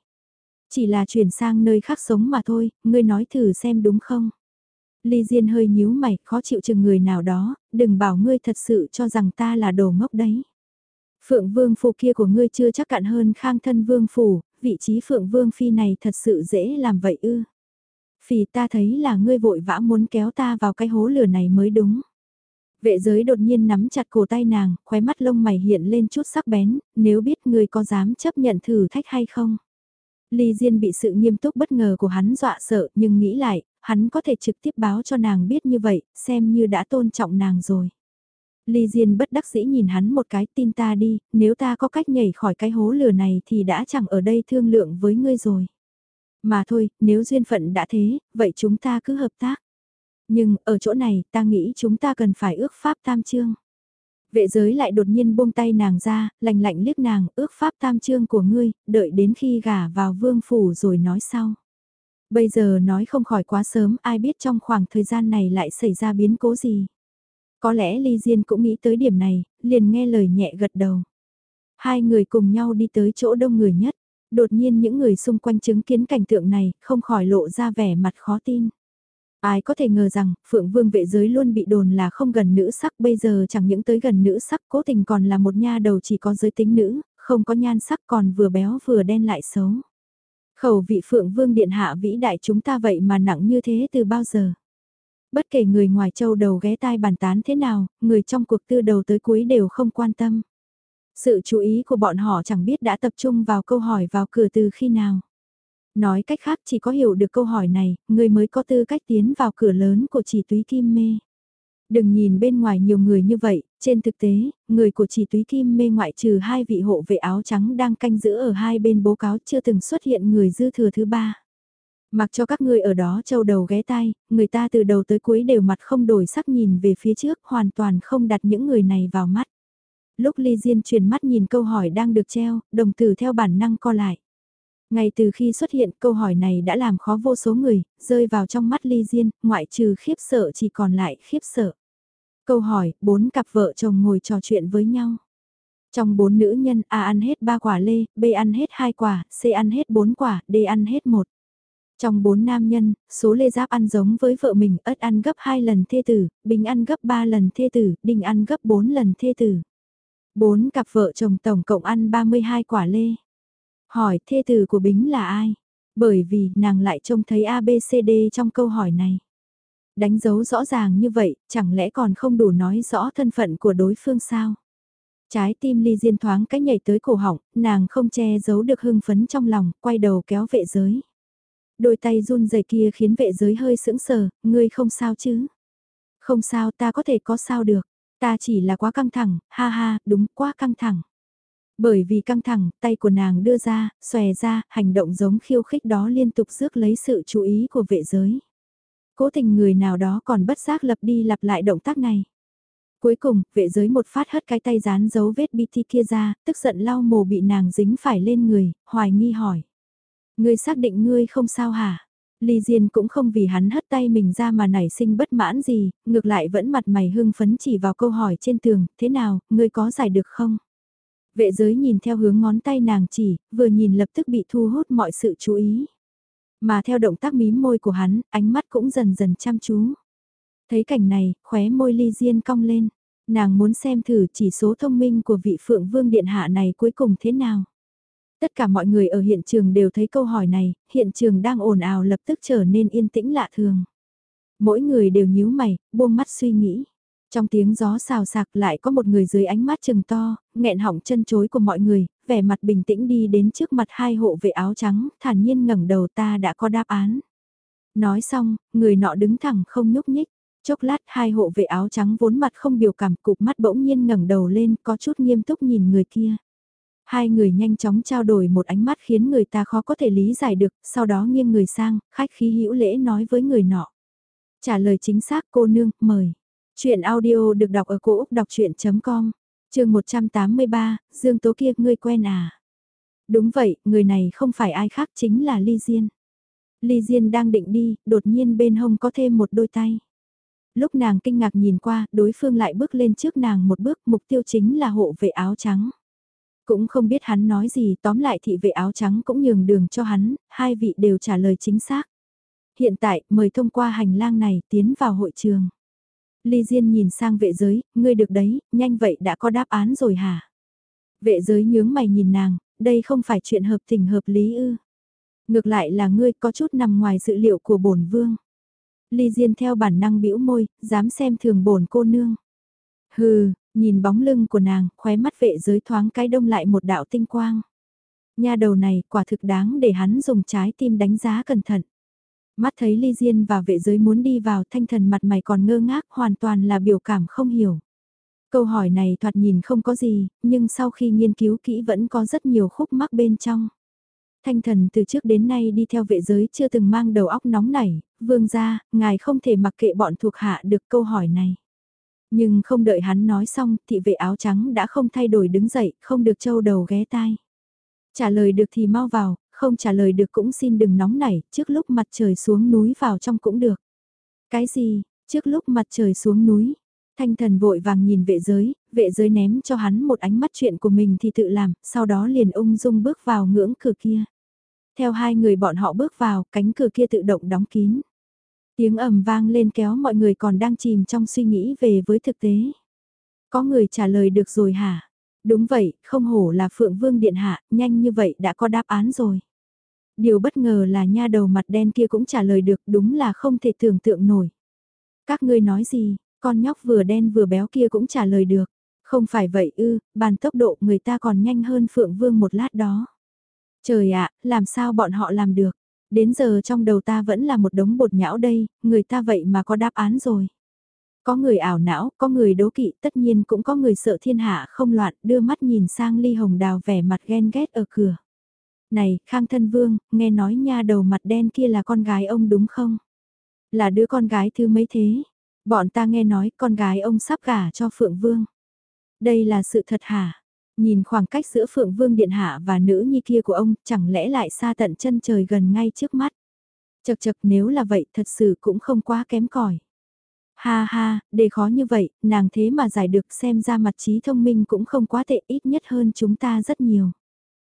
Chỉ là chuyển sang nơi khác sống mà thôi, ngươi nói thử xem đúng không? Ly Diên hơi nhíu mày, khó chịu chừng người nào đó, đừng bảo ngươi thật sự cho rằng ta là đồ ngốc đấy. Phượng Vương phủ kia của ngươi chưa chắc cạn hơn Khang Thân Vương phủ, vị trí Phượng Vương phi này thật sự dễ làm vậy ư? Phì ta thấy là ngươi vội vã muốn kéo ta vào cái hố lửa này mới đúng. Vệ giới đột nhiên nắm chặt cổ tay nàng, khóe mắt lông mày hiện lên chút sắc bén, nếu biết ngươi có dám chấp nhận thử thách hay không. Ly Diên bị sự nghiêm túc bất ngờ của hắn dọa sợ nhưng nghĩ lại, hắn có thể trực tiếp báo cho nàng biết như vậy, xem như đã tôn trọng nàng rồi. Ly Diên bất đắc dĩ nhìn hắn một cái tin ta đi, nếu ta có cách nhảy khỏi cái hố lửa này thì đã chẳng ở đây thương lượng với ngươi rồi. Mà thôi, nếu duyên phận đã thế, vậy chúng ta cứ hợp tác. Nhưng, ở chỗ này, ta nghĩ chúng ta cần phải ước pháp tam chương. Vệ giới lại đột nhiên buông tay nàng ra, lạnh lạnh liếc nàng, ước pháp tam chương của ngươi, đợi đến khi gả vào vương phủ rồi nói sau. Bây giờ nói không khỏi quá sớm, ai biết trong khoảng thời gian này lại xảy ra biến cố gì. Có lẽ Ly Diên cũng nghĩ tới điểm này, liền nghe lời nhẹ gật đầu. Hai người cùng nhau đi tới chỗ đông người nhất, đột nhiên những người xung quanh chứng kiến cảnh tượng này, không khỏi lộ ra vẻ mặt khó tin. Ai có thể ngờ rằng, Phượng Vương vệ giới luôn bị đồn là không gần nữ sắc bây giờ chẳng những tới gần nữ sắc cố tình còn là một nha đầu chỉ có giới tính nữ, không có nhan sắc còn vừa béo vừa đen lại xấu. Khẩu vị Phượng Vương Điện Hạ vĩ đại chúng ta vậy mà nặng như thế từ bao giờ? Bất kể người ngoài châu đầu ghé tai bàn tán thế nào, người trong cuộc tư đầu tới cuối đều không quan tâm. Sự chú ý của bọn họ chẳng biết đã tập trung vào câu hỏi vào cửa từ khi nào. Nói cách khác chỉ có hiểu được câu hỏi này, người mới có tư cách tiến vào cửa lớn của chỉ túy kim mê. Đừng nhìn bên ngoài nhiều người như vậy, trên thực tế, người của chỉ túy kim mê ngoại trừ hai vị hộ vệ áo trắng đang canh giữ ở hai bên bố cáo chưa từng xuất hiện người dư thừa thứ ba. Mặc cho các người ở đó trâu đầu ghé tai, người ta từ đầu tới cuối đều mặt không đổi sắc nhìn về phía trước hoàn toàn không đặt những người này vào mắt. Lúc Ly Diên truyền mắt nhìn câu hỏi đang được treo, đồng tử theo bản năng co lại. Ngay từ khi xuất hiện câu hỏi này đã làm khó vô số người, rơi vào trong mắt Ly Diên, ngoại trừ khiếp sợ chỉ còn lại khiếp sợ. Câu hỏi, bốn cặp vợ chồng ngồi trò chuyện với nhau. Trong bốn nữ nhân, A ăn hết ba quả lê, B ăn hết hai quả, C ăn hết bốn quả, D ăn hết một. Trong bốn nam nhân, số lê giáp ăn giống với vợ mình, ất ăn gấp hai lần thê tử, bình ăn gấp ba lần thê tử, đình ăn gấp bốn lần thê tử. Bốn cặp vợ chồng tổng cộng ăn 32 quả lê. Hỏi thê tử của Bính là ai? Bởi vì nàng lại trông thấy ABCD trong câu hỏi này. Đánh dấu rõ ràng như vậy, chẳng lẽ còn không đủ nói rõ thân phận của đối phương sao? Trái tim ly diên thoáng cách nhảy tới cổ họng, nàng không che giấu được hưng phấn trong lòng, quay đầu kéo vệ giới. Đôi tay run rẩy kia khiến vệ giới hơi sững sờ, ngươi không sao chứ? Không sao ta có thể có sao được, ta chỉ là quá căng thẳng, ha ha, đúng quá căng thẳng. Bởi vì căng thẳng, tay của nàng đưa ra, xòe ra, hành động giống khiêu khích đó liên tục rước lấy sự chú ý của vệ giới. Cố tình người nào đó còn bất giác lập đi lặp lại động tác này. Cuối cùng, vệ giới một phát hất cái tay dán dấu vết BT kia ra, tức giận lau mồ bị nàng dính phải lên người, hoài nghi hỏi. Ngươi xác định ngươi không sao hả? Ly Diên cũng không vì hắn hất tay mình ra mà nảy sinh bất mãn gì, ngược lại vẫn mặt mày hưng phấn chỉ vào câu hỏi trên tường, thế nào, ngươi có giải được không? Vệ giới nhìn theo hướng ngón tay nàng chỉ, vừa nhìn lập tức bị thu hút mọi sự chú ý. Mà theo động tác mím môi của hắn, ánh mắt cũng dần dần chăm chú. Thấy cảnh này, khóe môi ly diên cong lên. Nàng muốn xem thử chỉ số thông minh của vị phượng vương điện hạ này cuối cùng thế nào. Tất cả mọi người ở hiện trường đều thấy câu hỏi này, hiện trường đang ồn ào lập tức trở nên yên tĩnh lạ thường. Mỗi người đều nhíu mày, buông mắt suy nghĩ. Trong tiếng gió xào sạc lại có một người dưới ánh mắt trừng to, nghẹn họng chân chối của mọi người, vẻ mặt bình tĩnh đi đến trước mặt hai hộ vệ áo trắng, thản nhiên ngẩng đầu ta đã có đáp án. Nói xong, người nọ đứng thẳng không nhúc nhích. Chốc lát hai hộ vệ áo trắng vốn mặt không biểu cảm cục mắt bỗng nhiên ngẩng đầu lên có chút nghiêm túc nhìn người kia. Hai người nhanh chóng trao đổi một ánh mắt khiến người ta khó có thể lý giải được, sau đó nghiêng người sang, khách khí hữu lễ nói với người nọ. Trả lời chính xác cô nương, mời. Chuyện audio được đọc ở cổ Úc đọc chuyện.com, trường 183, Dương Tố kia ngươi quen à? Đúng vậy, người này không phải ai khác chính là Ly Diên. Ly Diên đang định đi, đột nhiên bên hông có thêm một đôi tay. Lúc nàng kinh ngạc nhìn qua, đối phương lại bước lên trước nàng một bước, mục tiêu chính là hộ vệ áo trắng. Cũng không biết hắn nói gì, tóm lại thị vệ áo trắng cũng nhường đường cho hắn, hai vị đều trả lời chính xác. Hiện tại, mời thông qua hành lang này tiến vào hội trường. Ly Diên nhìn sang vệ giới, ngươi được đấy, nhanh vậy đã có đáp án rồi hả? Vệ giới nhướng mày nhìn nàng, đây không phải chuyện hợp tình hợp lý ư. Ngược lại là ngươi có chút nằm ngoài dự liệu của bổn vương. Ly Diên theo bản năng bĩu môi, dám xem thường bổn cô nương. Hừ, nhìn bóng lưng của nàng, khóe mắt vệ giới thoáng cái đông lại một đạo tinh quang. Nha đầu này quả thực đáng để hắn dùng trái tim đánh giá cẩn thận. Mắt thấy Ly Diên và vệ giới muốn đi vào thanh thần mặt mày còn ngơ ngác hoàn toàn là biểu cảm không hiểu. Câu hỏi này thoạt nhìn không có gì, nhưng sau khi nghiên cứu kỹ vẫn có rất nhiều khúc mắc bên trong. Thanh thần từ trước đến nay đi theo vệ giới chưa từng mang đầu óc nóng nảy, vương ra, ngài không thể mặc kệ bọn thuộc hạ được câu hỏi này. Nhưng không đợi hắn nói xong, thị vệ áo trắng đã không thay đổi đứng dậy, không được châu đầu ghé tai. Trả lời được thì mau vào, không trả lời được cũng xin đừng nóng nảy, trước lúc mặt trời xuống núi vào trong cũng được. Cái gì, trước lúc mặt trời xuống núi, thanh thần vội vàng nhìn vệ giới, vệ giới ném cho hắn một ánh mắt chuyện của mình thì tự làm, sau đó liền ung dung bước vào ngưỡng cửa kia. Theo hai người bọn họ bước vào, cánh cửa kia tự động đóng kín. Tiếng ầm vang lên kéo mọi người còn đang chìm trong suy nghĩ về với thực tế. Có người trả lời được rồi hả? Đúng vậy, không hổ là Phượng Vương Điện Hạ, nhanh như vậy đã có đáp án rồi. Điều bất ngờ là nha đầu mặt đen kia cũng trả lời được đúng là không thể tưởng tượng nổi. Các ngươi nói gì, con nhóc vừa đen vừa béo kia cũng trả lời được. Không phải vậy ư, bàn tốc độ người ta còn nhanh hơn Phượng Vương một lát đó. Trời ạ, làm sao bọn họ làm được? Đến giờ trong đầu ta vẫn là một đống bột nhão đây, người ta vậy mà có đáp án rồi. Có người ảo não, có người đố kỵ, tất nhiên cũng có người sợ thiên hạ không loạn, đưa mắt nhìn sang ly hồng đào vẻ mặt ghen ghét ở cửa. Này, Khang Thân Vương, nghe nói nha đầu mặt đen kia là con gái ông đúng không? Là đứa con gái thứ mấy thế? Bọn ta nghe nói con gái ông sắp gả cho Phượng Vương. Đây là sự thật hả? Nhìn khoảng cách giữa Phượng Vương Điện Hạ và nữ nhi kia của ông, chẳng lẽ lại xa tận chân trời gần ngay trước mắt? Chật chật nếu là vậy thật sự cũng không quá kém cỏi Ha ha, đề khó như vậy, nàng thế mà giải được xem ra mặt trí thông minh cũng không quá tệ ít nhất hơn chúng ta rất nhiều.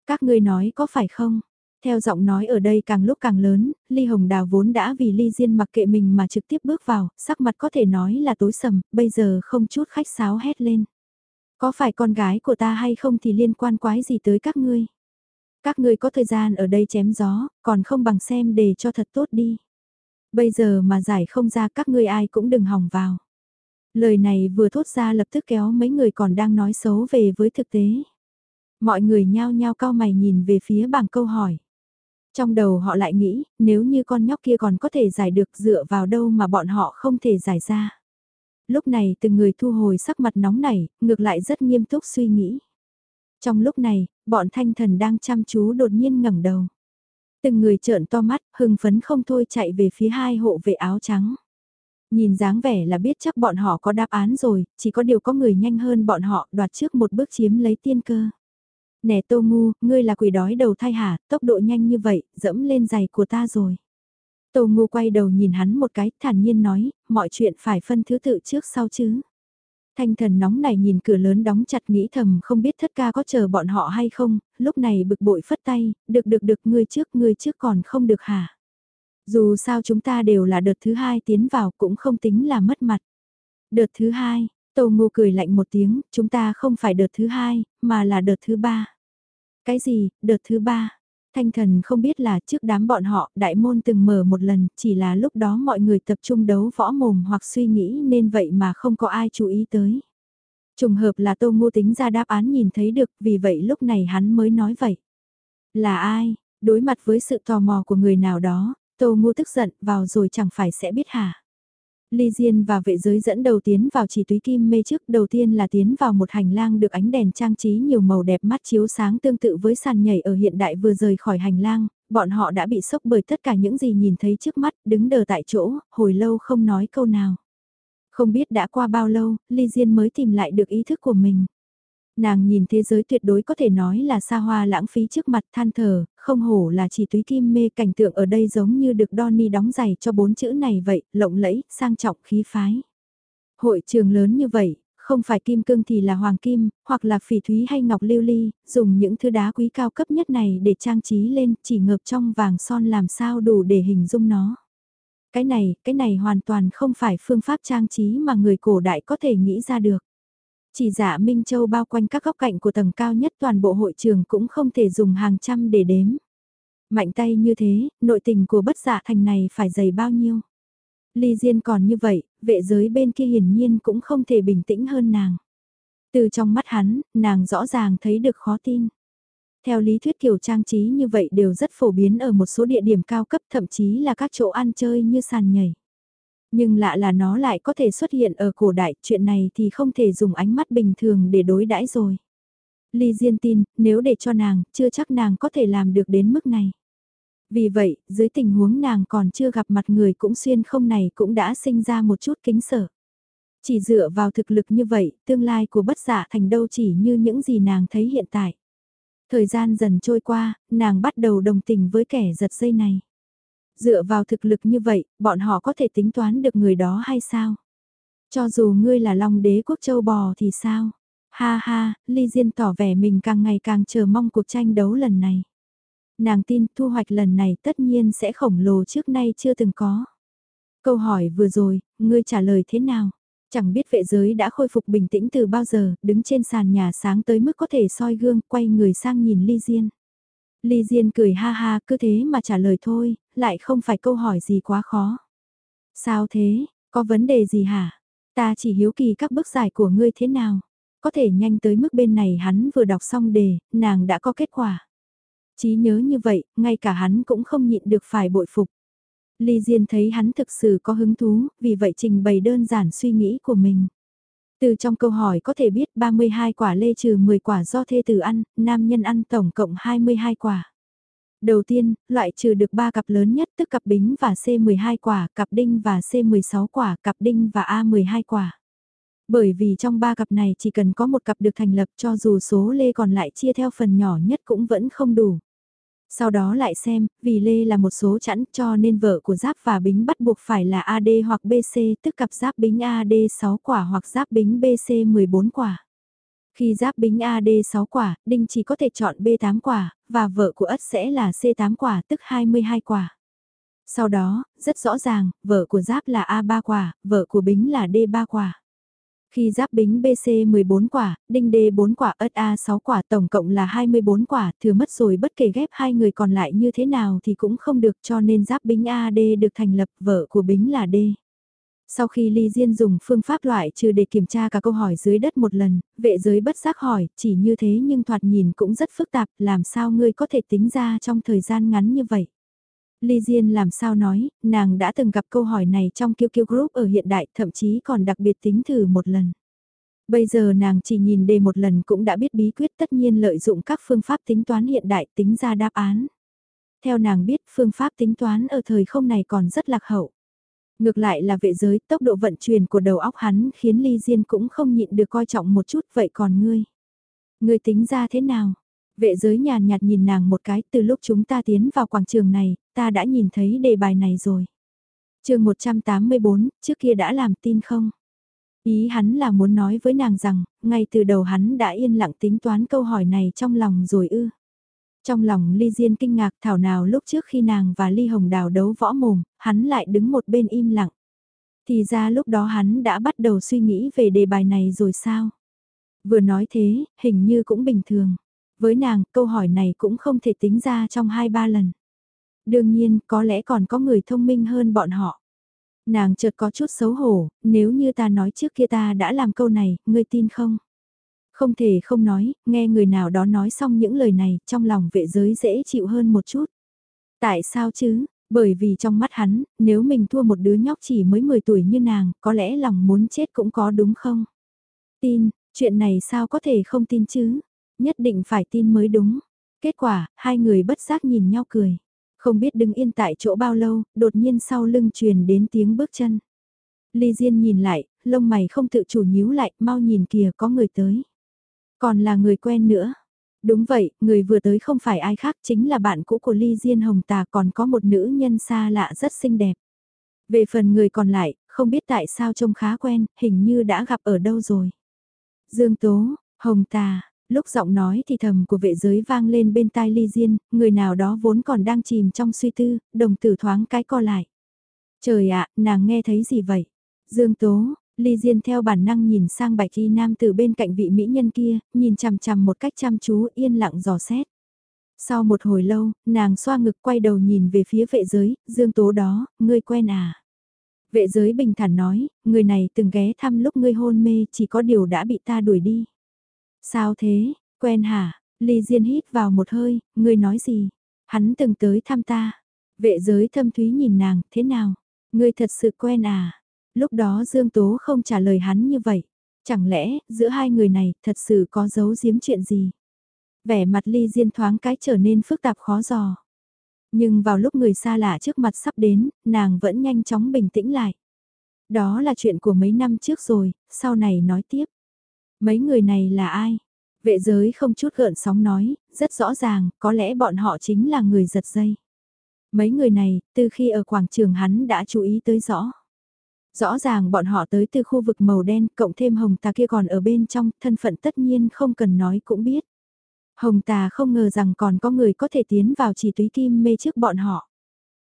Các ngươi nói có phải không? Theo giọng nói ở đây càng lúc càng lớn, Ly Hồng Đào vốn đã vì Ly Diên mặc kệ mình mà trực tiếp bước vào, sắc mặt có thể nói là tối sầm, bây giờ không chút khách sáo hét lên. Có phải con gái của ta hay không thì liên quan quái gì tới các ngươi? Các ngươi có thời gian ở đây chém gió, còn không bằng xem để cho thật tốt đi. Bây giờ mà giải không ra các ngươi ai cũng đừng hỏng vào. Lời này vừa thốt ra lập tức kéo mấy người còn đang nói xấu về với thực tế. Mọi người nhao nhao cao mày nhìn về phía bảng câu hỏi. Trong đầu họ lại nghĩ, nếu như con nhóc kia còn có thể giải được dựa vào đâu mà bọn họ không thể giải ra. Lúc này từng người thu hồi sắc mặt nóng nảy, ngược lại rất nghiêm túc suy nghĩ. Trong lúc này, bọn thanh thần đang chăm chú đột nhiên ngẩng đầu. Từng người trợn to mắt, hưng phấn không thôi chạy về phía hai hộ vệ áo trắng. Nhìn dáng vẻ là biết chắc bọn họ có đáp án rồi, chỉ có điều có người nhanh hơn bọn họ đoạt trước một bước chiếm lấy tiên cơ. Nè Tô Ngu, ngươi là quỷ đói đầu thai hả, tốc độ nhanh như vậy, dẫm lên giày của ta rồi. Tô Ngu quay đầu nhìn hắn một cái, thản nhiên nói, mọi chuyện phải phân thứ tự trước sau chứ. Thanh thần nóng này nhìn cửa lớn đóng chặt nghĩ thầm không biết thất ca có chờ bọn họ hay không, lúc này bực bội phất tay, được được được ngươi trước ngươi trước còn không được hả. Dù sao chúng ta đều là đợt thứ hai tiến vào cũng không tính là mất mặt. Đợt thứ hai, Tô Ngô cười lạnh một tiếng, chúng ta không phải đợt thứ hai, mà là đợt thứ ba. Cái gì, đợt thứ ba? Thanh thần không biết là trước đám bọn họ đại môn từng mở một lần, chỉ là lúc đó mọi người tập trung đấu võ mồm hoặc suy nghĩ nên vậy mà không có ai chú ý tới. Trùng hợp là Tô Ngô tính ra đáp án nhìn thấy được, vì vậy lúc này hắn mới nói vậy. Là ai? Đối mặt với sự tò mò của người nào đó, Tô Ngô tức giận vào rồi chẳng phải sẽ biết hả? Ly Diên và vệ giới dẫn đầu tiến vào chỉ túy kim mê trước đầu tiên là tiến vào một hành lang được ánh đèn trang trí nhiều màu đẹp mắt chiếu sáng tương tự với sàn nhảy ở hiện đại vừa rời khỏi hành lang, bọn họ đã bị sốc bởi tất cả những gì nhìn thấy trước mắt, đứng đờ tại chỗ, hồi lâu không nói câu nào. Không biết đã qua bao lâu, Ly Diên mới tìm lại được ý thức của mình. Nàng nhìn thế giới tuyệt đối có thể nói là xa hoa lãng phí trước mặt than thở, không hổ là chỉ túy kim mê cảnh tượng ở đây giống như được Donny đóng giày cho bốn chữ này vậy, lộng lẫy, sang trọng khí phái. Hội trường lớn như vậy, không phải kim cương thì là hoàng kim, hoặc là phỉ thúy hay ngọc lưu ly, dùng những thứ đá quý cao cấp nhất này để trang trí lên chỉ ngợp trong vàng son làm sao đủ để hình dung nó. Cái này, cái này hoàn toàn không phải phương pháp trang trí mà người cổ đại có thể nghĩ ra được. Chỉ giả Minh Châu bao quanh các góc cạnh của tầng cao nhất toàn bộ hội trường cũng không thể dùng hàng trăm để đếm. Mạnh tay như thế, nội tình của bất dạ thành này phải dày bao nhiêu. Ly Diên còn như vậy, vệ giới bên kia hiển nhiên cũng không thể bình tĩnh hơn nàng. Từ trong mắt hắn, nàng rõ ràng thấy được khó tin. Theo lý thuyết kiểu trang trí như vậy đều rất phổ biến ở một số địa điểm cao cấp thậm chí là các chỗ ăn chơi như sàn nhảy. Nhưng lạ là nó lại có thể xuất hiện ở cổ đại, chuyện này thì không thể dùng ánh mắt bình thường để đối đãi rồi. Ly Diên tin, nếu để cho nàng, chưa chắc nàng có thể làm được đến mức này. Vì vậy, dưới tình huống nàng còn chưa gặp mặt người cũng xuyên không này cũng đã sinh ra một chút kính sợ. Chỉ dựa vào thực lực như vậy, tương lai của bất giả thành đâu chỉ như những gì nàng thấy hiện tại. Thời gian dần trôi qua, nàng bắt đầu đồng tình với kẻ giật dây này. Dựa vào thực lực như vậy, bọn họ có thể tính toán được người đó hay sao? Cho dù ngươi là long đế quốc châu bò thì sao? Ha ha, Ly Diên tỏ vẻ mình càng ngày càng chờ mong cuộc tranh đấu lần này. Nàng tin thu hoạch lần này tất nhiên sẽ khổng lồ trước nay chưa từng có. Câu hỏi vừa rồi, ngươi trả lời thế nào? Chẳng biết vệ giới đã khôi phục bình tĩnh từ bao giờ, đứng trên sàn nhà sáng tới mức có thể soi gương, quay người sang nhìn Ly Diên. Ly Diên cười ha ha, cứ thế mà trả lời thôi, lại không phải câu hỏi gì quá khó. Sao thế, có vấn đề gì hả? Ta chỉ hiếu kỳ các bước giải của ngươi thế nào? Có thể nhanh tới mức bên này hắn vừa đọc xong đề, nàng đã có kết quả. Chí nhớ như vậy, ngay cả hắn cũng không nhịn được phải bội phục. Ly Diên thấy hắn thực sự có hứng thú, vì vậy trình bày đơn giản suy nghĩ của mình. Từ trong câu hỏi có thể biết 32 quả lê trừ 10 quả do thê tử ăn, nam nhân ăn tổng cộng 22 quả. Đầu tiên, loại trừ được 3 cặp lớn nhất tức cặp bính và C12 quả, cặp đinh và C16 quả, cặp đinh và A12 quả. Bởi vì trong 3 cặp này chỉ cần có một cặp được thành lập cho dù số lê còn lại chia theo phần nhỏ nhất cũng vẫn không đủ. Sau đó lại xem, vì Lê là một số chẵn cho nên vợ của Giáp và Bính bắt buộc phải là AD hoặc BC tức cặp Giáp Bính AD 6 quả hoặc Giáp Bính BC 14 quả. Khi Giáp Bính AD 6 quả, Đinh chỉ có thể chọn B8 quả, và vợ của Ất sẽ là C8 quả tức 22 quả. Sau đó, rất rõ ràng, vợ của Giáp là A3 quả, vợ của Bính là D3 quả. Khi giáp bính BC 14 quả, đinh D 4 quả, ớt A 6 quả tổng cộng là 24 quả, thừa mất rồi bất kể ghép hai người còn lại như thế nào thì cũng không được cho nên giáp bính AD được thành lập vợ của bính là D. Sau khi Ly Diên dùng phương pháp loại trừ để kiểm tra cả câu hỏi dưới đất một lần, vệ giới bất giác hỏi, chỉ như thế nhưng thoạt nhìn cũng rất phức tạp, làm sao ngươi có thể tính ra trong thời gian ngắn như vậy. Ly Diên làm sao nói, nàng đã từng gặp câu hỏi này trong QQ Group ở hiện đại, thậm chí còn đặc biệt tính thử một lần. Bây giờ nàng chỉ nhìn đề một lần cũng đã biết bí quyết tất nhiên lợi dụng các phương pháp tính toán hiện đại tính ra đáp án. Theo nàng biết phương pháp tính toán ở thời không này còn rất lạc hậu. Ngược lại là vệ giới, tốc độ vận chuyển của đầu óc hắn khiến Ly Diên cũng không nhịn được coi trọng một chút vậy còn ngươi. Ngươi tính ra thế nào? Vệ giới nhàn nhạt nhìn nàng một cái từ lúc chúng ta tiến vào quảng trường này, ta đã nhìn thấy đề bài này rồi. chương 184, trước kia đã làm tin không? Ý hắn là muốn nói với nàng rằng, ngay từ đầu hắn đã yên lặng tính toán câu hỏi này trong lòng rồi ư. Trong lòng Ly Diên kinh ngạc thảo nào lúc trước khi nàng và Ly Hồng Đào đấu võ mồm, hắn lại đứng một bên im lặng. Thì ra lúc đó hắn đã bắt đầu suy nghĩ về đề bài này rồi sao? Vừa nói thế, hình như cũng bình thường. Với nàng, câu hỏi này cũng không thể tính ra trong 2-3 lần. Đương nhiên, có lẽ còn có người thông minh hơn bọn họ. Nàng chợt có chút xấu hổ, nếu như ta nói trước kia ta đã làm câu này, ngươi tin không? Không thể không nói, nghe người nào đó nói xong những lời này, trong lòng vệ giới dễ chịu hơn một chút. Tại sao chứ? Bởi vì trong mắt hắn, nếu mình thua một đứa nhóc chỉ mới 10 tuổi như nàng, có lẽ lòng muốn chết cũng có đúng không? Tin, chuyện này sao có thể không tin chứ? Nhất định phải tin mới đúng. Kết quả, hai người bất giác nhìn nhau cười. Không biết đứng yên tại chỗ bao lâu, đột nhiên sau lưng truyền đến tiếng bước chân. Ly Diên nhìn lại, lông mày không tự chủ nhíu lại, mau nhìn kìa có người tới. Còn là người quen nữa. Đúng vậy, người vừa tới không phải ai khác chính là bạn cũ của Ly Diên Hồng Tà còn có một nữ nhân xa lạ rất xinh đẹp. Về phần người còn lại, không biết tại sao trông khá quen, hình như đã gặp ở đâu rồi. Dương Tố, Hồng Tà, lúc giọng nói thì thầm của vệ giới vang lên bên tai ly diên, người nào đó vốn còn đang chìm trong suy tư, đồng tử thoáng cái co lại. Trời ạ, nàng nghe thấy gì vậy? Dương Tố, Ly Diên theo bản năng nhìn sang bạch y nam từ bên cạnh vị mỹ nhân kia, nhìn chằm chằm một cách chăm chú yên lặng dò xét. Sau một hồi lâu, nàng xoa ngực quay đầu nhìn về phía vệ giới, Dương Tố đó, ngươi quen à? Vệ giới bình thản nói, người này từng ghé thăm lúc ngươi hôn mê chỉ có điều đã bị ta đuổi đi. Sao thế, quen hả? Ly Diên hít vào một hơi, ngươi nói gì? Hắn từng tới thăm ta. Vệ giới thâm thúy nhìn nàng, thế nào? Ngươi thật sự quen à? Lúc đó Dương Tố không trả lời hắn như vậy. Chẳng lẽ, giữa hai người này, thật sự có giấu giếm chuyện gì? Vẻ mặt Ly Diên thoáng cái trở nên phức tạp khó dò. Nhưng vào lúc người xa lạ trước mặt sắp đến, nàng vẫn nhanh chóng bình tĩnh lại. Đó là chuyện của mấy năm trước rồi, sau này nói tiếp. Mấy người này là ai? Vệ giới không chút gợn sóng nói, rất rõ ràng, có lẽ bọn họ chính là người giật dây. Mấy người này, từ khi ở quảng trường hắn đã chú ý tới rõ. Rõ ràng bọn họ tới từ khu vực màu đen, cộng thêm hồng tà kia còn ở bên trong, thân phận tất nhiên không cần nói cũng biết. Hồng tà không ngờ rằng còn có người có thể tiến vào chỉ túy kim mê trước bọn họ.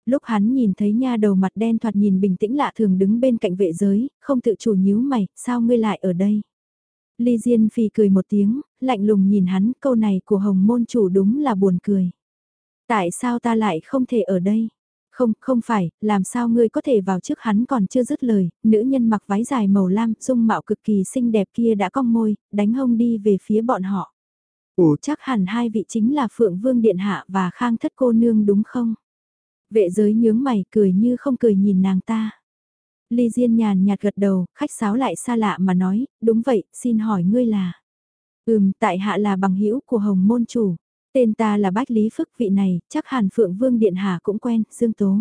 Lúc hắn nhìn thấy nha đầu mặt đen thoạt nhìn bình tĩnh lạ thường đứng bên cạnh vệ giới, không tự chủ nhíu mày, sao ngươi lại ở đây? Ly Diên Phi cười một tiếng, lạnh lùng nhìn hắn, câu này của hồng môn chủ đúng là buồn cười. Tại sao ta lại không thể ở đây? Không, không phải, làm sao ngươi có thể vào trước hắn còn chưa dứt lời, nữ nhân mặc váy dài màu lam, dung mạo cực kỳ xinh đẹp kia đã cong môi, đánh hông đi về phía bọn họ. Ủa chắc hẳn hai vị chính là Phượng Vương Điện Hạ và Khang Thất Cô Nương đúng không? Vệ giới nhướng mày cười như không cười nhìn nàng ta. Ly Diên nhàn nhạt gật đầu, khách sáo lại xa lạ mà nói, đúng vậy, xin hỏi ngươi là. Ừm, tại hạ là bằng hữu của Hồng Môn Chủ. Tên ta là Bách Lý Phức vị này, chắc hàn Phượng Vương Điện Hạ cũng quen, Dương Tố.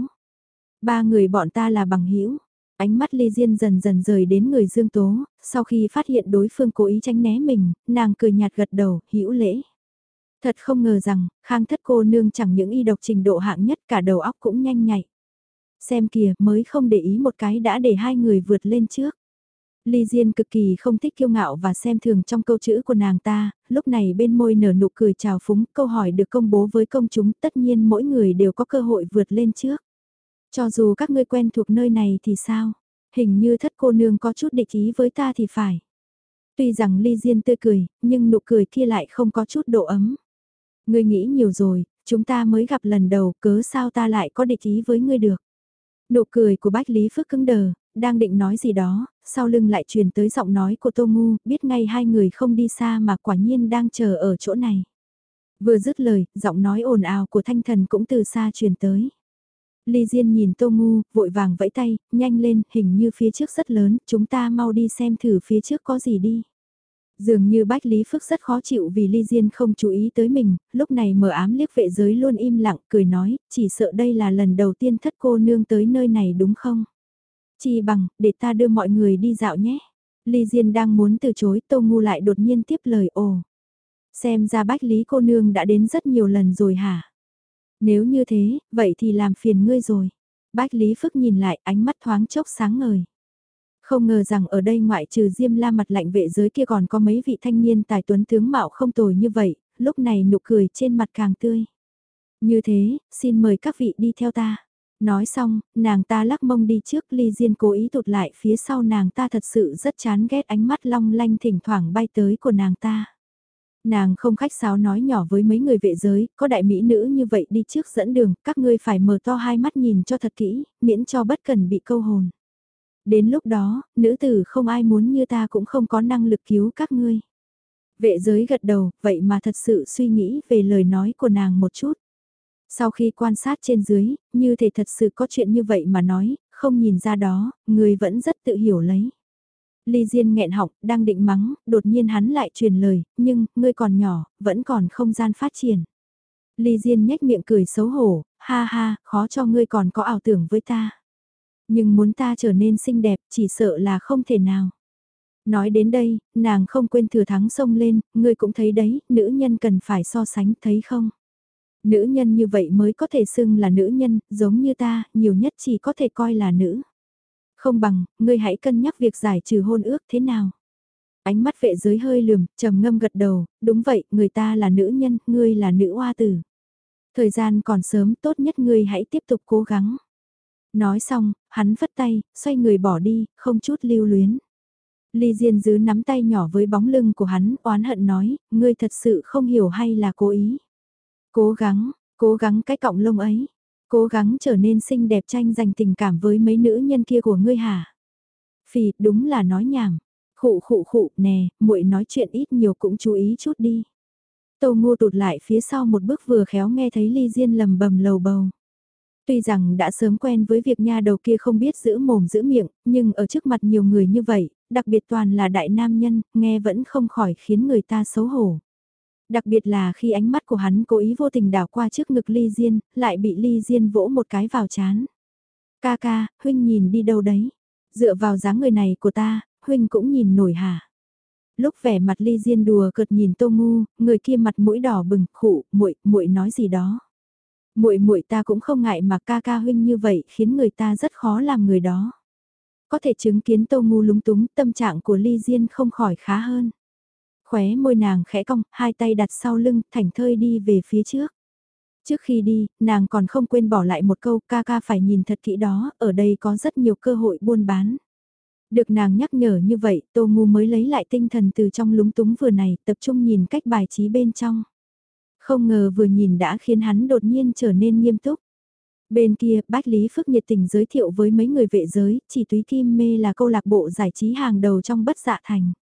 Ba người bọn ta là bằng hữu Ánh mắt Ly Diên dần dần rời đến người Dương Tố, sau khi phát hiện đối phương cố ý tránh né mình, nàng cười nhạt gật đầu, hữu lễ. Thật không ngờ rằng, khang thất cô nương chẳng những y độc trình độ hạng nhất cả đầu óc cũng nhanh nhạy. Xem kìa mới không để ý một cái đã để hai người vượt lên trước. Ly Diên cực kỳ không thích kiêu ngạo và xem thường trong câu chữ của nàng ta, lúc này bên môi nở nụ cười chào phúng, câu hỏi được công bố với công chúng tất nhiên mỗi người đều có cơ hội vượt lên trước. Cho dù các ngươi quen thuộc nơi này thì sao? Hình như thất cô nương có chút địch ý với ta thì phải. Tuy rằng Ly Diên tươi cười, nhưng nụ cười kia lại không có chút độ ấm. Ngươi nghĩ nhiều rồi, chúng ta mới gặp lần đầu, cớ sao ta lại có địch ý với ngươi được. Nụ cười của Bách Lý Phước cứng đờ, đang định nói gì đó, sau lưng lại truyền tới giọng nói của Tô Ngu, biết ngay hai người không đi xa mà quả nhiên đang chờ ở chỗ này. Vừa dứt lời, giọng nói ồn ào của thanh thần cũng từ xa truyền tới. Ly Diên nhìn Tô Ngu, vội vàng vẫy tay, nhanh lên, hình như phía trước rất lớn, chúng ta mau đi xem thử phía trước có gì đi. Dường như Bách Lý Phước rất khó chịu vì Ly Diên không chú ý tới mình, lúc này mở ám liếc vệ giới luôn im lặng, cười nói, chỉ sợ đây là lần đầu tiên thất cô nương tới nơi này đúng không? Chi bằng, để ta đưa mọi người đi dạo nhé. Ly Diên đang muốn từ chối, Tô Ngu lại đột nhiên tiếp lời ồ. Xem ra Bách Lý cô nương đã đến rất nhiều lần rồi hả? Nếu như thế, vậy thì làm phiền ngươi rồi. Bách Lý Phước nhìn lại ánh mắt thoáng chốc sáng ngời. Không ngờ rằng ở đây ngoại trừ Diêm La mặt lạnh vệ giới kia còn có mấy vị thanh niên tài tuấn tướng mạo không tồi như vậy, lúc này nụ cười trên mặt càng tươi. Như thế, xin mời các vị đi theo ta. Nói xong, nàng ta lắc mông đi trước ly diên cố ý tụt lại phía sau nàng ta thật sự rất chán ghét ánh mắt long lanh thỉnh thoảng bay tới của nàng ta. Nàng không khách sáo nói nhỏ với mấy người vệ giới, có đại mỹ nữ như vậy đi trước dẫn đường, các ngươi phải mở to hai mắt nhìn cho thật kỹ, miễn cho bất cần bị câu hồn. Đến lúc đó, nữ tử không ai muốn như ta cũng không có năng lực cứu các ngươi. Vệ giới gật đầu, vậy mà thật sự suy nghĩ về lời nói của nàng một chút. Sau khi quan sát trên dưới, như thể thật sự có chuyện như vậy mà nói, không nhìn ra đó, người vẫn rất tự hiểu lấy. Ly Diên nghẹn họng, đang định mắng, đột nhiên hắn lại truyền lời, nhưng, ngươi còn nhỏ, vẫn còn không gian phát triển. Ly Diên nhếch miệng cười xấu hổ, ha ha, khó cho ngươi còn có ảo tưởng với ta. Nhưng muốn ta trở nên xinh đẹp, chỉ sợ là không thể nào. Nói đến đây, nàng không quên thừa thắng sông lên, ngươi cũng thấy đấy, nữ nhân cần phải so sánh, thấy không? Nữ nhân như vậy mới có thể xưng là nữ nhân, giống như ta, nhiều nhất chỉ có thể coi là nữ. Không bằng, ngươi hãy cân nhắc việc giải trừ hôn ước thế nào. Ánh mắt vệ giới hơi lườm, trầm ngâm gật đầu, đúng vậy, người ta là nữ nhân, ngươi là nữ hoa tử. Thời gian còn sớm, tốt nhất ngươi hãy tiếp tục cố gắng. Nói xong, hắn vất tay, xoay người bỏ đi, không chút lưu luyến. Ly Diên giữ nắm tay nhỏ với bóng lưng của hắn, oán hận nói, ngươi thật sự không hiểu hay là cố ý. Cố gắng, cố gắng cái cọng lông ấy. Cố gắng trở nên xinh đẹp tranh giành tình cảm với mấy nữ nhân kia của ngươi hả? Phì, đúng là nói nhảm. Khụ khụ khụ, nè, muội nói chuyện ít nhiều cũng chú ý chút đi. Tô Ngô tụt lại phía sau một bước vừa khéo nghe thấy Ly Diên lầm bầm lầu bầu. Tuy rằng đã sớm quen với việc nha đầu kia không biết giữ mồm giữ miệng, nhưng ở trước mặt nhiều người như vậy, đặc biệt toàn là đại nam nhân, nghe vẫn không khỏi khiến người ta xấu hổ. Đặc biệt là khi ánh mắt của hắn cố ý vô tình đảo qua trước ngực Ly Diên, lại bị Ly Diên vỗ một cái vào chán. Ca ca, huynh nhìn đi đâu đấy? Dựa vào dáng người này của ta, huynh cũng nhìn nổi hả? Lúc vẻ mặt Ly Diên đùa cợt nhìn Tô Ngu, người kia mặt mũi đỏ bừng, khụ, muội, muội nói gì đó. Muội muội ta cũng không ngại mà ca ca huynh như vậy, khiến người ta rất khó làm người đó. Có thể chứng kiến Tô Ngu lúng túng, tâm trạng của Ly Diên không khỏi khá hơn. Khóe môi nàng khẽ cong, hai tay đặt sau lưng, thảnh thơi đi về phía trước. Trước khi đi, nàng còn không quên bỏ lại một câu ca ca phải nhìn thật kỹ đó, ở đây có rất nhiều cơ hội buôn bán. Được nàng nhắc nhở như vậy, Tô Ngu mới lấy lại tinh thần từ trong lúng túng vừa này, tập trung nhìn cách bài trí bên trong. Không ngờ vừa nhìn đã khiến hắn đột nhiên trở nên nghiêm túc. Bên kia, Bách Lý Phước nhiệt tình giới thiệu với mấy người vệ giới, chỉ túy kim mê là câu lạc bộ giải trí hàng đầu trong bất dạ thành.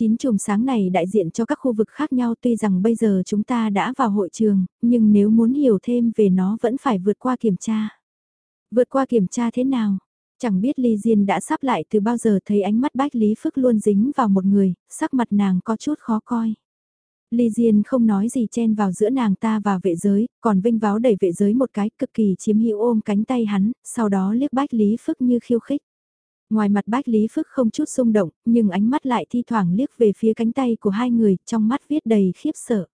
Chín chùm sáng này đại diện cho các khu vực khác nhau tuy rằng bây giờ chúng ta đã vào hội trường, nhưng nếu muốn hiểu thêm về nó vẫn phải vượt qua kiểm tra. Vượt qua kiểm tra thế nào? Chẳng biết Ly Diên đã sắp lại từ bao giờ thấy ánh mắt Bách Lý Phước luôn dính vào một người, sắc mặt nàng có chút khó coi. Ly Diên không nói gì chen vào giữa nàng ta và vệ giới, còn vinh váo đẩy vệ giới một cái cực kỳ chiếm hữu ôm cánh tay hắn, sau đó liếc Bách Lý Phước như khiêu khích. Ngoài mặt Bách Lý Phước không chút xung động, nhưng ánh mắt lại thi thoảng liếc về phía cánh tay của hai người, trong mắt viết đầy khiếp sợ.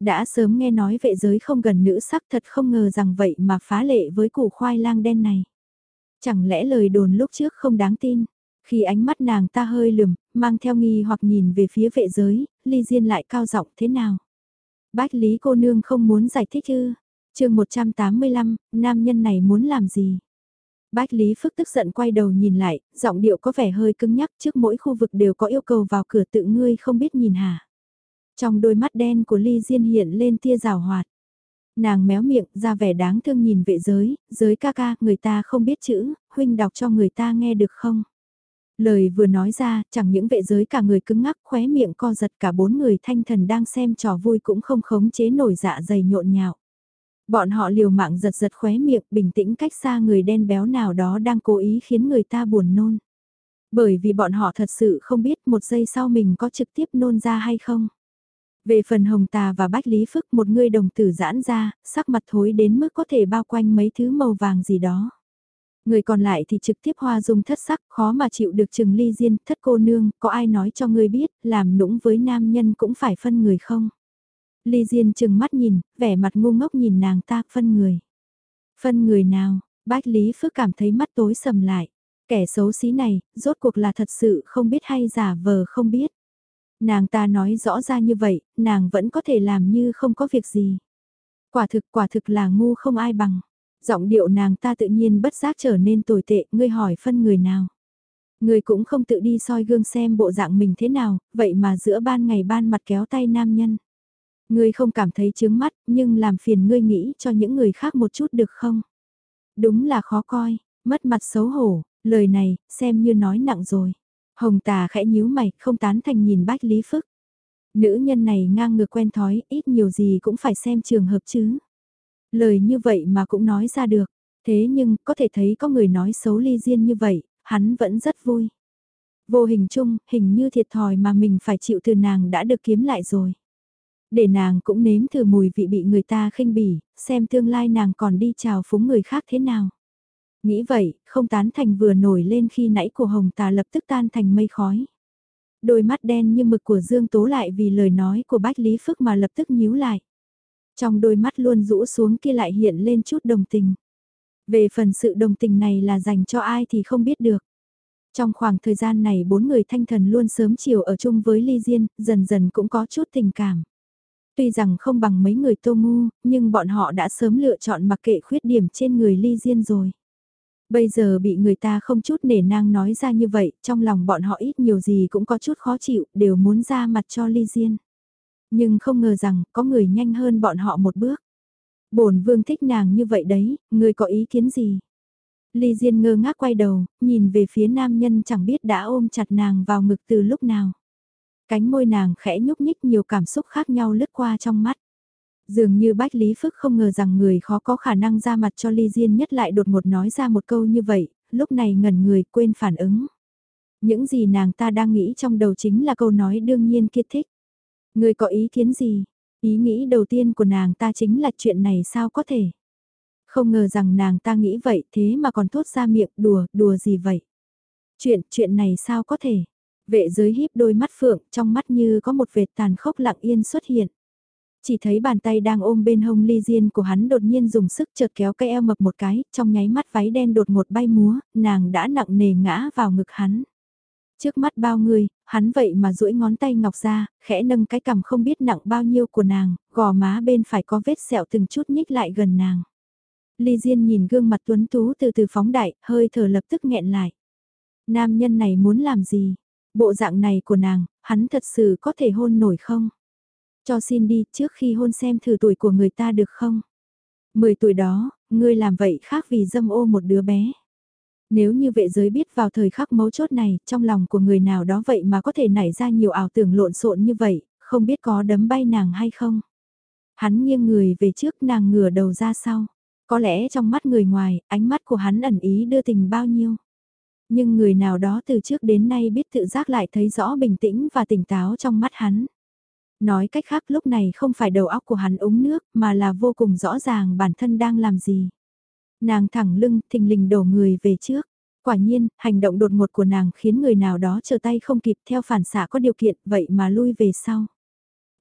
Đã sớm nghe nói vệ giới không gần nữ sắc thật không ngờ rằng vậy mà phá lệ với củ khoai lang đen này. Chẳng lẽ lời đồn lúc trước không đáng tin? Khi ánh mắt nàng ta hơi lườm, mang theo nghi hoặc nhìn về phía vệ giới, ly diên lại cao giọng thế nào? Bách Lý cô nương không muốn giải thích ư? chương 185, nam nhân này muốn làm gì? Bách Lý Phức tức giận quay đầu nhìn lại, giọng điệu có vẻ hơi cứng nhắc trước mỗi khu vực đều có yêu cầu vào cửa tự ngươi không biết nhìn hả. Trong đôi mắt đen của Ly Diên hiện lên tia rào hoạt. Nàng méo miệng ra vẻ đáng thương nhìn vệ giới, giới ca ca, người ta không biết chữ, huynh đọc cho người ta nghe được không? Lời vừa nói ra, chẳng những vệ giới cả người cứng ngắc khóe miệng co giật cả bốn người thanh thần đang xem trò vui cũng không khống chế nổi dạ dày nhộn nhạo. Bọn họ liều mạng giật giật khóe miệng bình tĩnh cách xa người đen béo nào đó đang cố ý khiến người ta buồn nôn. Bởi vì bọn họ thật sự không biết một giây sau mình có trực tiếp nôn ra hay không. Về phần hồng tà và bách lý phức một người đồng tử giãn ra, sắc mặt thối đến mức có thể bao quanh mấy thứ màu vàng gì đó. Người còn lại thì trực tiếp hoa dung thất sắc, khó mà chịu được chừng ly diên, thất cô nương, có ai nói cho ngươi biết, làm nũng với nam nhân cũng phải phân người không? Ly Diên chừng mắt nhìn, vẻ mặt ngu ngốc nhìn nàng ta phân người. Phân người nào, Bách Lý Phước cảm thấy mắt tối sầm lại. Kẻ xấu xí này, rốt cuộc là thật sự không biết hay giả vờ không biết. Nàng ta nói rõ ra như vậy, nàng vẫn có thể làm như không có việc gì. Quả thực quả thực là ngu không ai bằng. Giọng điệu nàng ta tự nhiên bất giác trở nên tồi tệ, ngươi hỏi phân người nào. Ngươi cũng không tự đi soi gương xem bộ dạng mình thế nào, vậy mà giữa ban ngày ban mặt kéo tay nam nhân. Ngươi không cảm thấy chướng mắt, nhưng làm phiền ngươi nghĩ cho những người khác một chút được không? Đúng là khó coi, mất mặt xấu hổ, lời này, xem như nói nặng rồi. Hồng tà khẽ nhíu mày, không tán thành nhìn bách lý phức. Nữ nhân này ngang ngược quen thói, ít nhiều gì cũng phải xem trường hợp chứ. Lời như vậy mà cũng nói ra được. Thế nhưng, có thể thấy có người nói xấu ly diên như vậy, hắn vẫn rất vui. Vô hình chung, hình như thiệt thòi mà mình phải chịu từ nàng đã được kiếm lại rồi. Để nàng cũng nếm thử mùi vị bị người ta khinh bỉ, xem tương lai nàng còn đi chào phúng người khác thế nào. Nghĩ vậy, không tán thành vừa nổi lên khi nãy của hồng tà lập tức tan thành mây khói. Đôi mắt đen như mực của Dương Tố lại vì lời nói của Bách Lý Phước mà lập tức nhíu lại. Trong đôi mắt luôn rũ xuống kia lại hiện lên chút đồng tình. Về phần sự đồng tình này là dành cho ai thì không biết được. Trong khoảng thời gian này bốn người thanh thần luôn sớm chiều ở chung với Ly Diên, dần dần cũng có chút tình cảm. Tuy rằng không bằng mấy người tô ngu, nhưng bọn họ đã sớm lựa chọn mặc kệ khuyết điểm trên người ly diên rồi. Bây giờ bị người ta không chút nể nang nói ra như vậy, trong lòng bọn họ ít nhiều gì cũng có chút khó chịu, đều muốn ra mặt cho ly diên. Nhưng không ngờ rằng, có người nhanh hơn bọn họ một bước. bổn vương thích nàng như vậy đấy, người có ý kiến gì? Ly Diên ngơ ngác quay đầu, nhìn về phía nam nhân chẳng biết đã ôm chặt nàng vào ngực từ lúc nào. Cánh môi nàng khẽ nhúc nhích nhiều cảm xúc khác nhau lướt qua trong mắt. Dường như Bách Lý Phức không ngờ rằng người khó có khả năng ra mặt cho Ly Diên nhất lại đột ngột nói ra một câu như vậy, lúc này ngẩn người quên phản ứng. Những gì nàng ta đang nghĩ trong đầu chính là câu nói đương nhiên kiết thích. Người có ý kiến gì? Ý nghĩ đầu tiên của nàng ta chính là chuyện này sao có thể? Không ngờ rằng nàng ta nghĩ vậy thế mà còn thốt ra miệng đùa, đùa gì vậy? Chuyện, chuyện này sao có thể? Vệ giới híp đôi mắt phượng, trong mắt như có một vệt tàn khốc lặng yên xuất hiện. Chỉ thấy bàn tay đang ôm bên hông ly diên của hắn đột nhiên dùng sức chợt kéo cây eo mập một cái, trong nháy mắt váy đen đột ngột bay múa, nàng đã nặng nề ngã vào ngực hắn. Trước mắt bao người, hắn vậy mà duỗi ngón tay ngọc ra, khẽ nâng cái cằm không biết nặng bao nhiêu của nàng, gò má bên phải có vết sẹo từng chút nhích lại gần nàng. Ly Diên nhìn gương mặt tuấn tú từ từ phóng đại, hơi thở lập tức nghẹn lại. Nam nhân này muốn làm gì? Bộ dạng này của nàng, hắn thật sự có thể hôn nổi không? Cho xin đi, trước khi hôn xem thử tuổi của người ta được không? Mười tuổi đó, ngươi làm vậy khác vì dâm ô một đứa bé. Nếu như vệ giới biết vào thời khắc mấu chốt này, trong lòng của người nào đó vậy mà có thể nảy ra nhiều ảo tưởng lộn xộn như vậy, không biết có đấm bay nàng hay không. Hắn nghiêng người về trước nàng ngửa đầu ra sau. Có lẽ trong mắt người ngoài, ánh mắt của hắn ẩn ý đưa tình bao nhiêu. Nhưng người nào đó từ trước đến nay biết tự giác lại thấy rõ bình tĩnh và tỉnh táo trong mắt hắn. Nói cách khác lúc này không phải đầu óc của hắn uống nước mà là vô cùng rõ ràng bản thân đang làm gì. Nàng thẳng lưng, thình lình đổ người về trước. Quả nhiên, hành động đột ngột của nàng khiến người nào đó trở tay không kịp theo phản xạ có điều kiện, vậy mà lui về sau.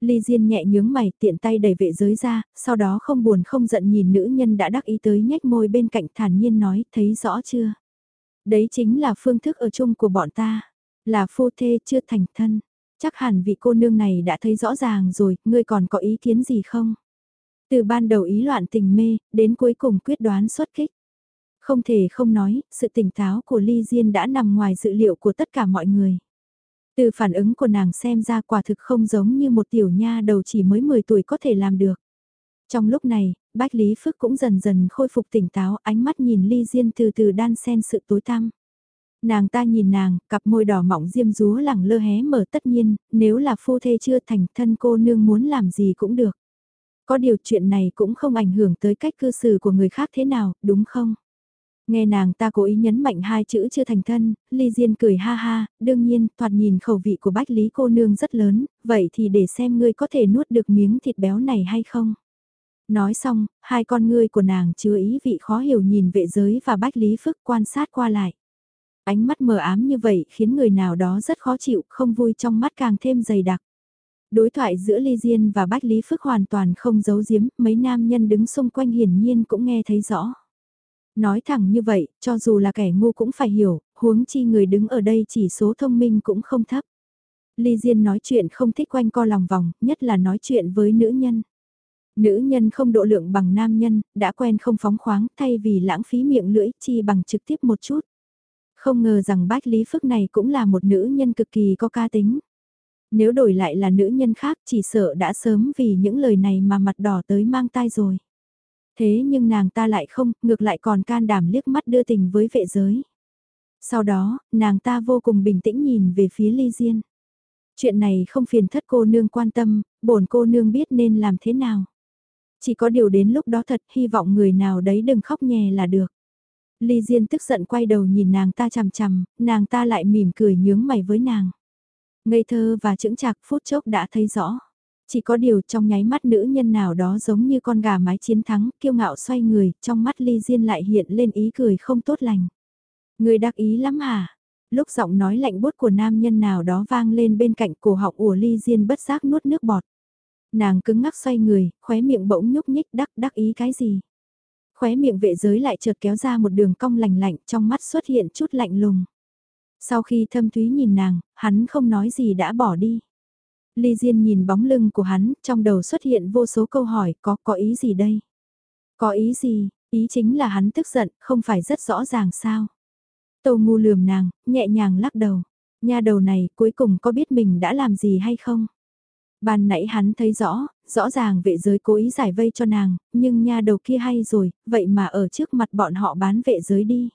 Ly Diên nhẹ nhướng mày tiện tay đẩy vệ giới ra, sau đó không buồn không giận nhìn nữ nhân đã đắc ý tới nhếch môi bên cạnh thản nhiên nói, thấy rõ chưa? Đấy chính là phương thức ở chung của bọn ta, là phu thê chưa thành thân. Chắc hẳn vị cô nương này đã thấy rõ ràng rồi, ngươi còn có ý kiến gì không? Từ ban đầu ý loạn tình mê, đến cuối cùng quyết đoán xuất kích. Không thể không nói, sự tỉnh táo của Ly Diên đã nằm ngoài dự liệu của tất cả mọi người. Từ phản ứng của nàng xem ra quả thực không giống như một tiểu nha đầu chỉ mới 10 tuổi có thể làm được. Trong lúc này, Bách Lý Phước cũng dần dần khôi phục tỉnh táo, ánh mắt nhìn Ly Diên từ từ đan sen sự tối tăm. Nàng ta nhìn nàng, cặp môi đỏ mọng diêm rúa lẳng lơ hé mở tất nhiên, nếu là phu thê chưa thành thân cô nương muốn làm gì cũng được. Có điều chuyện này cũng không ảnh hưởng tới cách cư xử của người khác thế nào, đúng không? Nghe nàng ta cố ý nhấn mạnh hai chữ chưa thành thân, Ly Diên cười ha ha, đương nhiên, thoạt nhìn khẩu vị của Bách Lý cô nương rất lớn, vậy thì để xem ngươi có thể nuốt được miếng thịt béo này hay không. Nói xong, hai con ngươi của nàng chứa ý vị khó hiểu nhìn vệ giới và Bách Lý Phức quan sát qua lại. Ánh mắt mờ ám như vậy khiến người nào đó rất khó chịu, không vui trong mắt càng thêm dày đặc. Đối thoại giữa Ly Diên và Bách Lý Phức hoàn toàn không giấu giếm, mấy nam nhân đứng xung quanh hiển nhiên cũng nghe thấy rõ. Nói thẳng như vậy, cho dù là kẻ ngu cũng phải hiểu, huống chi người đứng ở đây chỉ số thông minh cũng không thấp. Ly Diên nói chuyện không thích quanh co lòng vòng, nhất là nói chuyện với nữ nhân. Nữ nhân không độ lượng bằng nam nhân, đã quen không phóng khoáng thay vì lãng phí miệng lưỡi chi bằng trực tiếp một chút. Không ngờ rằng Bách Lý Phước này cũng là một nữ nhân cực kỳ có ca tính. Nếu đổi lại là nữ nhân khác chỉ sợ đã sớm vì những lời này mà mặt đỏ tới mang tai rồi. Thế nhưng nàng ta lại không, ngược lại còn can đảm liếc mắt đưa tình với vệ giới. Sau đó, nàng ta vô cùng bình tĩnh nhìn về phía Ly Diên. Chuyện này không phiền thất cô nương quan tâm, bổn cô nương biết nên làm thế nào. Chỉ có điều đến lúc đó thật hy vọng người nào đấy đừng khóc nhè là được. Ly Diên tức giận quay đầu nhìn nàng ta chằm chằm, nàng ta lại mỉm cười nhướng mày với nàng. Ngây thơ và chững chạc phút chốc đã thấy rõ. Chỉ có điều trong nháy mắt nữ nhân nào đó giống như con gà mái chiến thắng, kiêu ngạo xoay người, trong mắt Ly Diên lại hiện lên ý cười không tốt lành. Người đắc ý lắm hả? Lúc giọng nói lạnh bút của nam nhân nào đó vang lên bên cạnh cổ họng ủa Ly Diên bất giác nuốt nước bọt. Nàng cứng ngắc xoay người, khóe miệng bỗng nhúc nhích đắc đắc ý cái gì? Khóe miệng vệ giới lại chợt kéo ra một đường cong lành lạnh trong mắt xuất hiện chút lạnh lùng. Sau khi thâm thúy nhìn nàng, hắn không nói gì đã bỏ đi. Ly Diên nhìn bóng lưng của hắn, trong đầu xuất hiện vô số câu hỏi có có ý gì đây? Có ý gì? Ý chính là hắn tức giận, không phải rất rõ ràng sao? Tâu ngu lườm nàng, nhẹ nhàng lắc đầu. Nha đầu này cuối cùng có biết mình đã làm gì hay không? Ban nãy hắn thấy rõ, rõ ràng vệ giới cố ý giải vây cho nàng, nhưng nha đầu kia hay rồi, vậy mà ở trước mặt bọn họ bán vệ giới đi.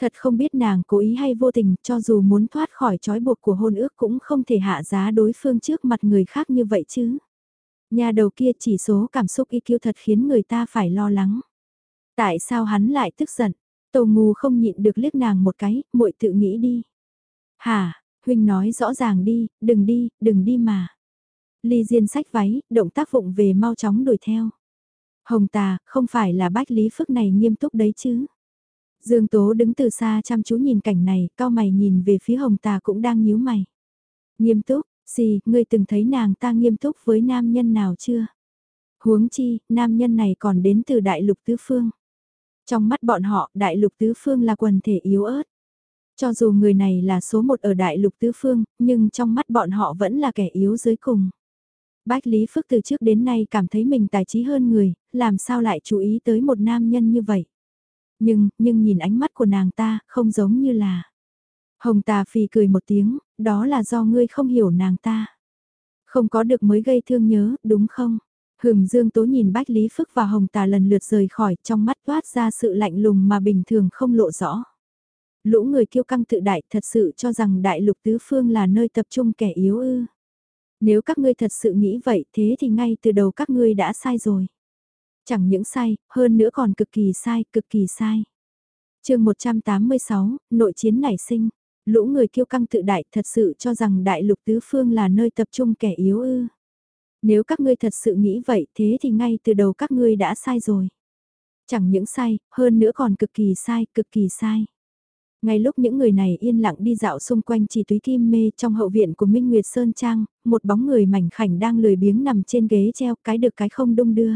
Thật không biết nàng cố ý hay vô tình, cho dù muốn thoát khỏi trói buộc của hôn ước cũng không thể hạ giá đối phương trước mặt người khác như vậy chứ. Nhà đầu kia chỉ số cảm xúc y kiêu thật khiến người ta phải lo lắng. Tại sao hắn lại tức giận? Tàu ngu không nhịn được liếc nàng một cái, muội tự nghĩ đi. Hà, huynh nói rõ ràng đi, đừng đi, đừng đi mà. Ly Diên sách váy, động tác vụng về mau chóng đuổi theo. Hồng tà, không phải là bách lý phức này nghiêm túc đấy chứ. Dương Tố đứng từ xa chăm chú nhìn cảnh này, cao mày nhìn về phía hồng tà cũng đang nhíu mày. Nghiêm túc, gì, ngươi từng thấy nàng ta nghiêm túc với nam nhân nào chưa? Huống chi, nam nhân này còn đến từ đại lục tứ phương. Trong mắt bọn họ, đại lục tứ phương là quần thể yếu ớt. Cho dù người này là số một ở đại lục tứ phương, nhưng trong mắt bọn họ vẫn là kẻ yếu dưới cùng. Bách Lý Phước từ trước đến nay cảm thấy mình tài trí hơn người, làm sao lại chú ý tới một nam nhân như vậy. Nhưng, nhưng nhìn ánh mắt của nàng ta, không giống như là... Hồng tà phì cười một tiếng, đó là do ngươi không hiểu nàng ta. Không có được mới gây thương nhớ, đúng không? Hừm Dương Tố nhìn Bách Lý Phức và Hồng Tà lần lượt rời khỏi trong mắt toát ra sự lạnh lùng mà bình thường không lộ rõ. Lũ người kiêu căng tự đại thật sự cho rằng đại lục tứ phương là nơi tập trung kẻ yếu ư. Nếu các ngươi thật sự nghĩ vậy thế thì ngay từ đầu các ngươi đã sai rồi. Chẳng những sai, hơn nữa còn cực kỳ sai, cực kỳ sai. chương 186, nội chiến nảy sinh. Lũ người kiêu căng tự đại thật sự cho rằng đại lục tứ phương là nơi tập trung kẻ yếu ư. Nếu các ngươi thật sự nghĩ vậy thế thì ngay từ đầu các ngươi đã sai rồi. Chẳng những sai, hơn nữa còn cực kỳ sai, cực kỳ sai. Ngay lúc những người này yên lặng đi dạo xung quanh chỉ túy kim mê trong hậu viện của Minh Nguyệt Sơn Trang, một bóng người mảnh khảnh đang lười biếng nằm trên ghế treo cái được cái không đung đưa.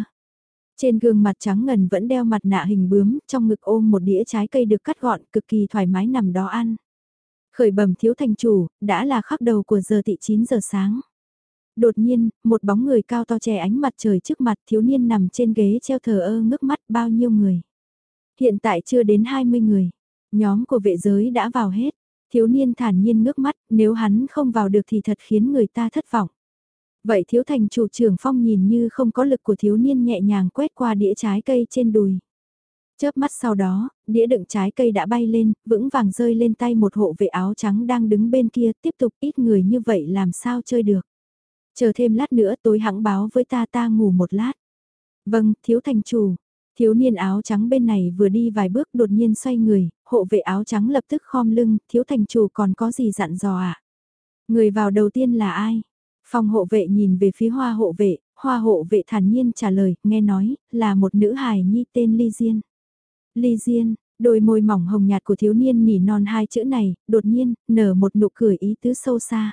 Trên gương mặt trắng ngần vẫn đeo mặt nạ hình bướm, trong ngực ôm một đĩa trái cây được cắt gọn cực kỳ thoải mái nằm đó ăn. Khởi bẩm thiếu thành chủ, đã là khắc đầu của giờ tị 9 giờ sáng. Đột nhiên, một bóng người cao to che ánh mặt trời trước mặt thiếu niên nằm trên ghế treo thờ ơ ngước mắt bao nhiêu người. Hiện tại chưa đến 20 người. Nhóm của vệ giới đã vào hết. Thiếu niên thản nhiên ngước mắt, nếu hắn không vào được thì thật khiến người ta thất vọng. Vậy thiếu thành chủ trưởng phong nhìn như không có lực của thiếu niên nhẹ nhàng quét qua đĩa trái cây trên đùi. Chớp mắt sau đó, đĩa đựng trái cây đã bay lên, vững vàng rơi lên tay một hộ vệ áo trắng đang đứng bên kia, tiếp tục ít người như vậy làm sao chơi được. Chờ thêm lát nữa tối hãng báo với ta ta ngủ một lát. Vâng, thiếu thành chủ. Thiếu niên áo trắng bên này vừa đi vài bước đột nhiên xoay người, hộ vệ áo trắng lập tức khom lưng, thiếu thành chủ còn có gì dặn dò à? Người vào đầu tiên là ai? Phòng hộ vệ nhìn về phía hoa hộ vệ, hoa hộ vệ thản nhiên trả lời, nghe nói, là một nữ hài nhi tên Ly Diên. Ly Diên, đôi môi mỏng hồng nhạt của thiếu niên nỉ non hai chữ này, đột nhiên, nở một nụ cười ý tứ sâu xa.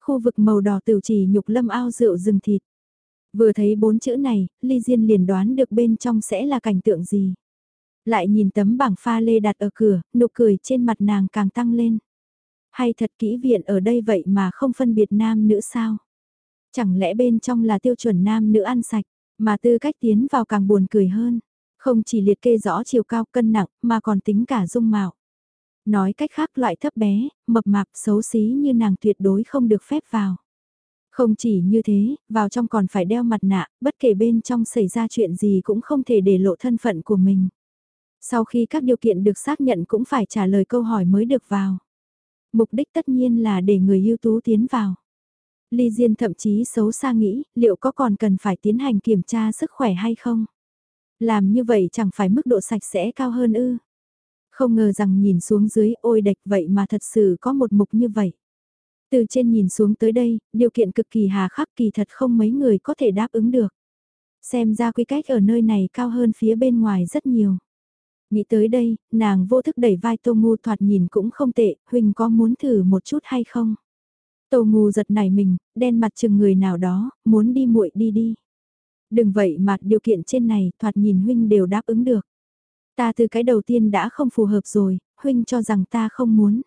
Khu vực màu đỏ tiểu chỉ nhục lâm ao rượu rừng thịt. Vừa thấy bốn chữ này, Ly Diên liền đoán được bên trong sẽ là cảnh tượng gì. Lại nhìn tấm bảng pha lê đặt ở cửa, nụ cười trên mặt nàng càng tăng lên. Hay thật kỹ viện ở đây vậy mà không phân biệt nam nữ sao? Chẳng lẽ bên trong là tiêu chuẩn nam nữ ăn sạch, mà tư cách tiến vào càng buồn cười hơn. Không chỉ liệt kê rõ chiều cao cân nặng, mà còn tính cả dung mạo. Nói cách khác loại thấp bé, mập mạp, xấu xí như nàng tuyệt đối không được phép vào. Không chỉ như thế, vào trong còn phải đeo mặt nạ, bất kể bên trong xảy ra chuyện gì cũng không thể để lộ thân phận của mình. Sau khi các điều kiện được xác nhận cũng phải trả lời câu hỏi mới được vào. Mục đích tất nhiên là để người ưu tú tiến vào. Ly Diên thậm chí xấu xa nghĩ liệu có còn cần phải tiến hành kiểm tra sức khỏe hay không. Làm như vậy chẳng phải mức độ sạch sẽ cao hơn ư. Không ngờ rằng nhìn xuống dưới ôi đạch vậy mà thật sự có một mục như vậy. Từ trên nhìn xuống tới đây, điều kiện cực kỳ hà khắc kỳ thật không mấy người có thể đáp ứng được. Xem ra quy cách ở nơi này cao hơn phía bên ngoài rất nhiều. Nghĩ tới đây, nàng vô thức đẩy vai Tô Ngu thoạt nhìn cũng không tệ, Huỳnh có muốn thử một chút hay không? Tô Ngu giật nảy mình, đen mặt chừng người nào đó, muốn đi muội đi đi. Đừng vậy mà điều kiện trên này thoạt nhìn Huynh đều đáp ứng được. Ta từ cái đầu tiên đã không phù hợp rồi, Huynh cho rằng ta không muốn.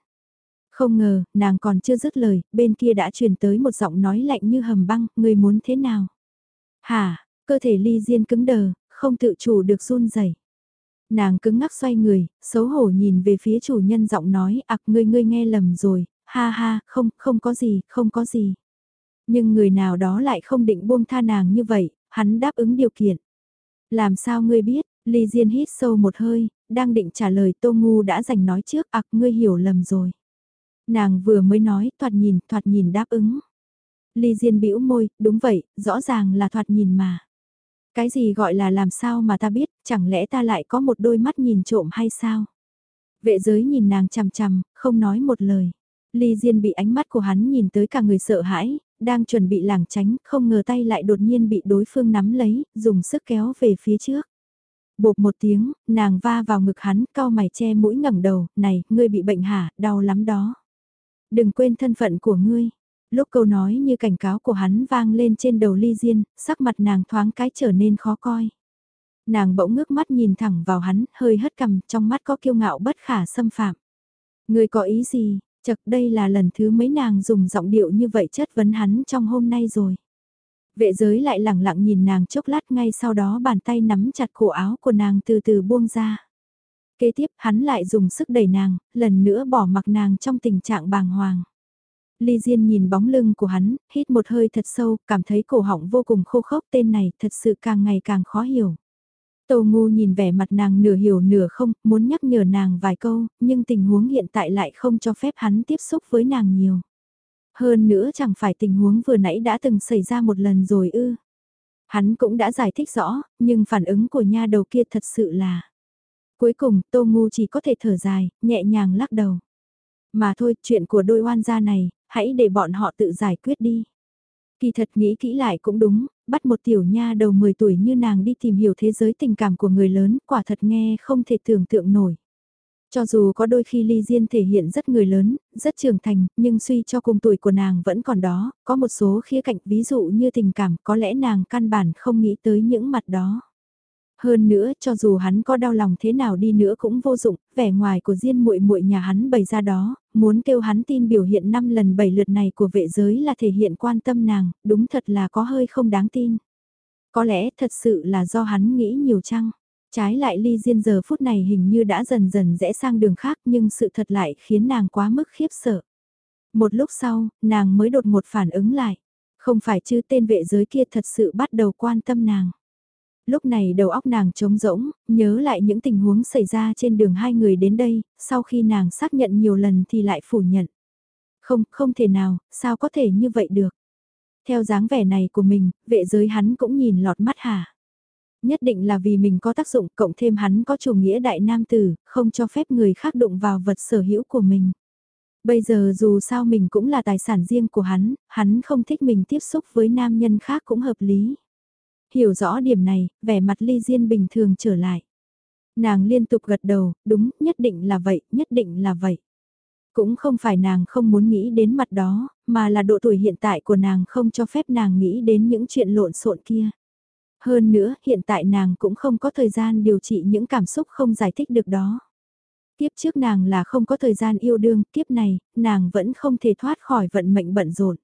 Không ngờ, nàng còn chưa dứt lời, bên kia đã truyền tới một giọng nói lạnh như hầm băng, người muốn thế nào? Hả, cơ thể ly diên cứng đờ, không tự chủ được run rẩy. Nàng cứng ngắc xoay người, xấu hổ nhìn về phía chủ nhân giọng nói, ạc ngươi ngươi nghe lầm rồi, ha ha, không, không có gì, không có gì. Nhưng người nào đó lại không định buông tha nàng như vậy, hắn đáp ứng điều kiện. Làm sao ngươi biết, Ly Diên hít sâu một hơi, đang định trả lời Tô Ngu đã giành nói trước, ạc ngươi hiểu lầm rồi. Nàng vừa mới nói, thoạt nhìn, thoạt nhìn đáp ứng. Ly Diên bĩu môi, đúng vậy, rõ ràng là thoạt nhìn mà. Cái gì gọi là làm sao mà ta biết, chẳng lẽ ta lại có một đôi mắt nhìn trộm hay sao? Vệ giới nhìn nàng chằm chằm, không nói một lời. Ly Diên bị ánh mắt của hắn nhìn tới cả người sợ hãi, đang chuẩn bị lảng tránh, không ngờ tay lại đột nhiên bị đối phương nắm lấy, dùng sức kéo về phía trước. Bột một tiếng, nàng va vào ngực hắn, cao mày che mũi ngẩng đầu, này, ngươi bị bệnh hả, đau lắm đó. Đừng quên thân phận của ngươi. Lúc câu nói như cảnh cáo của hắn vang lên trên đầu ly diên, sắc mặt nàng thoáng cái trở nên khó coi. Nàng bỗng ngước mắt nhìn thẳng vào hắn, hơi hất cằm, trong mắt có kiêu ngạo bất khả xâm phạm. người có ý gì, chật đây là lần thứ mấy nàng dùng giọng điệu như vậy chất vấn hắn trong hôm nay rồi. Vệ giới lại lẳng lặng nhìn nàng chốc lát ngay sau đó bàn tay nắm chặt cổ áo của nàng từ từ buông ra. Kế tiếp hắn lại dùng sức đẩy nàng, lần nữa bỏ mặc nàng trong tình trạng bàng hoàng. Ly Diên nhìn bóng lưng của hắn, hít một hơi thật sâu, cảm thấy cổ họng vô cùng khô khốc tên này thật sự càng ngày càng khó hiểu. Tô ngu nhìn vẻ mặt nàng nửa hiểu nửa không, muốn nhắc nhở nàng vài câu, nhưng tình huống hiện tại lại không cho phép hắn tiếp xúc với nàng nhiều. Hơn nữa chẳng phải tình huống vừa nãy đã từng xảy ra một lần rồi ư. Hắn cũng đã giải thích rõ, nhưng phản ứng của nha đầu kia thật sự là... Cuối cùng, Tô Ngu chỉ có thể thở dài, nhẹ nhàng lắc đầu. Mà thôi, chuyện của đôi oan gia này, hãy để bọn họ tự giải quyết đi. Kỳ thật nghĩ kỹ lại cũng đúng, bắt một tiểu nha đầu 10 tuổi như nàng đi tìm hiểu thế giới tình cảm của người lớn, quả thật nghe không thể tưởng tượng nổi. Cho dù có đôi khi Ly Diên thể hiện rất người lớn, rất trưởng thành, nhưng suy cho cùng tuổi của nàng vẫn còn đó, có một số khía cạnh ví dụ như tình cảm có lẽ nàng căn bản không nghĩ tới những mặt đó. Hơn nữa, cho dù hắn có đau lòng thế nào đi nữa cũng vô dụng, vẻ ngoài của Diên muội muội nhà hắn bày ra đó, muốn kêu hắn tin biểu hiện 5 lần 7 lượt này của vệ giới là thể hiện quan tâm nàng, đúng thật là có hơi không đáng tin. Có lẽ thật sự là do hắn nghĩ nhiều chăng. Trái lại ly diên giờ phút này hình như đã dần dần rẽ sang đường khác nhưng sự thật lại khiến nàng quá mức khiếp sợ. Một lúc sau, nàng mới đột một phản ứng lại. Không phải chứ tên vệ giới kia thật sự bắt đầu quan tâm nàng. Lúc này đầu óc nàng trống rỗng, nhớ lại những tình huống xảy ra trên đường hai người đến đây, sau khi nàng xác nhận nhiều lần thì lại phủ nhận. Không, không thể nào, sao có thể như vậy được. Theo dáng vẻ này của mình, vệ giới hắn cũng nhìn lọt mắt hả. Nhất định là vì mình có tác dụng cộng thêm hắn có chủ nghĩa đại nam tử, không cho phép người khác đụng vào vật sở hữu của mình. Bây giờ dù sao mình cũng là tài sản riêng của hắn, hắn không thích mình tiếp xúc với nam nhân khác cũng hợp lý. Hiểu rõ điểm này, vẻ mặt ly diên bình thường trở lại. Nàng liên tục gật đầu, đúng, nhất định là vậy, nhất định là vậy. Cũng không phải nàng không muốn nghĩ đến mặt đó, mà là độ tuổi hiện tại của nàng không cho phép nàng nghĩ đến những chuyện lộn xộn kia. Hơn nữa, hiện tại nàng cũng không có thời gian điều trị những cảm xúc không giải thích được đó. Kiếp trước nàng là không có thời gian yêu đương, kiếp này, nàng vẫn không thể thoát khỏi vận mệnh bận rộn.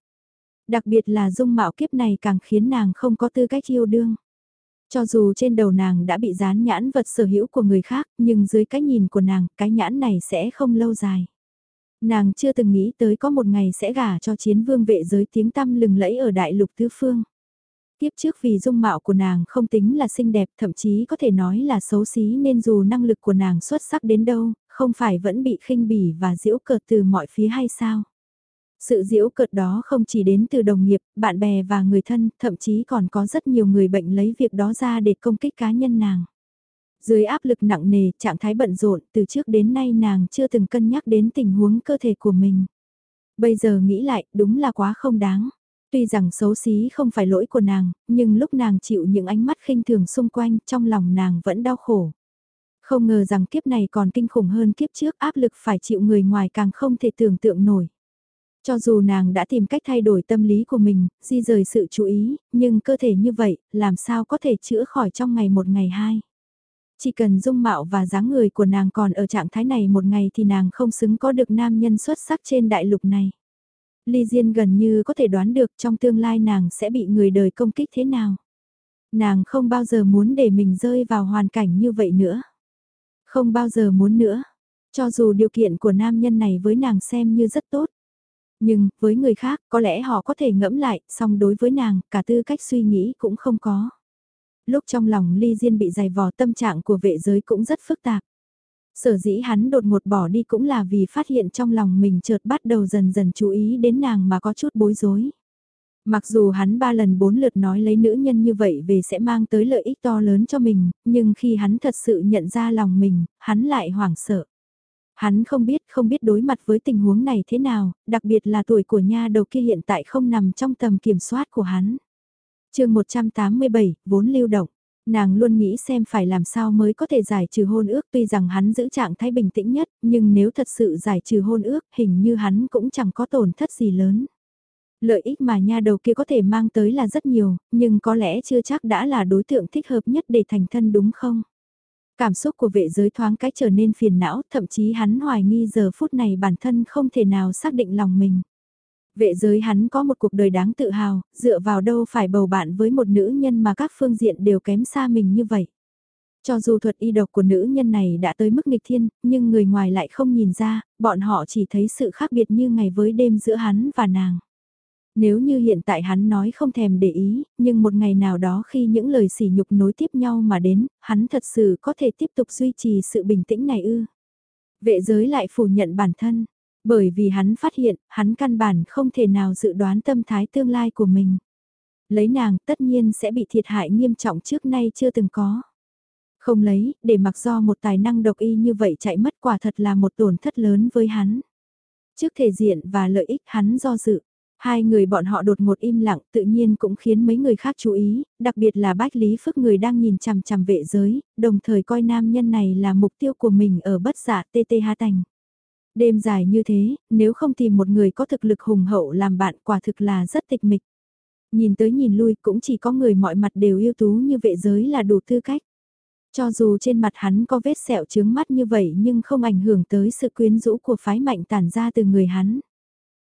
Đặc biệt là dung mạo kiếp này càng khiến nàng không có tư cách yêu đương. Cho dù trên đầu nàng đã bị dán nhãn vật sở hữu của người khác, nhưng dưới cái nhìn của nàng, cái nhãn này sẽ không lâu dài. Nàng chưa từng nghĩ tới có một ngày sẽ gả cho chiến vương vệ giới tiếng tăm lừng lẫy ở đại lục tứ phương. Tiếp trước vì dung mạo của nàng không tính là xinh đẹp thậm chí có thể nói là xấu xí nên dù năng lực của nàng xuất sắc đến đâu, không phải vẫn bị khinh bỉ và giễu cợt từ mọi phía hay sao? Sự diễu cợt đó không chỉ đến từ đồng nghiệp, bạn bè và người thân, thậm chí còn có rất nhiều người bệnh lấy việc đó ra để công kích cá nhân nàng. Dưới áp lực nặng nề, trạng thái bận rộn, từ trước đến nay nàng chưa từng cân nhắc đến tình huống cơ thể của mình. Bây giờ nghĩ lại, đúng là quá không đáng. Tuy rằng xấu xí không phải lỗi của nàng, nhưng lúc nàng chịu những ánh mắt khinh thường xung quanh, trong lòng nàng vẫn đau khổ. Không ngờ rằng kiếp này còn kinh khủng hơn kiếp trước áp lực phải chịu người ngoài càng không thể tưởng tượng nổi. Cho dù nàng đã tìm cách thay đổi tâm lý của mình, di rời sự chú ý, nhưng cơ thể như vậy, làm sao có thể chữa khỏi trong ngày một ngày hai. Chỉ cần dung mạo và dáng người của nàng còn ở trạng thái này một ngày thì nàng không xứng có được nam nhân xuất sắc trên đại lục này. Ly Diên gần như có thể đoán được trong tương lai nàng sẽ bị người đời công kích thế nào. Nàng không bao giờ muốn để mình rơi vào hoàn cảnh như vậy nữa. Không bao giờ muốn nữa. Cho dù điều kiện của nam nhân này với nàng xem như rất tốt. Nhưng, với người khác, có lẽ họ có thể ngẫm lại, song đối với nàng, cả tư cách suy nghĩ cũng không có. Lúc trong lòng Ly Diên bị dày vò tâm trạng của vệ giới cũng rất phức tạp. Sở dĩ hắn đột ngột bỏ đi cũng là vì phát hiện trong lòng mình chợt bắt đầu dần dần chú ý đến nàng mà có chút bối rối. Mặc dù hắn ba lần bốn lượt nói lấy nữ nhân như vậy về sẽ mang tới lợi ích to lớn cho mình, nhưng khi hắn thật sự nhận ra lòng mình, hắn lại hoảng sợ. Hắn không biết không biết đối mặt với tình huống này thế nào, đặc biệt là tuổi của nha đầu kia hiện tại không nằm trong tầm kiểm soát của hắn. chương 187, vốn lưu động. Nàng luôn nghĩ xem phải làm sao mới có thể giải trừ hôn ước tuy rằng hắn giữ trạng thái bình tĩnh nhất, nhưng nếu thật sự giải trừ hôn ước hình như hắn cũng chẳng có tổn thất gì lớn. Lợi ích mà nha đầu kia có thể mang tới là rất nhiều, nhưng có lẽ chưa chắc đã là đối tượng thích hợp nhất để thành thân đúng không? Cảm xúc của vệ giới thoáng cái trở nên phiền não, thậm chí hắn hoài nghi giờ phút này bản thân không thể nào xác định lòng mình. Vệ giới hắn có một cuộc đời đáng tự hào, dựa vào đâu phải bầu bạn với một nữ nhân mà các phương diện đều kém xa mình như vậy. Cho dù thuật y độc của nữ nhân này đã tới mức nghịch thiên, nhưng người ngoài lại không nhìn ra, bọn họ chỉ thấy sự khác biệt như ngày với đêm giữa hắn và nàng. Nếu như hiện tại hắn nói không thèm để ý, nhưng một ngày nào đó khi những lời sỉ nhục nối tiếp nhau mà đến, hắn thật sự có thể tiếp tục duy trì sự bình tĩnh này ư. Vệ giới lại phủ nhận bản thân, bởi vì hắn phát hiện, hắn căn bản không thể nào dự đoán tâm thái tương lai của mình. Lấy nàng tất nhiên sẽ bị thiệt hại nghiêm trọng trước nay chưa từng có. Không lấy, để mặc do một tài năng độc y như vậy chạy mất quả thật là một tổn thất lớn với hắn. Trước thể diện và lợi ích hắn do dự. Hai người bọn họ đột ngột im lặng tự nhiên cũng khiến mấy người khác chú ý, đặc biệt là Bách Lý Phước người đang nhìn chằm chằm vệ giới, đồng thời coi nam nhân này là mục tiêu của mình ở bất giả tê tê ha thành. Đêm dài như thế, nếu không tìm một người có thực lực hùng hậu làm bạn quả thực là rất tịch mịch. Nhìn tới nhìn lui cũng chỉ có người mọi mặt đều yêu tú như vệ giới là đủ tư cách. Cho dù trên mặt hắn có vết sẹo trướng mắt như vậy nhưng không ảnh hưởng tới sự quyến rũ của phái mạnh tản ra từ người hắn.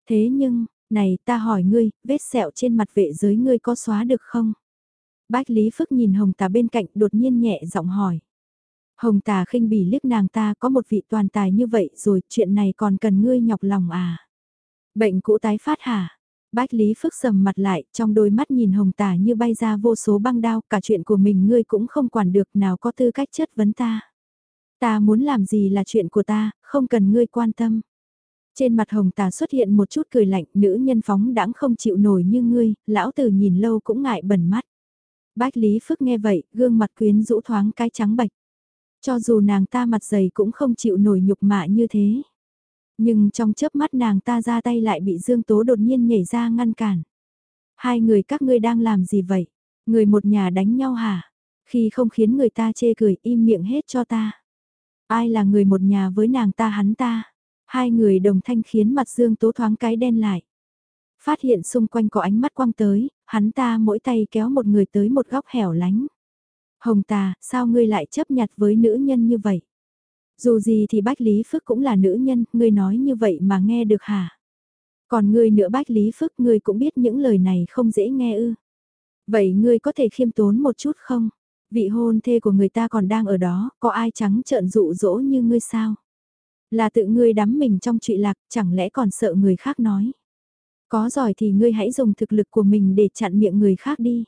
Thế nhưng, này ta hỏi ngươi, vết sẹo trên mặt vệ giới ngươi có xóa được không? Bách Lý Phức nhìn Hồng Tà bên cạnh đột nhiên nhẹ giọng hỏi. Hồng Tà khinh bỉ liếc nàng ta có một vị toàn tài như vậy rồi chuyện này còn cần ngươi nhọc lòng à? Bệnh cũ tái phát hả? Bách Lý Phức sầm mặt lại, trong đôi mắt nhìn Hồng Tà như bay ra vô số băng đao, cả chuyện của mình ngươi cũng không quản được nào có tư cách chất vấn ta. Ta muốn làm gì là chuyện của ta, không cần ngươi quan tâm. Trên mặt hồng tà xuất hiện một chút cười lạnh, nữ nhân phóng đãng không chịu nổi như ngươi, lão tử nhìn lâu cũng ngại bẩn mắt. Bách Lý Phước nghe vậy, gương mặt quyến rũ thoáng cái trắng bạch. Cho dù nàng ta mặt dày cũng không chịu nổi nhục mạ như thế. Nhưng trong chớp mắt nàng ta ra tay lại bị Dương Tố đột nhiên nhảy ra ngăn cản. Hai người các ngươi đang làm gì vậy? Người một nhà đánh nhau hả? Khi không khiến người ta chê cười im miệng hết cho ta. Ai là người một nhà với nàng ta hắn ta? Hai người đồng thanh khiến mặt Dương Tố thoáng cái đen lại. Phát hiện xung quanh có ánh mắt quăng tới, hắn ta mỗi tay kéo một người tới một góc hẻo lánh. Hồng tà, sao ngươi lại chấp nhặt với nữ nhân như vậy? Dù gì thì Bách Lý Phước cũng là nữ nhân, ngươi nói như vậy mà nghe được hả? Còn ngươi nữa Bách Lý Phước ngươi cũng biết những lời này không dễ nghe ư. Vậy ngươi có thể khiêm tốn một chút không? Vị hôn thê của người ta còn đang ở đó, có ai trắng trợn dụ dỗ như ngươi sao? Là tự ngươi đắm mình trong trụy lạc, chẳng lẽ còn sợ người khác nói. Có giỏi thì ngươi hãy dùng thực lực của mình để chặn miệng người khác đi.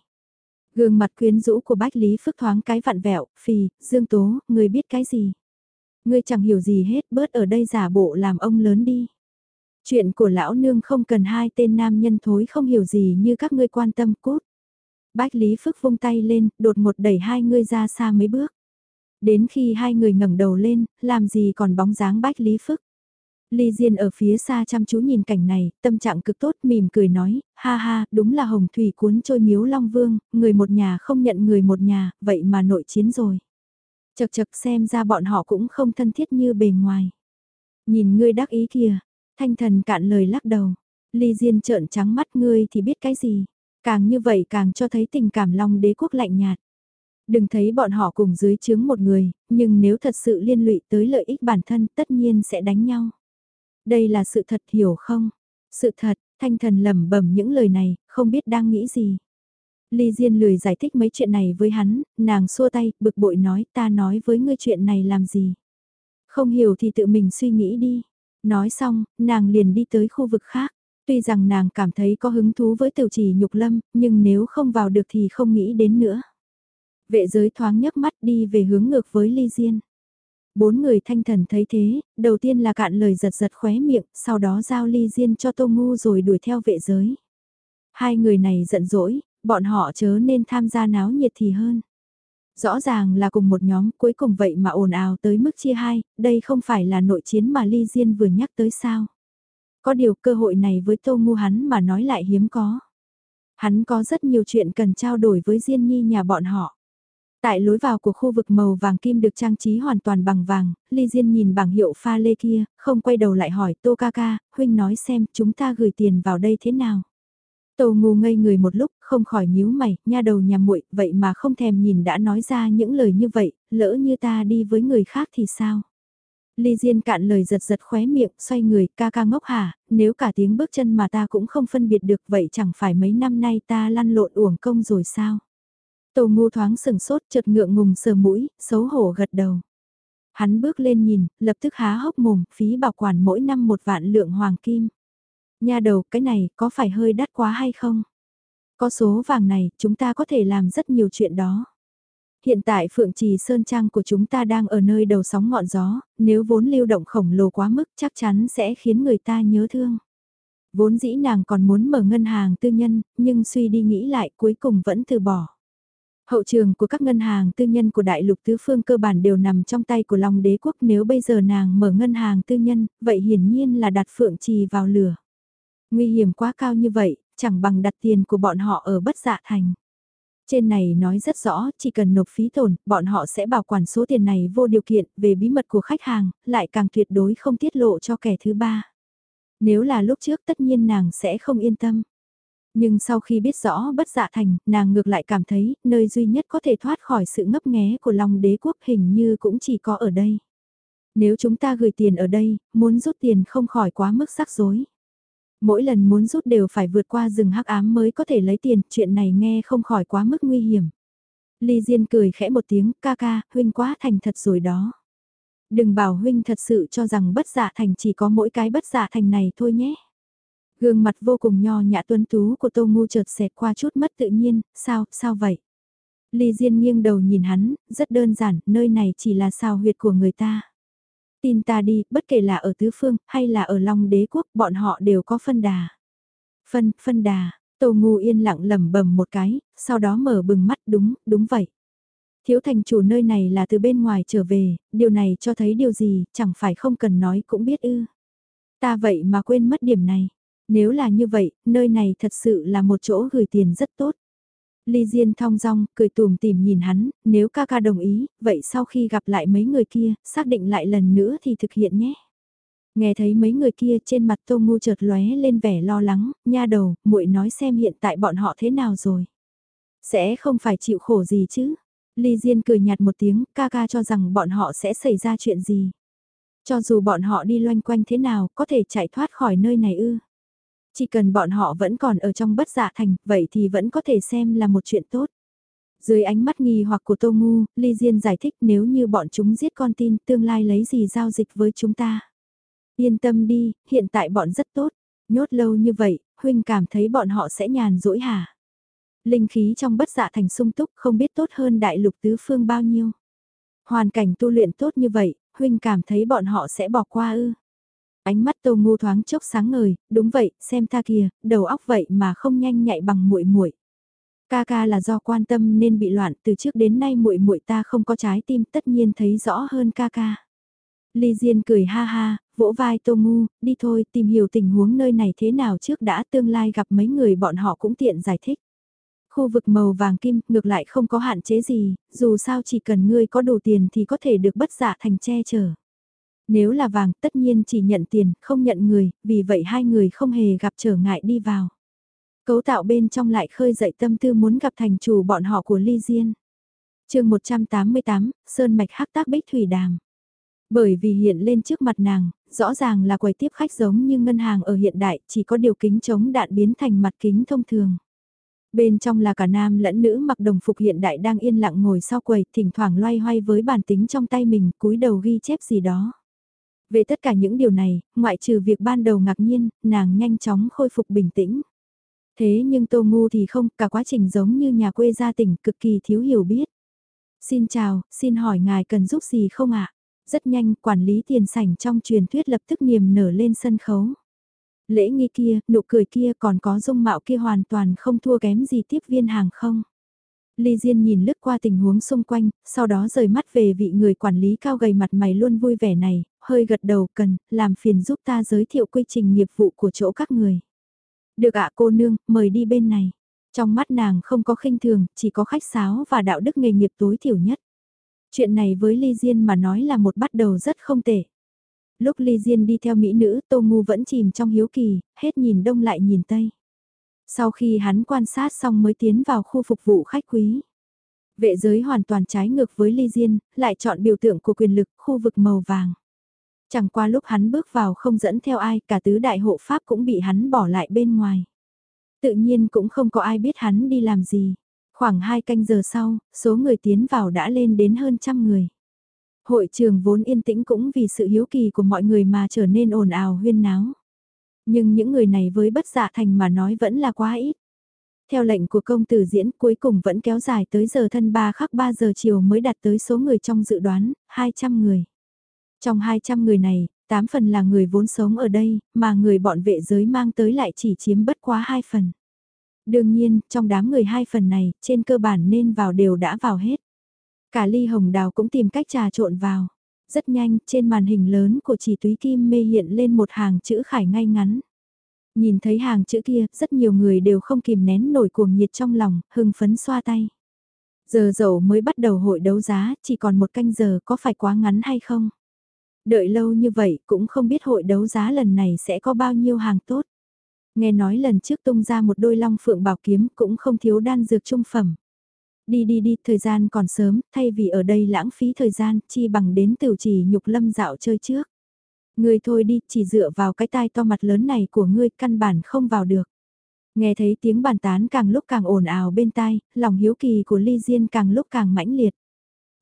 Gương mặt quyến rũ của Bách Lý Phước thoáng cái vặn vẹo, phì, Dương Tố, ngươi biết cái gì? Ngươi chẳng hiểu gì hết, bớt ở đây giả bộ làm ông lớn đi. Chuyện của lão nương không cần hai tên nam nhân thối không hiểu gì như các ngươi quan tâm cút. Bách Lý Phước vung tay lên, đột một đẩy hai ngươi ra xa mấy bước. Đến khi hai người ngẩng đầu lên, làm gì còn bóng dáng bách lý phức. Ly Diên ở phía xa chăm chú nhìn cảnh này, tâm trạng cực tốt mỉm cười nói, ha ha, đúng là hồng thủy cuốn trôi miếu Long Vương, người một nhà không nhận người một nhà, vậy mà nội chiến rồi. Chật chật xem ra bọn họ cũng không thân thiết như bề ngoài. Nhìn ngươi đắc ý kìa, thanh thần cạn lời lắc đầu, Ly Diên trợn trắng mắt ngươi thì biết cái gì, càng như vậy càng cho thấy tình cảm Long đế quốc lạnh nhạt. Đừng thấy bọn họ cùng dưới chướng một người, nhưng nếu thật sự liên lụy tới lợi ích bản thân tất nhiên sẽ đánh nhau. Đây là sự thật hiểu không? Sự thật, thanh thần lẩm bẩm những lời này, không biết đang nghĩ gì. Ly Diên lười giải thích mấy chuyện này với hắn, nàng xua tay, bực bội nói ta nói với ngươi chuyện này làm gì. Không hiểu thì tự mình suy nghĩ đi. Nói xong, nàng liền đi tới khu vực khác. Tuy rằng nàng cảm thấy có hứng thú với tiểu trì nhục lâm, nhưng nếu không vào được thì không nghĩ đến nữa. Vệ giới thoáng nhấc mắt đi về hướng ngược với Ly Diên. Bốn người thanh thần thấy thế, đầu tiên là cạn lời giật giật khóe miệng, sau đó giao Ly Diên cho Tô Ngu rồi đuổi theo vệ giới. Hai người này giận dỗi, bọn họ chớ nên tham gia náo nhiệt thì hơn. Rõ ràng là cùng một nhóm, cuối cùng vậy mà ồn ào tới mức chia hai, đây không phải là nội chiến mà Ly Diên vừa nhắc tới sao. Có điều cơ hội này với Tô Ngu hắn mà nói lại hiếm có. Hắn có rất nhiều chuyện cần trao đổi với Diên Nhi nhà bọn họ. Tại lối vào của khu vực màu vàng kim được trang trí hoàn toàn bằng vàng, Ly Diên nhìn bảng hiệu pha lê kia, không quay đầu lại hỏi Tô ca ca, huynh nói xem chúng ta gửi tiền vào đây thế nào. Tô ngu ngây người một lúc, không khỏi nhíu mày, nha đầu nhà muội, vậy mà không thèm nhìn đã nói ra những lời như vậy, lỡ như ta đi với người khác thì sao? Ly Diên cạn lời giật giật khóe miệng, xoay người, ca ca ngốc hả, nếu cả tiếng bước chân mà ta cũng không phân biệt được vậy chẳng phải mấy năm nay ta lăn lộn uổng công rồi sao? Tô ngu thoáng sừng sốt chợt ngượng ngùng sờ mũi, xấu hổ gật đầu. Hắn bước lên nhìn, lập tức há hốc mồm, phí bảo quản mỗi năm một vạn lượng hoàng kim. Nha đầu, cái này có phải hơi đắt quá hay không? Có số vàng này, chúng ta có thể làm rất nhiều chuyện đó. Hiện tại Phượng Trì Sơn Trang của chúng ta đang ở nơi đầu sóng ngọn gió, nếu vốn lưu động khổng lồ quá mức chắc chắn sẽ khiến người ta nhớ thương. Vốn dĩ nàng còn muốn mở ngân hàng tư nhân, nhưng suy đi nghĩ lại cuối cùng vẫn từ bỏ. Hậu trường của các ngân hàng tư nhân của đại lục tứ phương cơ bản đều nằm trong tay của Long đế quốc nếu bây giờ nàng mở ngân hàng tư nhân, vậy hiển nhiên là đặt Phượng Trì vào lửa. Nguy hiểm quá cao như vậy, chẳng bằng đặt tiền của bọn họ ở bất dạ thành. Trên này nói rất rõ, chỉ cần nộp phí tổn, bọn họ sẽ bảo quản số tiền này vô điều kiện về bí mật của khách hàng, lại càng tuyệt đối không tiết lộ cho kẻ thứ ba. Nếu là lúc trước tất nhiên nàng sẽ không yên tâm. Nhưng sau khi biết rõ bất dạ thành, nàng ngược lại cảm thấy, nơi duy nhất có thể thoát khỏi sự ngấp nghé của lòng đế quốc hình như cũng chỉ có ở đây. Nếu chúng ta gửi tiền ở đây, muốn rút tiền không khỏi quá mức rắc rối. Mỗi lần muốn rút đều phải vượt qua rừng hắc ám mới có thể lấy tiền, chuyện này nghe không khỏi quá mức nguy hiểm. Ly Diên cười khẽ một tiếng, ca ca, huynh quá thành thật rồi đó. Đừng bảo huynh thật sự cho rằng bất dạ thành chỉ có mỗi cái bất dạ thành này thôi nhé. Gương mặt vô cùng nho nhã tuấn tú của Tô Ngu chợt xẹt qua chút mất tự nhiên, sao, sao vậy? Ly Diên nghiêng đầu nhìn hắn, rất đơn giản, nơi này chỉ là sao huyệt của người ta. Tin ta đi, bất kể là ở Tứ Phương, hay là ở Long Đế Quốc, bọn họ đều có phân đà. Phân, phân đà, Tô Ngu yên lặng lẩm bẩm một cái, sau đó mở bừng mắt đúng, đúng vậy. Thiếu thành chủ nơi này là từ bên ngoài trở về, điều này cho thấy điều gì, chẳng phải không cần nói cũng biết ư. Ta vậy mà quên mất điểm này. Nếu là như vậy, nơi này thật sự là một chỗ gửi tiền rất tốt. Ly Diên thong dong, cười tùm tìm nhìn hắn, nếu ca ca đồng ý, vậy sau khi gặp lại mấy người kia, xác định lại lần nữa thì thực hiện nhé. Nghe thấy mấy người kia trên mặt Tô Ngu chợt lóe lên vẻ lo lắng, nha đầu, muội nói xem hiện tại bọn họ thế nào rồi. Sẽ không phải chịu khổ gì chứ. Ly Diên cười nhạt một tiếng, ca ca cho rằng bọn họ sẽ xảy ra chuyện gì. Cho dù bọn họ đi loanh quanh thế nào, có thể chạy thoát khỏi nơi này ư. Chỉ cần bọn họ vẫn còn ở trong bất dạ thành, vậy thì vẫn có thể xem là một chuyện tốt. Dưới ánh mắt nghi hoặc của Tô Ngu, Ly Diên giải thích nếu như bọn chúng giết con tin tương lai lấy gì giao dịch với chúng ta. Yên tâm đi, hiện tại bọn rất tốt. Nhốt lâu như vậy, huynh cảm thấy bọn họ sẽ nhàn rỗi hả? Linh khí trong bất dạ thành sung túc không biết tốt hơn đại lục tứ phương bao nhiêu. Hoàn cảnh tu luyện tốt như vậy, huynh cảm thấy bọn họ sẽ bỏ qua ư? Ánh mắt Tô Ngu thoáng chốc sáng ngời, đúng vậy, xem ta kìa, đầu óc vậy mà không nhanh nhạy bằng muội muội. Ca ca là do quan tâm nên bị loạn, từ trước đến nay muội muội ta không có trái tim, tất nhiên thấy rõ hơn ca ca. Ly Diên cười ha ha, vỗ vai Tô Ngu, đi thôi, tìm hiểu tình huống nơi này thế nào trước đã tương lai gặp mấy người bọn họ cũng tiện giải thích. Khu vực màu vàng kim ngược lại không có hạn chế gì, dù sao chỉ cần ngươi có đủ tiền thì có thể được bất giả thành che chở. Nếu là vàng tất nhiên chỉ nhận tiền, không nhận người, vì vậy hai người không hề gặp trở ngại đi vào. Cấu tạo bên trong lại khơi dậy tâm tư muốn gặp thành chủ bọn họ của Ly Diên. chương 188, Sơn Mạch Hắc Tác Bích Thủy Đàm. Bởi vì hiện lên trước mặt nàng, rõ ràng là quầy tiếp khách giống như ngân hàng ở hiện đại, chỉ có điều kính chống đạn biến thành mặt kính thông thường. Bên trong là cả nam lẫn nữ mặc đồng phục hiện đại đang yên lặng ngồi sau quầy, thỉnh thoảng loay hoay với bản tính trong tay mình, cúi đầu ghi chép gì đó. Về tất cả những điều này, ngoại trừ việc ban đầu ngạc nhiên, nàng nhanh chóng khôi phục bình tĩnh. Thế nhưng Tô Ngu thì không, cả quá trình giống như nhà quê gia tỉnh cực kỳ thiếu hiểu biết. Xin chào, xin hỏi ngài cần giúp gì không ạ? Rất nhanh, quản lý tiền sảnh trong truyền thuyết lập tức niềm nở lên sân khấu. Lễ nghi kia, nụ cười kia còn có dung mạo kia hoàn toàn không thua kém gì tiếp viên hàng không. Ly Diên nhìn lướt qua tình huống xung quanh, sau đó rời mắt về vị người quản lý cao gầy mặt mày luôn vui vẻ này, hơi gật đầu cần, làm phiền giúp ta giới thiệu quy trình nghiệp vụ của chỗ các người. Được ạ cô nương, mời đi bên này. Trong mắt nàng không có khinh thường, chỉ có khách sáo và đạo đức nghề nghiệp tối thiểu nhất. Chuyện này với Ly Diên mà nói là một bắt đầu rất không tệ. Lúc Ly Diên đi theo mỹ nữ, Tô Ngu vẫn chìm trong hiếu kỳ, hết nhìn đông lại nhìn tây. Sau khi hắn quan sát xong mới tiến vào khu phục vụ khách quý. Vệ giới hoàn toàn trái ngược với Ly Diên, lại chọn biểu tượng của quyền lực, khu vực màu vàng. Chẳng qua lúc hắn bước vào không dẫn theo ai, cả tứ đại hộ pháp cũng bị hắn bỏ lại bên ngoài. Tự nhiên cũng không có ai biết hắn đi làm gì. Khoảng hai canh giờ sau, số người tiến vào đã lên đến hơn trăm người. Hội trường vốn yên tĩnh cũng vì sự hiếu kỳ của mọi người mà trở nên ồn ào huyên náo. Nhưng những người này với bất dạ thành mà nói vẫn là quá ít. Theo lệnh của công tử diễn cuối cùng vẫn kéo dài tới giờ thân 3 khắc 3 giờ chiều mới đạt tới số người trong dự đoán, 200 người. Trong 200 người này, 8 phần là người vốn sống ở đây, mà người bọn vệ giới mang tới lại chỉ chiếm bất quá 2 phần. Đương nhiên, trong đám người hai phần này, trên cơ bản nên vào đều đã vào hết. Cả ly hồng đào cũng tìm cách trà trộn vào. Rất nhanh, trên màn hình lớn của chỉ túy kim mê hiện lên một hàng chữ khải ngay ngắn. Nhìn thấy hàng chữ kia, rất nhiều người đều không kìm nén nổi cuồng nhiệt trong lòng, hưng phấn xoa tay. Giờ dậu mới bắt đầu hội đấu giá, chỉ còn một canh giờ có phải quá ngắn hay không? Đợi lâu như vậy cũng không biết hội đấu giá lần này sẽ có bao nhiêu hàng tốt. Nghe nói lần trước tung ra một đôi long phượng bảo kiếm cũng không thiếu đan dược trung phẩm. Đi đi đi, thời gian còn sớm, thay vì ở đây lãng phí thời gian, chi bằng đến tiểu chỉ nhục lâm dạo chơi trước. Ngươi thôi đi, chỉ dựa vào cái tai to mặt lớn này của ngươi căn bản không vào được. Nghe thấy tiếng bàn tán càng lúc càng ồn ào bên tai, lòng hiếu kỳ của Ly Diên càng lúc càng mãnh liệt.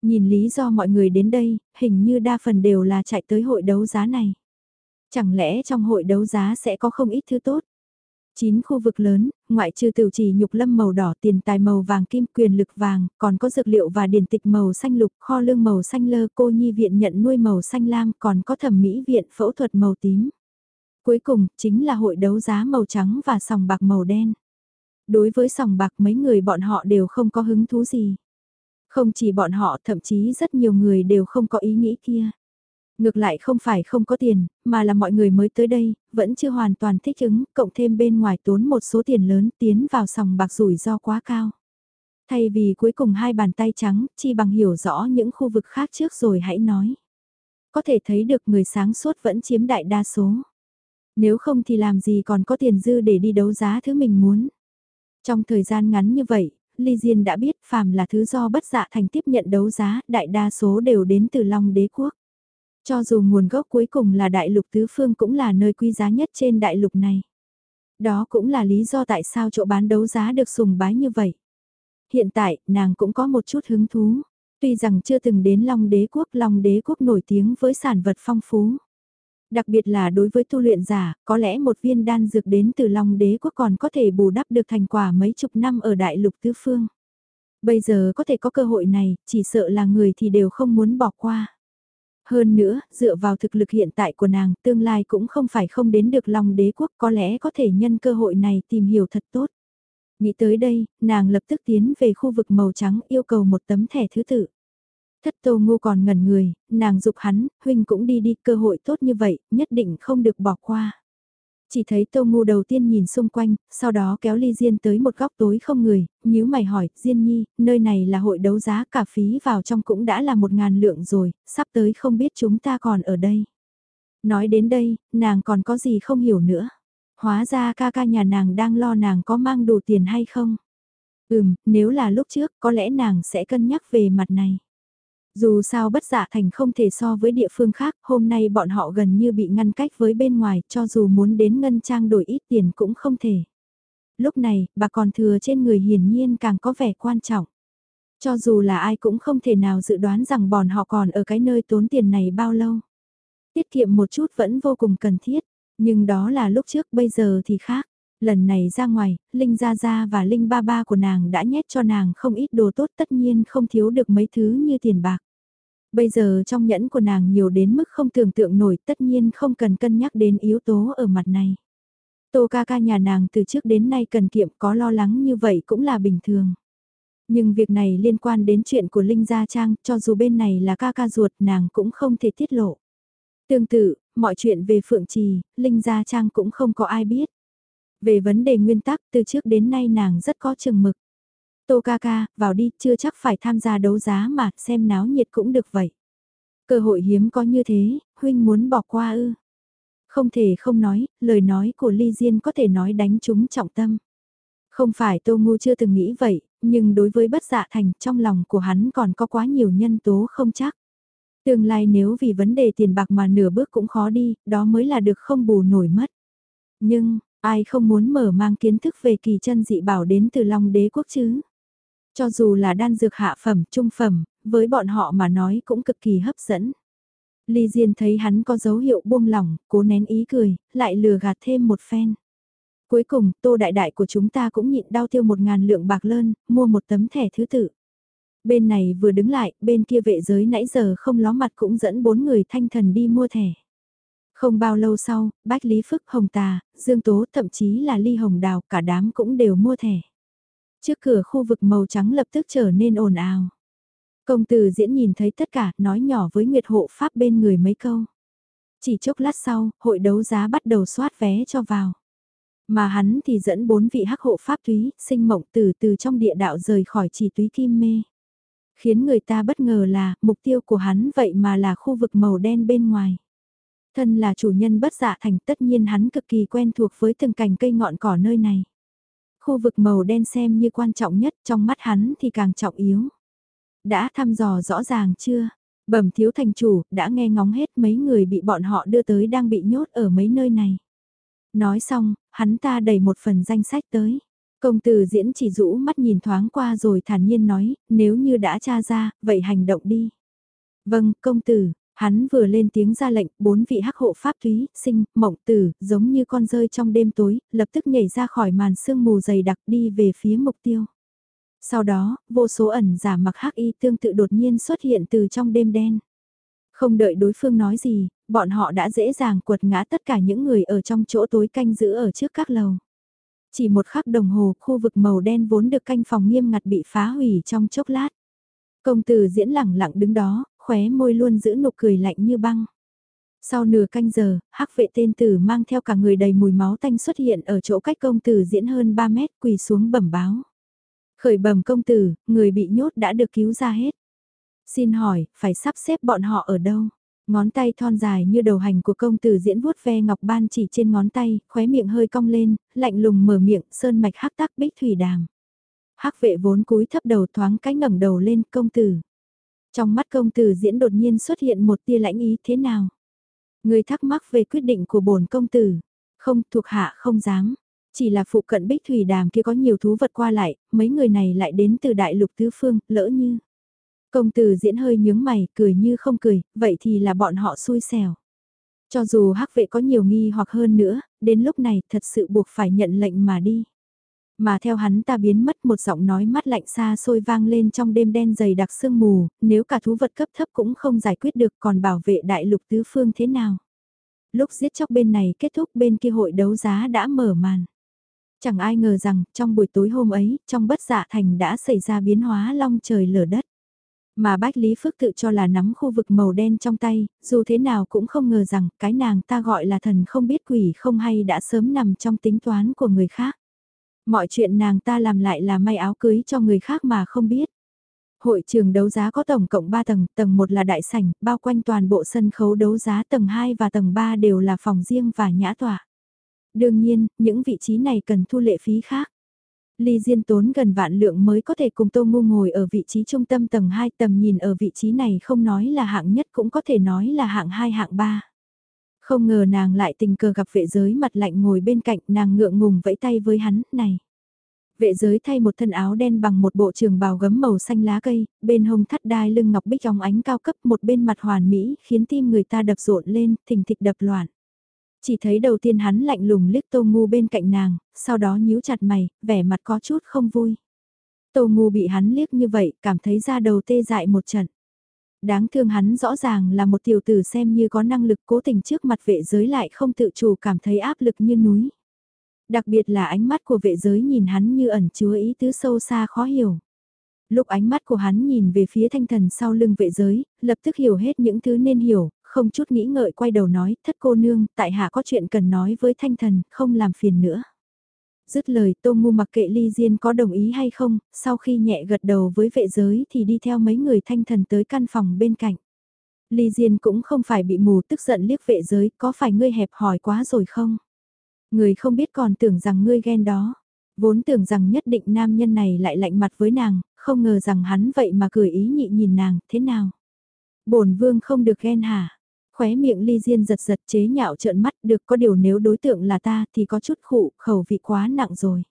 Nhìn lý do mọi người đến đây, hình như đa phần đều là chạy tới hội đấu giá này. Chẳng lẽ trong hội đấu giá sẽ có không ít thứ tốt? 9 khu vực lớn, ngoại trừ tiểu chỉ nhục lâm màu đỏ tiền tài màu vàng kim quyền lực vàng, còn có dược liệu và điển tịch màu xanh lục, kho lương màu xanh lơ, cô nhi viện nhận nuôi màu xanh lam, còn có thẩm mỹ viện phẫu thuật màu tím. Cuối cùng, chính là hội đấu giá màu trắng và sòng bạc màu đen. Đối với sòng bạc mấy người bọn họ đều không có hứng thú gì. Không chỉ bọn họ, thậm chí rất nhiều người đều không có ý nghĩ kia. Ngược lại không phải không có tiền, mà là mọi người mới tới đây, vẫn chưa hoàn toàn thích ứng, cộng thêm bên ngoài tốn một số tiền lớn tiến vào sòng bạc rủi ro quá cao. Thay vì cuối cùng hai bàn tay trắng, chi bằng hiểu rõ những khu vực khác trước rồi hãy nói. Có thể thấy được người sáng suốt vẫn chiếm đại đa số. Nếu không thì làm gì còn có tiền dư để đi đấu giá thứ mình muốn. Trong thời gian ngắn như vậy, Ly Diên đã biết phàm là thứ do bất dạ thành tiếp nhận đấu giá, đại đa số đều đến từ Long đế quốc. Cho dù nguồn gốc cuối cùng là đại lục tứ phương cũng là nơi quý giá nhất trên đại lục này. Đó cũng là lý do tại sao chỗ bán đấu giá được sùng bái như vậy. Hiện tại, nàng cũng có một chút hứng thú. Tuy rằng chưa từng đến Long đế quốc, Long đế quốc nổi tiếng với sản vật phong phú. Đặc biệt là đối với tu luyện giả, có lẽ một viên đan dược đến từ Long đế quốc còn có thể bù đắp được thành quả mấy chục năm ở đại lục tứ phương. Bây giờ có thể có cơ hội này, chỉ sợ là người thì đều không muốn bỏ qua. Hơn nữa, dựa vào thực lực hiện tại của nàng, tương lai cũng không phải không đến được lòng đế quốc có lẽ có thể nhân cơ hội này tìm hiểu thật tốt. Nghĩ tới đây, nàng lập tức tiến về khu vực màu trắng yêu cầu một tấm thẻ thứ tự. Thất tô ngu còn ngẩn người, nàng dục hắn, huynh cũng đi đi, cơ hội tốt như vậy, nhất định không được bỏ qua. Chỉ thấy Tô Ngu đầu tiên nhìn xung quanh, sau đó kéo Ly Diên tới một góc tối không người, nhíu mày hỏi, Diên Nhi, nơi này là hội đấu giá cả phí vào trong cũng đã là một ngàn lượng rồi, sắp tới không biết chúng ta còn ở đây. Nói đến đây, nàng còn có gì không hiểu nữa. Hóa ra ca ca nhà nàng đang lo nàng có mang đủ tiền hay không. Ừm, nếu là lúc trước có lẽ nàng sẽ cân nhắc về mặt này. Dù sao bất giả thành không thể so với địa phương khác, hôm nay bọn họ gần như bị ngăn cách với bên ngoài, cho dù muốn đến ngân trang đổi ít tiền cũng không thể. Lúc này, bà còn thừa trên người hiển nhiên càng có vẻ quan trọng. Cho dù là ai cũng không thể nào dự đoán rằng bọn họ còn ở cái nơi tốn tiền này bao lâu. Tiết kiệm một chút vẫn vô cùng cần thiết, nhưng đó là lúc trước bây giờ thì khác. Lần này ra ngoài, Linh Gia Gia và Linh Ba Ba của nàng đã nhét cho nàng không ít đồ tốt tất nhiên không thiếu được mấy thứ như tiền bạc. Bây giờ trong nhẫn của nàng nhiều đến mức không tưởng tượng nổi tất nhiên không cần cân nhắc đến yếu tố ở mặt này. Tô ca ca nhà nàng từ trước đến nay cần kiệm có lo lắng như vậy cũng là bình thường. Nhưng việc này liên quan đến chuyện của Linh Gia Trang, cho dù bên này là ca ca ruột nàng cũng không thể tiết lộ. Tương tự, mọi chuyện về Phượng Trì, Linh Gia Trang cũng không có ai biết. Về vấn đề nguyên tắc, từ trước đến nay nàng rất có chừng mực. Tô ca ca, vào đi, chưa chắc phải tham gia đấu giá mà, xem náo nhiệt cũng được vậy. Cơ hội hiếm có như thế, huynh muốn bỏ qua ư. Không thể không nói, lời nói của Ly Diên có thể nói đánh trúng trọng tâm. Không phải Tô Ngu chưa từng nghĩ vậy, nhưng đối với bất dạ thành trong lòng của hắn còn có quá nhiều nhân tố không chắc. Tương lai nếu vì vấn đề tiền bạc mà nửa bước cũng khó đi, đó mới là được không bù nổi mất. Nhưng, ai không muốn mở mang kiến thức về kỳ chân dị bảo đến từ Long đế quốc chứ? Cho dù là đan dược hạ phẩm, trung phẩm, với bọn họ mà nói cũng cực kỳ hấp dẫn. Ly Diên thấy hắn có dấu hiệu buông lỏng, cố nén ý cười, lại lừa gạt thêm một phen. Cuối cùng, tô đại đại của chúng ta cũng nhịn đau tiêu một ngàn lượng bạc lơn, mua một tấm thẻ thứ tự. Bên này vừa đứng lại, bên kia vệ giới nãy giờ không ló mặt cũng dẫn bốn người thanh thần đi mua thẻ. Không bao lâu sau, Bách Lý Phức, Hồng Tà, Dương Tố thậm chí là Ly Hồng Đào cả đám cũng đều mua thẻ. Trước cửa khu vực màu trắng lập tức trở nên ồn ào. Công tử diễn nhìn thấy tất cả, nói nhỏ với Nguyệt hộ pháp bên người mấy câu. Chỉ chốc lát sau, hội đấu giá bắt đầu soát vé cho vào. Mà hắn thì dẫn bốn vị hắc hộ pháp túy, sinh mộng từ từ trong địa đạo rời khỏi chỉ túy kim mê. Khiến người ta bất ngờ là, mục tiêu của hắn vậy mà là khu vực màu đen bên ngoài. Thân là chủ nhân bất dạ thành tất nhiên hắn cực kỳ quen thuộc với từng cành cây ngọn cỏ nơi này. Khu vực màu đen xem như quan trọng nhất trong mắt hắn thì càng trọng yếu. Đã thăm dò rõ ràng chưa? Bẩm thiếu thành chủ, đã nghe ngóng hết mấy người bị bọn họ đưa tới đang bị nhốt ở mấy nơi này. Nói xong, hắn ta đẩy một phần danh sách tới. Công tử diễn chỉ rũ mắt nhìn thoáng qua rồi thản nhiên nói, nếu như đã tra ra, vậy hành động đi. Vâng, công tử, hắn vừa lên tiếng ra lệnh, bốn vị hắc hộ pháp thúy, sinh, mộng tử, giống như con rơi trong đêm tối, lập tức nhảy ra khỏi màn sương mù dày đặc đi về phía mục tiêu. Sau đó, vô số ẩn giả mặc hắc y tương tự đột nhiên xuất hiện từ trong đêm đen. Không đợi đối phương nói gì, bọn họ đã dễ dàng quật ngã tất cả những người ở trong chỗ tối canh giữ ở trước các lầu. Chỉ một khắc đồng hồ, khu vực màu đen vốn được canh phòng nghiêm ngặt bị phá hủy trong chốc lát. Công tử diễn lẳng lặng đứng đó, khóe môi luôn giữ nụ cười lạnh như băng. Sau nửa canh giờ, hắc vệ tên tử mang theo cả người đầy mùi máu tanh xuất hiện ở chỗ cách công tử diễn hơn 3 mét quỳ xuống bẩm báo. Khởi bẩm công tử, người bị nhốt đã được cứu ra hết. Xin hỏi, phải sắp xếp bọn họ ở đâu? Ngón tay thon dài như đầu hành của công tử diễn vuốt ve ngọc ban chỉ trên ngón tay, khóe miệng hơi cong lên, lạnh lùng mở miệng, sơn mạch hắc tắc bích thủy đàm. Hắc vệ vốn cúi thấp đầu thoáng cái ngẩng đầu lên công tử. Trong mắt công tử diễn đột nhiên xuất hiện một tia lãnh ý thế nào? Người thắc mắc về quyết định của bổn công tử. Không thuộc hạ không dám. Chỉ là phụ cận bích thủy đàm kia có nhiều thú vật qua lại, mấy người này lại đến từ đại lục tứ phương, lỡ như. Công tử diễn hơi nhướng mày, cười như không cười, vậy thì là bọn họ xui xẻo. Cho dù hắc vệ có nhiều nghi hoặc hơn nữa, đến lúc này thật sự buộc phải nhận lệnh mà đi. Mà theo hắn ta biến mất một giọng nói mắt lạnh xa xôi vang lên trong đêm đen dày đặc sương mù, nếu cả thú vật cấp thấp cũng không giải quyết được còn bảo vệ đại lục tứ phương thế nào. Lúc giết chóc bên này kết thúc bên kia hội đấu giá đã mở màn. Chẳng ai ngờ rằng trong buổi tối hôm ấy, trong bất dạ thành đã xảy ra biến hóa long trời lở đất. Mà Bách Lý Phước tự cho là nắm khu vực màu đen trong tay, dù thế nào cũng không ngờ rằng cái nàng ta gọi là thần không biết quỷ không hay đã sớm nằm trong tính toán của người khác. Mọi chuyện nàng ta làm lại là may áo cưới cho người khác mà không biết. Hội trường đấu giá có tổng cộng 3 tầng, tầng 1 là đại sảnh, bao quanh toàn bộ sân khấu đấu giá tầng 2 và tầng 3 đều là phòng riêng và nhã tòa. Đương nhiên, những vị trí này cần thu lệ phí khác. Ly Diên tốn gần vạn lượng mới có thể cùng Tô Ngu ngồi ở vị trí trung tâm tầng 2 tầm nhìn ở vị trí này không nói là hạng nhất cũng có thể nói là hạng 2 hạng 3. Không ngờ nàng lại tình cờ gặp vệ giới mặt lạnh ngồi bên cạnh nàng ngượng ngùng vẫy tay với hắn, này. Vệ giới thay một thân áo đen bằng một bộ trường bào gấm màu xanh lá cây, bên hông thắt đai lưng ngọc bích óng ánh cao cấp một bên mặt hoàn mỹ khiến tim người ta đập rộn lên, thình thịch đập loạn. Chỉ thấy đầu tiên hắn lạnh lùng liếc Tô Ngu bên cạnh nàng, sau đó nhíu chặt mày, vẻ mặt có chút không vui. Tô Ngu bị hắn liếc như vậy, cảm thấy ra đầu tê dại một trận. Đáng thương hắn rõ ràng là một tiểu tử xem như có năng lực cố tình trước mặt vệ giới lại không tự chủ cảm thấy áp lực như núi. Đặc biệt là ánh mắt của vệ giới nhìn hắn như ẩn chứa ý tứ sâu xa khó hiểu. Lúc ánh mắt của hắn nhìn về phía thanh thần sau lưng vệ giới, lập tức hiểu hết những thứ nên hiểu, không chút nghĩ ngợi quay đầu nói, thất cô nương, tại hạ có chuyện cần nói với thanh thần, không làm phiền nữa. Dứt lời Tô Ngu mặc kệ Ly Diên có đồng ý hay không, sau khi nhẹ gật đầu với vệ giới thì đi theo mấy người thanh thần tới căn phòng bên cạnh. Ly Diên cũng không phải bị mù tức giận liếc vệ giới, có phải ngươi hẹp hỏi quá rồi không? Người không biết còn tưởng rằng ngươi ghen đó. Vốn tưởng rằng nhất định nam nhân này lại lạnh mặt với nàng, không ngờ rằng hắn vậy mà cười ý nhị nhìn nàng, thế nào? bổn vương không được ghen hả? Khóe miệng ly diên giật giật chế nhạo trợn mắt được có điều nếu đối tượng là ta thì có chút khụ, khẩu vị quá nặng rồi.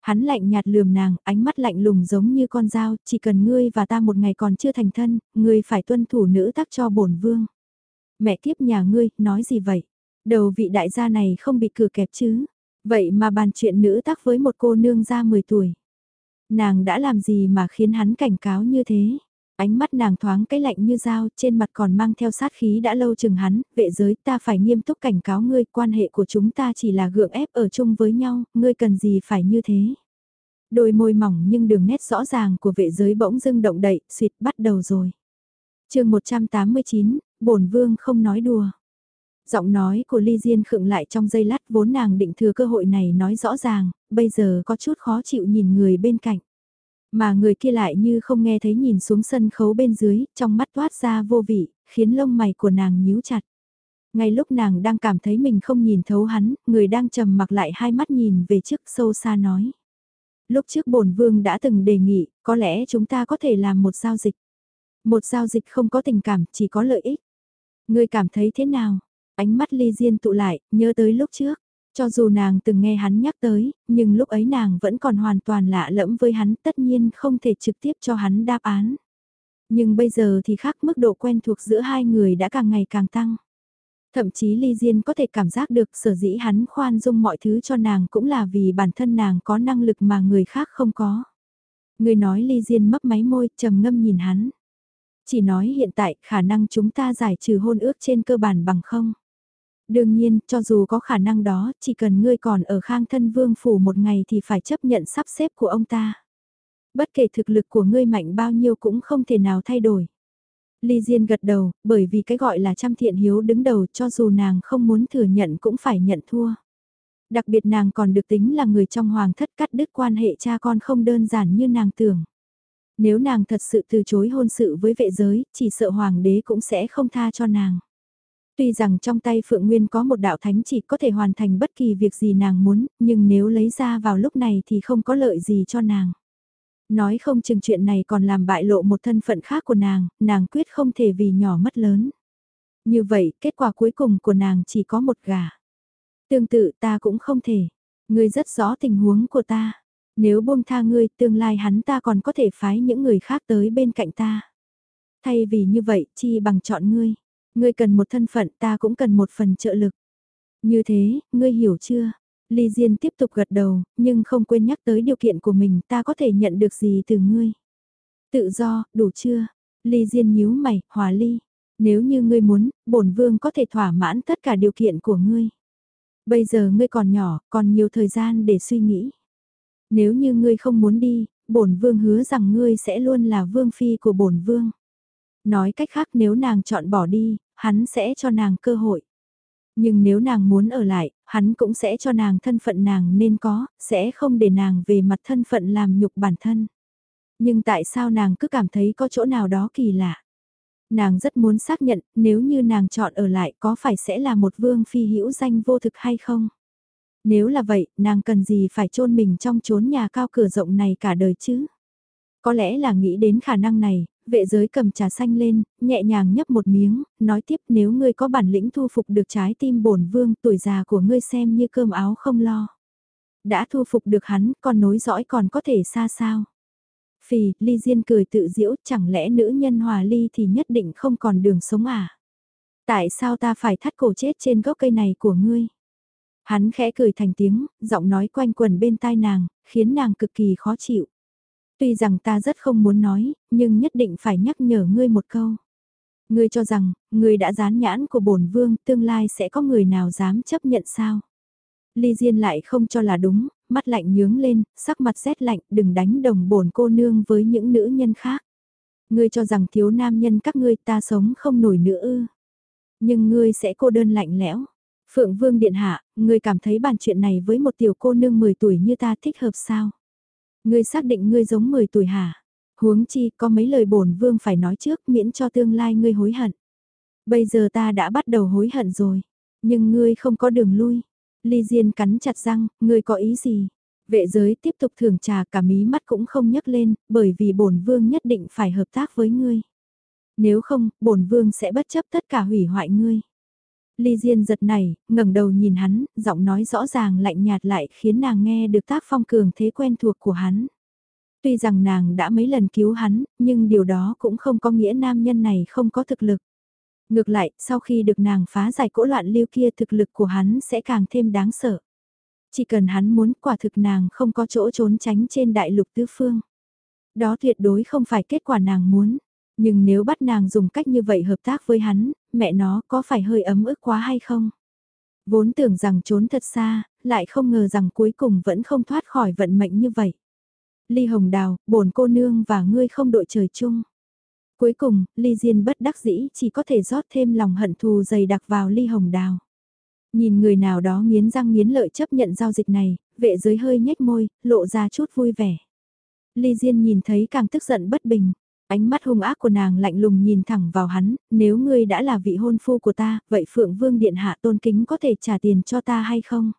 Hắn lạnh nhạt lườm nàng, ánh mắt lạnh lùng giống như con dao, chỉ cần ngươi và ta một ngày còn chưa thành thân, ngươi phải tuân thủ nữ tác cho bổn vương. Mẹ kiếp nhà ngươi, nói gì vậy? Đầu vị đại gia này không bị cửa kẹp chứ? Vậy mà bàn chuyện nữ tác với một cô nương ra 10 tuổi. Nàng đã làm gì mà khiến hắn cảnh cáo như thế? Ánh mắt nàng thoáng cái lạnh như dao, trên mặt còn mang theo sát khí đã lâu chừng hắn, vệ giới ta phải nghiêm túc cảnh cáo ngươi, quan hệ của chúng ta chỉ là gượng ép ở chung với nhau, ngươi cần gì phải như thế. Đôi môi mỏng nhưng đường nét rõ ràng của vệ giới bỗng dưng động đậy, suyệt bắt đầu rồi. chương 189, bổn vương không nói đùa. Giọng nói của Ly Diên khựng lại trong giây lát vốn nàng định thừa cơ hội này nói rõ ràng, bây giờ có chút khó chịu nhìn người bên cạnh. Mà người kia lại như không nghe thấy nhìn xuống sân khấu bên dưới, trong mắt toát ra vô vị, khiến lông mày của nàng nhíu chặt. Ngay lúc nàng đang cảm thấy mình không nhìn thấu hắn, người đang trầm mặc lại hai mắt nhìn về trước sâu xa nói. Lúc trước bổn vương đã từng đề nghị, có lẽ chúng ta có thể làm một giao dịch. Một giao dịch không có tình cảm, chỉ có lợi ích. Người cảm thấy thế nào? Ánh mắt ly diên tụ lại, nhớ tới lúc trước. Cho dù nàng từng nghe hắn nhắc tới, nhưng lúc ấy nàng vẫn còn hoàn toàn lạ lẫm với hắn tất nhiên không thể trực tiếp cho hắn đáp án. Nhưng bây giờ thì khác mức độ quen thuộc giữa hai người đã càng ngày càng tăng. Thậm chí Ly Diên có thể cảm giác được sở dĩ hắn khoan dung mọi thứ cho nàng cũng là vì bản thân nàng có năng lực mà người khác không có. Người nói Ly Diên mấp máy môi trầm ngâm nhìn hắn. Chỉ nói hiện tại khả năng chúng ta giải trừ hôn ước trên cơ bản bằng không. Đương nhiên, cho dù có khả năng đó, chỉ cần ngươi còn ở khang thân vương phủ một ngày thì phải chấp nhận sắp xếp của ông ta. Bất kể thực lực của ngươi mạnh bao nhiêu cũng không thể nào thay đổi. Ly Diên gật đầu, bởi vì cái gọi là trăm thiện hiếu đứng đầu cho dù nàng không muốn thừa nhận cũng phải nhận thua. Đặc biệt nàng còn được tính là người trong hoàng thất cắt đứt quan hệ cha con không đơn giản như nàng tưởng. Nếu nàng thật sự từ chối hôn sự với vệ giới, chỉ sợ hoàng đế cũng sẽ không tha cho nàng. Tuy rằng trong tay Phượng Nguyên có một đạo thánh chỉ có thể hoàn thành bất kỳ việc gì nàng muốn, nhưng nếu lấy ra vào lúc này thì không có lợi gì cho nàng. Nói không chừng chuyện này còn làm bại lộ một thân phận khác của nàng, nàng quyết không thể vì nhỏ mất lớn. Như vậy, kết quả cuối cùng của nàng chỉ có một gà. Tương tự ta cũng không thể. Ngươi rất rõ tình huống của ta. Nếu buông tha ngươi, tương lai hắn ta còn có thể phái những người khác tới bên cạnh ta. Thay vì như vậy, chi bằng chọn ngươi. Ngươi cần một thân phận ta cũng cần một phần trợ lực. Như thế, ngươi hiểu chưa? Ly Diên tiếp tục gật đầu, nhưng không quên nhắc tới điều kiện của mình ta có thể nhận được gì từ ngươi. Tự do, đủ chưa? Ly Diên nhíu mày, hòa ly. Nếu như ngươi muốn, bổn vương có thể thỏa mãn tất cả điều kiện của ngươi. Bây giờ ngươi còn nhỏ, còn nhiều thời gian để suy nghĩ. Nếu như ngươi không muốn đi, bổn vương hứa rằng ngươi sẽ luôn là vương phi của bổn vương. Nói cách khác nếu nàng chọn bỏ đi, hắn sẽ cho nàng cơ hội. Nhưng nếu nàng muốn ở lại, hắn cũng sẽ cho nàng thân phận nàng nên có, sẽ không để nàng về mặt thân phận làm nhục bản thân. Nhưng tại sao nàng cứ cảm thấy có chỗ nào đó kỳ lạ? Nàng rất muốn xác nhận nếu như nàng chọn ở lại có phải sẽ là một vương phi hữu danh vô thực hay không? Nếu là vậy, nàng cần gì phải chôn mình trong chốn nhà cao cửa rộng này cả đời chứ? Có lẽ là nghĩ đến khả năng này, vệ giới cầm trà xanh lên, nhẹ nhàng nhấp một miếng, nói tiếp nếu ngươi có bản lĩnh thu phục được trái tim bổn vương tuổi già của ngươi xem như cơm áo không lo. Đã thu phục được hắn, còn nối dõi còn có thể xa sao. Phì, ly diên cười tự diễu, chẳng lẽ nữ nhân hòa ly thì nhất định không còn đường sống à? Tại sao ta phải thắt cổ chết trên gốc cây này của ngươi? Hắn khẽ cười thành tiếng, giọng nói quanh quần bên tai nàng, khiến nàng cực kỳ khó chịu. Tuy rằng ta rất không muốn nói, nhưng nhất định phải nhắc nhở ngươi một câu. Ngươi cho rằng, ngươi đã dán nhãn của bổn vương, tương lai sẽ có người nào dám chấp nhận sao? Ly Diên lại không cho là đúng, mắt lạnh nhướng lên, sắc mặt rét lạnh, đừng đánh đồng bổn cô nương với những nữ nhân khác. Ngươi cho rằng thiếu nam nhân các ngươi ta sống không nổi nữa ư. Nhưng ngươi sẽ cô đơn lạnh lẽo. Phượng Vương Điện Hạ, ngươi cảm thấy bàn chuyện này với một tiểu cô nương 10 tuổi như ta thích hợp sao? Ngươi xác định ngươi giống 10 tuổi hả? Huống chi có mấy lời bổn vương phải nói trước miễn cho tương lai ngươi hối hận. Bây giờ ta đã bắt đầu hối hận rồi, nhưng ngươi không có đường lui. Ly Diên cắn chặt răng, ngươi có ý gì? Vệ giới tiếp tục thưởng trà cả mí mắt cũng không nhấc lên, bởi vì bổn vương nhất định phải hợp tác với ngươi. Nếu không, bổn vương sẽ bất chấp tất cả hủy hoại ngươi. Ly Diên giật nảy, ngẩng đầu nhìn hắn, giọng nói rõ ràng lạnh nhạt lại khiến nàng nghe được tác phong cường thế quen thuộc của hắn. Tuy rằng nàng đã mấy lần cứu hắn, nhưng điều đó cũng không có nghĩa nam nhân này không có thực lực. Ngược lại, sau khi được nàng phá giải cỗ loạn lưu kia thực lực của hắn sẽ càng thêm đáng sợ. Chỉ cần hắn muốn quả thực nàng không có chỗ trốn tránh trên đại lục tứ phương. Đó tuyệt đối không phải kết quả nàng muốn. Nhưng nếu bắt nàng dùng cách như vậy hợp tác với hắn, mẹ nó có phải hơi ấm ức quá hay không? Vốn tưởng rằng trốn thật xa, lại không ngờ rằng cuối cùng vẫn không thoát khỏi vận mệnh như vậy. Ly Hồng Đào, bổn cô nương và ngươi không đội trời chung. Cuối cùng, Ly Diên bất đắc dĩ chỉ có thể rót thêm lòng hận thù dày đặc vào Ly Hồng Đào. Nhìn người nào đó nghiến răng nghiến lợi chấp nhận giao dịch này, vệ giới hơi nhếch môi, lộ ra chút vui vẻ. Ly Diên nhìn thấy càng tức giận bất bình. Ánh mắt hung ác của nàng lạnh lùng nhìn thẳng vào hắn, nếu ngươi đã là vị hôn phu của ta, vậy Phượng Vương Điện Hạ tôn kính có thể trả tiền cho ta hay không?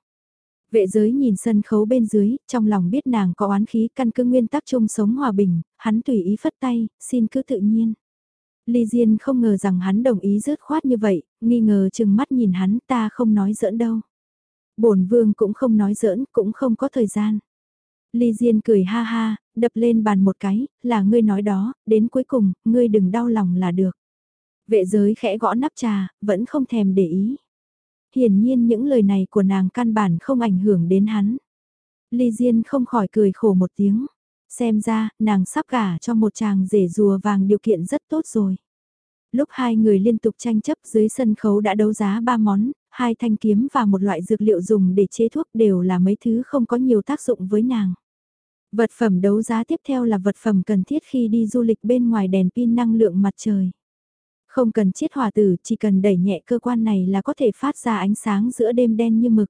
Vệ giới nhìn sân khấu bên dưới, trong lòng biết nàng có oán khí căn cứ nguyên tắc chung sống hòa bình, hắn tùy ý phất tay, xin cứ tự nhiên. Ly Diên không ngờ rằng hắn đồng ý rớt khoát như vậy, nghi ngờ chừng mắt nhìn hắn ta không nói giỡn đâu. bổn vương cũng không nói giỡn, cũng không có thời gian. Ly Diên cười ha ha, đập lên bàn một cái, là ngươi nói đó, đến cuối cùng, ngươi đừng đau lòng là được. Vệ giới khẽ gõ nắp trà, vẫn không thèm để ý. Hiển nhiên những lời này của nàng căn bản không ảnh hưởng đến hắn. Ly Diên không khỏi cười khổ một tiếng. Xem ra, nàng sắp gả cho một chàng rể rùa vàng điều kiện rất tốt rồi. Lúc hai người liên tục tranh chấp dưới sân khấu đã đấu giá ba món, hai thanh kiếm và một loại dược liệu dùng để chế thuốc đều là mấy thứ không có nhiều tác dụng với nàng. Vật phẩm đấu giá tiếp theo là vật phẩm cần thiết khi đi du lịch bên ngoài đèn pin năng lượng mặt trời. Không cần chiết hòa tử, chỉ cần đẩy nhẹ cơ quan này là có thể phát ra ánh sáng giữa đêm đen như mực.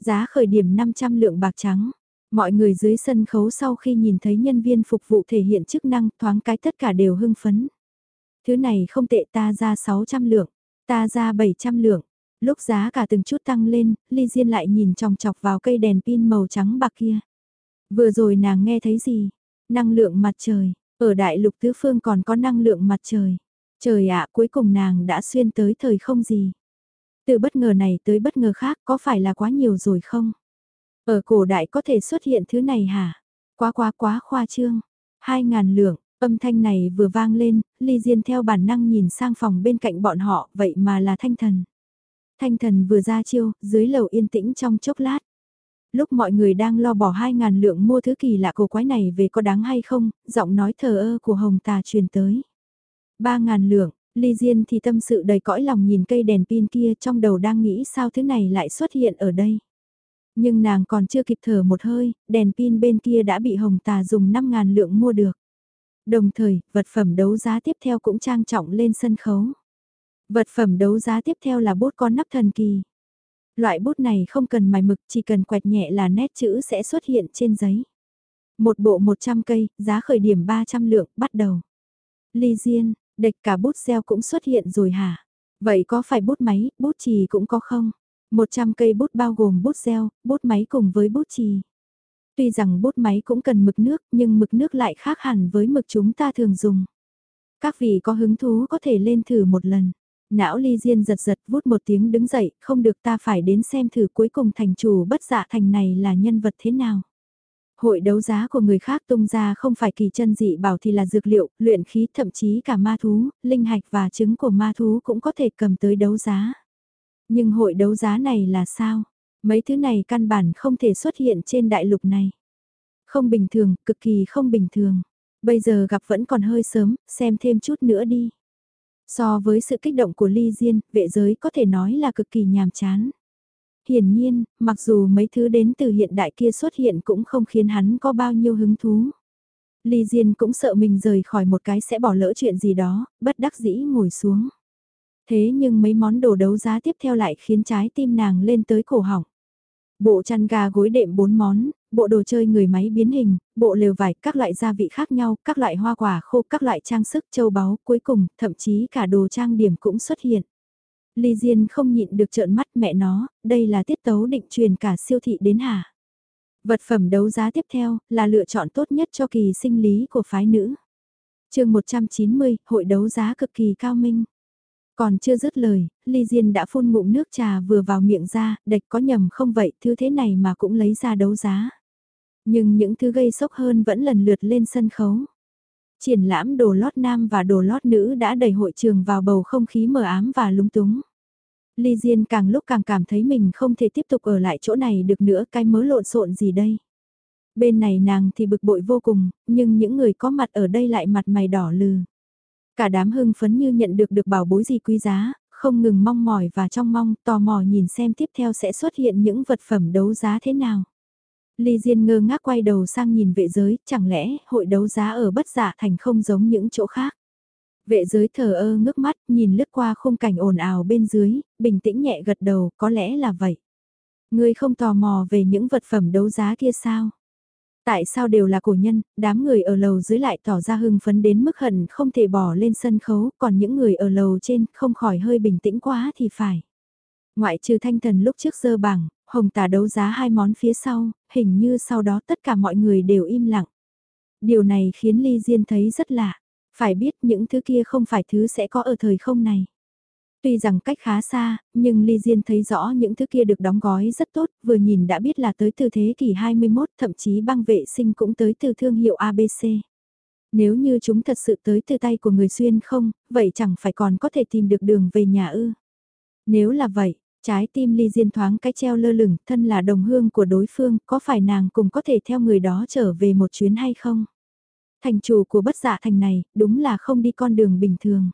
Giá khởi điểm 500 lượng bạc trắng. Mọi người dưới sân khấu sau khi nhìn thấy nhân viên phục vụ thể hiện chức năng thoáng cái tất cả đều hưng phấn. Thứ này không tệ ta ra 600 lượng, ta ra 700 lượng. Lúc giá cả từng chút tăng lên, Ly Diên lại nhìn chòng chọc vào cây đèn pin màu trắng bạc kia. Vừa rồi nàng nghe thấy gì? Năng lượng mặt trời, ở đại lục tứ phương còn có năng lượng mặt trời. Trời ạ, cuối cùng nàng đã xuyên tới thời không gì. Từ bất ngờ này tới bất ngờ khác có phải là quá nhiều rồi không? Ở cổ đại có thể xuất hiện thứ này hả? Quá quá quá khoa trương. Hai ngàn lượng, âm thanh này vừa vang lên, Ly Diên theo bản năng nhìn sang phòng bên cạnh bọn họ, vậy mà là thanh thần. Thanh thần vừa ra chiêu, dưới lầu yên tĩnh trong chốc lát. Lúc mọi người đang lo bỏ hai ngàn lượng mua thứ kỳ lạ cổ quái này về có đáng hay không, giọng nói thờ ơ của Hồng Tà truyền tới. Ba ngàn lượng, Ly Diên thì tâm sự đầy cõi lòng nhìn cây đèn pin kia trong đầu đang nghĩ sao thứ này lại xuất hiện ở đây. Nhưng nàng còn chưa kịp thở một hơi, đèn pin bên kia đã bị Hồng Tà dùng 5 ngàn lượng mua được. Đồng thời, vật phẩm đấu giá tiếp theo cũng trang trọng lên sân khấu. Vật phẩm đấu giá tiếp theo là bút con nắp thần kỳ. Loại bút này không cần mài mực, chỉ cần quẹt nhẹ là nét chữ sẽ xuất hiện trên giấy. Một bộ 100 cây, giá khởi điểm 300 lượng, bắt đầu. Ly Diên, địch cả bút xeo cũng xuất hiện rồi hả? Vậy có phải bút máy, bút chì cũng có không? 100 cây bút bao gồm bút xeo, bút máy cùng với bút chì. Tuy rằng bút máy cũng cần mực nước, nhưng mực nước lại khác hẳn với mực chúng ta thường dùng. Các vị có hứng thú có thể lên thử một lần. Não ly diên giật giật vút một tiếng đứng dậy, không được ta phải đến xem thử cuối cùng thành chủ bất dạ thành này là nhân vật thế nào. Hội đấu giá của người khác tung ra không phải kỳ chân dị bảo thì là dược liệu, luyện khí thậm chí cả ma thú, linh hạch và trứng của ma thú cũng có thể cầm tới đấu giá. Nhưng hội đấu giá này là sao? Mấy thứ này căn bản không thể xuất hiện trên đại lục này. Không bình thường, cực kỳ không bình thường. Bây giờ gặp vẫn còn hơi sớm, xem thêm chút nữa đi. So với sự kích động của Ly Diên, vệ giới có thể nói là cực kỳ nhàm chán. Hiển nhiên, mặc dù mấy thứ đến từ hiện đại kia xuất hiện cũng không khiến hắn có bao nhiêu hứng thú. Ly Diên cũng sợ mình rời khỏi một cái sẽ bỏ lỡ chuyện gì đó, bất đắc dĩ ngồi xuống. Thế nhưng mấy món đồ đấu giá tiếp theo lại khiến trái tim nàng lên tới cổ họng. Bộ chăn gà gối đệm 4 món, bộ đồ chơi người máy biến hình, bộ lều vải, các loại gia vị khác nhau, các loại hoa quả khô, các loại trang sức châu báu, cuối cùng, thậm chí cả đồ trang điểm cũng xuất hiện. Ly Diên không nhịn được trợn mắt mẹ nó, đây là tiết tấu định truyền cả siêu thị đến hả? Vật phẩm đấu giá tiếp theo là lựa chọn tốt nhất cho kỳ sinh lý của phái nữ. chương 190, hội đấu giá cực kỳ cao minh. Còn chưa dứt lời, Ly Diên đã phun ngụm nước trà vừa vào miệng ra, đạch có nhầm không vậy, thứ thế này mà cũng lấy ra đấu giá. Nhưng những thứ gây sốc hơn vẫn lần lượt lên sân khấu. Triển lãm đồ lót nam và đồ lót nữ đã đẩy hội trường vào bầu không khí mờ ám và lúng túng. Ly Diên càng lúc càng cảm thấy mình không thể tiếp tục ở lại chỗ này được nữa cái mớ lộn xộn gì đây. Bên này nàng thì bực bội vô cùng, nhưng những người có mặt ở đây lại mặt mày đỏ lừ. Cả đám hưng phấn như nhận được được bảo bối gì quý giá, không ngừng mong mỏi và trong mong tò mò nhìn xem tiếp theo sẽ xuất hiện những vật phẩm đấu giá thế nào. Ly Diên ngơ ngác quay đầu sang nhìn vệ giới, chẳng lẽ hội đấu giá ở bất giả thành không giống những chỗ khác. Vệ giới thờ ơ ngước mắt, nhìn lướt qua khung cảnh ồn ào bên dưới, bình tĩnh nhẹ gật đầu, có lẽ là vậy. Ngươi không tò mò về những vật phẩm đấu giá kia sao? Tại sao đều là cổ nhân, đám người ở lầu dưới lại tỏ ra hưng phấn đến mức hận không thể bỏ lên sân khấu, còn những người ở lầu trên không khỏi hơi bình tĩnh quá thì phải. Ngoại trừ thanh thần lúc trước dơ bảng, hồng tà đấu giá hai món phía sau, hình như sau đó tất cả mọi người đều im lặng. Điều này khiến Ly Diên thấy rất lạ, phải biết những thứ kia không phải thứ sẽ có ở thời không này. Tuy rằng cách khá xa, nhưng Ly Diên thấy rõ những thứ kia được đóng gói rất tốt, vừa nhìn đã biết là tới từ thế kỷ 21, thậm chí băng vệ sinh cũng tới từ thương hiệu ABC. Nếu như chúng thật sự tới từ tay của người xuyên không, vậy chẳng phải còn có thể tìm được đường về nhà ư. Nếu là vậy, trái tim Ly Diên thoáng cái treo lơ lửng, thân là đồng hương của đối phương, có phải nàng cùng có thể theo người đó trở về một chuyến hay không? Thành chủ của bất dạ thành này, đúng là không đi con đường bình thường.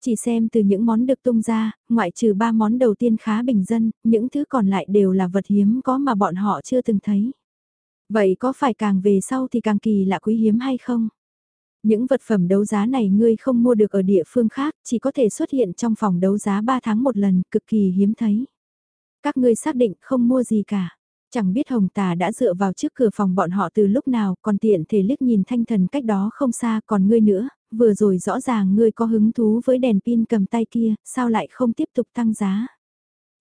Chỉ xem từ những món được tung ra, ngoại trừ ba món đầu tiên khá bình dân, những thứ còn lại đều là vật hiếm có mà bọn họ chưa từng thấy. Vậy có phải càng về sau thì càng kỳ lạ quý hiếm hay không? Những vật phẩm đấu giá này ngươi không mua được ở địa phương khác, chỉ có thể xuất hiện trong phòng đấu giá 3 tháng một lần, cực kỳ hiếm thấy. Các ngươi xác định không mua gì cả. Chẳng biết Hồng Tà đã dựa vào trước cửa phòng bọn họ từ lúc nào, còn tiện thể liếc nhìn thanh thần cách đó không xa, còn ngươi nữa, vừa rồi rõ ràng ngươi có hứng thú với đèn pin cầm tay kia, sao lại không tiếp tục tăng giá.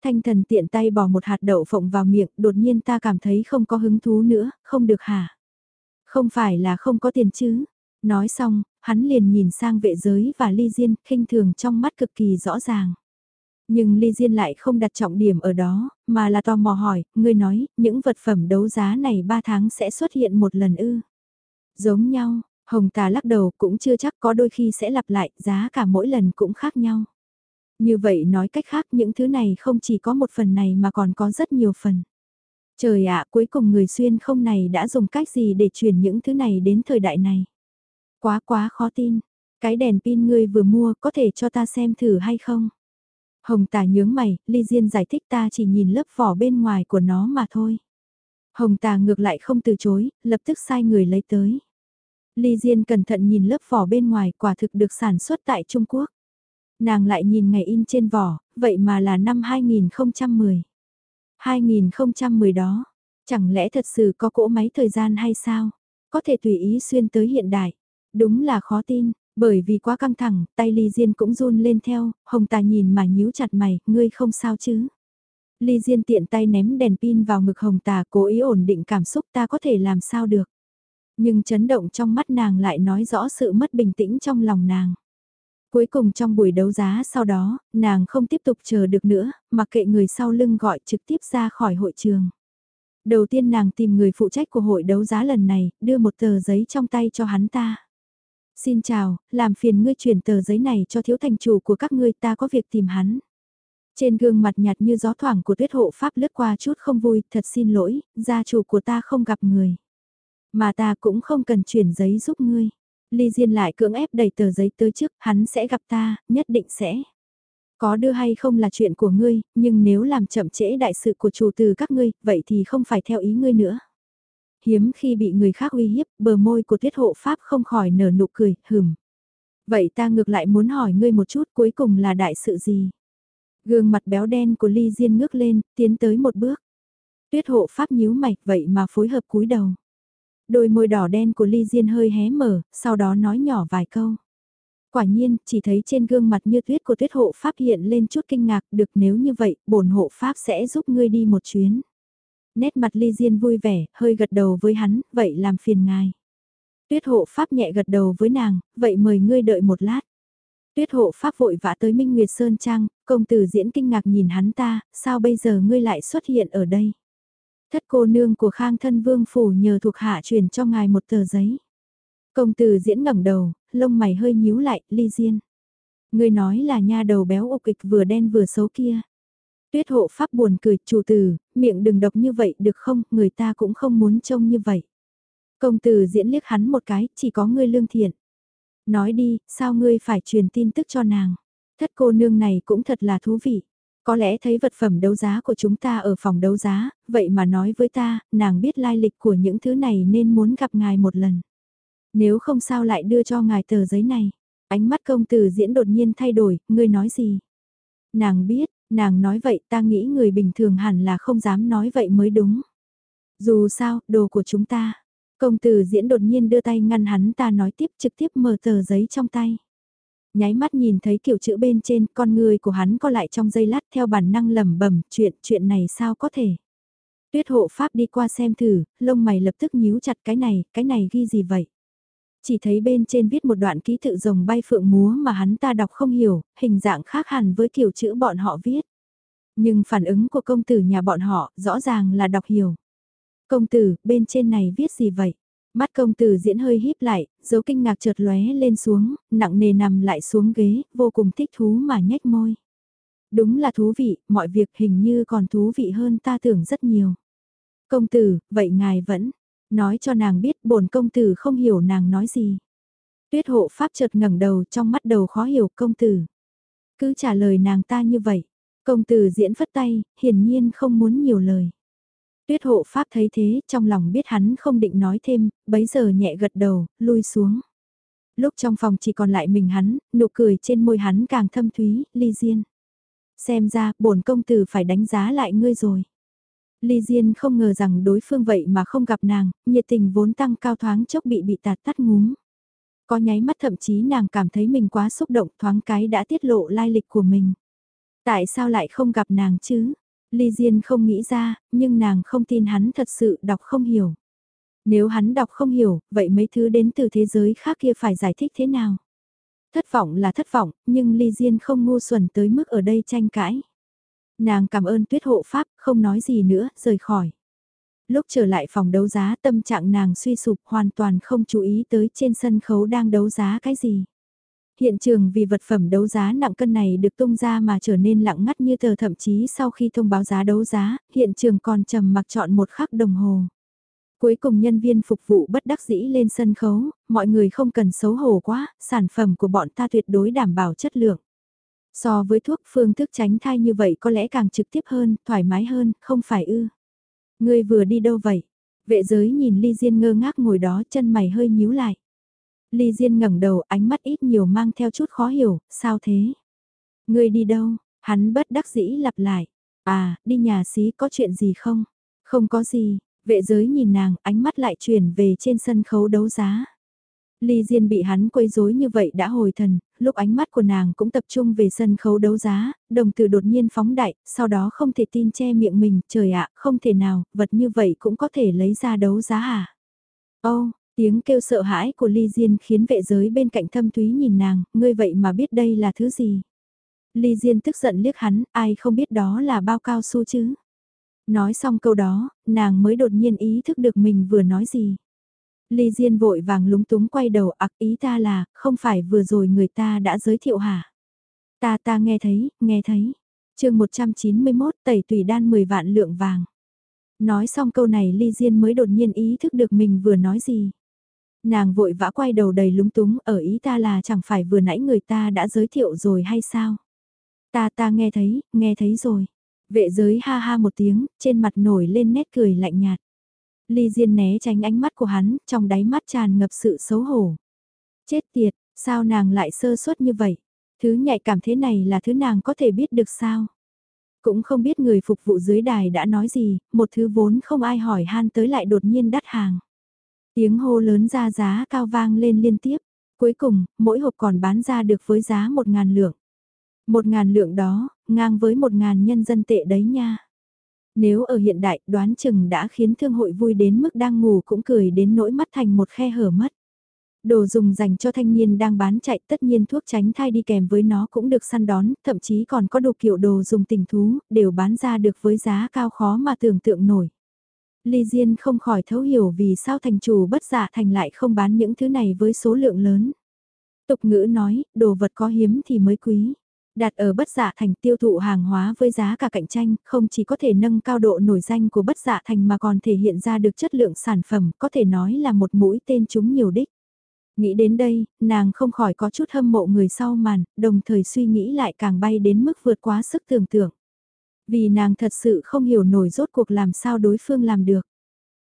Thanh thần tiện tay bỏ một hạt đậu phộng vào miệng, đột nhiên ta cảm thấy không có hứng thú nữa, không được hả? Không phải là không có tiền chứ? Nói xong, hắn liền nhìn sang vệ giới và ly diên, khinh thường trong mắt cực kỳ rõ ràng. Nhưng Ly Diên lại không đặt trọng điểm ở đó, mà là tò mò hỏi, ngươi nói, những vật phẩm đấu giá này 3 tháng sẽ xuất hiện một lần ư. Giống nhau, Hồng Tà lắc đầu cũng chưa chắc có đôi khi sẽ lặp lại, giá cả mỗi lần cũng khác nhau. Như vậy nói cách khác những thứ này không chỉ có một phần này mà còn có rất nhiều phần. Trời ạ, cuối cùng người xuyên không này đã dùng cách gì để truyền những thứ này đến thời đại này. Quá quá khó tin, cái đèn pin ngươi vừa mua có thể cho ta xem thử hay không? Hồng tà nhướng mày, Ly Diên giải thích ta chỉ nhìn lớp vỏ bên ngoài của nó mà thôi. Hồng tà ngược lại không từ chối, lập tức sai người lấy tới. Ly Diên cẩn thận nhìn lớp vỏ bên ngoài quả thực được sản xuất tại Trung Quốc. Nàng lại nhìn ngày in trên vỏ, vậy mà là năm 2010. 2010 đó, chẳng lẽ thật sự có cỗ máy thời gian hay sao? Có thể tùy ý xuyên tới hiện đại. Đúng là khó tin, bởi vì quá căng thẳng, tay Ly Diên cũng run lên theo, Hồng Tà nhìn mà nhíu chặt mày, ngươi không sao chứ? Ly Diên tiện tay ném đèn pin vào ngực Hồng Tà cố ý ổn định cảm xúc ta có thể làm sao được. Nhưng chấn động trong mắt nàng lại nói rõ sự mất bình tĩnh trong lòng nàng. Cuối cùng trong buổi đấu giá sau đó, nàng không tiếp tục chờ được nữa, mặc kệ người sau lưng gọi trực tiếp ra khỏi hội trường. Đầu tiên nàng tìm người phụ trách của hội đấu giá lần này, đưa một tờ giấy trong tay cho hắn ta. Xin chào, làm phiền ngươi chuyển tờ giấy này cho thiếu thành chủ của các ngươi ta có việc tìm hắn. Trên gương mặt nhạt như gió thoảng của tuyết hộ pháp lướt qua chút không vui, thật xin lỗi, gia chủ của ta không gặp người. Mà ta cũng không cần chuyển giấy giúp ngươi. Ly Diên lại cưỡng ép đẩy tờ giấy tới trước, hắn sẽ gặp ta, nhất định sẽ. Có đưa hay không là chuyện của ngươi, nhưng nếu làm chậm trễ đại sự của chủ từ các ngươi, vậy thì không phải theo ý ngươi nữa. Hiếm khi bị người khác uy hiếp, bờ môi của tiết hộ pháp không khỏi nở nụ cười, hừm. Vậy ta ngược lại muốn hỏi ngươi một chút cuối cùng là đại sự gì? Gương mặt béo đen của Ly Diên ngước lên, tiến tới một bước. Tuyết hộ pháp nhíu mày, vậy mà phối hợp cúi đầu. Đôi môi đỏ đen của Ly Diên hơi hé mở, sau đó nói nhỏ vài câu. Quả nhiên, chỉ thấy trên gương mặt như tuyết của tuyết hộ pháp hiện lên chút kinh ngạc, được nếu như vậy, bổn hộ pháp sẽ giúp ngươi đi một chuyến. Nét mặt Ly Diên vui vẻ, hơi gật đầu với hắn, vậy làm phiền ngài. Tuyết hộ pháp nhẹ gật đầu với nàng, vậy mời ngươi đợi một lát. Tuyết hộ pháp vội vã tới Minh Nguyệt Sơn Trang, công tử diễn kinh ngạc nhìn hắn ta, sao bây giờ ngươi lại xuất hiện ở đây? Thất cô nương của khang thân vương phủ nhờ thuộc hạ truyền cho ngài một tờ giấy. Công tử diễn ngẩng đầu, lông mày hơi nhíu lại, ly diên. người nói là nha đầu béo ục kịch vừa đen vừa xấu kia. Tuyết hộ pháp buồn cười, chủ tử, miệng đừng độc như vậy được không, người ta cũng không muốn trông như vậy. Công tử diễn liếc hắn một cái, chỉ có ngươi lương thiện. Nói đi, sao ngươi phải truyền tin tức cho nàng? Thất cô nương này cũng thật là thú vị. Có lẽ thấy vật phẩm đấu giá của chúng ta ở phòng đấu giá, vậy mà nói với ta, nàng biết lai lịch của những thứ này nên muốn gặp ngài một lần. Nếu không sao lại đưa cho ngài tờ giấy này. Ánh mắt công tử diễn đột nhiên thay đổi, ngươi nói gì? Nàng biết, nàng nói vậy ta nghĩ người bình thường hẳn là không dám nói vậy mới đúng. Dù sao, đồ của chúng ta. Công tử diễn đột nhiên đưa tay ngăn hắn ta nói tiếp trực tiếp mở tờ giấy trong tay. Nháy mắt nhìn thấy kiểu chữ bên trên, con người của hắn co lại trong giây lát theo bản năng lẩm bẩm chuyện, chuyện này sao có thể. Tuyết hộ pháp đi qua xem thử, lông mày lập tức nhíu chặt cái này, cái này ghi gì vậy? Chỉ thấy bên trên viết một đoạn ký tự rồng bay phượng múa mà hắn ta đọc không hiểu, hình dạng khác hẳn với kiểu chữ bọn họ viết. Nhưng phản ứng của công tử nhà bọn họ rõ ràng là đọc hiểu. Công tử, bên trên này viết gì vậy? Mắt công tử diễn hơi híp lại, dấu kinh ngạc chợt lóe lên xuống, nặng nề nằm lại xuống ghế, vô cùng thích thú mà nhếch môi. Đúng là thú vị, mọi việc hình như còn thú vị hơn ta tưởng rất nhiều. Công tử, vậy ngài vẫn, nói cho nàng biết bổn công tử không hiểu nàng nói gì. Tuyết hộ pháp chợt ngẩng đầu trong mắt đầu khó hiểu công tử. Cứ trả lời nàng ta như vậy. Công tử diễn phất tay, hiển nhiên không muốn nhiều lời. Tuyết hộ pháp thấy thế, trong lòng biết hắn không định nói thêm, bấy giờ nhẹ gật đầu, lui xuống. Lúc trong phòng chỉ còn lại mình hắn, nụ cười trên môi hắn càng thâm thúy, ly diên. Xem ra, bổn công tử phải đánh giá lại ngươi rồi. Ly Diên không ngờ rằng đối phương vậy mà không gặp nàng, nhiệt tình vốn tăng cao thoáng chốc bị bị tạt tắt ngúm. Có nháy mắt thậm chí nàng cảm thấy mình quá xúc động thoáng cái đã tiết lộ lai lịch của mình. Tại sao lại không gặp nàng chứ? Ly Diên không nghĩ ra, nhưng nàng không tin hắn thật sự đọc không hiểu. Nếu hắn đọc không hiểu, vậy mấy thứ đến từ thế giới khác kia phải giải thích thế nào? Thất vọng là thất vọng, nhưng Ly Diên không ngu xuẩn tới mức ở đây tranh cãi. Nàng cảm ơn tuyết hộ pháp, không nói gì nữa, rời khỏi. Lúc trở lại phòng đấu giá tâm trạng nàng suy sụp hoàn toàn không chú ý tới trên sân khấu đang đấu giá cái gì. Hiện trường vì vật phẩm đấu giá nặng cân này được tung ra mà trở nên lặng ngắt như tờ thậm chí sau khi thông báo giá đấu giá, hiện trường còn trầm mặc chọn một khắc đồng hồ. Cuối cùng nhân viên phục vụ bất đắc dĩ lên sân khấu, mọi người không cần xấu hổ quá, sản phẩm của bọn ta tuyệt đối đảm bảo chất lượng. So với thuốc phương thức tránh thai như vậy có lẽ càng trực tiếp hơn, thoải mái hơn, không phải ư. Người vừa đi đâu vậy? Vệ giới nhìn Ly Diên ngơ ngác ngồi đó chân mày hơi nhíu lại. Ly Diên ngẩng đầu ánh mắt ít nhiều mang theo chút khó hiểu, sao thế? Người đi đâu? Hắn bất đắc dĩ lặp lại. À, đi nhà xí có chuyện gì không? Không có gì, vệ giới nhìn nàng ánh mắt lại chuyển về trên sân khấu đấu giá. Ly Diên bị hắn quấy rối như vậy đã hồi thần, lúc ánh mắt của nàng cũng tập trung về sân khấu đấu giá, đồng tử đột nhiên phóng đại, sau đó không thể tin che miệng mình, trời ạ, không thể nào, vật như vậy cũng có thể lấy ra đấu giá hả? Ô, oh, tiếng kêu sợ hãi của Ly Diên khiến vệ giới bên cạnh thâm thúy nhìn nàng, ngươi vậy mà biết đây là thứ gì? Ly Diên tức giận liếc hắn, ai không biết đó là bao cao su chứ? Nói xong câu đó, nàng mới đột nhiên ý thức được mình vừa nói gì. Ly Diên vội vàng lúng túng quay đầu ặc ý ta là, không phải vừa rồi người ta đã giới thiệu hả? Ta ta nghe thấy, nghe thấy. chương 191 tẩy tùy đan 10 vạn lượng vàng. Nói xong câu này Ly Diên mới đột nhiên ý thức được mình vừa nói gì. Nàng vội vã quay đầu đầy lúng túng ở ý ta là chẳng phải vừa nãy người ta đã giới thiệu rồi hay sao? Ta ta nghe thấy, nghe thấy rồi. Vệ giới ha ha một tiếng, trên mặt nổi lên nét cười lạnh nhạt. Ly Diên né tránh ánh mắt của hắn, trong đáy mắt tràn ngập sự xấu hổ. Chết tiệt, Sao nàng lại sơ suất như vậy? Thứ nhạy cảm thế này là thứ nàng có thể biết được sao? Cũng không biết người phục vụ dưới đài đã nói gì, một thứ vốn không ai hỏi han tới lại đột nhiên đắt hàng. Tiếng hô lớn ra giá cao vang lên liên tiếp. Cuối cùng, mỗi hộp còn bán ra được với giá một ngàn lượng. Một ngàn lượng đó, ngang với một ngàn nhân dân tệ đấy nha. Nếu ở hiện đại, đoán chừng đã khiến thương hội vui đến mức đang ngủ cũng cười đến nỗi mắt thành một khe hở mất. Đồ dùng dành cho thanh niên đang bán chạy tất nhiên thuốc tránh thai đi kèm với nó cũng được săn đón, thậm chí còn có đồ kiểu đồ dùng tình thú, đều bán ra được với giá cao khó mà tưởng tượng nổi. Ly Diên không khỏi thấu hiểu vì sao thành chủ bất giả thành lại không bán những thứ này với số lượng lớn. Tục ngữ nói, đồ vật có hiếm thì mới quý. Đặt ở bất giả thành tiêu thụ hàng hóa với giá cả cạnh tranh, không chỉ có thể nâng cao độ nổi danh của bất giả thành mà còn thể hiện ra được chất lượng sản phẩm, có thể nói là một mũi tên chúng nhiều đích. Nghĩ đến đây, nàng không khỏi có chút hâm mộ người sau màn, đồng thời suy nghĩ lại càng bay đến mức vượt quá sức tưởng tượng. Vì nàng thật sự không hiểu nổi rốt cuộc làm sao đối phương làm được.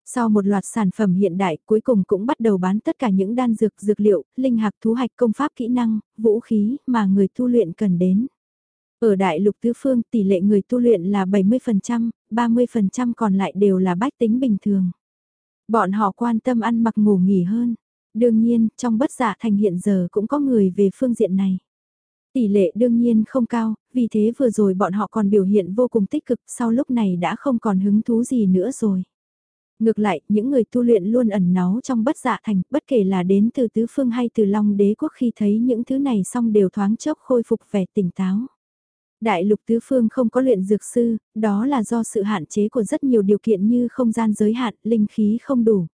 Sau một loạt sản phẩm hiện đại cuối cùng cũng bắt đầu bán tất cả những đan dược, dược liệu, linh hạc thú hạch công pháp kỹ năng, vũ khí mà người tu luyện cần đến. Ở đại lục tứ phương tỷ lệ người tu luyện là 70%, 30% còn lại đều là bách tính bình thường. Bọn họ quan tâm ăn mặc ngủ nghỉ hơn. Đương nhiên, trong bất giả thành hiện giờ cũng có người về phương diện này. Tỷ lệ đương nhiên không cao, vì thế vừa rồi bọn họ còn biểu hiện vô cùng tích cực, sau lúc này đã không còn hứng thú gì nữa rồi. Ngược lại, những người tu luyện luôn ẩn náu trong bất dạ thành, bất kể là đến từ tứ phương hay từ long đế quốc khi thấy những thứ này xong đều thoáng chốc khôi phục vẻ tỉnh táo. Đại lục tứ phương không có luyện dược sư, đó là do sự hạn chế của rất nhiều điều kiện như không gian giới hạn, linh khí không đủ.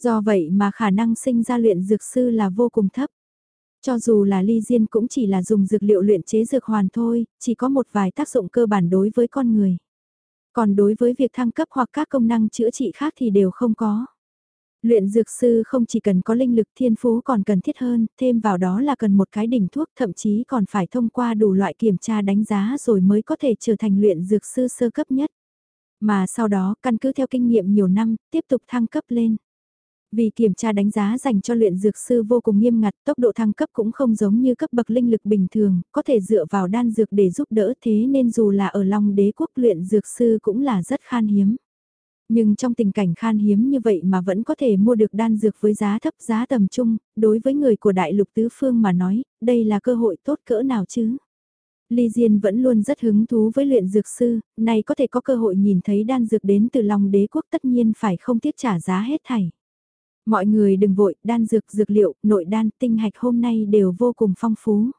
Do vậy mà khả năng sinh ra luyện dược sư là vô cùng thấp. Cho dù là ly diên cũng chỉ là dùng dược liệu luyện chế dược hoàn thôi, chỉ có một vài tác dụng cơ bản đối với con người. Còn đối với việc thăng cấp hoặc các công năng chữa trị khác thì đều không có. Luyện dược sư không chỉ cần có linh lực thiên phú còn cần thiết hơn, thêm vào đó là cần một cái đỉnh thuốc thậm chí còn phải thông qua đủ loại kiểm tra đánh giá rồi mới có thể trở thành luyện dược sư sơ cấp nhất. Mà sau đó căn cứ theo kinh nghiệm nhiều năm, tiếp tục thăng cấp lên. Vì kiểm tra đánh giá dành cho luyện dược sư vô cùng nghiêm ngặt, tốc độ thăng cấp cũng không giống như cấp bậc linh lực bình thường, có thể dựa vào đan dược để giúp đỡ thế nên dù là ở Long đế quốc luyện dược sư cũng là rất khan hiếm. Nhưng trong tình cảnh khan hiếm như vậy mà vẫn có thể mua được đan dược với giá thấp giá tầm trung, đối với người của đại lục tứ phương mà nói, đây là cơ hội tốt cỡ nào chứ? Ly Diên vẫn luôn rất hứng thú với luyện dược sư, này có thể có cơ hội nhìn thấy đan dược đến từ Long đế quốc tất nhiên phải không tiếc trả giá hết thảy. Mọi người đừng vội, đan dược, dược liệu, nội đan, tinh hạch hôm nay đều vô cùng phong phú.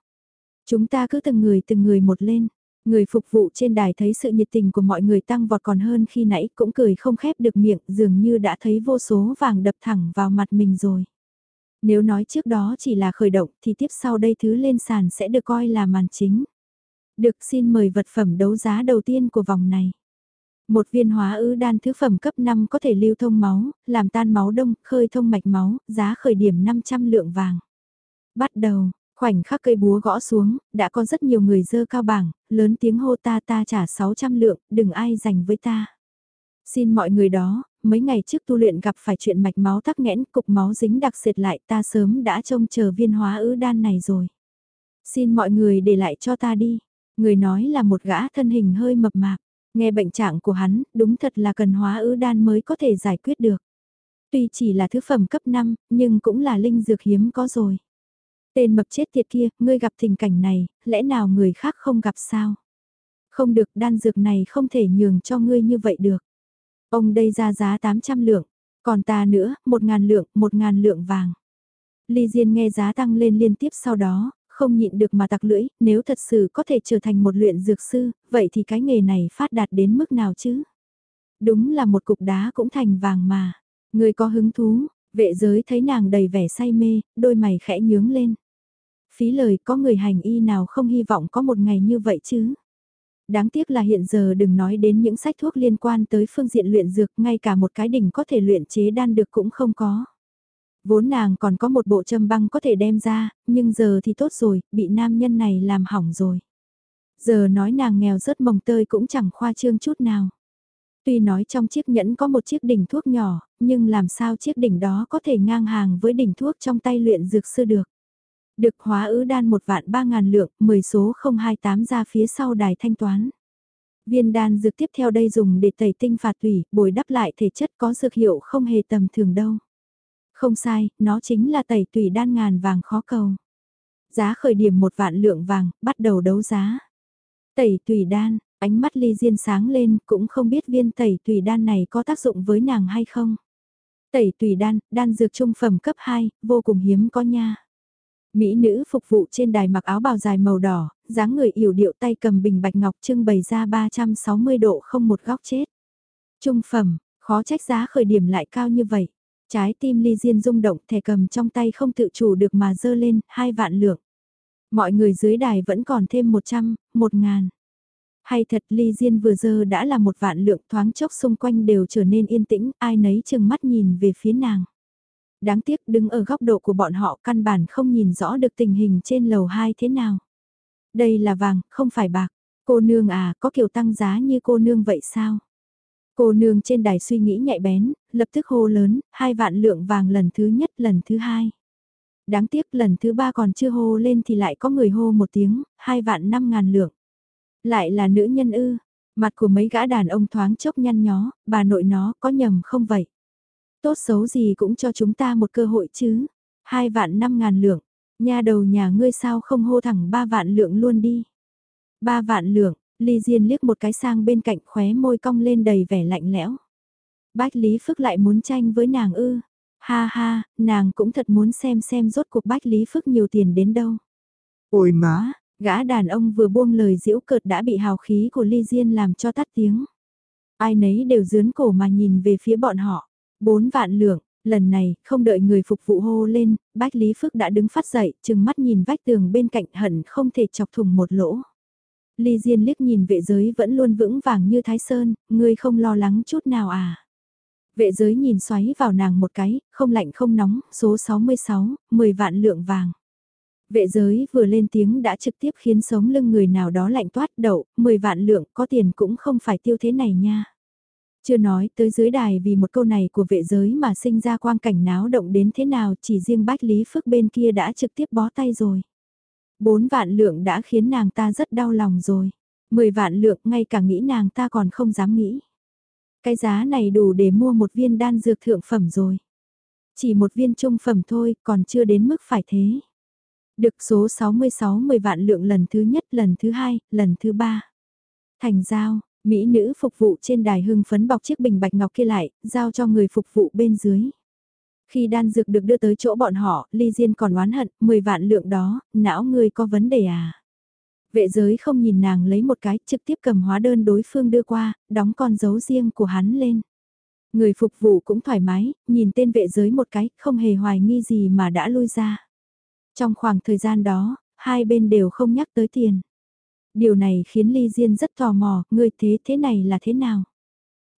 Chúng ta cứ từng người từng người một lên. Người phục vụ trên đài thấy sự nhiệt tình của mọi người tăng vọt còn hơn khi nãy cũng cười không khép được miệng dường như đã thấy vô số vàng đập thẳng vào mặt mình rồi. Nếu nói trước đó chỉ là khởi động thì tiếp sau đây thứ lên sàn sẽ được coi là màn chính. Được xin mời vật phẩm đấu giá đầu tiên của vòng này. Một viên hóa ứ đan thứ phẩm cấp 5 có thể lưu thông máu, làm tan máu đông, khơi thông mạch máu, giá khởi điểm 500 lượng vàng. Bắt đầu, khoảnh khắc cây búa gõ xuống, đã có rất nhiều người dơ cao bảng, lớn tiếng hô ta ta trả 600 lượng, đừng ai giành với ta. Xin mọi người đó, mấy ngày trước tu luyện gặp phải chuyện mạch máu tắc nghẽn, cục máu dính đặc sệt lại ta sớm đã trông chờ viên hóa ứ đan này rồi. Xin mọi người để lại cho ta đi. Người nói là một gã thân hình hơi mập mạp. Nghe bệnh trạng của hắn, đúng thật là cần hóa ứ đan mới có thể giải quyết được. Tuy chỉ là thứ phẩm cấp 5, nhưng cũng là linh dược hiếm có rồi. Tên mập chết tiệt kia, ngươi gặp tình cảnh này, lẽ nào người khác không gặp sao? Không được, đan dược này không thể nhường cho ngươi như vậy được. Ông đây ra giá 800 lượng, còn ta nữa, 1.000 lượng, 1.000 lượng vàng. Ly Diên nghe giá tăng lên liên tiếp sau đó, không nhịn được mà tặc lưỡi, nếu thật sự có thể trở thành một luyện dược sư, vậy thì cái nghề này phát đạt đến mức nào chứ? Đúng là một cục đá cũng thành vàng mà. Người có hứng thú, vệ giới thấy nàng đầy vẻ say mê, đôi mày khẽ nhướng lên. Phí lời có người hành y nào không hy vọng có một ngày như vậy chứ? Đáng tiếc là hiện giờ đừng nói đến những sách thuốc liên quan tới phương diện luyện dược, ngay cả một cái đỉnh có thể luyện chế đan được cũng không có. Vốn nàng còn có một bộ châm băng có thể đem ra, nhưng giờ thì tốt rồi, bị nam nhân này làm hỏng rồi. Giờ nói nàng nghèo rớt mồng tơi cũng chẳng khoa trương chút nào. Tuy nói trong chiếc nhẫn có một chiếc đỉnh thuốc nhỏ, nhưng làm sao chiếc đỉnh đó có thể ngang hàng với đỉnh thuốc trong tay luyện dược sư được. Được hóa ứ đan một vạn ba ngàn lượng, 10 số 028 ra phía sau đài thanh toán. Viên đan dược tiếp theo đây dùng để tẩy tinh phạt tủy, bồi đắp lại thể chất có dược hiệu không hề tầm thường đâu. Không sai, nó chính là tẩy tủy đan ngàn vàng khó cầu. Giá khởi điểm một vạn lượng vàng, bắt đầu đấu giá. Tẩy tủy đan, ánh mắt ly diên sáng lên, cũng không biết viên tẩy tủy đan này có tác dụng với nàng hay không. Tẩy tủy đan, đan dược trung phẩm cấp 2, vô cùng hiếm có nha. Mỹ nữ phục vụ trên đài mặc áo bào dài màu đỏ, dáng người yểu điệu tay cầm bình bạch ngọc trưng bày ra 360 độ không một góc chết. Trung phẩm, khó trách giá khởi điểm lại cao như vậy. Trái tim ly diên rung động thẻ cầm trong tay không tự chủ được mà dơ lên, hai vạn lượng. Mọi người dưới đài vẫn còn thêm 100, 1 ngàn. Hay thật ly diên vừa dơ đã là một vạn lượng thoáng chốc xung quanh đều trở nên yên tĩnh, ai nấy chừng mắt nhìn về phía nàng. Đáng tiếc đứng ở góc độ của bọn họ căn bản không nhìn rõ được tình hình trên lầu 2 thế nào. Đây là vàng, không phải bạc. Cô nương à, có kiểu tăng giá như cô nương vậy sao? Cô nương trên đài suy nghĩ nhạy bén, lập tức hô lớn, hai vạn lượng vàng lần thứ nhất lần thứ hai. Đáng tiếc lần thứ ba còn chưa hô lên thì lại có người hô một tiếng, hai vạn năm ngàn lượng. Lại là nữ nhân ư, mặt của mấy gã đàn ông thoáng chốc nhăn nhó, bà nội nó có nhầm không vậy? Tốt xấu gì cũng cho chúng ta một cơ hội chứ. Hai vạn năm ngàn lượng, nhà đầu nhà ngươi sao không hô thẳng ba vạn lượng luôn đi. Ba vạn lượng, Ly Diên liếc một cái sang bên cạnh khóe môi cong lên đầy vẻ lạnh lẽo. Bách Lý Phước lại muốn tranh với nàng ư. Ha ha, nàng cũng thật muốn xem xem rốt cuộc Bách Lý Phước nhiều tiền đến đâu. Ôi má, gã đàn ông vừa buông lời diễu cợt đã bị hào khí của Ly Diên làm cho tắt tiếng. Ai nấy đều dướn cổ mà nhìn về phía bọn họ. Bốn vạn lượng, lần này, không đợi người phục vụ hô lên, Bách Lý Phước đã đứng phát dậy, chừng mắt nhìn vách tường bên cạnh hận không thể chọc thùng một lỗ. Ly Diên liếc nhìn vệ giới vẫn luôn vững vàng như Thái Sơn, ngươi không lo lắng chút nào à. Vệ giới nhìn xoáy vào nàng một cái, không lạnh không nóng, số 66, 10 vạn lượng vàng. Vệ giới vừa lên tiếng đã trực tiếp khiến sống lưng người nào đó lạnh toát đậu, 10 vạn lượng có tiền cũng không phải tiêu thế này nha. Chưa nói tới dưới đài vì một câu này của vệ giới mà sinh ra quang cảnh náo động đến thế nào chỉ riêng Bách Lý Phước bên kia đã trực tiếp bó tay rồi. Bốn vạn lượng đã khiến nàng ta rất đau lòng rồi. Mười vạn lượng ngay cả nghĩ nàng ta còn không dám nghĩ. Cái giá này đủ để mua một viên đan dược thượng phẩm rồi. Chỉ một viên trung phẩm thôi còn chưa đến mức phải thế. Được số 66 10 vạn lượng lần thứ nhất, lần thứ hai, lần thứ ba. Thành giao, Mỹ nữ phục vụ trên đài hưng phấn bọc chiếc bình bạch ngọc kia lại, giao cho người phục vụ bên dưới. Khi đan dược được đưa tới chỗ bọn họ, Ly Diên còn oán hận, 10 vạn lượng đó, não ngươi có vấn đề à? Vệ giới không nhìn nàng lấy một cái, trực tiếp cầm hóa đơn đối phương đưa qua, đóng con dấu riêng của hắn lên. Người phục vụ cũng thoải mái, nhìn tên vệ giới một cái, không hề hoài nghi gì mà đã lui ra. Trong khoảng thời gian đó, hai bên đều không nhắc tới tiền. Điều này khiến Ly Diên rất tò mò, ngươi thế thế này là thế nào?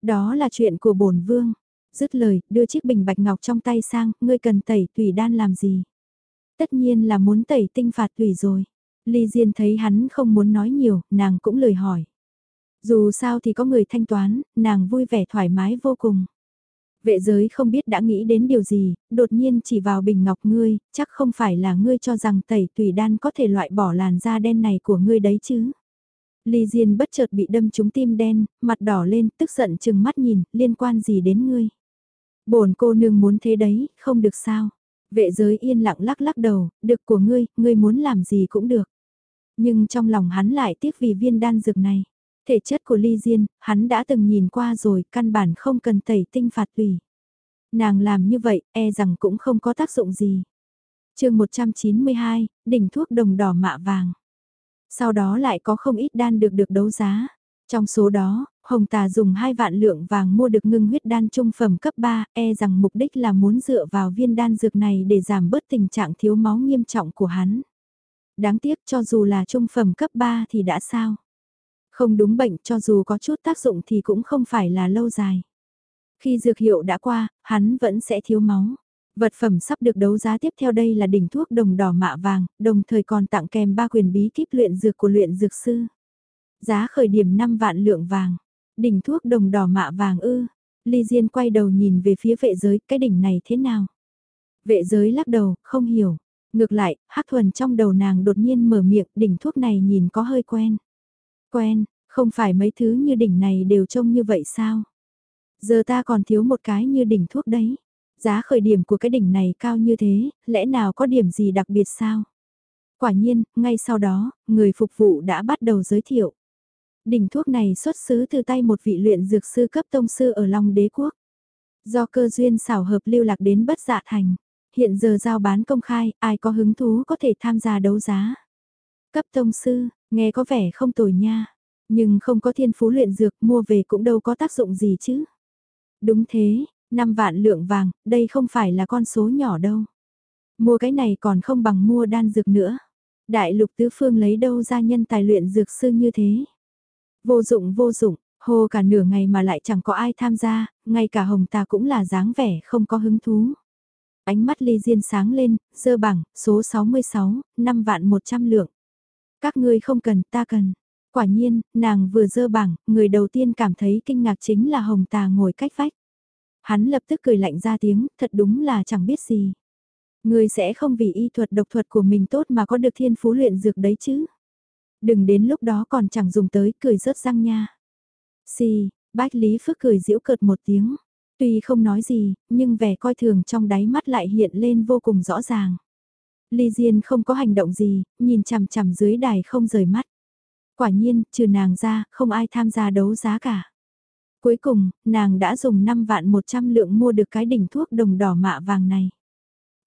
Đó là chuyện của bổn vương. Dứt lời, đưa chiếc bình bạch ngọc trong tay sang, ngươi cần tẩy tùy đan làm gì? Tất nhiên là muốn tẩy tinh phạt tùy rồi. Ly Diên thấy hắn không muốn nói nhiều, nàng cũng lời hỏi. Dù sao thì có người thanh toán, nàng vui vẻ thoải mái vô cùng. Vệ giới không biết đã nghĩ đến điều gì, đột nhiên chỉ vào bình ngọc ngươi, chắc không phải là ngươi cho rằng tẩy tùy đan có thể loại bỏ làn da đen này của ngươi đấy chứ. Ly Diên bất chợt bị đâm trúng tim đen, mặt đỏ lên, tức giận chừng mắt nhìn, liên quan gì đến ngươi bổn cô nương muốn thế đấy, không được sao. Vệ giới yên lặng lắc lắc đầu, được của ngươi, ngươi muốn làm gì cũng được. Nhưng trong lòng hắn lại tiếc vì viên đan dược này. Thể chất của Ly Diên, hắn đã từng nhìn qua rồi, căn bản không cần tẩy tinh phạt tùy. Nàng làm như vậy, e rằng cũng không có tác dụng gì. chương 192, đỉnh thuốc đồng đỏ mạ vàng. Sau đó lại có không ít đan được được đấu giá. Trong số đó, Hồng Tà dùng 2 vạn lượng vàng mua được ngưng huyết đan trung phẩm cấp 3, e rằng mục đích là muốn dựa vào viên đan dược này để giảm bớt tình trạng thiếu máu nghiêm trọng của hắn. Đáng tiếc cho dù là trung phẩm cấp 3 thì đã sao? Không đúng bệnh cho dù có chút tác dụng thì cũng không phải là lâu dài. Khi dược hiệu đã qua, hắn vẫn sẽ thiếu máu. Vật phẩm sắp được đấu giá tiếp theo đây là đỉnh thuốc đồng đỏ mạ vàng, đồng thời còn tặng kèm ba quyền bí kíp luyện dược của luyện dược sư. Giá khởi điểm 5 vạn lượng vàng. Đỉnh thuốc đồng đỏ mạ vàng ư. Ly Diên quay đầu nhìn về phía vệ giới, cái đỉnh này thế nào? Vệ giới lắc đầu, không hiểu. Ngược lại, Hắc Thuần trong đầu nàng đột nhiên mở miệng, đỉnh thuốc này nhìn có hơi quen. Quen, không phải mấy thứ như đỉnh này đều trông như vậy sao? Giờ ta còn thiếu một cái như đỉnh thuốc đấy. Giá khởi điểm của cái đỉnh này cao như thế, lẽ nào có điểm gì đặc biệt sao? Quả nhiên, ngay sau đó, người phục vụ đã bắt đầu giới thiệu. Đỉnh thuốc này xuất xứ từ tay một vị luyện dược sư cấp tông sư ở Long Đế Quốc. Do cơ duyên xảo hợp lưu lạc đến bất dạ thành. Hiện giờ giao bán công khai, ai có hứng thú có thể tham gia đấu giá. Cấp tông sư, nghe có vẻ không tồi nha. Nhưng không có thiên phú luyện dược mua về cũng đâu có tác dụng gì chứ. Đúng thế, 5 vạn lượng vàng, đây không phải là con số nhỏ đâu. Mua cái này còn không bằng mua đan dược nữa. Đại lục tứ phương lấy đâu ra nhân tài luyện dược sư như thế. Vô dụng vô dụng, hô cả nửa ngày mà lại chẳng có ai tham gia, ngay cả hồng ta cũng là dáng vẻ không có hứng thú. Ánh mắt ly diên sáng lên, dơ bảng số 66, 5 vạn 100 lượng. Các ngươi không cần, ta cần. Quả nhiên, nàng vừa dơ bảng, người đầu tiên cảm thấy kinh ngạc chính là Hồng Tà ngồi cách vách. Hắn lập tức cười lạnh ra tiếng, thật đúng là chẳng biết gì. Người sẽ không vì y thuật độc thuật của mình tốt mà có được thiên phú luyện dược đấy chứ. Đừng đến lúc đó còn chẳng dùng tới cười rớt răng nha. Xì, bách Lý Phước cười giễu cợt một tiếng. Tuy không nói gì, nhưng vẻ coi thường trong đáy mắt lại hiện lên vô cùng rõ ràng. Ly Diên không có hành động gì, nhìn chằm chằm dưới đài không rời mắt. Quả nhiên, trừ nàng ra, không ai tham gia đấu giá cả. Cuối cùng, nàng đã dùng 5 vạn 100 lượng mua được cái đỉnh thuốc đồng đỏ mạ vàng này.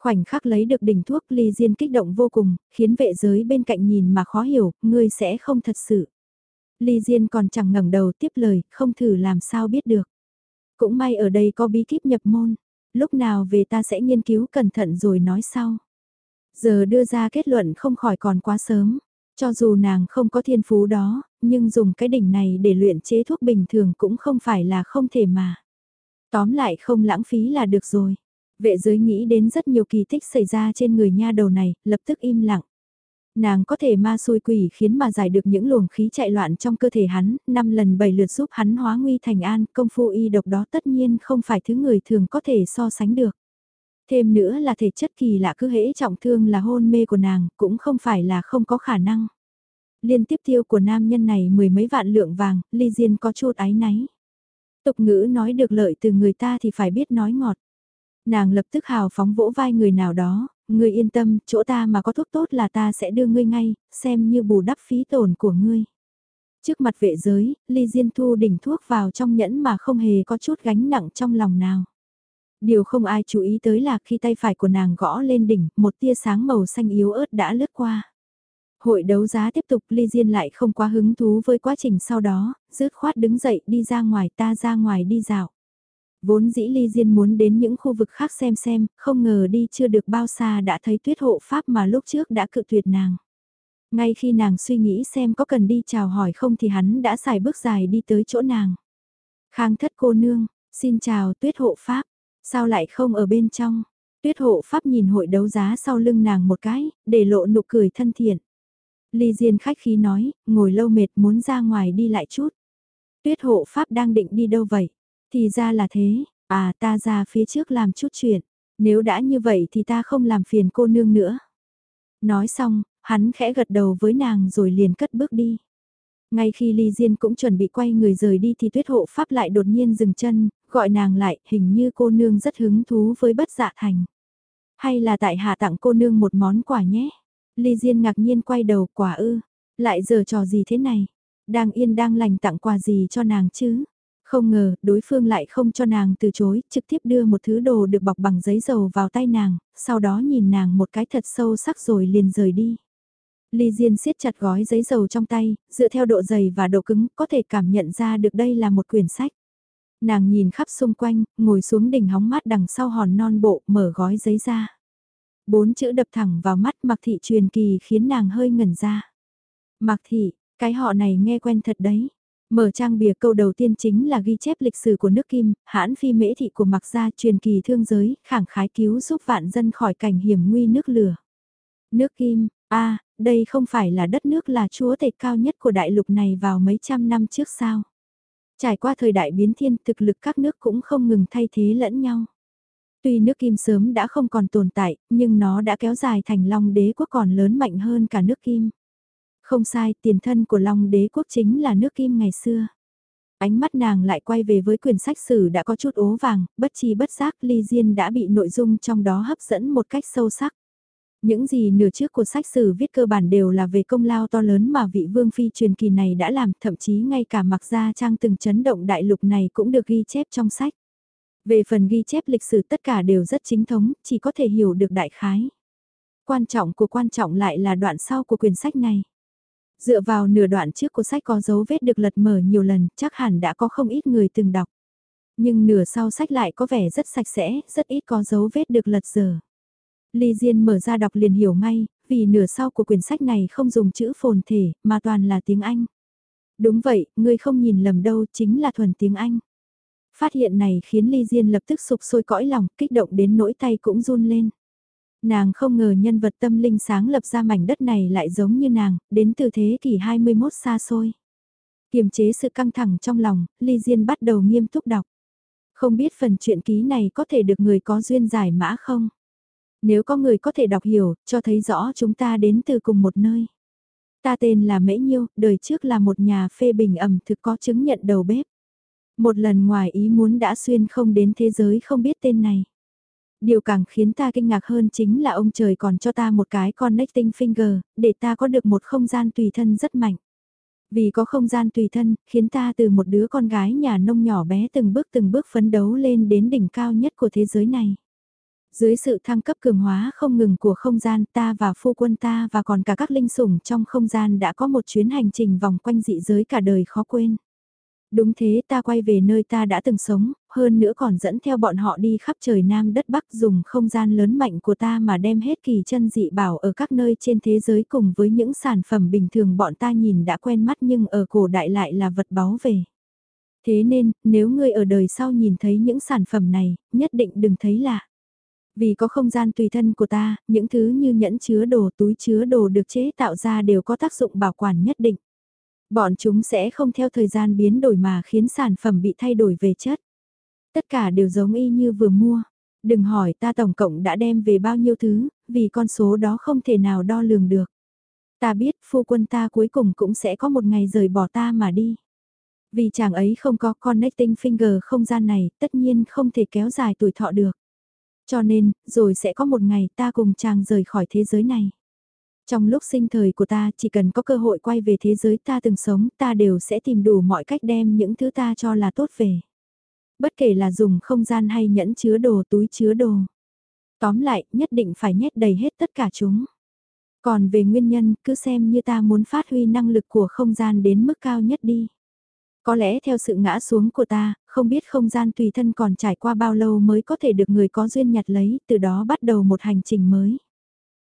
Khoảnh khắc lấy được đỉnh thuốc ly diên kích động vô cùng, khiến vệ giới bên cạnh nhìn mà khó hiểu, ngươi sẽ không thật sự. Ly diên còn chẳng ngẩng đầu tiếp lời, không thử làm sao biết được. Cũng may ở đây có bí kíp nhập môn, lúc nào về ta sẽ nghiên cứu cẩn thận rồi nói sau. Giờ đưa ra kết luận không khỏi còn quá sớm. Cho dù nàng không có thiên phú đó, nhưng dùng cái đỉnh này để luyện chế thuốc bình thường cũng không phải là không thể mà. Tóm lại không lãng phí là được rồi. Vệ giới nghĩ đến rất nhiều kỳ tích xảy ra trên người nha đầu này, lập tức im lặng. Nàng có thể ma xui quỷ khiến mà giải được những luồng khí chạy loạn trong cơ thể hắn, năm lần bảy lượt giúp hắn hóa nguy thành an, công phu y độc đó tất nhiên không phải thứ người thường có thể so sánh được. Thêm nữa là thể chất kỳ lạ cứ hễ trọng thương là hôn mê của nàng, cũng không phải là không có khả năng. Liên tiếp tiêu của nam nhân này mười mấy vạn lượng vàng, ly diên có chút ái náy. Tục ngữ nói được lợi từ người ta thì phải biết nói ngọt. Nàng lập tức hào phóng vỗ vai người nào đó, ngươi yên tâm, chỗ ta mà có thuốc tốt là ta sẽ đưa ngươi ngay, xem như bù đắp phí tổn của ngươi. Trước mặt vệ giới, Ly Diên thu đỉnh thuốc vào trong nhẫn mà không hề có chút gánh nặng trong lòng nào. Điều không ai chú ý tới là khi tay phải của nàng gõ lên đỉnh, một tia sáng màu xanh yếu ớt đã lướt qua. Hội đấu giá tiếp tục Ly Diên lại không quá hứng thú với quá trình sau đó, rứt khoát đứng dậy đi ra ngoài ta ra ngoài đi dạo. Vốn dĩ Ly Diên muốn đến những khu vực khác xem xem, không ngờ đi chưa được bao xa đã thấy tuyết hộ pháp mà lúc trước đã cự tuyệt nàng. Ngay khi nàng suy nghĩ xem có cần đi chào hỏi không thì hắn đã xài bước dài đi tới chỗ nàng. Khang thất cô nương, xin chào tuyết hộ pháp, sao lại không ở bên trong? Tuyết hộ pháp nhìn hội đấu giá sau lưng nàng một cái, để lộ nụ cười thân thiện. Ly Diên khách khí nói, ngồi lâu mệt muốn ra ngoài đi lại chút. Tuyết hộ pháp đang định đi đâu vậy? Thì ra là thế, à ta ra phía trước làm chút chuyện, nếu đã như vậy thì ta không làm phiền cô nương nữa. Nói xong, hắn khẽ gật đầu với nàng rồi liền cất bước đi. Ngay khi Ly Diên cũng chuẩn bị quay người rời đi thì tuyết hộ pháp lại đột nhiên dừng chân, gọi nàng lại, hình như cô nương rất hứng thú với bất dạ thành. Hay là tại hạ tặng cô nương một món quà nhé? Ly Diên ngạc nhiên quay đầu quả ư, lại giờ trò gì thế này? Đang yên đang lành tặng quà gì cho nàng chứ? Không ngờ, đối phương lại không cho nàng từ chối, trực tiếp đưa một thứ đồ được bọc bằng giấy dầu vào tay nàng, sau đó nhìn nàng một cái thật sâu sắc rồi liền rời đi. Ly Diên siết chặt gói giấy dầu trong tay, dựa theo độ dày và độ cứng, có thể cảm nhận ra được đây là một quyển sách. Nàng nhìn khắp xung quanh, ngồi xuống đỉnh hóng mát đằng sau hòn non bộ, mở gói giấy ra. Bốn chữ đập thẳng vào mắt mặc thị truyền kỳ khiến nàng hơi ngẩn ra. Mặc thị, cái họ này nghe quen thật đấy. Mở trang bìa câu đầu tiên chính là ghi chép lịch sử của nước Kim, hãn phi mễ thị của mặc gia truyền kỳ thương giới, khẳng khái cứu giúp vạn dân khỏi cảnh hiểm nguy nước lửa. Nước Kim, a đây không phải là đất nước là chúa tể cao nhất của đại lục này vào mấy trăm năm trước sao. Trải qua thời đại biến thiên thực lực các nước cũng không ngừng thay thế lẫn nhau. Tuy nước kim sớm đã không còn tồn tại, nhưng nó đã kéo dài thành long đế quốc còn lớn mạnh hơn cả nước kim. Không sai, tiền thân của long đế quốc chính là nước kim ngày xưa. Ánh mắt nàng lại quay về với quyển sách sử đã có chút ố vàng, bất chi bất giác ly diên đã bị nội dung trong đó hấp dẫn một cách sâu sắc. Những gì nửa trước của sách sử viết cơ bản đều là về công lao to lớn mà vị vương phi truyền kỳ này đã làm, thậm chí ngay cả mặc gia trang từng chấn động đại lục này cũng được ghi chép trong sách. Về phần ghi chép lịch sử tất cả đều rất chính thống, chỉ có thể hiểu được đại khái. Quan trọng của quan trọng lại là đoạn sau của quyển sách này. Dựa vào nửa đoạn trước của sách có dấu vết được lật mở nhiều lần, chắc hẳn đã có không ít người từng đọc. Nhưng nửa sau sách lại có vẻ rất sạch sẽ, rất ít có dấu vết được lật dở. Ly Diên mở ra đọc liền hiểu ngay, vì nửa sau của quyển sách này không dùng chữ phồn thể, mà toàn là tiếng Anh. Đúng vậy, ngươi không nhìn lầm đâu, chính là thuần tiếng Anh. Phát hiện này khiến Ly Diên lập tức sụp sôi cõi lòng, kích động đến nỗi tay cũng run lên. Nàng không ngờ nhân vật tâm linh sáng lập ra mảnh đất này lại giống như nàng, đến từ thế kỷ 21 xa xôi. Kiềm chế sự căng thẳng trong lòng, Ly Diên bắt đầu nghiêm túc đọc. Không biết phần truyện ký này có thể được người có duyên giải mã không? Nếu có người có thể đọc hiểu, cho thấy rõ chúng ta đến từ cùng một nơi. Ta tên là Mễ Nhiêu, đời trước là một nhà phê bình ẩm thực có chứng nhận đầu bếp. Một lần ngoài ý muốn đã xuyên không đến thế giới không biết tên này. Điều càng khiến ta kinh ngạc hơn chính là ông trời còn cho ta một cái connecting finger, để ta có được một không gian tùy thân rất mạnh. Vì có không gian tùy thân, khiến ta từ một đứa con gái nhà nông nhỏ bé từng bước từng bước phấn đấu lên đến đỉnh cao nhất của thế giới này. Dưới sự thăng cấp cường hóa không ngừng của không gian ta và phu quân ta và còn cả các linh sủng trong không gian đã có một chuyến hành trình vòng quanh dị giới cả đời khó quên. Đúng thế ta quay về nơi ta đã từng sống, hơn nữa còn dẫn theo bọn họ đi khắp trời Nam đất Bắc dùng không gian lớn mạnh của ta mà đem hết kỳ chân dị bảo ở các nơi trên thế giới cùng với những sản phẩm bình thường bọn ta nhìn đã quen mắt nhưng ở cổ đại lại là vật báu về. Thế nên, nếu ngươi ở đời sau nhìn thấy những sản phẩm này, nhất định đừng thấy lạ. Vì có không gian tùy thân của ta, những thứ như nhẫn chứa đồ, túi chứa đồ được chế tạo ra đều có tác dụng bảo quản nhất định. Bọn chúng sẽ không theo thời gian biến đổi mà khiến sản phẩm bị thay đổi về chất. Tất cả đều giống y như vừa mua. Đừng hỏi ta tổng cộng đã đem về bao nhiêu thứ, vì con số đó không thể nào đo lường được. Ta biết phu quân ta cuối cùng cũng sẽ có một ngày rời bỏ ta mà đi. Vì chàng ấy không có connecting finger không gian này, tất nhiên không thể kéo dài tuổi thọ được. Cho nên, rồi sẽ có một ngày ta cùng chàng rời khỏi thế giới này. Trong lúc sinh thời của ta, chỉ cần có cơ hội quay về thế giới ta từng sống, ta đều sẽ tìm đủ mọi cách đem những thứ ta cho là tốt về. Bất kể là dùng không gian hay nhẫn chứa đồ túi chứa đồ. Tóm lại, nhất định phải nhét đầy hết tất cả chúng. Còn về nguyên nhân, cứ xem như ta muốn phát huy năng lực của không gian đến mức cao nhất đi. Có lẽ theo sự ngã xuống của ta, không biết không gian tùy thân còn trải qua bao lâu mới có thể được người có duyên nhặt lấy, từ đó bắt đầu một hành trình mới.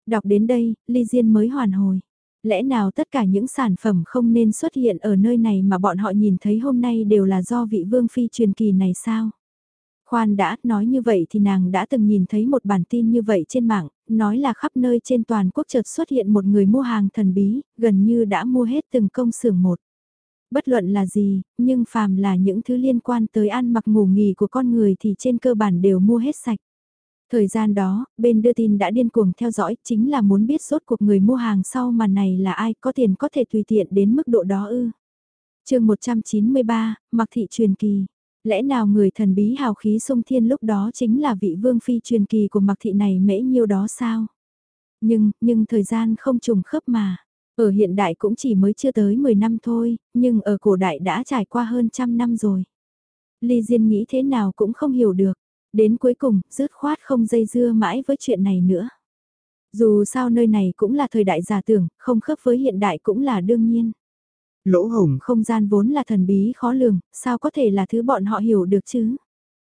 Đọc đến đây, Ly Diên mới hoàn hồi. Lẽ nào tất cả những sản phẩm không nên xuất hiện ở nơi này mà bọn họ nhìn thấy hôm nay đều là do vị vương phi truyền kỳ này sao? Khoan đã, nói như vậy thì nàng đã từng nhìn thấy một bản tin như vậy trên mạng, nói là khắp nơi trên toàn quốc chợt xuất hiện một người mua hàng thần bí, gần như đã mua hết từng công xưởng một. Bất luận là gì, nhưng phàm là những thứ liên quan tới ăn mặc ngủ nghỉ của con người thì trên cơ bản đều mua hết sạch. Thời gian đó, bên đưa tin đã điên cuồng theo dõi, chính là muốn biết sốt cuộc người mua hàng sau màn này là ai, có tiền có thể tùy tiện đến mức độ đó ư. chương 193, Mặc Thị Truyền Kỳ. Lẽ nào người thần bí hào khí sung thiên lúc đó chính là vị vương phi truyền kỳ của Mặc Thị này mễ nhiêu đó sao? Nhưng, nhưng thời gian không trùng khớp mà. Ở hiện đại cũng chỉ mới chưa tới 10 năm thôi, nhưng ở cổ đại đã trải qua hơn trăm năm rồi. Ly Diên nghĩ thế nào cũng không hiểu được. Đến cuối cùng, rứt khoát không dây dưa mãi với chuyện này nữa. Dù sao nơi này cũng là thời đại giả tưởng, không khớp với hiện đại cũng là đương nhiên. Lỗ hồng. Không gian vốn là thần bí khó lường, sao có thể là thứ bọn họ hiểu được chứ?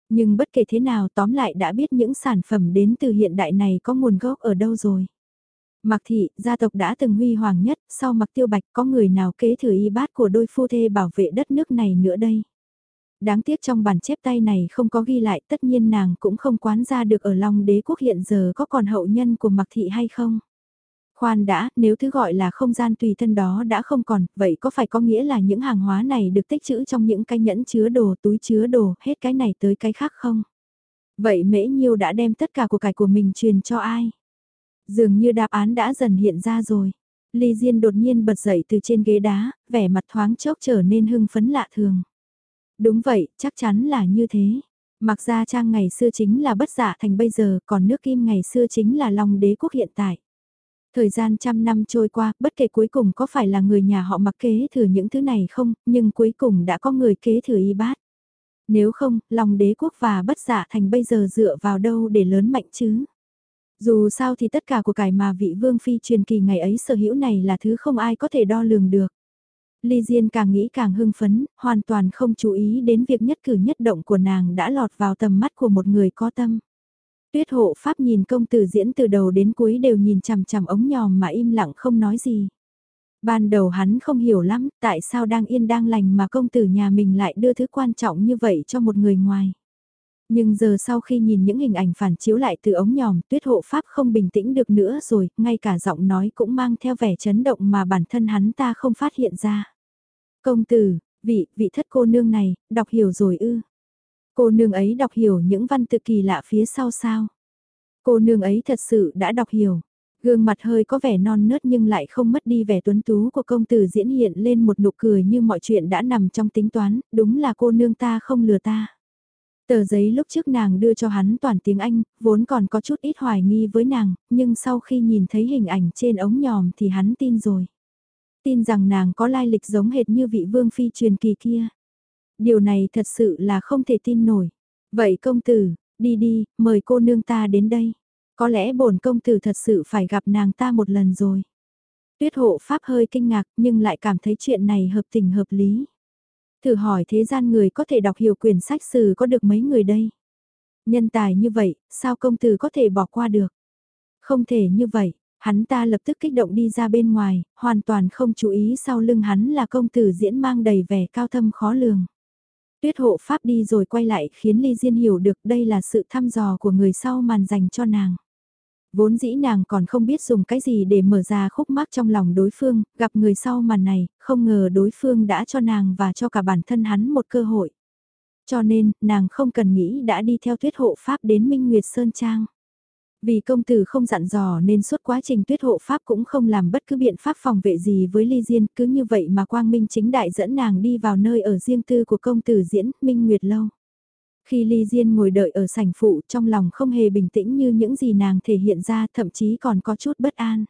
Nhưng bất kể thế nào tóm lại đã biết những sản phẩm đến từ hiện đại này có nguồn gốc ở đâu rồi. Mặc thị, gia tộc đã từng huy hoàng nhất, sau mặc tiêu bạch có người nào kế thừa y bát của đôi phu thê bảo vệ đất nước này nữa đây. Đáng tiếc trong bản chép tay này không có ghi lại tất nhiên nàng cũng không quán ra được ở Long đế quốc hiện giờ có còn hậu nhân của mặc thị hay không. Khoan đã, nếu thứ gọi là không gian tùy thân đó đã không còn, vậy có phải có nghĩa là những hàng hóa này được tích trữ trong những cái nhẫn chứa đồ, túi chứa đồ, hết cái này tới cái khác không? Vậy mễ nhiêu đã đem tất cả của cải của mình truyền cho ai? Dường như đáp án đã dần hiện ra rồi. Ly Diên đột nhiên bật dậy từ trên ghế đá, vẻ mặt thoáng chốc trở nên hưng phấn lạ thường. Đúng vậy, chắc chắn là như thế. Mặc ra trang ngày xưa chính là bất giả thành bây giờ, còn nước kim ngày xưa chính là lòng đế quốc hiện tại. Thời gian trăm năm trôi qua, bất kể cuối cùng có phải là người nhà họ mặc kế thừa những thứ này không, nhưng cuối cùng đã có người kế thừa y bát. Nếu không, lòng đế quốc và bất giả thành bây giờ dựa vào đâu để lớn mạnh chứ? Dù sao thì tất cả của cải mà vị vương phi truyền kỳ ngày ấy sở hữu này là thứ không ai có thể đo lường được. Ly Diên càng nghĩ càng hưng phấn, hoàn toàn không chú ý đến việc nhất cử nhất động của nàng đã lọt vào tầm mắt của một người có tâm. Tuyết hộ pháp nhìn công tử diễn từ đầu đến cuối đều nhìn chằm chằm ống nhòm mà im lặng không nói gì. Ban đầu hắn không hiểu lắm tại sao đang yên đang lành mà công tử nhà mình lại đưa thứ quan trọng như vậy cho một người ngoài. Nhưng giờ sau khi nhìn những hình ảnh phản chiếu lại từ ống nhòm tuyết hộ pháp không bình tĩnh được nữa rồi, ngay cả giọng nói cũng mang theo vẻ chấn động mà bản thân hắn ta không phát hiện ra. Công tử, vị, vị thất cô nương này, đọc hiểu rồi ư. Cô nương ấy đọc hiểu những văn tự kỳ lạ phía sau sao. Cô nương ấy thật sự đã đọc hiểu. Gương mặt hơi có vẻ non nớt nhưng lại không mất đi vẻ tuấn tú của công tử diễn hiện lên một nụ cười như mọi chuyện đã nằm trong tính toán, đúng là cô nương ta không lừa ta. Tờ giấy lúc trước nàng đưa cho hắn toàn tiếng Anh, vốn còn có chút ít hoài nghi với nàng, nhưng sau khi nhìn thấy hình ảnh trên ống nhòm thì hắn tin rồi. Tin rằng nàng có lai lịch giống hệt như vị vương phi truyền kỳ kia. Điều này thật sự là không thể tin nổi. Vậy công tử, đi đi, mời cô nương ta đến đây. Có lẽ bổn công tử thật sự phải gặp nàng ta một lần rồi. Tuyết hộ pháp hơi kinh ngạc nhưng lại cảm thấy chuyện này hợp tình hợp lý. Thử hỏi thế gian người có thể đọc hiểu quyển sách sử có được mấy người đây? Nhân tài như vậy, sao công tử có thể bỏ qua được? Không thể như vậy, hắn ta lập tức kích động đi ra bên ngoài, hoàn toàn không chú ý sau lưng hắn là công tử diễn mang đầy vẻ cao thâm khó lường. Tuyết hộ pháp đi rồi quay lại khiến Ly Diên hiểu được đây là sự thăm dò của người sau màn dành cho nàng. Vốn dĩ nàng còn không biết dùng cái gì để mở ra khúc mắc trong lòng đối phương, gặp người sau màn này, không ngờ đối phương đã cho nàng và cho cả bản thân hắn một cơ hội. Cho nên, nàng không cần nghĩ đã đi theo tuyết hộ pháp đến Minh Nguyệt Sơn Trang. Vì công tử không dặn dò nên suốt quá trình tuyết hộ pháp cũng không làm bất cứ biện pháp phòng vệ gì với Ly Diên, cứ như vậy mà Quang Minh chính đại dẫn nàng đi vào nơi ở riêng tư của công tử diễn Minh Nguyệt Lâu. Khi Ly Diên ngồi đợi ở sảnh phụ, trong lòng không hề bình tĩnh như những gì nàng thể hiện ra, thậm chí còn có chút bất an.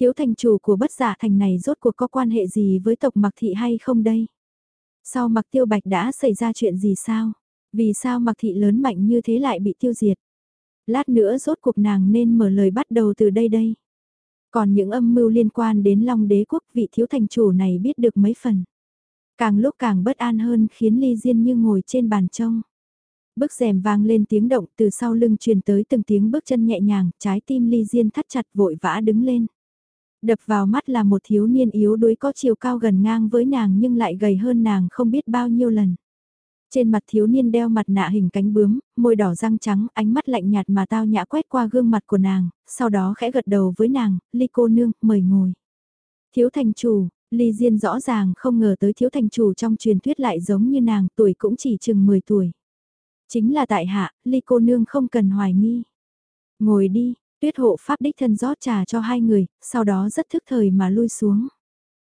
Thiếu thành chủ của bất giả thành này rốt cuộc có quan hệ gì với tộc mặc thị hay không đây? Sau mặc tiêu bạch đã xảy ra chuyện gì sao? Vì sao mặc thị lớn mạnh như thế lại bị tiêu diệt? Lát nữa rốt cuộc nàng nên mở lời bắt đầu từ đây đây. Còn những âm mưu liên quan đến Long đế quốc, vị thiếu thành chủ này biết được mấy phần. Càng lúc càng bất an hơn khiến Ly Diên như ngồi trên bàn trông. Bước rèm vang lên tiếng động từ sau lưng truyền tới từng tiếng bước chân nhẹ nhàng, trái tim ly diên thắt chặt vội vã đứng lên. Đập vào mắt là một thiếu niên yếu đuối có chiều cao gần ngang với nàng nhưng lại gầy hơn nàng không biết bao nhiêu lần. Trên mặt thiếu niên đeo mặt nạ hình cánh bướm, môi đỏ răng trắng, ánh mắt lạnh nhạt mà tao nhã quét qua gương mặt của nàng, sau đó khẽ gật đầu với nàng, ly cô nương, mời ngồi. Thiếu thành chủ, ly diên rõ ràng không ngờ tới thiếu thành chủ trong truyền thuyết lại giống như nàng, tuổi cũng chỉ chừng 10 tuổi. Chính là tại hạ, ly cô nương không cần hoài nghi. Ngồi đi, tuyết hộ pháp đích thân rót trà cho hai người, sau đó rất thức thời mà lui xuống.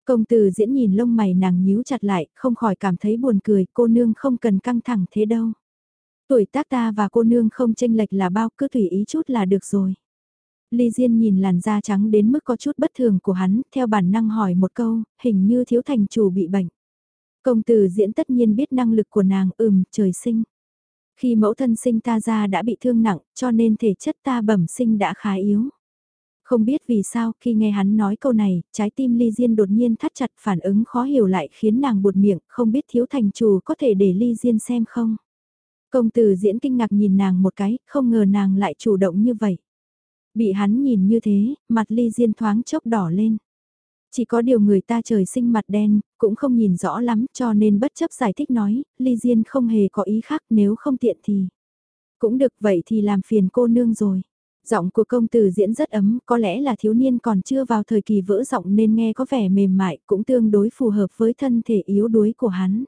Công tử diễn nhìn lông mày nàng nhíu chặt lại, không khỏi cảm thấy buồn cười, cô nương không cần căng thẳng thế đâu. Tuổi tác ta và cô nương không tranh lệch là bao, cứ tùy ý chút là được rồi. Ly Diên nhìn làn da trắng đến mức có chút bất thường của hắn, theo bản năng hỏi một câu, hình như thiếu thành chủ bị bệnh. Công tử diễn tất nhiên biết năng lực của nàng, ừm, trời sinh. Khi mẫu thân sinh ta ra đã bị thương nặng, cho nên thể chất ta bẩm sinh đã khá yếu. Không biết vì sao khi nghe hắn nói câu này, trái tim Ly Diên đột nhiên thắt chặt phản ứng khó hiểu lại khiến nàng buột miệng, không biết thiếu thành chủ có thể để Ly Diên xem không. Công tử diễn kinh ngạc nhìn nàng một cái, không ngờ nàng lại chủ động như vậy. Bị hắn nhìn như thế, mặt Ly Diên thoáng chốc đỏ lên. Chỉ có điều người ta trời sinh mặt đen, cũng không nhìn rõ lắm cho nên bất chấp giải thích nói, Ly Diên không hề có ý khác nếu không tiện thì. Cũng được vậy thì làm phiền cô nương rồi. Giọng của công tử diễn rất ấm, có lẽ là thiếu niên còn chưa vào thời kỳ vỡ giọng nên nghe có vẻ mềm mại, cũng tương đối phù hợp với thân thể yếu đuối của hắn.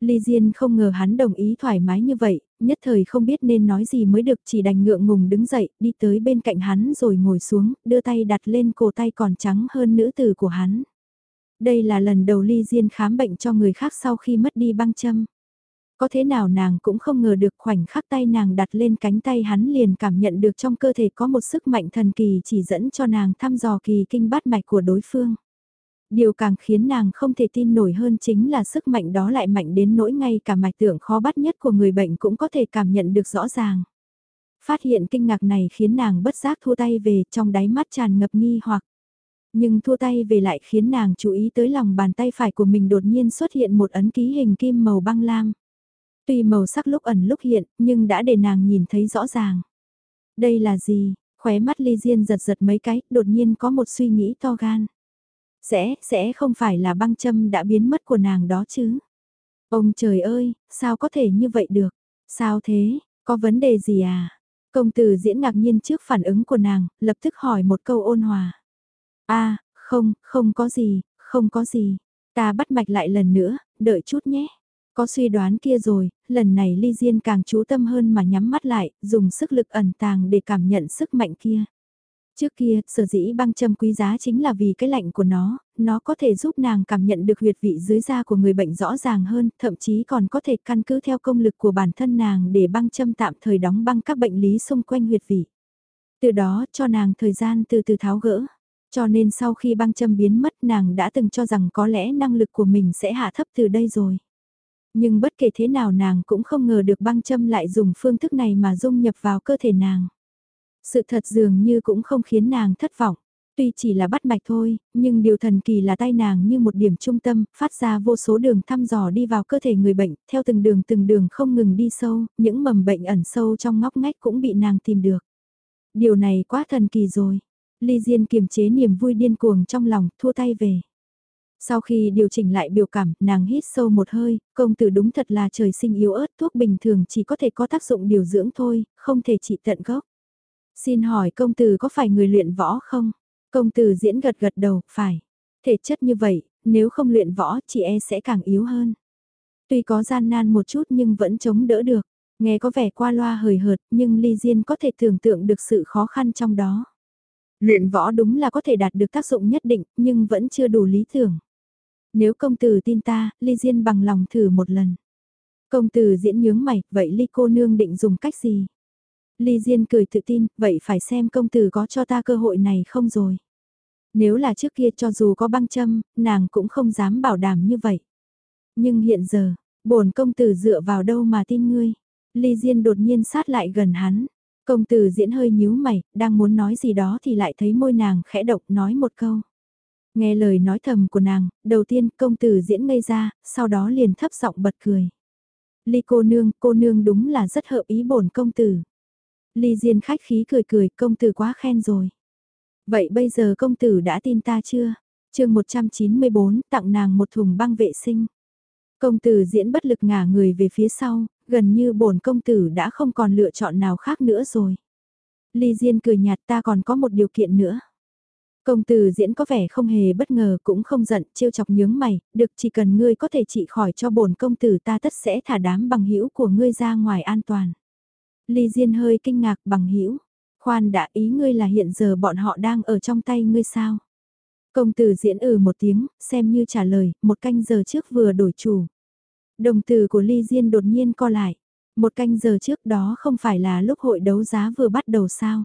Ly Diên không ngờ hắn đồng ý thoải mái như vậy, nhất thời không biết nên nói gì mới được chỉ đành ngượng ngùng đứng dậy, đi tới bên cạnh hắn rồi ngồi xuống, đưa tay đặt lên cổ tay còn trắng hơn nữ tử của hắn. Đây là lần đầu Ly Diên khám bệnh cho người khác sau khi mất đi băng châm. Có thế nào nàng cũng không ngờ được khoảnh khắc tay nàng đặt lên cánh tay hắn liền cảm nhận được trong cơ thể có một sức mạnh thần kỳ chỉ dẫn cho nàng thăm dò kỳ kinh bát mạch của đối phương. Điều càng khiến nàng không thể tin nổi hơn chính là sức mạnh đó lại mạnh đến nỗi ngay cả mạch tưởng khó bắt nhất của người bệnh cũng có thể cảm nhận được rõ ràng. Phát hiện kinh ngạc này khiến nàng bất giác thua tay về trong đáy mắt tràn ngập nghi hoặc. Nhưng thua tay về lại khiến nàng chú ý tới lòng bàn tay phải của mình đột nhiên xuất hiện một ấn ký hình kim màu băng lam. Tuy màu sắc lúc ẩn lúc hiện, nhưng đã để nàng nhìn thấy rõ ràng. Đây là gì? Khóe mắt ly diên giật giật mấy cái, đột nhiên có một suy nghĩ to gan. Sẽ, sẽ không phải là băng châm đã biến mất của nàng đó chứ? Ông trời ơi, sao có thể như vậy được? Sao thế, có vấn đề gì à? Công tử diễn ngạc nhiên trước phản ứng của nàng, lập tức hỏi một câu ôn hòa. a à, không, không có gì, không có gì. Ta bắt mạch lại lần nữa, đợi chút nhé. Có suy đoán kia rồi, lần này Ly Diên càng chú tâm hơn mà nhắm mắt lại, dùng sức lực ẩn tàng để cảm nhận sức mạnh kia. Trước kia, sở dĩ băng châm quý giá chính là vì cái lạnh của nó, nó có thể giúp nàng cảm nhận được huyệt vị dưới da của người bệnh rõ ràng hơn, thậm chí còn có thể căn cứ theo công lực của bản thân nàng để băng châm tạm thời đóng băng các bệnh lý xung quanh huyệt vị. Từ đó cho nàng thời gian từ từ tháo gỡ. Cho nên sau khi băng châm biến mất nàng đã từng cho rằng có lẽ năng lực của mình sẽ hạ thấp từ đây rồi. Nhưng bất kể thế nào nàng cũng không ngờ được băng châm lại dùng phương thức này mà dung nhập vào cơ thể nàng. Sự thật dường như cũng không khiến nàng thất vọng. Tuy chỉ là bắt mạch thôi, nhưng điều thần kỳ là tay nàng như một điểm trung tâm, phát ra vô số đường thăm dò đi vào cơ thể người bệnh, theo từng đường từng đường không ngừng đi sâu, những mầm bệnh ẩn sâu trong ngóc ngách cũng bị nàng tìm được. Điều này quá thần kỳ rồi. Ly Diên kiềm chế niềm vui điên cuồng trong lòng, thua tay về. Sau khi điều chỉnh lại biểu cảm, nàng hít sâu một hơi, công tử đúng thật là trời sinh yếu ớt, thuốc bình thường chỉ có thể có tác dụng điều dưỡng thôi, không thể trị tận gốc. Xin hỏi công tử có phải người luyện võ không? Công tử diễn gật gật đầu, phải. Thể chất như vậy, nếu không luyện võ, chị e sẽ càng yếu hơn. Tuy có gian nan một chút nhưng vẫn chống đỡ được. Nghe có vẻ qua loa hời hợt, nhưng Ly Diên có thể tưởng tượng được sự khó khăn trong đó. Luyện võ đúng là có thể đạt được tác dụng nhất định, nhưng vẫn chưa đủ lý tưởng. Nếu công tử tin ta, Ly Diên bằng lòng thử một lần. Công tử diễn nhướng mày, vậy Ly cô nương định dùng cách gì? Ly Diên cười tự tin, vậy phải xem công tử có cho ta cơ hội này không rồi. Nếu là trước kia cho dù có băng châm, nàng cũng không dám bảo đảm như vậy. Nhưng hiện giờ, bổn công tử dựa vào đâu mà tin ngươi? Ly Diên đột nhiên sát lại gần hắn. Công tử diễn hơi nhíu mày, đang muốn nói gì đó thì lại thấy môi nàng khẽ động nói một câu. Nghe lời nói thầm của nàng, đầu tiên công tử diễn ngây ra, sau đó liền thấp giọng bật cười. Ly cô nương, cô nương đúng là rất hợp ý bổn công tử. Ly Diên khách khí cười cười, công tử quá khen rồi. Vậy bây giờ công tử đã tin ta chưa? chương 194, tặng nàng một thùng băng vệ sinh. Công tử diễn bất lực ngả người về phía sau, gần như bổn công tử đã không còn lựa chọn nào khác nữa rồi. Ly Diên cười nhạt ta còn có một điều kiện nữa. Công tử diễn có vẻ không hề bất ngờ cũng không giận, trêu chọc nhướng mày, được chỉ cần ngươi có thể trị khỏi cho bổn công tử ta tất sẽ thả đám bằng hữu của ngươi ra ngoài an toàn. Ly Diên hơi kinh ngạc bằng hữu khoan đã ý ngươi là hiện giờ bọn họ đang ở trong tay ngươi sao? Công tử diễn ừ một tiếng, xem như trả lời, một canh giờ trước vừa đổi chủ. Đồng tử của Ly Diên đột nhiên co lại. Một canh giờ trước đó không phải là lúc hội đấu giá vừa bắt đầu sao?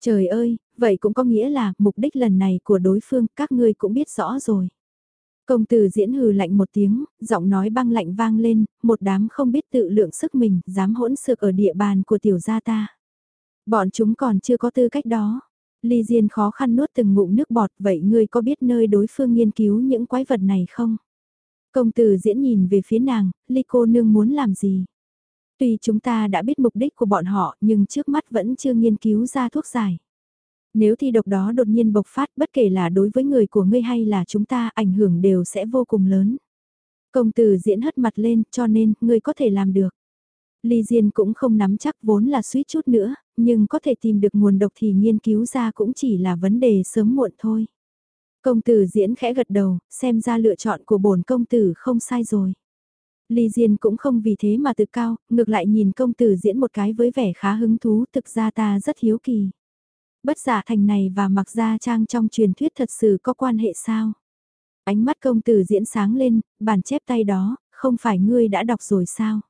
Trời ơi, vậy cũng có nghĩa là mục đích lần này của đối phương các ngươi cũng biết rõ rồi. Công tử diễn hừ lạnh một tiếng, giọng nói băng lạnh vang lên, một đám không biết tự lượng sức mình, dám hỗn xược ở địa bàn của tiểu gia ta. Bọn chúng còn chưa có tư cách đó. Ly Diên khó khăn nuốt từng ngụm nước bọt, vậy ngươi có biết nơi đối phương nghiên cứu những quái vật này không? Công tử diễn nhìn về phía nàng, Ly cô nương muốn làm gì? Tuy chúng ta đã biết mục đích của bọn họ nhưng trước mắt vẫn chưa nghiên cứu ra thuốc giải. Nếu thi độc đó đột nhiên bộc phát bất kể là đối với người của ngươi hay là chúng ta ảnh hưởng đều sẽ vô cùng lớn. Công tử diễn hất mặt lên cho nên ngươi có thể làm được. Ly Diên cũng không nắm chắc vốn là suýt chút nữa, nhưng có thể tìm được nguồn độc thì nghiên cứu ra cũng chỉ là vấn đề sớm muộn thôi. Công tử diễn khẽ gật đầu, xem ra lựa chọn của bổn công tử không sai rồi. Ly Diên cũng không vì thế mà tự cao, ngược lại nhìn công tử diễn một cái với vẻ khá hứng thú, thực ra ta rất hiếu kỳ. Bất giả thành này và mặc gia trang trong truyền thuyết thật sự có quan hệ sao? Ánh mắt công tử diễn sáng lên, bản chép tay đó, không phải ngươi đã đọc rồi sao?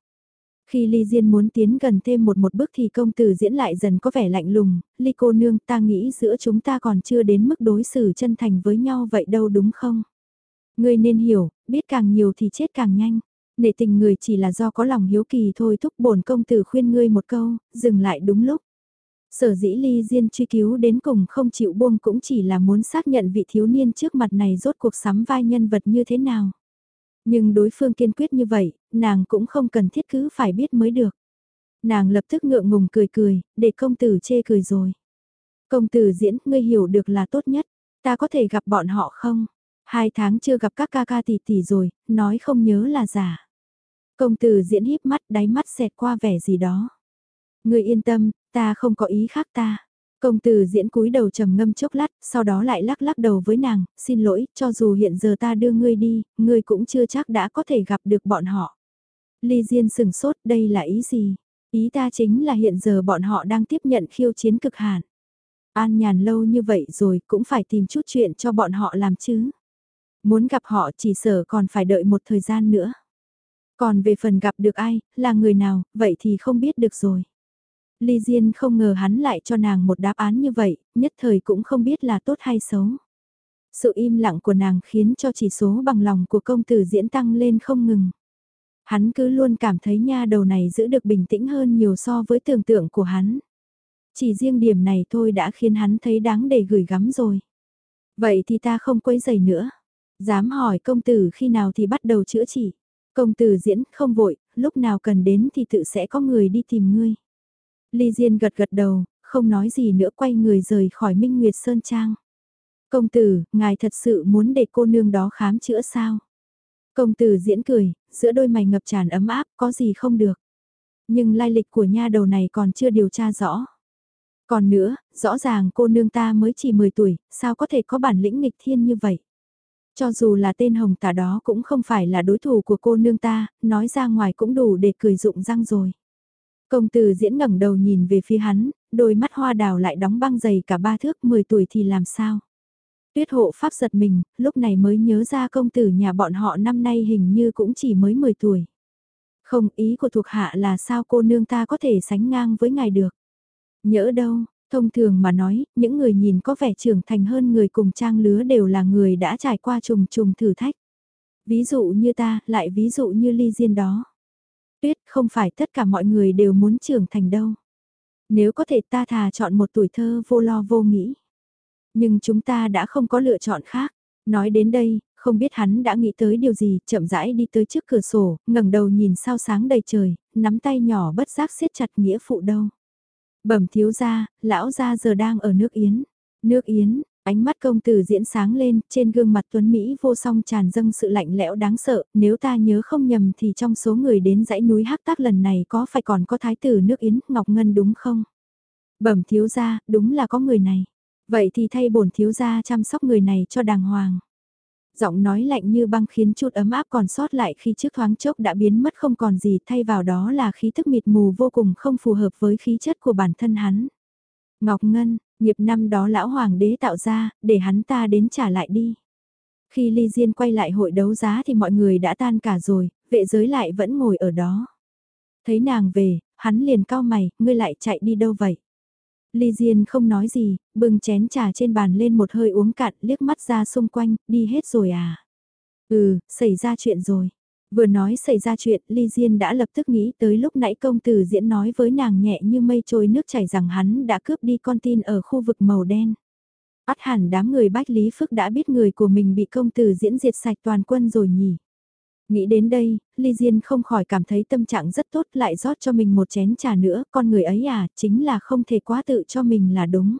Khi Ly Diên muốn tiến gần thêm một một bước thì công tử diễn lại dần có vẻ lạnh lùng, Ly cô nương ta nghĩ giữa chúng ta còn chưa đến mức đối xử chân thành với nhau vậy đâu đúng không? Ngươi nên hiểu, biết càng nhiều thì chết càng nhanh. Nể tình người chỉ là do có lòng hiếu kỳ thôi thúc bổn công tử khuyên ngươi một câu, dừng lại đúng lúc. Sở dĩ ly diên truy cứu đến cùng không chịu buông cũng chỉ là muốn xác nhận vị thiếu niên trước mặt này rốt cuộc sắm vai nhân vật như thế nào. Nhưng đối phương kiên quyết như vậy, nàng cũng không cần thiết cứ phải biết mới được. Nàng lập tức ngượng ngùng cười cười, để công tử chê cười rồi. Công tử diễn, ngươi hiểu được là tốt nhất, ta có thể gặp bọn họ không? Hai tháng chưa gặp các ca ca tỷ tỷ rồi, nói không nhớ là giả. Công tử diễn híp mắt đáy mắt xẹt qua vẻ gì đó. Ngươi yên tâm, ta không có ý khác ta. Công tử diễn cúi đầu trầm ngâm chốc lát, sau đó lại lắc lắc đầu với nàng, xin lỗi, cho dù hiện giờ ta đưa ngươi đi, ngươi cũng chưa chắc đã có thể gặp được bọn họ. Ly Diên sừng sốt, đây là ý gì? Ý ta chính là hiện giờ bọn họ đang tiếp nhận khiêu chiến cực hạn. An nhàn lâu như vậy rồi cũng phải tìm chút chuyện cho bọn họ làm chứ. Muốn gặp họ chỉ sợ còn phải đợi một thời gian nữa. Còn về phần gặp được ai, là người nào, vậy thì không biết được rồi. Ly Diên không ngờ hắn lại cho nàng một đáp án như vậy, nhất thời cũng không biết là tốt hay xấu. Sự im lặng của nàng khiến cho chỉ số bằng lòng của công tử diễn tăng lên không ngừng. Hắn cứ luôn cảm thấy nha đầu này giữ được bình tĩnh hơn nhiều so với tưởng tượng của hắn. Chỉ riêng điểm này thôi đã khiến hắn thấy đáng để gửi gắm rồi. Vậy thì ta không quấy giày nữa. Dám hỏi công tử khi nào thì bắt đầu chữa trị. Công tử diễn không vội, lúc nào cần đến thì tự sẽ có người đi tìm ngươi. Ly Diên gật gật đầu, không nói gì nữa quay người rời khỏi Minh Nguyệt Sơn Trang. Công tử, ngài thật sự muốn để cô nương đó khám chữa sao? Công tử diễn cười, giữa đôi mày ngập tràn ấm áp, có gì không được. Nhưng lai lịch của nha đầu này còn chưa điều tra rõ. Còn nữa, rõ ràng cô nương ta mới chỉ 10 tuổi, sao có thể có bản lĩnh nghịch thiên như vậy? Cho dù là tên hồng tả đó cũng không phải là đối thủ của cô nương ta, nói ra ngoài cũng đủ để cười rụng răng rồi. Công tử diễn ngẩng đầu nhìn về phía hắn, đôi mắt hoa đào lại đóng băng dày cả ba thước 10 tuổi thì làm sao? Tuyết hộ pháp giật mình, lúc này mới nhớ ra công tử nhà bọn họ năm nay hình như cũng chỉ mới 10 tuổi. Không ý của thuộc hạ là sao cô nương ta có thể sánh ngang với ngài được. Nhỡ đâu, thông thường mà nói, những người nhìn có vẻ trưởng thành hơn người cùng trang lứa đều là người đã trải qua trùng trùng thử thách. Ví dụ như ta, lại ví dụ như ly diên đó tuyết không phải tất cả mọi người đều muốn trưởng thành đâu. Nếu có thể ta thà chọn một tuổi thơ vô lo vô nghĩ. Nhưng chúng ta đã không có lựa chọn khác. Nói đến đây, không biết hắn đã nghĩ tới điều gì, chậm rãi đi tới trước cửa sổ, ngẩng đầu nhìn sao sáng đầy trời, nắm tay nhỏ bất giác siết chặt nghĩa phụ đâu. Bẩm thiếu gia, lão gia giờ đang ở nước Yến. Nước Yến, Ánh mắt công tử diễn sáng lên, trên gương mặt tuấn Mỹ vô song tràn dâng sự lạnh lẽo đáng sợ, nếu ta nhớ không nhầm thì trong số người đến dãy núi hắc tác lần này có phải còn có thái tử nước Yến Ngọc Ngân đúng không? Bẩm thiếu gia, đúng là có người này. Vậy thì thay bổn thiếu gia chăm sóc người này cho đàng hoàng. Giọng nói lạnh như băng khiến chút ấm áp còn sót lại khi trước thoáng chốc đã biến mất không còn gì thay vào đó là khí thức mịt mù vô cùng không phù hợp với khí chất của bản thân hắn. Ngọc Ngân, Nghiệp năm đó lão hoàng đế tạo ra, để hắn ta đến trả lại đi. Khi Ly Diên quay lại hội đấu giá thì mọi người đã tan cả rồi, vệ giới lại vẫn ngồi ở đó. Thấy nàng về, hắn liền cao mày, ngươi lại chạy đi đâu vậy? Ly Diên không nói gì, bưng chén trà trên bàn lên một hơi uống cạn, liếc mắt ra xung quanh, đi hết rồi à? Ừ, xảy ra chuyện rồi. Vừa nói xảy ra chuyện, Ly Diên đã lập tức nghĩ tới lúc nãy công tử diễn nói với nàng nhẹ như mây trôi nước chảy rằng hắn đã cướp đi con tin ở khu vực màu đen. Át hẳn đám người Bách Lý Phức đã biết người của mình bị công tử diễn diệt sạch toàn quân rồi nhỉ. Nghĩ đến đây, Ly Diên không khỏi cảm thấy tâm trạng rất tốt lại rót cho mình một chén trà nữa, con người ấy à, chính là không thể quá tự cho mình là đúng.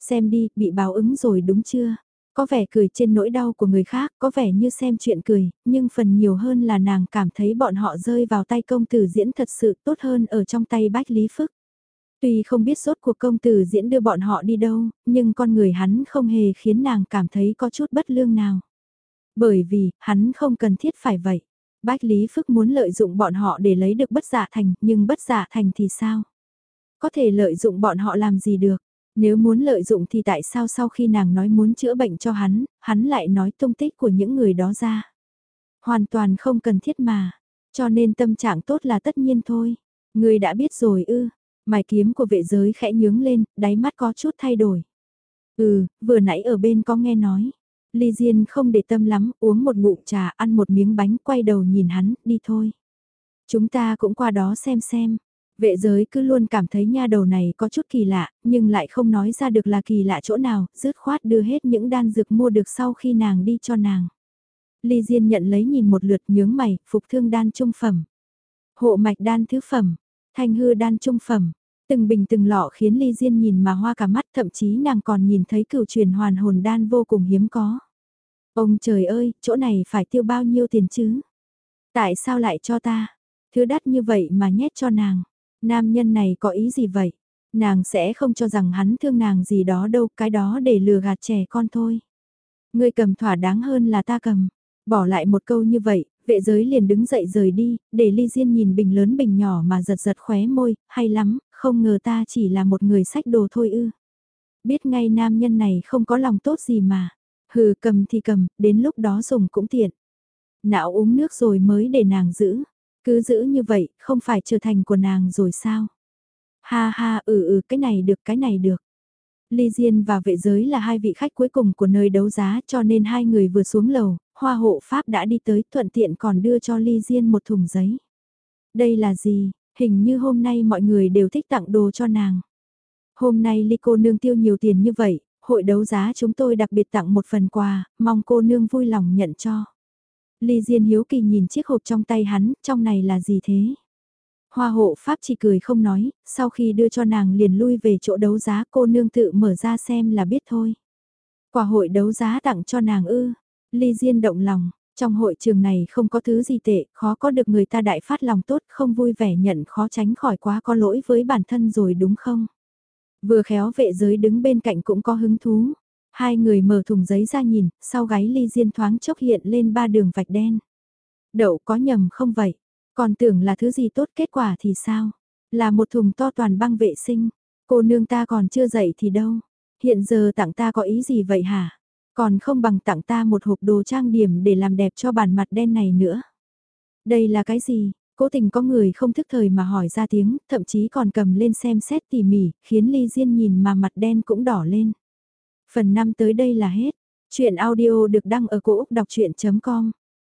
Xem đi, bị báo ứng rồi đúng chưa? Có vẻ cười trên nỗi đau của người khác, có vẻ như xem chuyện cười, nhưng phần nhiều hơn là nàng cảm thấy bọn họ rơi vào tay công tử diễn thật sự tốt hơn ở trong tay Bách Lý Phức. Tuy không biết sốt cuộc công tử diễn đưa bọn họ đi đâu, nhưng con người hắn không hề khiến nàng cảm thấy có chút bất lương nào. Bởi vì, hắn không cần thiết phải vậy. Bách Lý Phức muốn lợi dụng bọn họ để lấy được bất giả thành, nhưng bất giả thành thì sao? Có thể lợi dụng bọn họ làm gì được? Nếu muốn lợi dụng thì tại sao sau khi nàng nói muốn chữa bệnh cho hắn, hắn lại nói tung tích của những người đó ra? Hoàn toàn không cần thiết mà. Cho nên tâm trạng tốt là tất nhiên thôi. Người đã biết rồi ư. Mài kiếm của vệ giới khẽ nhướng lên, đáy mắt có chút thay đổi. Ừ, vừa nãy ở bên có nghe nói. Ly Diên không để tâm lắm, uống một ngụm trà, ăn một miếng bánh, quay đầu nhìn hắn, đi thôi. Chúng ta cũng qua đó xem xem. Vệ giới cứ luôn cảm thấy nha đầu này có chút kỳ lạ, nhưng lại không nói ra được là kỳ lạ chỗ nào, rứt khoát đưa hết những đan dược mua được sau khi nàng đi cho nàng. Ly Diên nhận lấy nhìn một lượt nhướng mày, phục thương đan trung phẩm. Hộ mạch đan thứ phẩm, thanh hư đan trung phẩm. Từng bình từng lọ khiến Ly Diên nhìn mà hoa cả mắt thậm chí nàng còn nhìn thấy cửu truyền hoàn hồn đan vô cùng hiếm có. Ông trời ơi, chỗ này phải tiêu bao nhiêu tiền chứ? Tại sao lại cho ta? Thứ đắt như vậy mà nhét cho nàng. Nam nhân này có ý gì vậy? Nàng sẽ không cho rằng hắn thương nàng gì đó đâu, cái đó để lừa gạt trẻ con thôi. Ngươi cầm thỏa đáng hơn là ta cầm. Bỏ lại một câu như vậy, vệ giới liền đứng dậy rời đi, để ly diên nhìn bình lớn bình nhỏ mà giật giật khóe môi, hay lắm, không ngờ ta chỉ là một người sách đồ thôi ư. Biết ngay nam nhân này không có lòng tốt gì mà. Hừ cầm thì cầm, đến lúc đó dùng cũng tiện. Não uống nước rồi mới để nàng giữ. Cứ giữ như vậy, không phải trở thành của nàng rồi sao? Ha ha, ừ ừ, cái này được, cái này được. Ly Diên và vệ giới là hai vị khách cuối cùng của nơi đấu giá cho nên hai người vừa xuống lầu, hoa hộ pháp đã đi tới thuận tiện còn đưa cho Ly Diên một thùng giấy. Đây là gì? Hình như hôm nay mọi người đều thích tặng đồ cho nàng. Hôm nay Ly cô nương tiêu nhiều tiền như vậy, hội đấu giá chúng tôi đặc biệt tặng một phần quà, mong cô nương vui lòng nhận cho. Ly Diên hiếu kỳ nhìn chiếc hộp trong tay hắn, trong này là gì thế? Hoa hộ pháp chỉ cười không nói, sau khi đưa cho nàng liền lui về chỗ đấu giá cô nương tự mở ra xem là biết thôi. Quả hội đấu giá tặng cho nàng ư, Ly Diên động lòng, trong hội trường này không có thứ gì tệ, khó có được người ta đại phát lòng tốt, không vui vẻ nhận khó tránh khỏi quá có lỗi với bản thân rồi đúng không? Vừa khéo vệ giới đứng bên cạnh cũng có hứng thú. Hai người mở thùng giấy ra nhìn, sau gáy ly diên thoáng chốc hiện lên ba đường vạch đen. Đậu có nhầm không vậy? Còn tưởng là thứ gì tốt kết quả thì sao? Là một thùng to toàn băng vệ sinh. Cô nương ta còn chưa dậy thì đâu. Hiện giờ tặng ta có ý gì vậy hả? Còn không bằng tặng ta một hộp đồ trang điểm để làm đẹp cho bản mặt đen này nữa. Đây là cái gì? Cố tình có người không thức thời mà hỏi ra tiếng, thậm chí còn cầm lên xem xét tỉ mỉ, khiến Ly Diên nhìn mà mặt đen cũng đỏ lên. Phần 5 tới đây là hết. Chuyện audio được đăng ở cổ Úc đọc chuyện.com